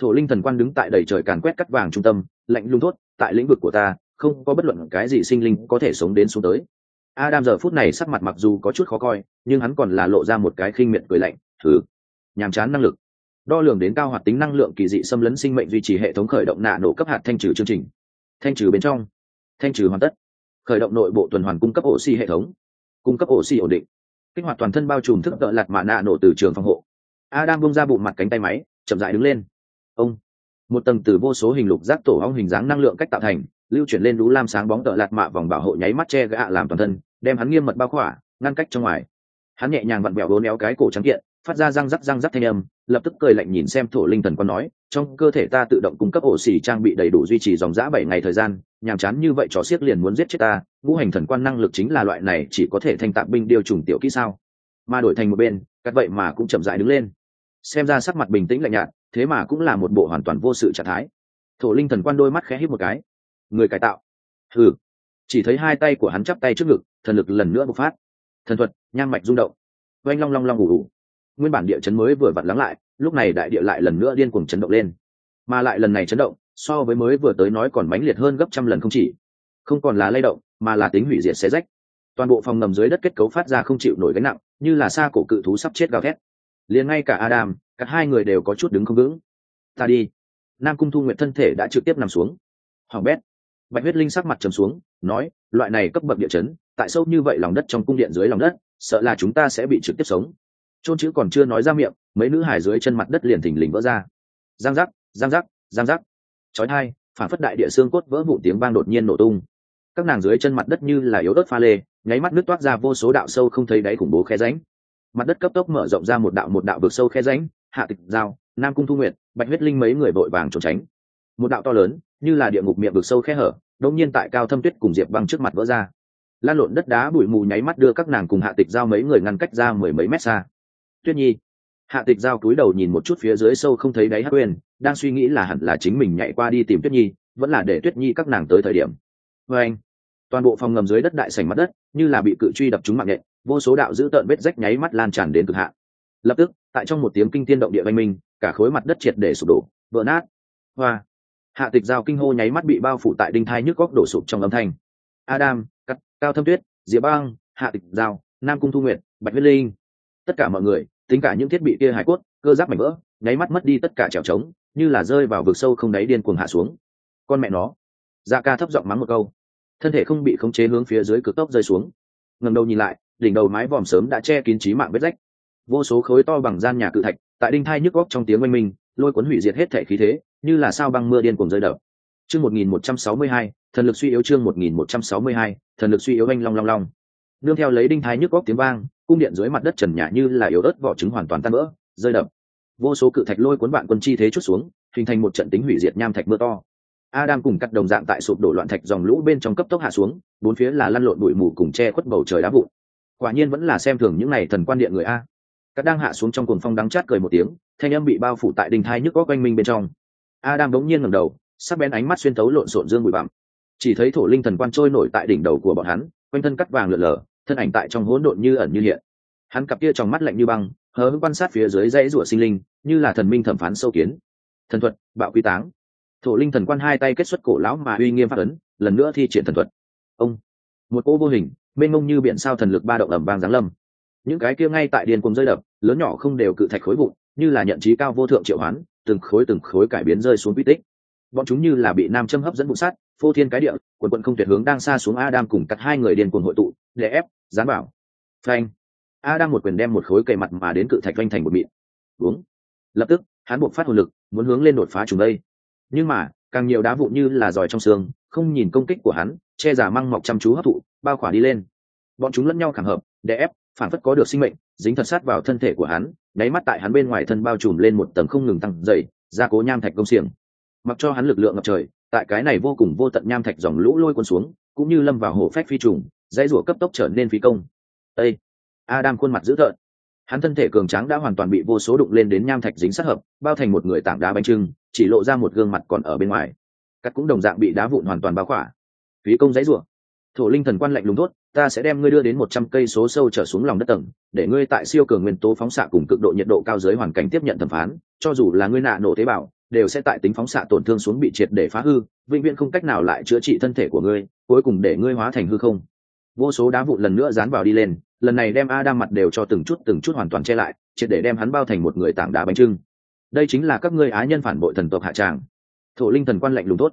Thổ linh thần quan đứng tại đầy trời càn quét cắt vàng trung tâm, lạnh lùng thốt, tại lĩnh vực của ta, không có bất luận cái gì sinh linh có thể sống đến xuống tới. Adam giờ phút này sắc mặt mặc dù có chút khó coi, nhưng hắn còn là lộ ra một cái khinh miệt cười lạnh, thử, nhàm chán năng lực đo lường đến cao hoạt tính năng lượng kỳ dị xâm lấn sinh mệnh duy trì hệ thống khởi động nạ nổ cấp hạt thanh trừ chương trình. Thanh trừ bên trong. Thanh trừ hoàn tất. Khởi động nội bộ tuần hoàn cung cấp oxy hệ thống. Cung cấp oxy ổn định. Kích hoạt toàn thân bao trùm thức đợi lạt mạ nạ nổ từ trường phòng hộ. Adam bông ra bụng mặt cánh tay máy, chậm dại đứng lên. Ông. Một tầng từ vô số hình lục giác tổ ong hình dáng năng lượng cách tạo thành, lưu chuyển lên lũ lam sáng bóng tợ lạt mạ vòng bảo hộ nháy mắt che gạ làm toàn thân, đem hắn nghiêm mật bao khỏa, ngăn cách trong ngoài. Hắn nhẹ nhàng vặn vẹo bốn éo cái cổ trắng kiện, phát ra răng rắc răng rắc thanh âm lập tức cười lạnh nhìn xem thổ linh thần quan nói, trong cơ thể ta tự động cung cấp ổ xỉ trang bị đầy đủ duy trì dòng giã bảy ngày thời gian, nhàm chán như vậy trò xiếc liền muốn giết chết ta, ngũ hành thần quan năng lực chính là loại này, chỉ có thể thành tạm binh điều trùng tiểu kỹ sao? Mà đổi thành một bên cắt vậy mà cũng chậm dại đứng lên. Xem ra sắc mặt bình tĩnh lạnh nhạt, thế mà cũng là một bộ hoàn toàn vô sự trạng thái. Thổ linh thần quan đôi mắt khẽ hít một cái. Người cải tạo. Ừ chỉ thấy hai tay của hắn chắp tay trước ngực, thần lực lần nữa bộc phát. Thần thuật nhang mạch rung động. Oanh long long long ủ ủ nguyên bản địa chấn mới vừa vặn lắng lại, lúc này đại địa lại lần nữa điên cuồng chấn động lên. Mà lại lần này chấn động, so với mới vừa tới nói còn mãnh liệt hơn gấp trăm lần không chỉ. Không còn là lay động, mà là tính hủy diệt xé rách. Toàn bộ phòng ngầm dưới đất kết cấu phát ra không chịu nổi gánh nặng, như là xa cổ cự thú sắp chết gào thét. Liền ngay cả adam, cả hai người đều có chút đứng không vững. Ta đi. Nam cung thu nguyện thân thể đã trực tiếp nằm xuống. Hoàng bét. Bạch huyết linh sắc mặt trầm xuống, nói, loại này cấp bậc địa chấn, tại sâu như vậy lòng đất trong cung điện dưới lòng đất, sợ là chúng ta sẽ bị trực tiếp sống chôn chữ còn chưa nói ra miệng, mấy nữ hải dưới chân mặt đất liền thình lình vỡ ra. Giang giác giang giác giang giác. Chói hai phản phất đại địa xương cốt vỡ vụ tiếng vang đột nhiên nổ tung. Các nàng dưới chân mặt đất như là yếu đất pha lê, nháy mắt nước toát ra vô số đạo sâu không thấy đáy khủng bố khe ránh mặt đất cấp tốc mở rộng ra một đạo một đạo vực sâu khe ránh hạ tịch giao, nam cung thu nguyệt, bạch huyết linh mấy người vội vàng trốn tránh. Một đạo to lớn, như là địa ngục miệng vực sâu khe hở, đột nhiên tại cao thâm tuyết cùng diệp băng trước mặt vỡ ra. Lan lộn đất đá bụi mù nháy mắt đưa các nàng cùng hạ tịch giao mấy người ngăn cách ra mười mấy mét xa tuyết nhi. Hạ tịch giao cúi đầu nhìn một chút phía dưới sâu không thấy đáy hát quên đang suy nghĩ là hẳn là chính mình nhảy qua đi tìm tuyết nhi vẫn là để tuyết nhi các nàng tới thời điểm. Vê anh toàn bộ phòng ngầm dưới đất đại sành mặt đất như là bị cự truy đập trúng mạng nhện vô số đạo giữ tợn vết rách nháy mắt lan tràn đến cực hạ. lập tức tại trong một tiếng kinh tiên động địa văn minh cả khối mặt đất triệt để sụp đổ vỡ nát. Hoa. Hạ tịch giao kinh hô nháy mắt bị bao phủ tại đinh thai nhức góc đổ sụp trong âm thanh. Adam cắt cao thâm tuyết diệp băng hạ tịch giao nam cung thu Nguyệt, bạch huyết linh tất cả mọi người, tính cả những thiết bị kia hải cốt, cơ giáp mảnh vỡ, nháy mắt mất đi tất cả trèo trống, như là rơi vào vực sâu không đáy điên cuồng hạ xuống. Con mẹ nó. Dạ ca thấp giọng mắng một câu. Thân thể không bị khống chế hướng phía dưới cực tốc rơi xuống. Ngầm đầu nhìn lại, đỉnh đầu mái vòm sớm đã che kín trí mạng vết rách. Vô số khối to bằng gian nhà cự thạch, tại đinh thai nhức góc trong tiếng oanh minh, lôi cuốn hủy diệt hết thể khí thế, như là sao băng mưa điên cuồng rơi đập. Chương một nghìn một trăm sáu mươi hai, thần lực suy yếu chương một nghìn một trăm sáu mươi hai, thần lực suy yếu anh long long long. Nương theo lấy đinh thái nhức góc tiếng vang cung điện dưới mặt đất trần nhà như là yếu ớt vỏ trứng hoàn toàn tan vỡ, rơi đập. Vô số cự thạch lôi cuốn bạn quân chi thế chút xuống, hình thành một trận tính hủy diệt nham thạch mưa to. Adam cùng cắt đồng dạng tại sụp đổ loạn thạch dòng lũ bên trong cấp tốc hạ xuống, bốn phía là lăn lộn bụi mù cùng che khuất bầu trời đá vụn. Quả nhiên vẫn là xem thường những này thần quan điện người a. Cắt đang hạ xuống trong cuồng phong đắng chát cười một tiếng, thanh âm bị bao phủ tại đình thai nhức góc quanh minh bên trong. Adam bỗng nhiên ngẩng đầu, sắc bén ánh mắt xuyên tấu lộn xộn dương bụi bặm. Chỉ thấy thổ linh thần quan trôi nổi tại đỉnh đầu của bọn hắn, quanh thân cắt vàng lượn lờ thân ảnh tại trong hỗn độn như ẩn như hiện. Hắn cặp kia trong mắt lạnh như băng, hờ hững quan sát phía dưới dãy rủa sinh linh, như là thần minh thẩm phán sâu kiến. Thần thuật, bạo quy táng. Thổ linh thần quan hai tay kết xuất cổ lão mà uy nghiêm phát ấn, lần nữa thi triển thần thuật. Ông. Một cô vô hình, mênh mông như biển sao thần lực ba động ẩm vang giáng lâm. Những cái kia ngay tại điền cùng rơi đập, lớn nhỏ không đều cự thạch khối vụn, như là nhận trí cao vô thượng triệu hoán, từng khối từng khối cải biến rơi xuống quy tích. Bọn chúng như là bị nam châm hấp dẫn vụ sát phô thiên cái địa, quần quận không tuyệt hướng đang xa xuống adam cùng cắt hai người điền cuồng hội tụ để ép, dán bảo phanh. Đang một quyền đem một khối cầy mặt mà đến cự thạch vanh thành một mịn. Uống lập tức, hắn buộc phát hồn lực, muốn hướng lên đột phá trùng đây. Nhưng mà, càng nhiều đá vụn như là giỏi trong xương, không nhìn công kích của hắn, che giả măng mọc chăm chú hấp thụ, bao khỏa đi lên. Bọn chúng lẫn nhau khảm hợp, để ép, phản phất có được sinh mệnh, dính thật sát vào thân thể của hắn, nháy mắt tại hắn bên ngoài thân bao trùm lên một tầng không ngừng tăng dày ra cố nham thạch công xiềng. Mặc cho hắn lực lượng ngập trời, tại cái này vô cùng vô tận nham thạch dòng lũ lôi cuốn xuống, cũng như lâm vào hổ phách phi trùng dãy rủa cấp tốc trở nên phi công. Ây adam khuôn mặt dữ tợn. Hắn thân thể cường tráng đã hoàn toàn bị vô số đụng lên đến nham thạch dính sát hợp, bao thành một người tảng đá bánh trưng, chỉ lộ ra một gương mặt còn ở bên ngoài. Cắt cũng đồng dạng bị đá vụn hoàn toàn bao khỏa. Phí công dãy rủa. Thổ linh thần quan lạnh lùng thốt, ta sẽ đem ngươi đưa đến một trăm cây số sâu trở xuống lòng đất tầng, để ngươi tại siêu cường nguyên tố phóng xạ cùng cực độ nhiệt độ cao dưới hoàn cảnh tiếp nhận thẩm phán, cho dù là ngươi nạ nổ tế bào, đều sẽ tại tính phóng xạ tổn thương xuống bị triệt để phá hư, vĩnh viễn không cách nào lại chữa trị thân thể của ngươi, cuối cùng để ngươi hóa thành hư không vô số đá vụn lần nữa dán vào đi lên, lần này đem adam mặt đều cho từng chút từng chút hoàn toàn che lại, triệt để đem hắn bao thành một người tảng đá bánh trưng. Đây chính là các ngươi á nhân phản bội thần tộc hạ tràng. Thổ linh thần quan lạnh lùng tốt.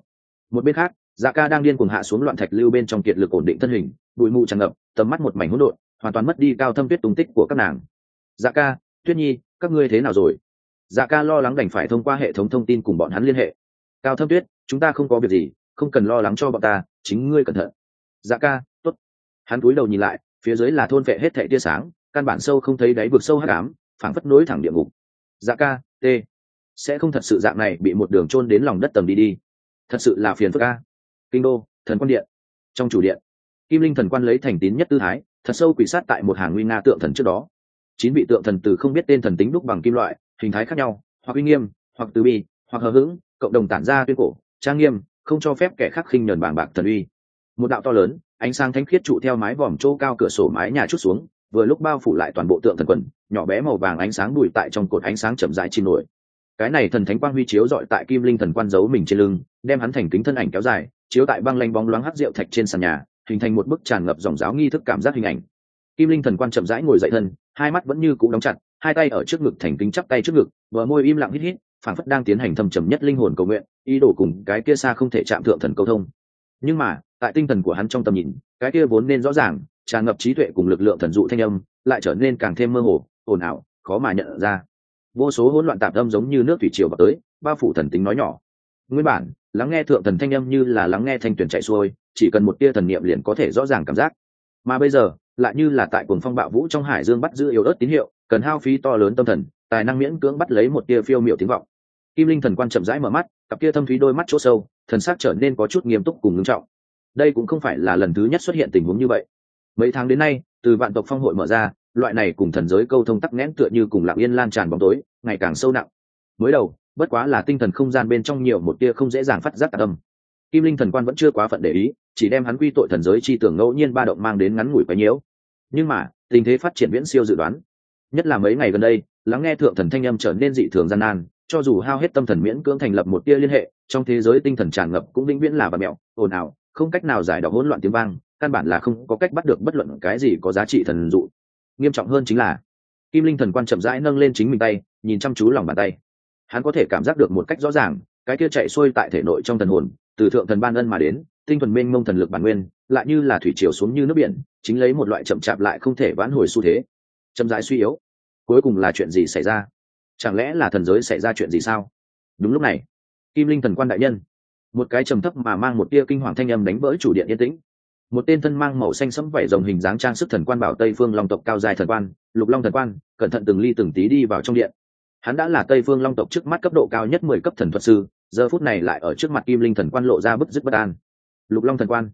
Một bên khác dạ ca đang điên cuồng hạ xuống loạn thạch lưu bên trong kiệt lực ổn định thân hình, bụi mù tràn ngập, tầm mắt một mảnh hỗn độn, hoàn toàn mất đi cao thâm tuyết tung tích của các nàng. Dạ ca, tuyết nhi, các ngươi thế nào rồi? Dạ ca lo lắng đành phải thông qua hệ thống thông tin cùng bọn hắn liên hệ. Cao thâm tuyết, chúng ta không có việc gì, không cần lo lắng cho bọn ta, chính ngươi cẩn thận. Dạ ca hắn cúi đầu nhìn lại, phía dưới là thôn vệ hết thệ tia sáng, căn bản sâu không thấy đáy vực sâu hắc ám, phảng phất nối thẳng địa ngục. Dạ ca t sẽ không thật sự dạng này bị một đường chôn đến lòng đất tầm đi đi. Thật sự là phiền phức ca kinh đô, thần quan điện. Trong chủ điện, kim linh thần quan lấy thành tín nhất tư thái, thật sâu quỷ sát tại một hàng nguy nga tượng thần trước đó. Chín vị tượng thần từ không biết tên thần tính đúc bằng kim loại, hình thái khác nhau, hoặc uy nghiêm, hoặc từ bi, hoặc hờ hững, cộng đồng tản ra tuyên cổ, trang nghiêm, không cho phép kẻ khác khinh nhờn bàng bạc thần uy một đạo to lớn, ánh sáng thánh khiết trụ theo mái vòm chỗ cao cửa sổ mái nhà chút xuống, vừa lúc bao phủ lại toàn bộ tượng thần quần, nhỏ bé màu vàng ánh sáng đùi tại trong cột ánh sáng chậm rãi chìm nổi. Cái này thần thánh quang huy chiếu dọi tại kim linh thần quan giấu mình trên lưng, đem hắn thành kính thân ảnh kéo dài, chiếu tại băng lanh bóng loáng hắc rượu thạch trên sàn nhà, hình thành một bức tràn ngập dòng giáo nghi thức cảm giác hình ảnh. Kim linh thần quan chậm rãi ngồi dậy thân, hai mắt vẫn như cũ đóng chặt, hai tay ở trước ngực thành kính chắp tay trước ngực, bờ môi im lặng hít hít, phảng phất đang tiến hành thâm trầm nhất linh hồn cầu nguyện, ý đồ cùng cái kia xa không thể chạm thượng thần câu thông. Nhưng mà tại tinh thần của hắn trong tầm nhìn, cái kia vốn nên rõ ràng, tràn ngập trí tuệ cùng lực lượng thần dụ thanh âm, lại trở nên càng thêm mơ hồ, ồn ào, khó mà nhận ra. Vô số hỗn loạn tạp âm giống như nước thủy triều vào tới bao phủ thần tính nói nhỏ. Nguyên bản, lắng nghe thượng thần thanh âm như là lắng nghe thanh tuyển chạy xuôi, chỉ cần một tia thần niệm liền có thể rõ ràng cảm giác. Mà bây giờ, lại như là tại cuồng phong bạo vũ trong hải dương bắt giữ yếu ớt tín hiệu, cần hao phí to lớn tâm thần, tài năng miễn cưỡng bắt lấy một tia phiêu miệu tiếng vọng. Kim linh thần quan chậm rãi mở mắt, cặp kia thâm thúy đôi mắt chỗ sâu, thần sắc trở nên có chút nghiêm túc cùng ngưng trọng đây cũng không phải là lần thứ nhất xuất hiện tình huống như vậy. Mấy tháng đến nay, từ vạn tộc phong hội mở ra, loại này cùng thần giới câu thông tắc nghẽn tựa như cùng lặng yên lan tràn bóng tối, ngày càng sâu nặng. Mới đầu, bất quá là tinh thần không gian bên trong nhiều một tia không dễ dàng phát giác tạc tâm kim linh thần quan vẫn chưa quá phận để ý, chỉ đem hắn quy tội thần giới chi tưởng ngẫu nhiên ba động mang đến ngắn ngủi quấy nhiễu. Nhưng mà, tình thế phát triển viễn siêu dự đoán. Nhất là mấy ngày gần đây, lắng nghe thượng thần thanh âm trở nên dị thường gian nan, cho dù hao hết tâm thần miễn cưỡng thành lập một tia liên hệ, trong thế giới tinh thần tràn ngập cũng vĩnh viễn là bà mẹo, ồn ào không cách nào giải đọc hỗn loạn tiếng vang, căn bản là không có cách bắt được bất luận cái gì có giá trị thần dụ. Nghiêm trọng hơn chính là, kim linh thần quan chậm rãi nâng lên chính mình tay, nhìn chăm chú lòng bàn tay. Hắn có thể cảm giác được một cách rõ ràng, cái kia chạy xuôi tại thể nội trong thần hồn, từ thượng thần ban ân mà đến, tinh thuần mênh mông thần lực bản nguyên, lại như là thủy triều xuống như nước biển, chính lấy một loại chậm chạp lại không thể vãn hồi xu thế. Chậm rãi suy yếu. Cuối cùng là chuyện gì xảy ra? Chẳng lẽ là thần giới xảy ra chuyện gì sao? Đúng lúc này, kim linh thần quan đại nhân một cái trầm thấp mà mang một tia kinh hoàng thanh âm đánh vỡ chủ điện yên tĩnh. Một tên thân mang màu xanh sẫm vảy rồng hình dáng trang sức thần quan bảo tây phương long tộc cao dài thần quan, lục long thần quan, cẩn thận từng ly từng tí đi vào trong điện. Hắn đã là tây phương long tộc trước mắt cấp độ cao nhất mười cấp thần thuật sư, giờ phút này lại ở trước mặt kim linh thần quan lộ ra bức dứt bất an. Lục long thần quan.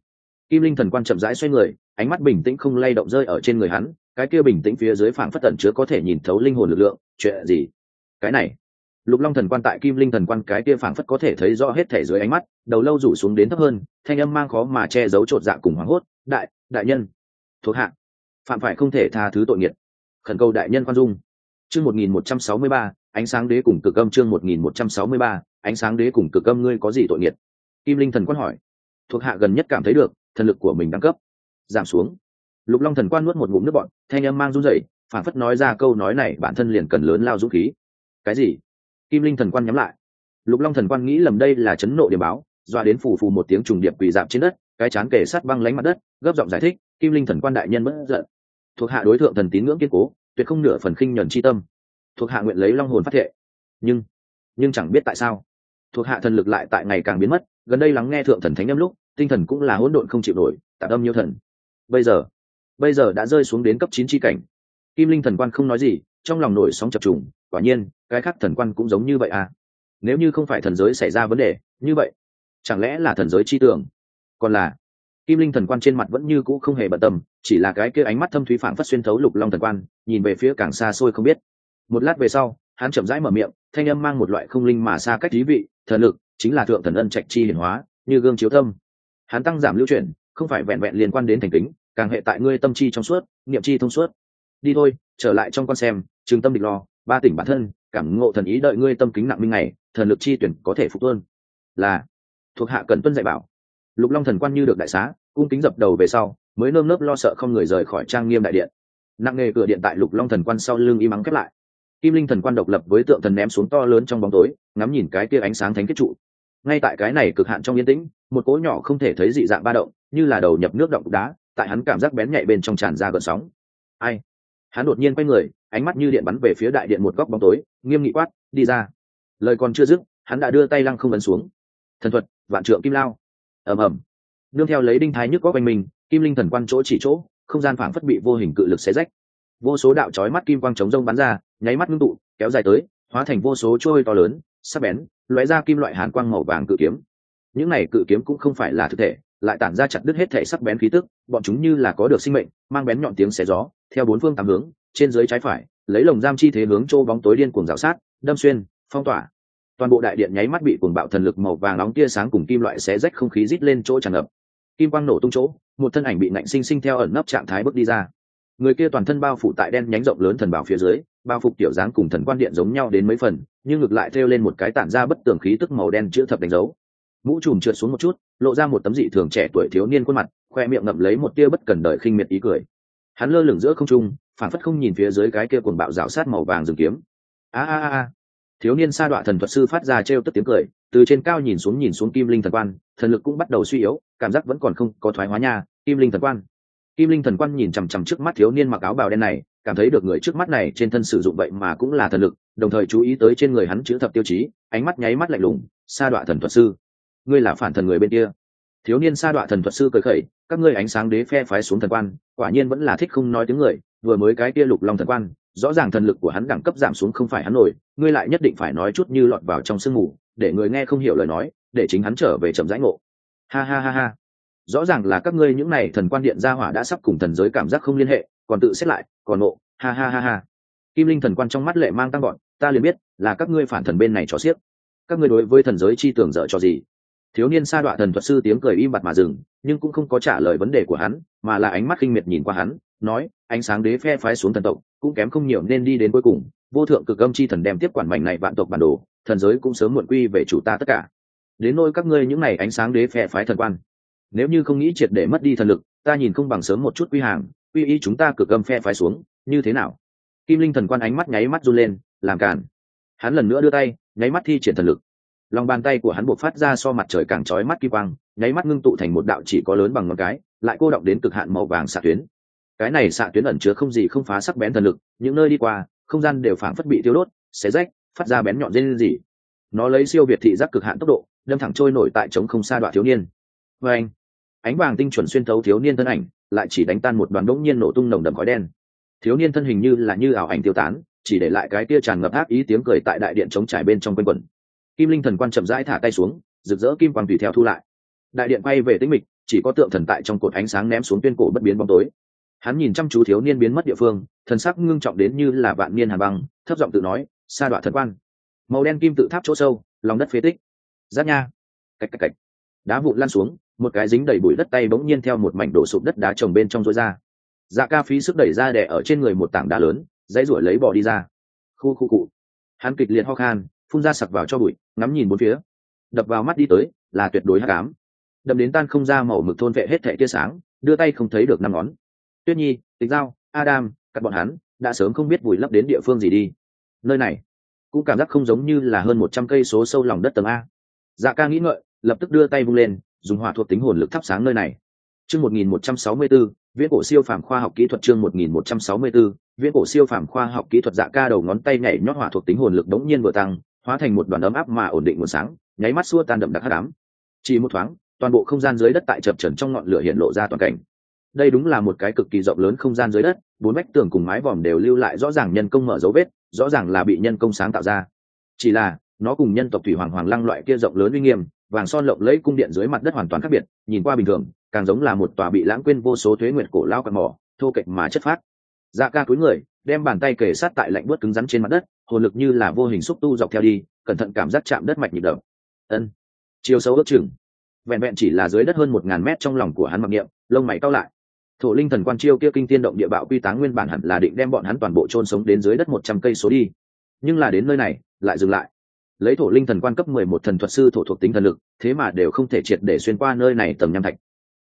Kim linh thần quan chậm rãi xoay người, ánh mắt bình tĩnh không lay động rơi ở trên người hắn, cái kia bình tĩnh phía dưới phảng phất tẩn chứa có thể nhìn thấu linh hồn lực lượng, chuyện gì? Cái này lục long thần quan tại kim linh thần quan, cái kia phảng phất có thể thấy rõ hết thể dưới ánh mắt, đầu lâu rủ xuống đến thấp hơn, thanh âm mang khó mà che giấu trột dạ cùng hoảng hốt, đại đại nhân, thuộc hạ, phạm phải không thể tha thứ tội nghiệt. Khẩn cầu đại nhân khoan dung. Chương một nghìn một trăm sáu mươi ba, ánh sáng đế cùng cực âm chương một nghìn một trăm sáu mươi ba, ánh sáng đế cùng cực âm ngươi có gì tội nghiệt? Kim linh thần quan hỏi. Thuộc hạ gần nhất cảm thấy được, thần lực của mình đẳng cấp giảm xuống. Lục long thần quan nuốt một ngụm nước bọn thanh âm mang run rẩy phản phất nói ra câu nói này bản thân liền cần lớn lao dũng khí. Cái gì? Kim linh thần quan nhắm lại. Lục long thần quan nghĩ lầm đây là chấn nộ điểm báo doa đến phù phù một tiếng trùng điệp quỳ dạp trên đất, cái chán kề sát băng lánh mặt đất, gấp giọng giải thích, kim linh thần quan đại nhân bất giận. Thuộc hạ đối tượng thần tín ngưỡng kiên cố, tuyệt không nửa phần khinh nhuần chi tâm. Thuộc hạ nguyện lấy long hồn phát thệ. Nhưng nhưng chẳng biết tại sao. Thuộc hạ thần lực lại tại ngày càng biến mất, gần đây lắng nghe thượng thần thánh âm lúc, tinh thần cũng là hỗn độn không chịu nổi tạm âm nhiêu thần. Bây giờ bây giờ đã rơi xuống đến cấp chín tri cảnh. Kim linh thần quan không nói gì, trong lòng nổi sóng chập trùng quả nhiên, cái khác thần quan cũng giống như vậy à? Nếu như không phải thần giới xảy ra vấn đề, như vậy, chẳng lẽ là thần giới chi tưởng? Còn là, kim linh thần quan trên mặt vẫn như cũ không hề bận tâm, chỉ là cái kia ánh mắt thâm thúy phảng phất xuyên thấu lục long thần quan, nhìn về phía càng xa xôi không biết. Một lát về sau, hắn chậm rãi mở miệng, thanh âm mang một loại không linh mà xa cách thí vị, thần lực chính là thượng thần ân trạch chi hiển hóa, như gương chiếu tâm hắn tăng giảm lưu chuyển, không phải vẹn vẹn liên quan đến thành kính, càng hệ tại ngươi tâm chi trong suốt, niệm chi thông suốt. Đi thôi, trở lại trong con xem, trường tâm địch lo ba tỉnh bản thân, cảm ngộ thần ý đợi ngươi tâm kính nặng minh này thần lực chi tuyển có thể phục tuân. Là, thuộc hạ cần tuân dạy bảo. Lục long thần quan như được đại xá, cung kính dập đầu về sau, mới nơm nớp lo sợ không người rời khỏi trang nghiêm đại điện. Nặng nghề cửa điện tại lục long thần quan sau lưng y mắng khép lại. Kim linh thần quan độc lập với tượng thần ném xuống to lớn trong bóng tối, ngắm nhìn cái kia ánh sáng thánh kết trụ. Ngay tại cái này cực hạn trong yên tĩnh, một cỗ nhỏ không thể thấy dị dạng ba động, như là đầu nhập nước động đá, tại hắn cảm giác bén nhạy bên trong tràn ra gợn sóng. Ai? Hắn đột nhiên quay người, ánh mắt như điện bắn về phía đại điện một góc bóng tối, nghiêm nghị quát, đi ra. Lời còn chưa dứt, hắn đã đưa tay lăng không ấn xuống. Thần thuật, vạn trượng kim lao. Ầm ầm. Nương theo lấy đinh thái nhức góc quanh mình, kim linh thần quan chỗ chỉ chỗ, không gian phảng phất bị vô hình cự lực xé rách. Vô số đạo chói mắt kim quang chống rông bắn ra, nháy mắt ngưng tụ, kéo dài tới, hóa thành vô số trôi to lớn, sắc bén, lóe ra kim loại hàn quang màu vàng cự kiếm. Những này cự kiếm cũng không phải là thực thể lại tản ra chặt đứt hết thể sắc bén khí tức, bọn chúng như là có được sinh mệnh, mang bén nhọn tiếng xé gió, theo bốn phương tám hướng, trên dưới trái phải, lấy lồng giam chi thế hướng chỗ bóng tối điên cuồng rào sát, đâm xuyên, phong tỏa. Toàn bộ đại điện nháy mắt bị cuồng bạo thần lực màu vàng nóng tia sáng cùng kim loại xé rách không khí rít lên chỗ tràn ngập. Kim quang nổ tung chỗ, một thân ảnh bị nạnh sinh sinh theo ẩn nấp trạng thái bước đi ra. Người kia toàn thân bao phủ tại đen nhánh rộng lớn thần bảo phía dưới, bao phục tiểu dáng cùng thần quan điện giống nhau đến mấy phần, nhưng ngược lại thêu lên một cái tản ra bất tường khí tức màu đen chữa thập đánh dấu mũ trùm trượt xuống một chút, lộ ra một tấm dị thường trẻ tuổi thiếu niên khuôn mặt, khoe miệng ngậm lấy một tia bất cần đời khinh miệt ý cười. Hắn lơ lửng giữa không trung phản phất không nhìn phía dưới cái kia cuồng bạo rào sát màu vàng rừng kiếm. A a a. Thiếu niên sa đọa thần thuật sư phát ra trêu tức tiếng cười, từ trên cao nhìn xuống nhìn xuống kim linh thần quan, thần lực cũng bắt đầu suy yếu, cảm giác vẫn còn không có thoái hóa nha, kim linh thần quan. Kim linh thần quan nhìn chằm chằm trước mắt thiếu niên mặc áo bào đen này, cảm thấy được người trước mắt này trên thân sử dụng vậy mà cũng là thần lực, đồng thời chú ý tới trên người hắn chữ thập tiêu chí, ánh mắt nháy mắt lạnh lùng, sa đọa thần thuật sư ngươi là phản thần người bên kia. Thiếu niên sa đọa thần thuật sư cười khẩy, các ngươi ánh sáng đế phe phái xuống thần quan, quả nhiên vẫn là thích không nói tiếng người, vừa mới cái kia lục long thần quan, rõ ràng thần lực của hắn đẳng cấp giảm xuống không phải hắn nổi, ngươi lại nhất định phải nói chút như lọt vào trong sương mù, để người nghe không hiểu lời nói, để chính hắn trở về chậm rãi ngộ. Ha ha ha ha. Rõ ràng là các ngươi những này thần quan điện gia hỏa đã sắp cùng thần giới cảm giác không liên hệ, còn tự xét lại, còn nộ ha ha ha ha. Kim linh thần quan trong mắt lệ mang tăng gọn ta liền biết là các ngươi phản thần bên này cho xiếc. Các ngươi đối với thần giới chi tưởng dở cho gì? Thiếu niên sa đọa thần thuật sư tiếng cười im bặt mà dừng, nhưng cũng không có trả lời vấn đề của hắn, mà là ánh mắt kinh miệt nhìn qua hắn, nói, ánh sáng đế phe phái xuống thần tộc, cũng kém không nhiều nên đi đến cuối cùng, vô thượng cực âm chi thần đem tiếp quản mảnh này vạn tộc bản đồ, thần giới cũng sớm muộn quy về chủ ta tất cả. Đến nôi các ngươi những n à y ánh sáng đế phe phái thần quan, nếu như không nghĩ triệt để mất đi thần lực, ta nhìn không bằng sớm một chút quy hàng, quy y chúng ta cực âm phe phái xuống, như thế nào? Kim linh thần quan ánh mắt nháy mắt run lên, làm cản hắn lần nữa đưa tay, nháy mắt thi triển thần lực lòng bàn tay của hắn buộc phát ra so mặt trời càng trói mắt kỳ quang, nháy mắt ngưng tụ thành một đạo chỉ có lớn bằng ngón cái, lại cô động đến cực hạn màu vàng xạ tuyến. Cái này xạ tuyến ẩn chứa không gì không phá sắc bén thần lực, những nơi đi qua, không gian đều phảng phất bị tiêu đốt, xé rách, phát ra bén nhọn dây gì nó lấy siêu việt thị giác cực hạn tốc độ, đâm thẳng trôi nổi tại trống không xa đoạn thiếu niên. Và anh, ánh vàng tinh chuẩn xuyên thấu thiếu niên thân ảnh, lại chỉ đánh tan một đoàn đống nhiên nổ tung nồng đậm khói đen. Thiếu niên thân hình như là như ảo ảnh tiêu tán, chỉ để lại cái tia tràn ngập ác ý tiếng cười tại đại điện chống trải bên trong quanh quẩn kim linh thần quan chậm rãi thả tay xuống, rực rỡ kim quang tùy theo thu lại. Đại điện quay về tĩnh mịch, chỉ có tượng thần tại trong cột ánh sáng ném xuống tuyên cổ bất biến bóng tối. Hắn nhìn chăm chú thiếu niên biến mất địa phương, thần sắc ngưng trọng đến như là vạn niên hà băng, thấp giọng tự nói, sa đoạn thần quan màu đen kim tự tháp chỗ sâu, lòng đất phế tích. Giáp nha. Cạch cạch cạch đá vụn lan xuống, một cái dính đầy bụi đất tay bỗng nhiên theo một mảnh đổ sụp đất đá trồng bên trong rối ra. Dạ ca phí sức đẩy ra đẻ ở trên người một tảng đá lớn, dãy ruổi lấy bỏ đi ra. Khu khu cụ. Hắn kịch liệt ho khan phun ra sặc vào cho bụi, ngắm nhìn bốn phía. Đập vào mắt đi tới, là tuyệt đối hắc ám. Đậm đến tan không ra màu mực thôn vệ hết thẻ tia sáng, đưa tay không thấy được năm ngón. Tuyết nhi, tịch giao, adam, các bọn hắn, đã sớm không biết vùi lấp đến địa phương gì đi. Nơi này, cũng cảm giác không giống như là hơn một trăm cây số sâu lòng đất tầng a. Dạ ca nghĩ ngợi, lập tức đưa tay vung lên, dùng hỏa thuộc tính hồn lực thắp sáng nơi này. Chương một nghìn một trăm sáu mươi b viễn cổ siêu phàm khoa học kỹ thuật chương một nghìn một trăm sáu mươi b viễn cổ siêu phàm khoa học kỹ thuật dạ ca đầu ngón tay nhảy nhót hỏa thuộc tính hồn lực đống nhiên vừa tăng hóa thành một đoàn ấm áp mà ổn định nguồn sáng, nháy mắt xua tan đậm đặc hát đám chỉ một thoáng, toàn bộ không gian dưới đất tại chập trần trong ngọn lửa hiện lộ ra toàn cảnh. Đây đúng là một cái cực kỳ rộng lớn không gian dưới đất, bốn vách tường cùng mái vòm đều lưu lại rõ ràng nhân công mở dấu vết, rõ ràng là bị nhân công sáng tạo ra. Chỉ là, nó cùng nhân tộc thủy hoàng hoàng lăng loại kia rộng lớn uy nghiêm, vàng son lộng lẫy cung điện dưới mặt đất hoàn toàn khác biệt, nhìn qua bình thường, càng giống là một tòa bị lãng quên vô số thuế nguyệt cổ lao cặn mỏ, thô kệch mà chất phát dạ ca cúi người, đem bàn tay kề sát tại lạnh bớt cứng rắn trên mặt đất hồn lực như là vô hình xúc tu dọc theo đi, cẩn thận cảm giác chạm đất mạch nhịp đập. Ân chiều sâu ước chừng. Vẹn vẹn chỉ là dưới đất hơn một ngàn mét trong lòng của hắn mặc niệm, lông mày cao lại. Thổ linh thần quan chiêu kia kinh tiên động địa bạo quy táng nguyên bản hẳn là định đem bọn hắn toàn bộ chôn sống đến dưới đất một trăm cây số đi. Nhưng là đến nơi này, lại dừng lại. Lấy thổ linh thần quan cấp mười một thần thuật sư thổ thuộc tính thần lực, thế mà đều không thể triệt để xuyên qua nơi này tầm nham thạch.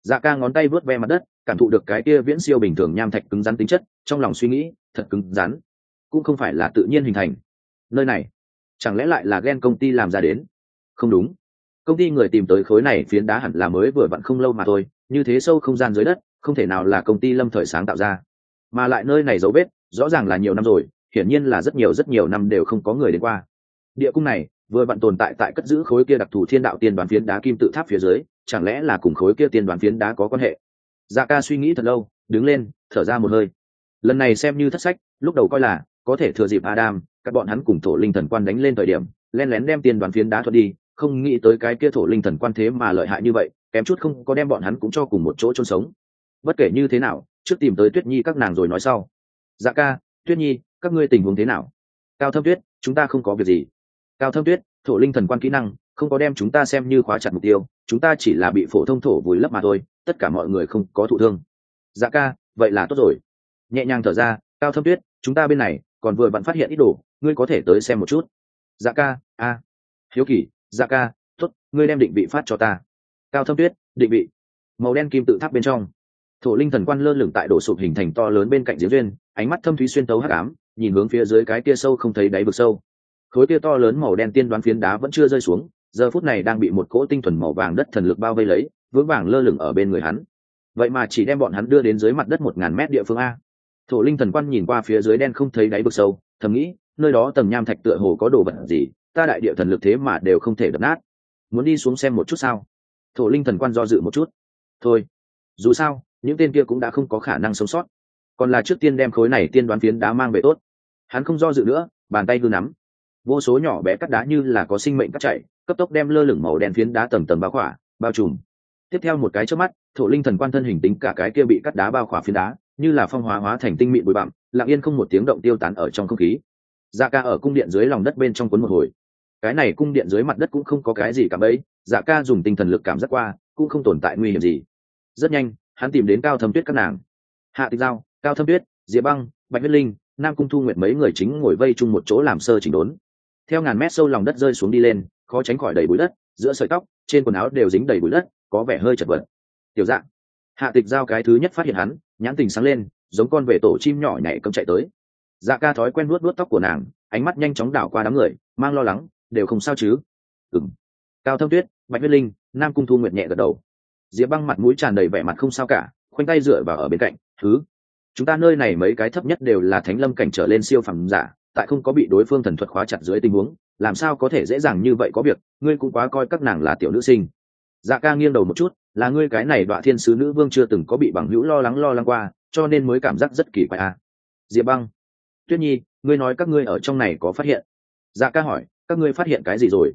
Dạ ca ngón tay vớt ve mặt đất, cảm thụ được cái kia viễn siêu bình thường nham thạch cứng rắn tính chất, trong lòng suy nghĩ, thật cứng rắn cũng không phải là tự nhiên hình thành. Nơi này, chẳng lẽ lại là ghen công ty làm ra đến? Không đúng. Công ty người tìm tới khối này phiến đá hẳn là mới vừa vặn không lâu mà thôi, như thế sâu không gian dưới đất, không thể nào là công ty lâm thời sáng tạo ra. Mà lại nơi này dấu vết, rõ ràng là nhiều năm rồi, hiển nhiên là rất nhiều rất nhiều năm đều không có người đến qua. Địa cung này, vừa vặn tồn tại tại cất giữ khối kia đặc thù thiên đạo tiên đoán phiến đá kim tự tháp phía dưới, chẳng lẽ là cùng khối kia tiên đoán phiến đá có quan hệ? Dạ ca suy nghĩ thật lâu, đứng lên, thở ra một hơi. Lần này xem như thất sách, lúc đầu coi là có thể thừa dịp adam, các bọn hắn cùng thổ linh thần quan đánh lên thời điểm, len lén đem tiên đoàn phiến đá thuật đi, không nghĩ tới cái kia thổ linh thần quan thế mà lợi hại như vậy, kém chút không có đem bọn hắn cũng cho cùng một chỗ chôn sống. Bất kể như thế nào, trước tìm tới tuyết nhi các nàng rồi nói sau. Dạ ca, tuyết nhi, các ngươi tình huống thế nào? Cao thâm tuyết, chúng ta không có việc gì. Cao thâm tuyết, thổ linh thần quan kỹ năng, không có đem chúng ta xem như khóa chặt mục tiêu, chúng ta chỉ là bị phổ thông thổ vùi lấp mà thôi, tất cả mọi người không có thụ thương. Dạ ca, vậy là tốt rồi. Nhẹ nhàng thở ra, cao thâm tuyết, chúng ta bên này còn vừa vặn phát hiện ít đồ, ngươi có thể tới xem một chút. Dạ ca, a. Hiếu kỳ dạ ca t ố t ngươi đem định vị phát cho ta. Cao thâm tuyết, định vị. Màu đen kim tự tháp bên trong. Thổ linh thần quan lơ lửng tại đổ sụp hình thành to lớn bên cạnh giếng duyên, ánh mắt thâm thúy xuyên tấu hắc ám, nhìn hướng phía dưới cái kia sâu không thấy đáy vực sâu. Khối kia to lớn màu đen tiên đoán phiến đá vẫn chưa rơi xuống, giờ phút này đang bị một cỗ tinh thuần màu vàng đất thần lực bao vây lấy, vững vàng lơ lửng ở bên người hắn. Vậy mà chỉ đem bọn hắn đưa đến dưới mặt đất một ngàn mét địa phương a thổ linh thần quan nhìn qua phía dưới đen không thấy đáy vực sâu, thầm nghĩ, nơi đó tầng nham thạch tựa hồ có đồ vật gì, ta đại địa thần lực thế mà đều không thể đập nát. Muốn đi xuống xem một chút sao? Thổ linh thần quan do dự một chút. Thôi, dù sao, những tên kia cũng đã không có khả năng sống sót. Còn là trước tiên đem khối này tiên đoán phiến đá mang về tốt. Hắn không do dự nữa, bàn tay hư nắm. Vô số nhỏ bé cắt đá như là có sinh mệnh cắt chạy, cấp tốc đem lơ lửng màu đen phiến đá tầm tầm bao khỏa, bao trùm. Tiếp theo một cái trước mắt, thổ linh thần quan thân hình tính cả cái kia bị cắt đá bao khỏa phiến đá như là phong hóa hóa thành tinh mịn bụi bặm, lặng yên không một tiếng động tiêu tán ở trong không khí. Dạ ca ở cung điện dưới lòng đất bên trong cuốn một hồi. Cái này cung điện dưới mặt đất cũng không có cái gì cả ấy dạ ca dùng tinh thần lực cảm giác qua, cũng không tồn tại nguy hiểm gì. Rất nhanh, hắn tìm đến cao thâm tuyết các nàng. Hạ tịch giao, cao thâm tuyết, diệp băng, bạch huyết linh, nam cung thu nguyện mấy người chính ngồi vây chung một chỗ làm sơ chỉnh đốn. Theo ngàn mét sâu lòng đất rơi xuống đi lên, khó tránh khỏi đầy bụi đất, giữa sợi tóc, trên quần áo đều dính đầy bụi đất, có vẻ hơi chật vật. Tiểu dạng hạ tịch giao cái thứ nhất phát hiện hắn, nhãn tình sáng lên, giống con về tổ chim nhỏ nhảy cấm chạy tới. Dạ ca thói quen nuốt nuốt tóc của nàng, ánh mắt nhanh chóng đảo qua đám người, mang lo lắng, đều không sao chứ? Ừng cao thâm tuyết, bạch huyết linh, nam cung thu nguyệt nhẹ gật đầu. Diệp băng mặt mũi tràn đầy vẻ mặt không sao cả, khoanh tay dựa vào ở bên cạnh, thứ, chúng ta nơi này mấy cái thấp nhất đều là thánh lâm cảnh trở lên siêu phẩm giả, tại không có bị đối phương thần thuật khóa chặt dưới tình huống, làm sao có thể dễ dàng như vậy có việc? Ngươi cũng quá coi các nàng là tiểu nữ sinh dạ ca nghiêng đầu một chút, là ngươi cái này đoạn thiên sứ nữ vương chưa từng có bị bằng hữu lo lắng lo lắng qua, cho nên mới cảm giác rất kỳ quái à. diệp băng. Tuyết nhi, ngươi nói các ngươi ở trong này có phát hiện? Dạ ca hỏi, các ngươi phát hiện cái gì rồi?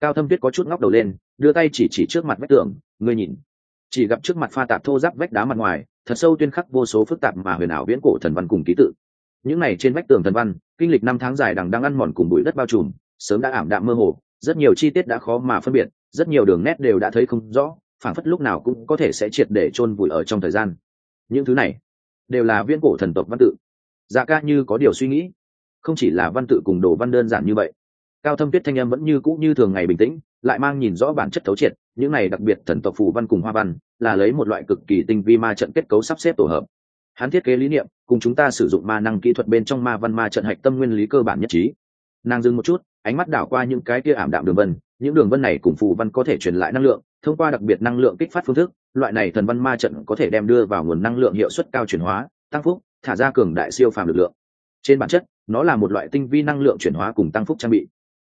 Cao thâm tuyết có chút ngóc đầu lên, đưa tay chỉ chỉ trước mặt vách tường, ngươi nhìn. Chỉ gặp trước mặt pha tạp thô giáp vách đá mặt ngoài, thật sâu tuyên khắc vô số phức tạp mà huyền ảo viễn cổ thần văn cùng ký tự. Những này trên vách tường thần văn, kinh lịch năm tháng dài đằng đang ăn mòn cùng bụi đất bao trùm, sớm đã ảm đạm mơ hồ, rất nhiều chi tiết đã khó mà phân biệt rất nhiều đường nét đều đã thấy không rõ, phảng phất lúc nào cũng có thể sẽ triệt để chôn vùi ở trong thời gian. Những thứ này đều là viễn cổ thần tộc văn tự. Dạ ca như có điều suy nghĩ, không chỉ là văn tự cùng đồ văn đơn giản như vậy, cao thâm tuyết thanh âm vẫn như cũ như thường ngày bình tĩnh, lại mang nhìn rõ bản chất thấu triệt, những này đặc biệt thần tộc phù văn cùng hoa văn là lấy một loại cực kỳ tinh vi ma trận kết cấu sắp xếp tổ hợp. Hắn thiết kế lý niệm, cùng chúng ta sử dụng ma năng kỹ thuật bên trong ma văn ma trận hạch tâm nguyên lý cơ bản nhất trí. Nàng dừng một chút, ánh mắt đảo qua những cái kia ảm đạm đường vân những đường vân này cùng phù văn có thể truyền lại năng lượng, thông qua đặc biệt năng lượng kích phát phương thức, loại này thần văn ma trận có thể đem đưa vào nguồn năng lượng hiệu suất cao chuyển hóa, tăng phúc, thả ra cường đại siêu phàm lực lượng. Trên bản chất, nó là một loại tinh vi năng lượng chuyển hóa cùng tăng phúc trang bị.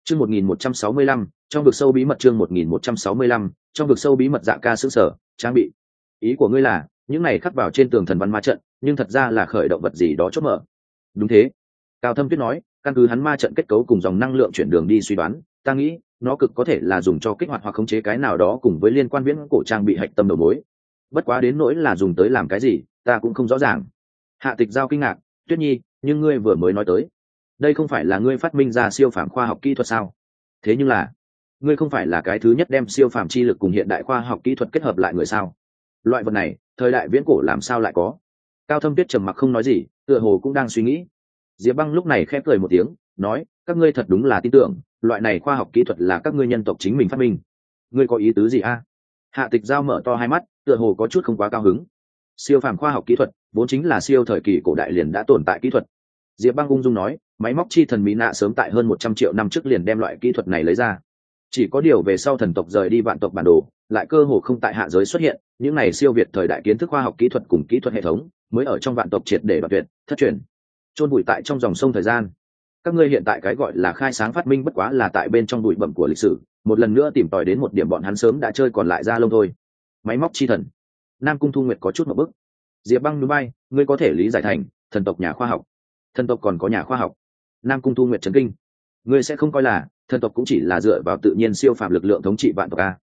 Chương một nghìn một trăm sáu mươi lăm, trong vực sâu bí mật chương một nghìn một trăm sáu mươi lăm, trong vực sâu bí mật dạ ca xứ sở, trang bị. Ý của ngươi là, những này khắc vào trên tường thần văn ma trận, nhưng thật ra là khởi động vật gì đó chốt mở. Đúng thế. Cao thâm tuyết nói, căn cứ hắn ma trận kết cấu cùng dòng năng lượng chuyển đường đi suy đoán, ta nghĩ nó cực có thể là dùng cho kích hoạt hoặc khống chế cái nào đó cùng với liên quan viễn cổ trang bị hạch tâm đầu mối. Bất quá đến nỗi là dùng tới làm cái gì, ta cũng không rõ ràng. Hạ tịch giao kinh ngạc, tuyết nhi, nhưng ngươi vừa mới nói tới, đây không phải là ngươi phát minh ra siêu phàm khoa học kỹ thuật sao? Thế nhưng là, ngươi không phải là cái thứ nhất đem siêu phàm chi lực cùng hiện đại khoa học kỹ thuật kết hợp lại người sao? Loại vật này, thời đại viễn cổ làm sao lại có? Cao thâm tuyết trầm mặc không nói gì, tựa hồ cũng đang suy nghĩ. Diệp băng lúc này khép cười một tiếng, nói, các ngươi thật đúng là tin tưởng loại này khoa học kỹ thuật là các ngươi nhân tộc chính mình phát minh. Ngươi có ý tứ gì a? Hạ tịch giao mở to hai mắt, tựa hồ có chút không quá cao hứng. Siêu phàm khoa học kỹ thuật, vốn chính là siêu thời kỳ cổ đại liền đã tồn tại kỹ thuật. Diệp băng ung dung nói, máy móc chi thần mỹ nạ sớm tại hơn một trăm triệu năm trước liền đem loại kỹ thuật này lấy ra. Chỉ có điều về sau thần tộc rời đi vạn tộc bản đồ, lại cơ hồ không tại hạ giới xuất hiện, những này siêu việt thời đại kiến thức khoa học kỹ thuật cùng kỹ thuật hệ thống, mới ở trong vạn tộc triệt để đoạt tuyệt, thất truyền. Trôn bụi tại trong dòng sông thời gian các ngươi hiện tại cái gọi là khai sáng phát minh bất quá là tại bên trong bụi bẩm của lịch sử, một lần nữa tìm tòi đến một điểm bọn hắn sớm đã chơi còn lại ra lông thôi. Máy móc chi thần. Nam cung thu nguyệt có chút một bức diệp băng núi bay, ngươi có thể lý giải thành, thần tộc nhà khoa học. Thần tộc còn có nhà khoa học. Nam cung thu nguyệt trấn kinh. Ngươi sẽ không coi là, thần tộc cũng chỉ là dựa vào tự nhiên siêu phạm lực lượng thống trị vạn tộc a.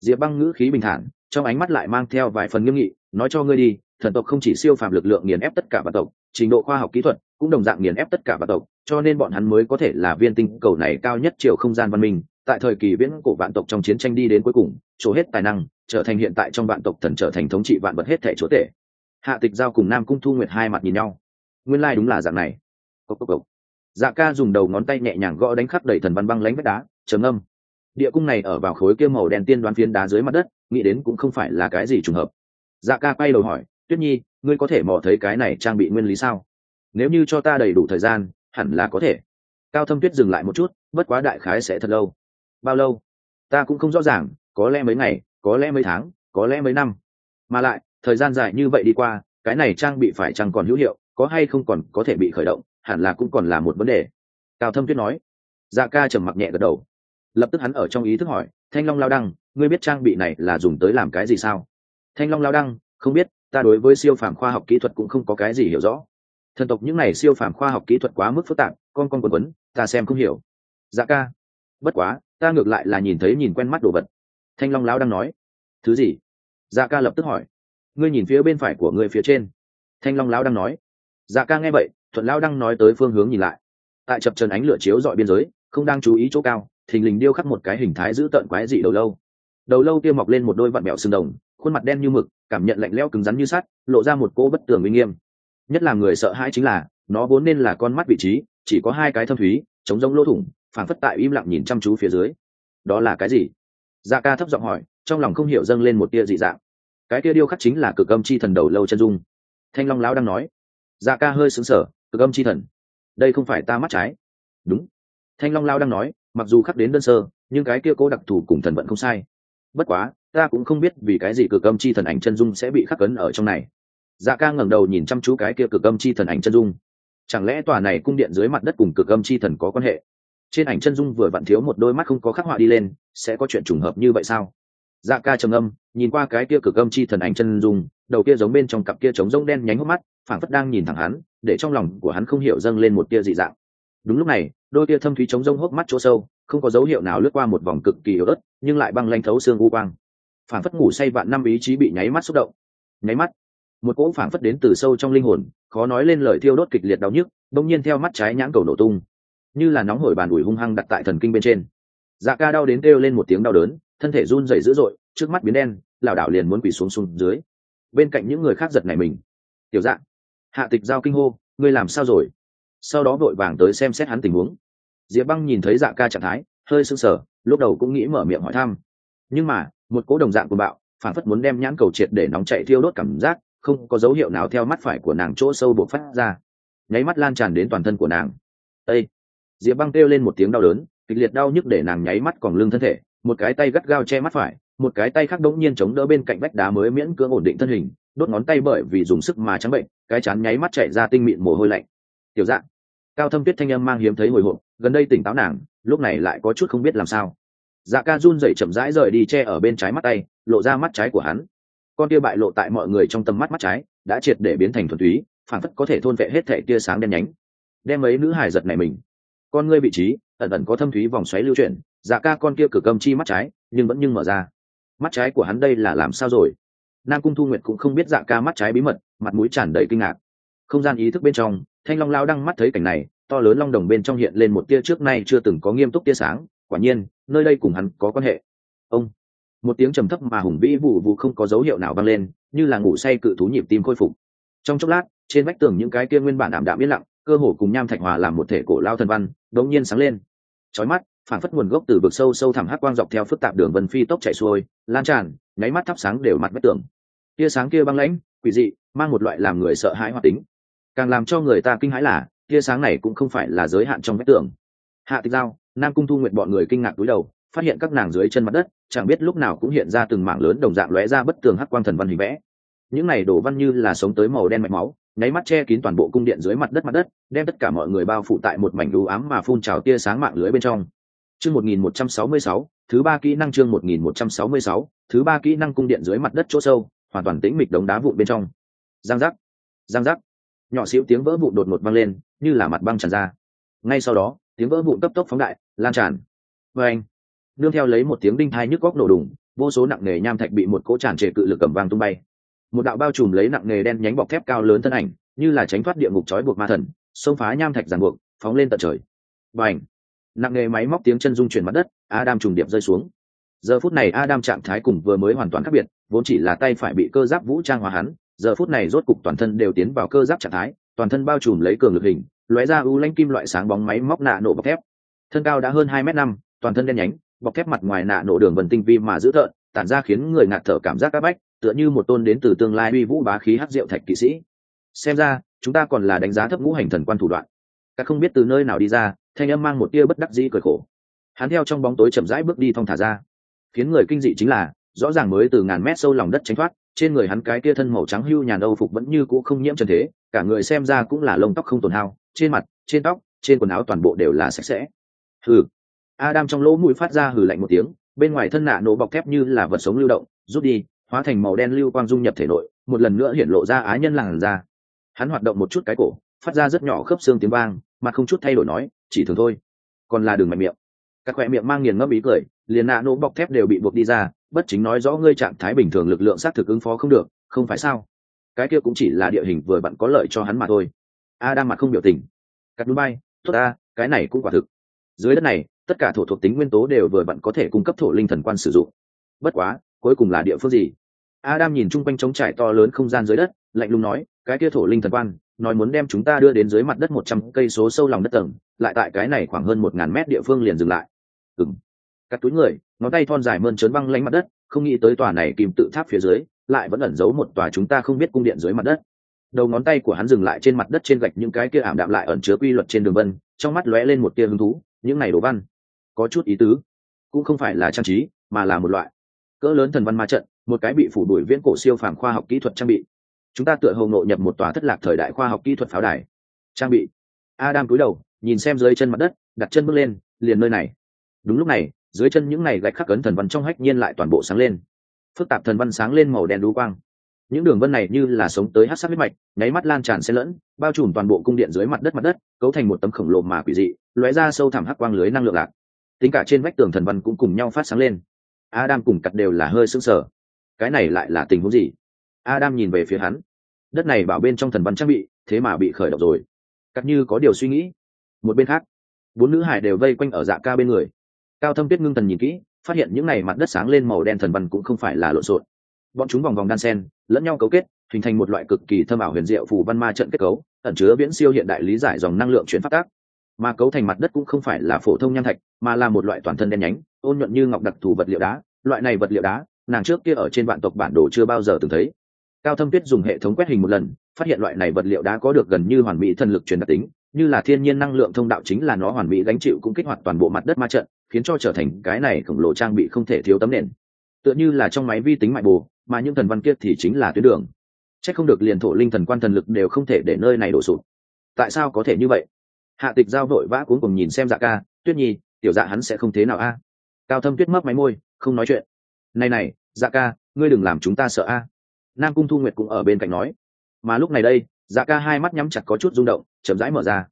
Diệp băng ngữ khí bình thản, trong ánh mắt lại mang theo vài phần nghiêm nghị, nói cho ngươi đi thần tộc không chỉ siêu phàm lực lượng nghiền ép tất cả vạn tộc, trình độ khoa học kỹ thuật cũng đồng dạng nghiền ép tất cả vạn tộc, cho nên bọn hắn mới có thể là viên tinh cầu này cao nhất chiều không gian văn minh. Tại thời kỳ viễn cổ vạn tộc trong chiến tranh đi đến cuối cùng, chỗ hết tài năng trở thành hiện tại trong vạn tộc thần trở thành thống trị vạn vật hết thể chúa tể hạ tịch giao cùng nam cung thu nguyệt hai mặt nhìn nhau. Nguyên lai、like、đúng là dạng này. Cốc cốc cốc. dạ ca dùng đầu ngón tay nhẹ nhàng gõ đánh khắp đầy thần văn băng lánh vách đá, trầm âm địa cung này ở vào khối kia màu đen tiên đoán phiến đá dưới mặt đất, nghĩ đến cũng không phải là cái gì trùng hợp. Dạ ca quay đầu hỏi tuyết nhi, ngươi có thể mò thấy cái này trang bị nguyên lý sao? Nếu như cho ta đầy đủ thời gian, hẳn là có thể. Cao thâm tuyết dừng lại một chút, bất quá đại khái sẽ thật lâu. Bao lâu? Ta cũng không rõ ràng, có lẽ mấy ngày, có lẽ mấy tháng, có lẽ mấy năm. Mà lại, thời gian dài như vậy đi qua, cái này trang bị phải chăng còn hữu hiệu, có hay không còn có thể bị khởi động, hẳn là cũng còn là một vấn đề. Cao thâm tuyết nói. Dạ ca trầm mặc nhẹ gật đầu. Lập tức hắn ở trong ý thức hỏi, thanh long lao đăng, ngươi biết trang bị này là dùng tới làm cái gì sao? Thanh long lao đăng, không biết ta đối với siêu phàm khoa học kỹ thuật cũng không có cái gì hiểu rõ. Thần tộc những này siêu phàm khoa học kỹ thuật quá mức phức tạp, con con quần quấn, ta xem không hiểu. Dạ ca. Bất quá, ta ngược lại là nhìn thấy nhìn quen mắt đồ vật. Thanh long lão đang nói. Thứ gì? Dạ ca lập tức hỏi. Ngươi nhìn phía bên phải của ngươi phía trên. Thanh long lão đang nói. Dạ ca nghe vậy, thuận lão đang nói tới phương hướng nhìn lại. Tại chập trần ánh lửa chiếu dọi biên giới, không đang chú ý chỗ cao, thình lình điêu khắc một cái hình thái giữ tợn quái dị đầu lâu. Đầu lâu kia mọc lên một đôi vặn mẹo xương đồng khuôn mặt đen như mực, cảm nhận lạnh lẽo cứng rắn như sắt, lộ ra một cô bất tường uy nghiêm. Nhất là người sợ hãi chính là, nó vốn nên là con mắt vị trí, chỉ có hai cái thâm thúy chống giống lỗ thủng phản phất tại im lặng nhìn chăm chú phía dưới. Đó là cái gì? Dạ ca thấp giọng hỏi, trong lòng không hiểu dâng lên một tia dị dạng. Cái kia điêu khắc chính là cực âm chi thần đầu lâu chân dung. Thanh long lão đang nói. Dạ ca hơi xứng sở cực âm chi thần. Đây không phải ta mắt trái. Đúng. Thanh long lao đang nói, mặc dù khắc đến đơn sơ, nhưng cái kia cố đặc thù cùng thần vận không sai. Bất quá ta cũng không biết vì cái gì cực âm chi thần ảnh chân dung sẽ bị khắc cấn ở trong này. Dạ ca ngẩng đầu nhìn chăm chú cái kia cực âm chi thần ảnh chân dung. Chẳng lẽ tòa này cung điện dưới mặt đất cùng cực âm chi thần có quan hệ? Trên ảnh chân dung vừa vặn thiếu một đôi mắt không có khắc họa đi lên, sẽ có chuyện trùng hợp như vậy sao? Dạ ca trầm âm nhìn qua cái kia cực âm chi thần ảnh chân dung, đầu kia giống bên trong cặp kia trống rông đen nhánh hốc mắt, phảng phất đang nhìn thẳng hắn, để trong lòng của hắn không hiểu dâng lên một tia dị dạng. Đúng lúc này, đôi tia thâm thúy trống rông hốc mắt chỗ sâu, không có dấu hiệu nào lướt qua một vòng cực kỳ yếu ớt, nhưng lại băng lanh thấu xương u quang. Phản phất ngủ say vạn năm ý chí bị nháy mắt xúc động. Nháy mắt, một cỗ phản phất đến từ sâu trong linh hồn, khó nói lên lời thiêu đốt kịch liệt đau nhức đông nhiên theo mắt trái nhãn cầu nổ tung. Như là nóng hổi bàn ủi hung hăng đặt tại thần kinh bên trên. Dạ ca đau đến kêu lên một tiếng đau đớn, thân thể run rẩy dữ dội, trước mắt biến đen, lảo đảo liền muốn quỳ xuống xuống dưới. Bên cạnh những người khác giật này mình. Tiểu dạ hạ tịch giao kinh hô, ngươi làm sao rồi? Sau đó vội vàng tới xem xét hắn tình huống. Diệp băng nhìn thấy dạ ca trạng thái, hơi sưng sờ, lúc đầu cũng nghĩ mở miệng hỏi thăm. Nhưng mà một cố đồng dạng của bạo, phản phất muốn đem nhãn cầu triệt để nóng chạy thiêu đốt cảm giác, không có dấu hiệu nào theo mắt phải của nàng chỗ sâu buộc phát ra. Nháy mắt lan tràn đến toàn thân của nàng. Ây diệp băng kêu lên một tiếng đau đớn, kịch liệt đau nhức để nàng nháy mắt còn lưng thân thể, một cái tay gắt gao che mắt phải, một cái tay khác đống nhiên chống đỡ bên cạnh vách đá mới miễn cưỡng ổn định thân hình, đốt ngón tay bởi vì dùng sức mà trắng bệnh, cái chán nháy mắt chạy ra tinh mịn mồ hôi lạnh. Tiểu dạng, cao thâm tuyết thanh âm mang hiếm thấy hồi hộp, gần đây tỉnh táo nàng, lúc này lại có chút không biết làm sao dạ ca run dậy chậm rãi rời đi che ở bên trái mắt tay, lộ ra mắt trái của hắn. Con tia bại lộ tại mọi người trong tầm mắt mắt trái, đã triệt để biến thành thuần túy, phản phất có thể thôn vệ hết thẻ tia sáng đen nhánh. Đem ấy nữ hải giật này mình. Con ngươi vị trí, ẩn ẩn có thâm thúy vòng xoáy lưu chuyển dạ ca con kia cử cầm chi mắt trái, nhưng vẫn nhưng mở ra. Mắt trái của hắn đây là làm sao rồi? Nam cung thu nguyệt cũng không biết dạ ca mắt trái bí mật, mặt mũi tràn đầy kinh ngạc. Không gian ý thức bên trong, thanh long lao đang mắt thấy cảnh này, to lớn long đồng bên trong hiện lên một tia trước nay chưa từng có nghiêm túc tia sáng quả nhiên, nơi đây cùng hắn có quan hệ. Ông, một tiếng trầm thấp mà hùng vĩ vụ vụ không có dấu hiệu nào vang lên, như là ngủ say cự thú nhịp tim khôi phục. Trong chốc lát, trên vách tường những cái kia nguyên bản ảm đạm yên lặng, cơ hồ cùng nham thạch hòa làm một thể cổ lao thần văn đống nhiên sáng lên. Chói mắt, phản phất nguồn gốc từ vực sâu sâu thẳm hắc quang dọc theo phức tạp đường vân phi tốc chạy xuôi, lan tràn, nháy mắt thắp sáng đều mặt vách tường. Tia sáng kia băng lãnh, quỷ dị, mang một loại làm người sợ hãi hoạt tính. Càng làm cho người ta kinh hãi là, tia sáng này cũng không phải là giới hạn trong vách tường. Hạ tịch giao nam cung thu nguyện bọn người kinh ngạc cúi đầu, phát hiện các nàng dưới chân mặt đất, chẳng biết lúc nào cũng hiện ra từng mảng lớn đồng dạng lóe ra bất tường hắc quang thần văn hình vẽ. Những này đổ văn như là sống tới màu đen mạch máu, nháy mắt che kín toàn bộ cung điện dưới mặt đất mặt đất, đem tất cả mọi người bao phủ tại một mảnh đú ám mà phun trào tia sáng mạng lưới bên trong. Chương một nghìn một trăm sáu mươi sáu, thứ ba kỹ năng chương một nghìn một trăm sáu mươi sáu, thứ ba kỹ năng cung điện dưới mặt đất chỗ sâu, hoàn toàn tĩnh mịch đống đá vụn bên trong. Giang giác giang giác. Nhỏ xíu tiếng vỡ vụn đột ngột vang lên, như là mặt băng tràn ra. Ngay sau đó tiếng vỡ vụn cấp tốc phóng đại, lan tràn. Và anh, nương theo lấy một tiếng đinh thai nhức góc nổ đùng, vô số nặng nề nham thạch bị một cỗ tràn trề cự lực cầm vang tung bay. Một đạo bao trùm lấy nặng nề đen nhánh bọc thép cao lớn thân ảnh, như là tránh thoát địa ngục trói buộc ma thần, xông phá nham thạch giàn buộc, phóng lên tận trời. Và ảnh nặng nề máy móc tiếng chân dung chuyển mặt đất, adam trùng điệp rơi xuống. Giờ phút này adam trạng thái cùng vừa mới hoàn toàn khác biệt, vốn chỉ là tay phải bị cơ giáp vũ trang hóa hắn, giờ phút này rốt cục toàn thân đều tiến vào cơ giáp trạng thái, toàn thân bao trùm lấy cường lực hình lóe ra u lanh kim loại sáng bóng máy móc nạ nổ bọc thép. Thân cao đã hơn hai m năm, toàn thân đen nhánh, bọc thép mặt ngoài nạ nổ đường vần tinh vi mà dữ thợn tản ra khiến người ngạt thở cảm giác áp bách, tựa như một tôn đến từ tương lai uy vũ bá khí hát diệu thạch kỵ sĩ. Xem ra, chúng ta còn là đánh giá thấp ngũ hành thần quan thủ đoạn. Các không biết từ nơi nào đi ra, thanh âm mang một tia bất đắc dĩ cởi khổ. Hắn theo trong bóng tối chậm rãi bước đi thong thả ra. Khiến người kinh dị chính là, rõ ràng mới từ ngàn mét sâu lòng đất tránh thoát, trên người hắn cái kia thân màu trắng hưu nhàn âu phục vẫn như cũ không nhiễm trần thế, cả người xem ra cũng là lông tóc không tồn hao trên mặt, trên tóc, trên quần áo toàn bộ đều là sạch sẽ. Hừ. Adam trong lỗ mũi phát ra hừ lạnh một tiếng, bên ngoài thân nạ nổ bọc thép như là vật sống lưu động, rút đi, hóa thành màu đen lưu quang dung nhập thể nội, một lần nữa hiện lộ ra á nhân làn ra hắn hoạt động một chút cái cổ, phát ra rất nhỏ khớp xương tiếng vang mà không chút thay đổi nói, chỉ thường thôi. Còn là đường mạnh miệng. Các khoe miệng mang nghiền ngẫm ý cười, liền nạ nổ bọc thép đều bị buộc đi ra, bất chính nói rõ ngươi trạng thái bình thường lực lượng xác thực ứng phó không được, không phải sao? Cái kia cũng chỉ là địa hình vừa bạn có lợi cho hắn mà thôi a đang mặt không biểu tình. Cắt núi bay, tốt a cái này cũng quả thực. Dưới đất này, tất cả thổ thuộc tính nguyên tố đều vừa vặn có thể cung cấp thổ linh thần quan sử dụng. Bất quá, cuối cùng là địa phương gì? Adam nhìn chung quanh trống trải to lớn không gian dưới đất, lạnh lùng nói, cái kia thổ linh thần quan, nói muốn đem chúng ta đưa đến dưới mặt đất một trăm cây số sâu lòng đất tầng, lại tại cái này khoảng hơn một ngàn mét địa phương liền dừng lại. Ừng cắt túi người, ngón tay thon dài mơn trớn băng lánh mặt đất, không nghĩ tới tòa này kìm tự tháp phía dưới, lại vẫn ẩn giấu một tòa chúng ta không biết cung điện dưới mặt đất đầu ngón tay của hắn dừng lại trên mặt đất trên gạch những cái kia ảm đạm lại ẩn chứa quy luật trên đường vân, trong mắt lóe lên một tia hứng thú, những này đồ văn, có chút ý tứ, cũng không phải là trang trí, mà là một loại. Cỡ lớn thần văn ma trận, một cái bị phủ đuổi viễn cổ siêu phàm khoa học kỹ thuật trang bị. Chúng ta tựa hồ nội nhập một tòa thất lạc thời đại khoa học kỹ thuật pháo đài. Trang bị. Adam cúi đầu, nhìn xem dưới chân mặt đất, đặt chân bước lên, liền nơi này. Đúng lúc này, dưới chân những này gạch khắc ấn thần văn trong hách nhiên lại toàn bộ sáng lên. Phức tạp thần văn sáng lên màu đen đu quang những đường vân này như là sống tới hát sắc huyết mạch, nháy mắt lan tràn xen lẫn, bao trùm toàn bộ cung điện dưới mặt đất mặt đất, cấu thành một tấm khổng lồ mà quỷ dị, lóe ra sâu thẳm hắc quang lưới năng lượng lạc. Tính cả trên vách tường thần văn cũng cùng nhau phát sáng lên. Adam cùng cặt đều là hơi sững sờ. Cái này lại là tình huống gì? Adam nhìn về phía hắn. Đất này bảo bên trong thần văn trang bị, thế mà bị khởi động rồi. Cắt như có điều suy nghĩ. Một bên khác, bốn nữ hải đều vây quanh ở dạ ca bên người. Cao thâm tuyết ngưng thần nhìn kỹ, phát hiện những n à y mặt đất sáng lên màu đen thần văn cũng không phải là lộn xộn. Bọn chúng vòng vòng đan sen lẫn nhau cấu kết, hình thành một loại cực kỳ thâm ảo huyền diệu phù văn ma trận kết cấu, ẩn chứa viễn siêu hiện đại lý giải dòng năng lượng chuyển phát tác. Mà cấu thành mặt đất cũng không phải là phổ thông nham thạch, mà là một loại toàn thân đen nhánh, ôn nhuận như ngọc đặc thù vật liệu đá. Loại này vật liệu đá, nàng trước kia ở trên vạn tộc bản đồ chưa bao giờ từng thấy. Cao thâm tuyết dùng hệ thống quét hình một lần, phát hiện loại này vật liệu đá có được gần như hoàn mỹ thần lực truyền đặc tính, như là thiên nhiên năng lượng thông đạo chính là nó hoàn mỹ gánh chịu cũng kích hoạt toàn bộ mặt đất ma trận, khiến cho trở thành cái này khổng lồ trang bị không thể thiếu tấm nền tựa như là trong máy vi tính mại bù mà những thần văn kia thì chính là tuyến đường. C h ắ c không được liền thổ linh thần quan thần lực đều không thể để nơi này đổ sụt tại sao có thể như vậy? Hạ tịch giao vội vã cuốn cùng nhìn xem dạ ca, tuyết nhi, tiểu dạ hắn sẽ không thế nào a? Cao thâm tuyết mấp máy môi, không nói chuyện. Này này dạ ca, ngươi đừng làm chúng ta sợ a. Nam cung thu nguyệt cũng ở bên cạnh nói. Mà lúc này đây dạ ca hai mắt nhắm chặt có chút rung động, chậm rãi mở ra.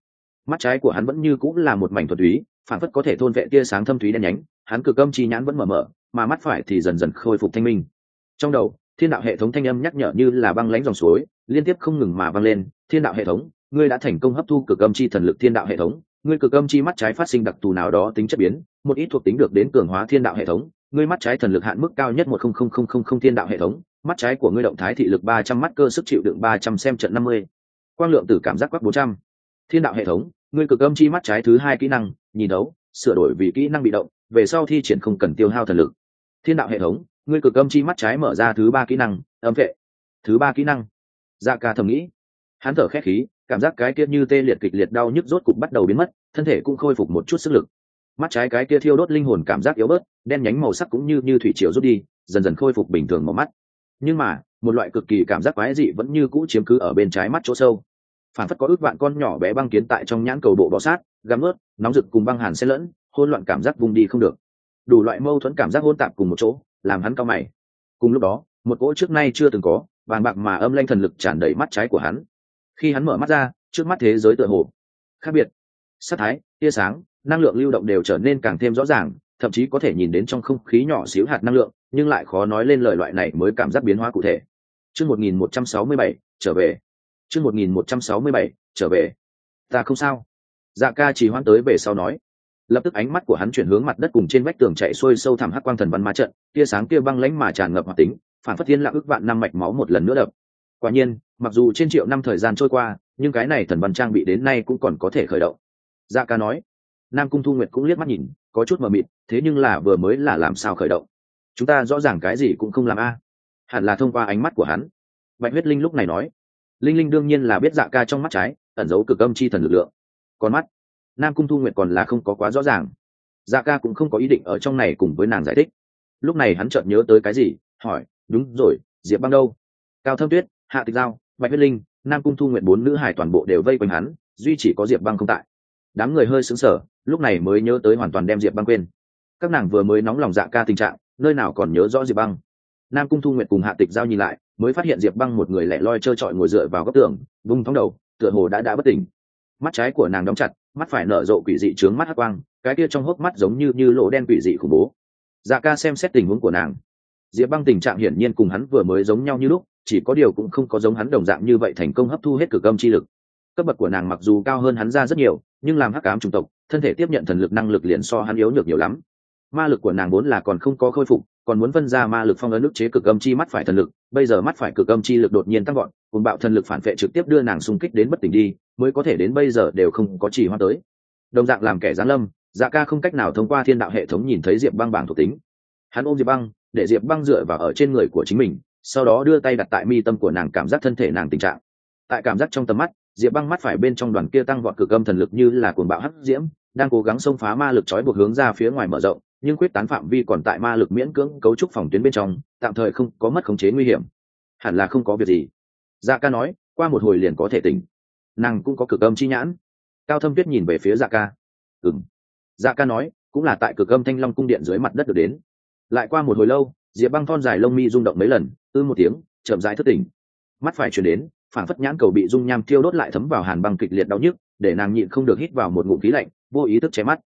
Mắt trái của hắn vẫn như cũng là một mảnh thuật túy phản phất có thể thôn vệ tia sáng thâm thúy đen nhánh, hắn cực âm chi nhãn vẫn mở mở mà mắt phải thì dần dần khôi phục thanh minh. Trong đầu, thiên đạo hệ thống thanh âm nhắc nhở như là băng lánh dòng suối, liên tiếp không ngừng mà vang lên, thiên đạo hệ thống, ngươi đã thành công hấp thu cực âm chi thần lực thiên đạo hệ thống, ngươi cực âm chi mắt trái phát sinh đặc thù nào đó tính chất biến, một ít thuộc tính được đến cường hóa thiên đạo hệ thống, ngươi mắt trái thần lực hạn mức cao nhất một không không không không không thiên đạo hệ thống, mắt trái của ngươi động thái thị lực ba trăm mắt cơ sức chịu đựng ba trăm xem trận năm mươi, quang lượng từ cảm giác quắc bốn trăm. Thiên đạo hệ thống, ngươi cực âm chi mắt trái thứ hai kỹ năng, nhìn đấu, sửa đổi vì kỹ năng bị động, về sau thi triển không cần tiêu hao thần lực thiên đạo hệ thống, ngươi cực âm chi mắt trái mở ra thứ ba kỹ năng, âm vệ. Thứ ba kỹ năng. Dạ ca thầm nghĩ. Hắn thở khét khí, cảm giác cái kia như tê liệt kịch liệt đau nhức rốt cục bắt đầu biến mất, thân thể cũng khôi phục một chút sức lực. Mắt trái cái kia thiêu đốt linh hồn cảm giác yếu bớt, đen nhánh màu sắc cũng như như thủy triều rút đi, dần dần khôi phục bình thường màu mắt. Nhưng mà, một loại cực kỳ cảm giác quái dị vẫn như cũ chiếm cứ ở bên trái mắt chỗ sâu. Phản phất có ước vạn con nhỏ bé băng kiến tại trong nhãn cầu bộ bọ sát gắm ướt, nóng rực cùng băng hàn xen lẫn hôn loạn cảm giác vùng đi không được đủ loại mâu thuẫn cảm giác hôn tạp cùng một chỗ, làm hắn cao mày. Cùng lúc đó, một cỗ trước nay chưa từng có, vàng bạc mà âm lanh thần lực tràn đầy mắt trái của hắn. Khi hắn mở mắt ra, trước mắt thế giới tựa hồ khác biệt. Sắc thái, tia sáng, năng lượng lưu động đều trở nên càng thêm rõ ràng, thậm chí có thể nhìn đến trong không khí nhỏ xíu hạt năng lượng, nhưng lại khó nói lên lời loại này mới cảm giác biến hóa cụ thể. Chương một nghìn một trăm sáu mươi bảy, trở về. Chương một nghìn một trăm sáu mươi bảy, trở về. Ta không sao. Dạ ca chỉ hoãn tới về sau nói lập tức ánh mắt của hắn chuyển hướng mặt đất cùng trên vách tường chạy xuôi sâu thẳm hắc quang thần văn ma trận, tia sáng kia băng lãnh mà tràn ngập hoạt tính, phản phất thiên lạng ức vạn năm mạch máu một lần nữa đập. Quả nhiên, mặc dù trên triệu năm thời gian trôi qua, nhưng cái này thần văn trang bị đến nay cũng còn có thể khởi động. Dạ ca nói. Nam cung thu nguyệt cũng liếc mắt nhìn, có chút mờ mịt, thế nhưng là vừa mới là làm sao khởi động? Chúng ta rõ ràng cái gì cũng không làm a. Hẳn là thông qua ánh mắt của hắn. Bạch huyết linh lúc này nói. Linh linh đương nhiên là biết dạ ca trong mắt trái, ẩn giấu cực âm chi thần lực lượng. Con mắt nam cung thu nguyệt còn là không có quá rõ ràng. Dạ ca cũng không có ý định ở trong này cùng với nàng giải thích. Lúc này hắn chợt nhớ tới cái gì, hỏi, đúng rồi, diệp băng đâu? Cao thâm tuyết, hạ tịch giao, bạch huyết linh, nam cung thu nguyện bốn nữ hải toàn bộ đều vây quanh hắn, duy chỉ có diệp băng không tại. Đám người hơi xứng sở lúc này mới nhớ tới hoàn toàn đem diệp băng quên. Các nàng vừa mới nóng lòng dạ ca tình trạng, nơi nào còn nhớ rõ diệp băng. Nam cung thu nguyện cùng hạ tịch giao nhìn lại, mới phát hiện diệp băng một người lẻ loi trơ trọi ngồi dựa vào góc tường vung thóng đầu, tựa hồ đã đã bất tỉnh. Mắt trái của nàng đóng chặt mắt phải nở rộ quỷ dị trướng mắt hắc quang, cái kia trong hốc mắt giống như như lỗ đen quỷ dị khủng bố. Dạ ca xem xét tình huống của nàng. Diệp băng tình trạng hiển nhiên cùng hắn vừa mới giống nhau như lúc, chỉ có điều cũng không có giống hắn đồng dạng như vậy thành công hấp thu hết cực âm chi lực. Cấp bậc của nàng mặc dù cao hơn hắn ra rất nhiều, nhưng làm hắc ám chủng tộc, thân thể tiếp nhận thần lực năng lực liền so hắn yếu nhược nhiều lắm. Ma lực của nàng vốn là còn không có khôi phục còn muốn phân ra ma lực phong ấn ức chế cực âm chi mắt phải thần lực, bây giờ mắt phải cực âm chi lực đột nhiên tăng gọn cùng bạo thần lực phản vệ trực tiếp đưa nàng xung kích đến bất tỉnh đi, mới có thể đến bây giờ đều không có chỉ hoa tới. Đồng dạng làm kẻ giáng lâm dạ ca không cách nào thông qua thiên đạo hệ thống nhìn thấy diệp băng bảng thuộc tính. Hắn ôm diệp băng, để diệp băng dựa vào ở trên người của chính mình, sau đó đưa tay đặt tại mi tâm của nàng cảm giác thân thể nàng tình trạng. Tại cảm giác trong tầm mắt, diệp băng mắt phải bên trong đoàn kia tăng vọt cực âm thần lực như là cuồng bạo hắc diễm, đang cố gắng xông phá ma lực trói buộc hướng ra phía ngoài mở rộng nhưng quyết tán phạm vi còn tại ma lực miễn cưỡng cấu trúc phòng tuyến bên trong, tạm thời không có mất khống chế nguy hiểm. Hẳn là không có việc gì. Dạ ca nói, qua một hồi liền có thể tỉnh. Nàng cũng có cực âm chi nhãn. Cao thâm tuyết nhìn về phía dạ ca. Ừng dạ ca nói, cũng là tại cực âm thanh long cung điện dưới mặt đất được đến. Lại qua một hồi lâu, diệp băng thon dài lông mi rung động mấy lần, ư một tiếng, chậm rãi thất tỉnh. Mắt phải chuyển đến phản phất nhãn cầu bị dung nham thiêu đốt lại thấm vào hàn băng kịch liệt đau nhức, để nàng nhịn không được hít vào một ngụm khí lạnh, vô ý thức che mắt.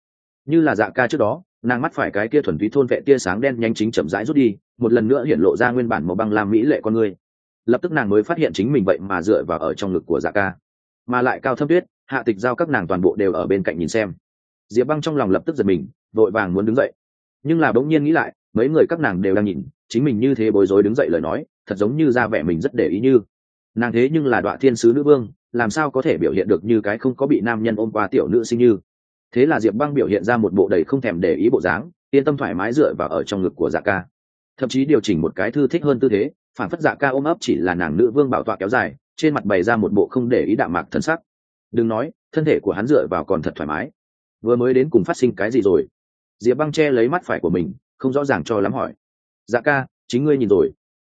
Như là dạ ca trước đó nàng mắt phải cái kia thuần túy thôn vệ tia sáng đen nhanh chính chậm rãi rút đi, một lần nữa hiện lộ ra nguyên bản màu băng làm mỹ lệ con người. Lập tức nàng mới phát hiện chính mình vậy mà dựa vào ở trong ngực của dạ ca. Mà lại cao thâm tuyết, hạ tịch giao các nàng toàn bộ đều ở bên cạnh nhìn xem. Diệp băng trong lòng lập tức giật mình, vội vàng muốn đứng dậy. Nhưng là bỗng nhiên nghĩ lại, mấy người các nàng đều đang nhìn, chính mình như thế bối rối đứng dậy lời nói, thật giống như ra vẻ mình rất để ý như. Nàng thế nhưng là đoạn thiên sứ nữ vương, làm sao có thể biểu hiện được như cái không có bị nam nhân ôm qua tiểu nữ sinh như? Thế là diệp băng biểu hiện ra một bộ đầy không thèm để ý bộ dáng, yên tâm thoải mái dựa vào ở trong ngực của dạ ca. Thậm chí điều chỉnh một cái thư thích hơn tư thế, phản phất dạ ca ôm ấp chỉ là nàng nữ vương bảo tọa kéo dài, trên mặt bày ra một bộ không để ý đạm mạc thân sắc. Đừng nói, thân thể của hắn dựa vào còn thật thoải mái. Vừa mới đến cùng phát sinh cái gì rồi? Diệp băng che lấy mắt phải của mình, không rõ ràng cho lắm hỏi. Dạ ca, chính ngươi nhìn rồi.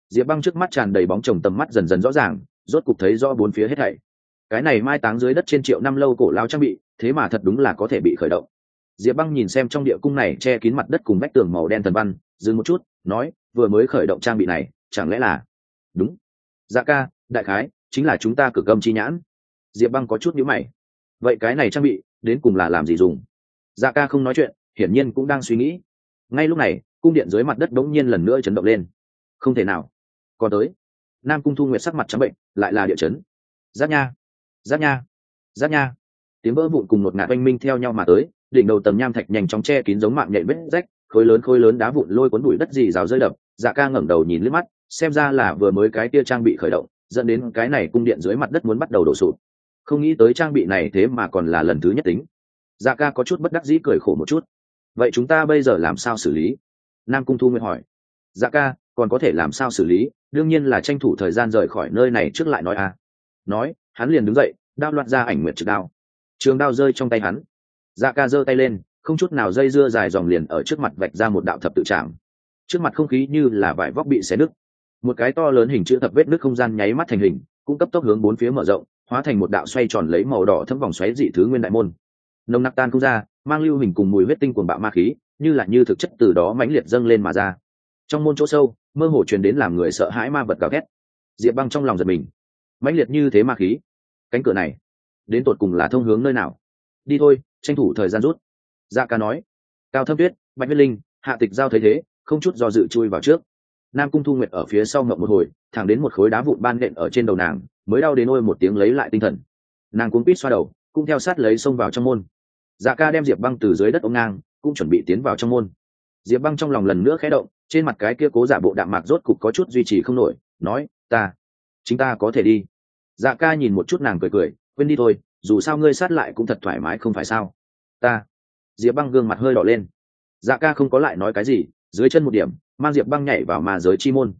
Diệp băng trước mắt tràn đầy bóng chồng tầm mắt dần dần rõ ràng, rốt cục thấy rõ bốn phía hết thảy. Cái này mai táng dưới đất trên triệu năm lâu cổ lao trang bị thế mà thật đúng là có thể bị khởi động. Diệp băng nhìn xem trong địa cung này che kín mặt đất cùng vách tường màu đen thần văn, dừng một chút, nói, vừa mới khởi động trang bị này, chẳng lẽ là? Đúng. Dạ ca, đại khái, chính là chúng ta cử âm chi nhãn. Diệp băng có chút nhữ mày. Vậy cái này trang bị, đến cùng là làm gì dùng? Dạ ca không nói chuyện, hiển nhiên cũng đang suy nghĩ. Ngay lúc này, cung điện dưới mặt đất đ ố n g nhiên lần nữa chấn động lên. Không thể nào. Còn tới. Nam cung thu nguyệt sắc mặt trắng bệnh, lại là địa chấn. Giáp nha. Giáp nha. Giáp nha tiếng vỡ vụn cùng một ngạt oanh minh theo nhau mà tới, đỉnh đầu tầm nham thạch nhanh chóng che kín giống mạng nhện vết rách, khối lớn khối lớn đá vụn lôi cuốn bụi đất gì rào rơi đập dạ ca ngẩng đầu nhìn lướt mắt, xem ra là vừa mới cái tia trang bị khởi động, dẫn đến cái này cung điện dưới mặt đất muốn bắt đầu đổ sụt không nghĩ tới trang bị này thế mà còn là lần thứ nhất tính. Dạ ca có chút bất đắc dĩ cười khổ một chút. Vậy chúng ta bây giờ làm sao xử lý? Nam cung thu nguyện hỏi. Dạ ca, còn có thể làm sao xử lý? Đương nhiên là tranh thủ thời gian rời khỏi nơi này trước lại nói à. Nói, hắn liền đứng dậy, đao loạt ra ảnh nguyệt trực đao trường đao rơi trong tay hắn. Dạ ca giơ tay lên, không chút nào dây dưa dài dòng liền ở trước mặt vạch ra một đạo thập tự trạm trước mặt không khí như là vải vóc bị xé nứt. Một cái to lớn hình chữ thập vết nứt không gian nháy mắt thành hình, cũng cấp tốc hướng bốn phía mở rộng, hóa thành một đạo xoay tròn lấy màu đỏ thấm vòng xoáy dị thứ nguyên đại môn. Nồng nặc tan không ra, mang lưu hình cùng mùi huyết tinh cuồng bạo ma khí, như là như thực chất từ đó mãnh liệt dâng lên mà ra. Trong môn chỗ sâu, mơ hồ truyền đến làm người sợ hãi ma vật gào thét. Diệp băng trong lòng giật mình. Mãnh liệt như thế ma khí. Cánh cửa này đến tột cùng là thông hướng nơi nào? Đi thôi, tranh thủ thời gian rút. Dạ ca nói. Cao thâm tuyết, bạch huyết linh, hạ tịch giao thấy thế, không chút do dự chui vào trước. Nam cung thu nguyệt ở phía sau ngậm một hồi, thẳng đến một khối đá vụn ban nện ở trên đầu nàng, mới đau đến ôi một tiếng lấy lại tinh thần. Nàng cuốn quýt xoa đầu, cũng theo sát lấy xông vào trong môn. Dạ ca đem diệp băng từ dưới đất ống ngang, cũng chuẩn bị tiến vào trong môn. Diệp băng trong lòng lần nữa khẽ động, trên mặt cái kia cố giả bộ đạm mạc rốt cục có chút duy trì không nổi, nói, ta, chính ta có thể đi. Dạ ca nhìn một chút nàng cười cười quên đi thôi, dù sao ngươi sát lại cũng thật thoải mái không phải sao? Ta. Diệp băng gương mặt hơi đỏ lên. Dạ ca không có lại nói cái gì, dưới chân một điểm, mang diệp băng nhảy vào mà giới chi môn.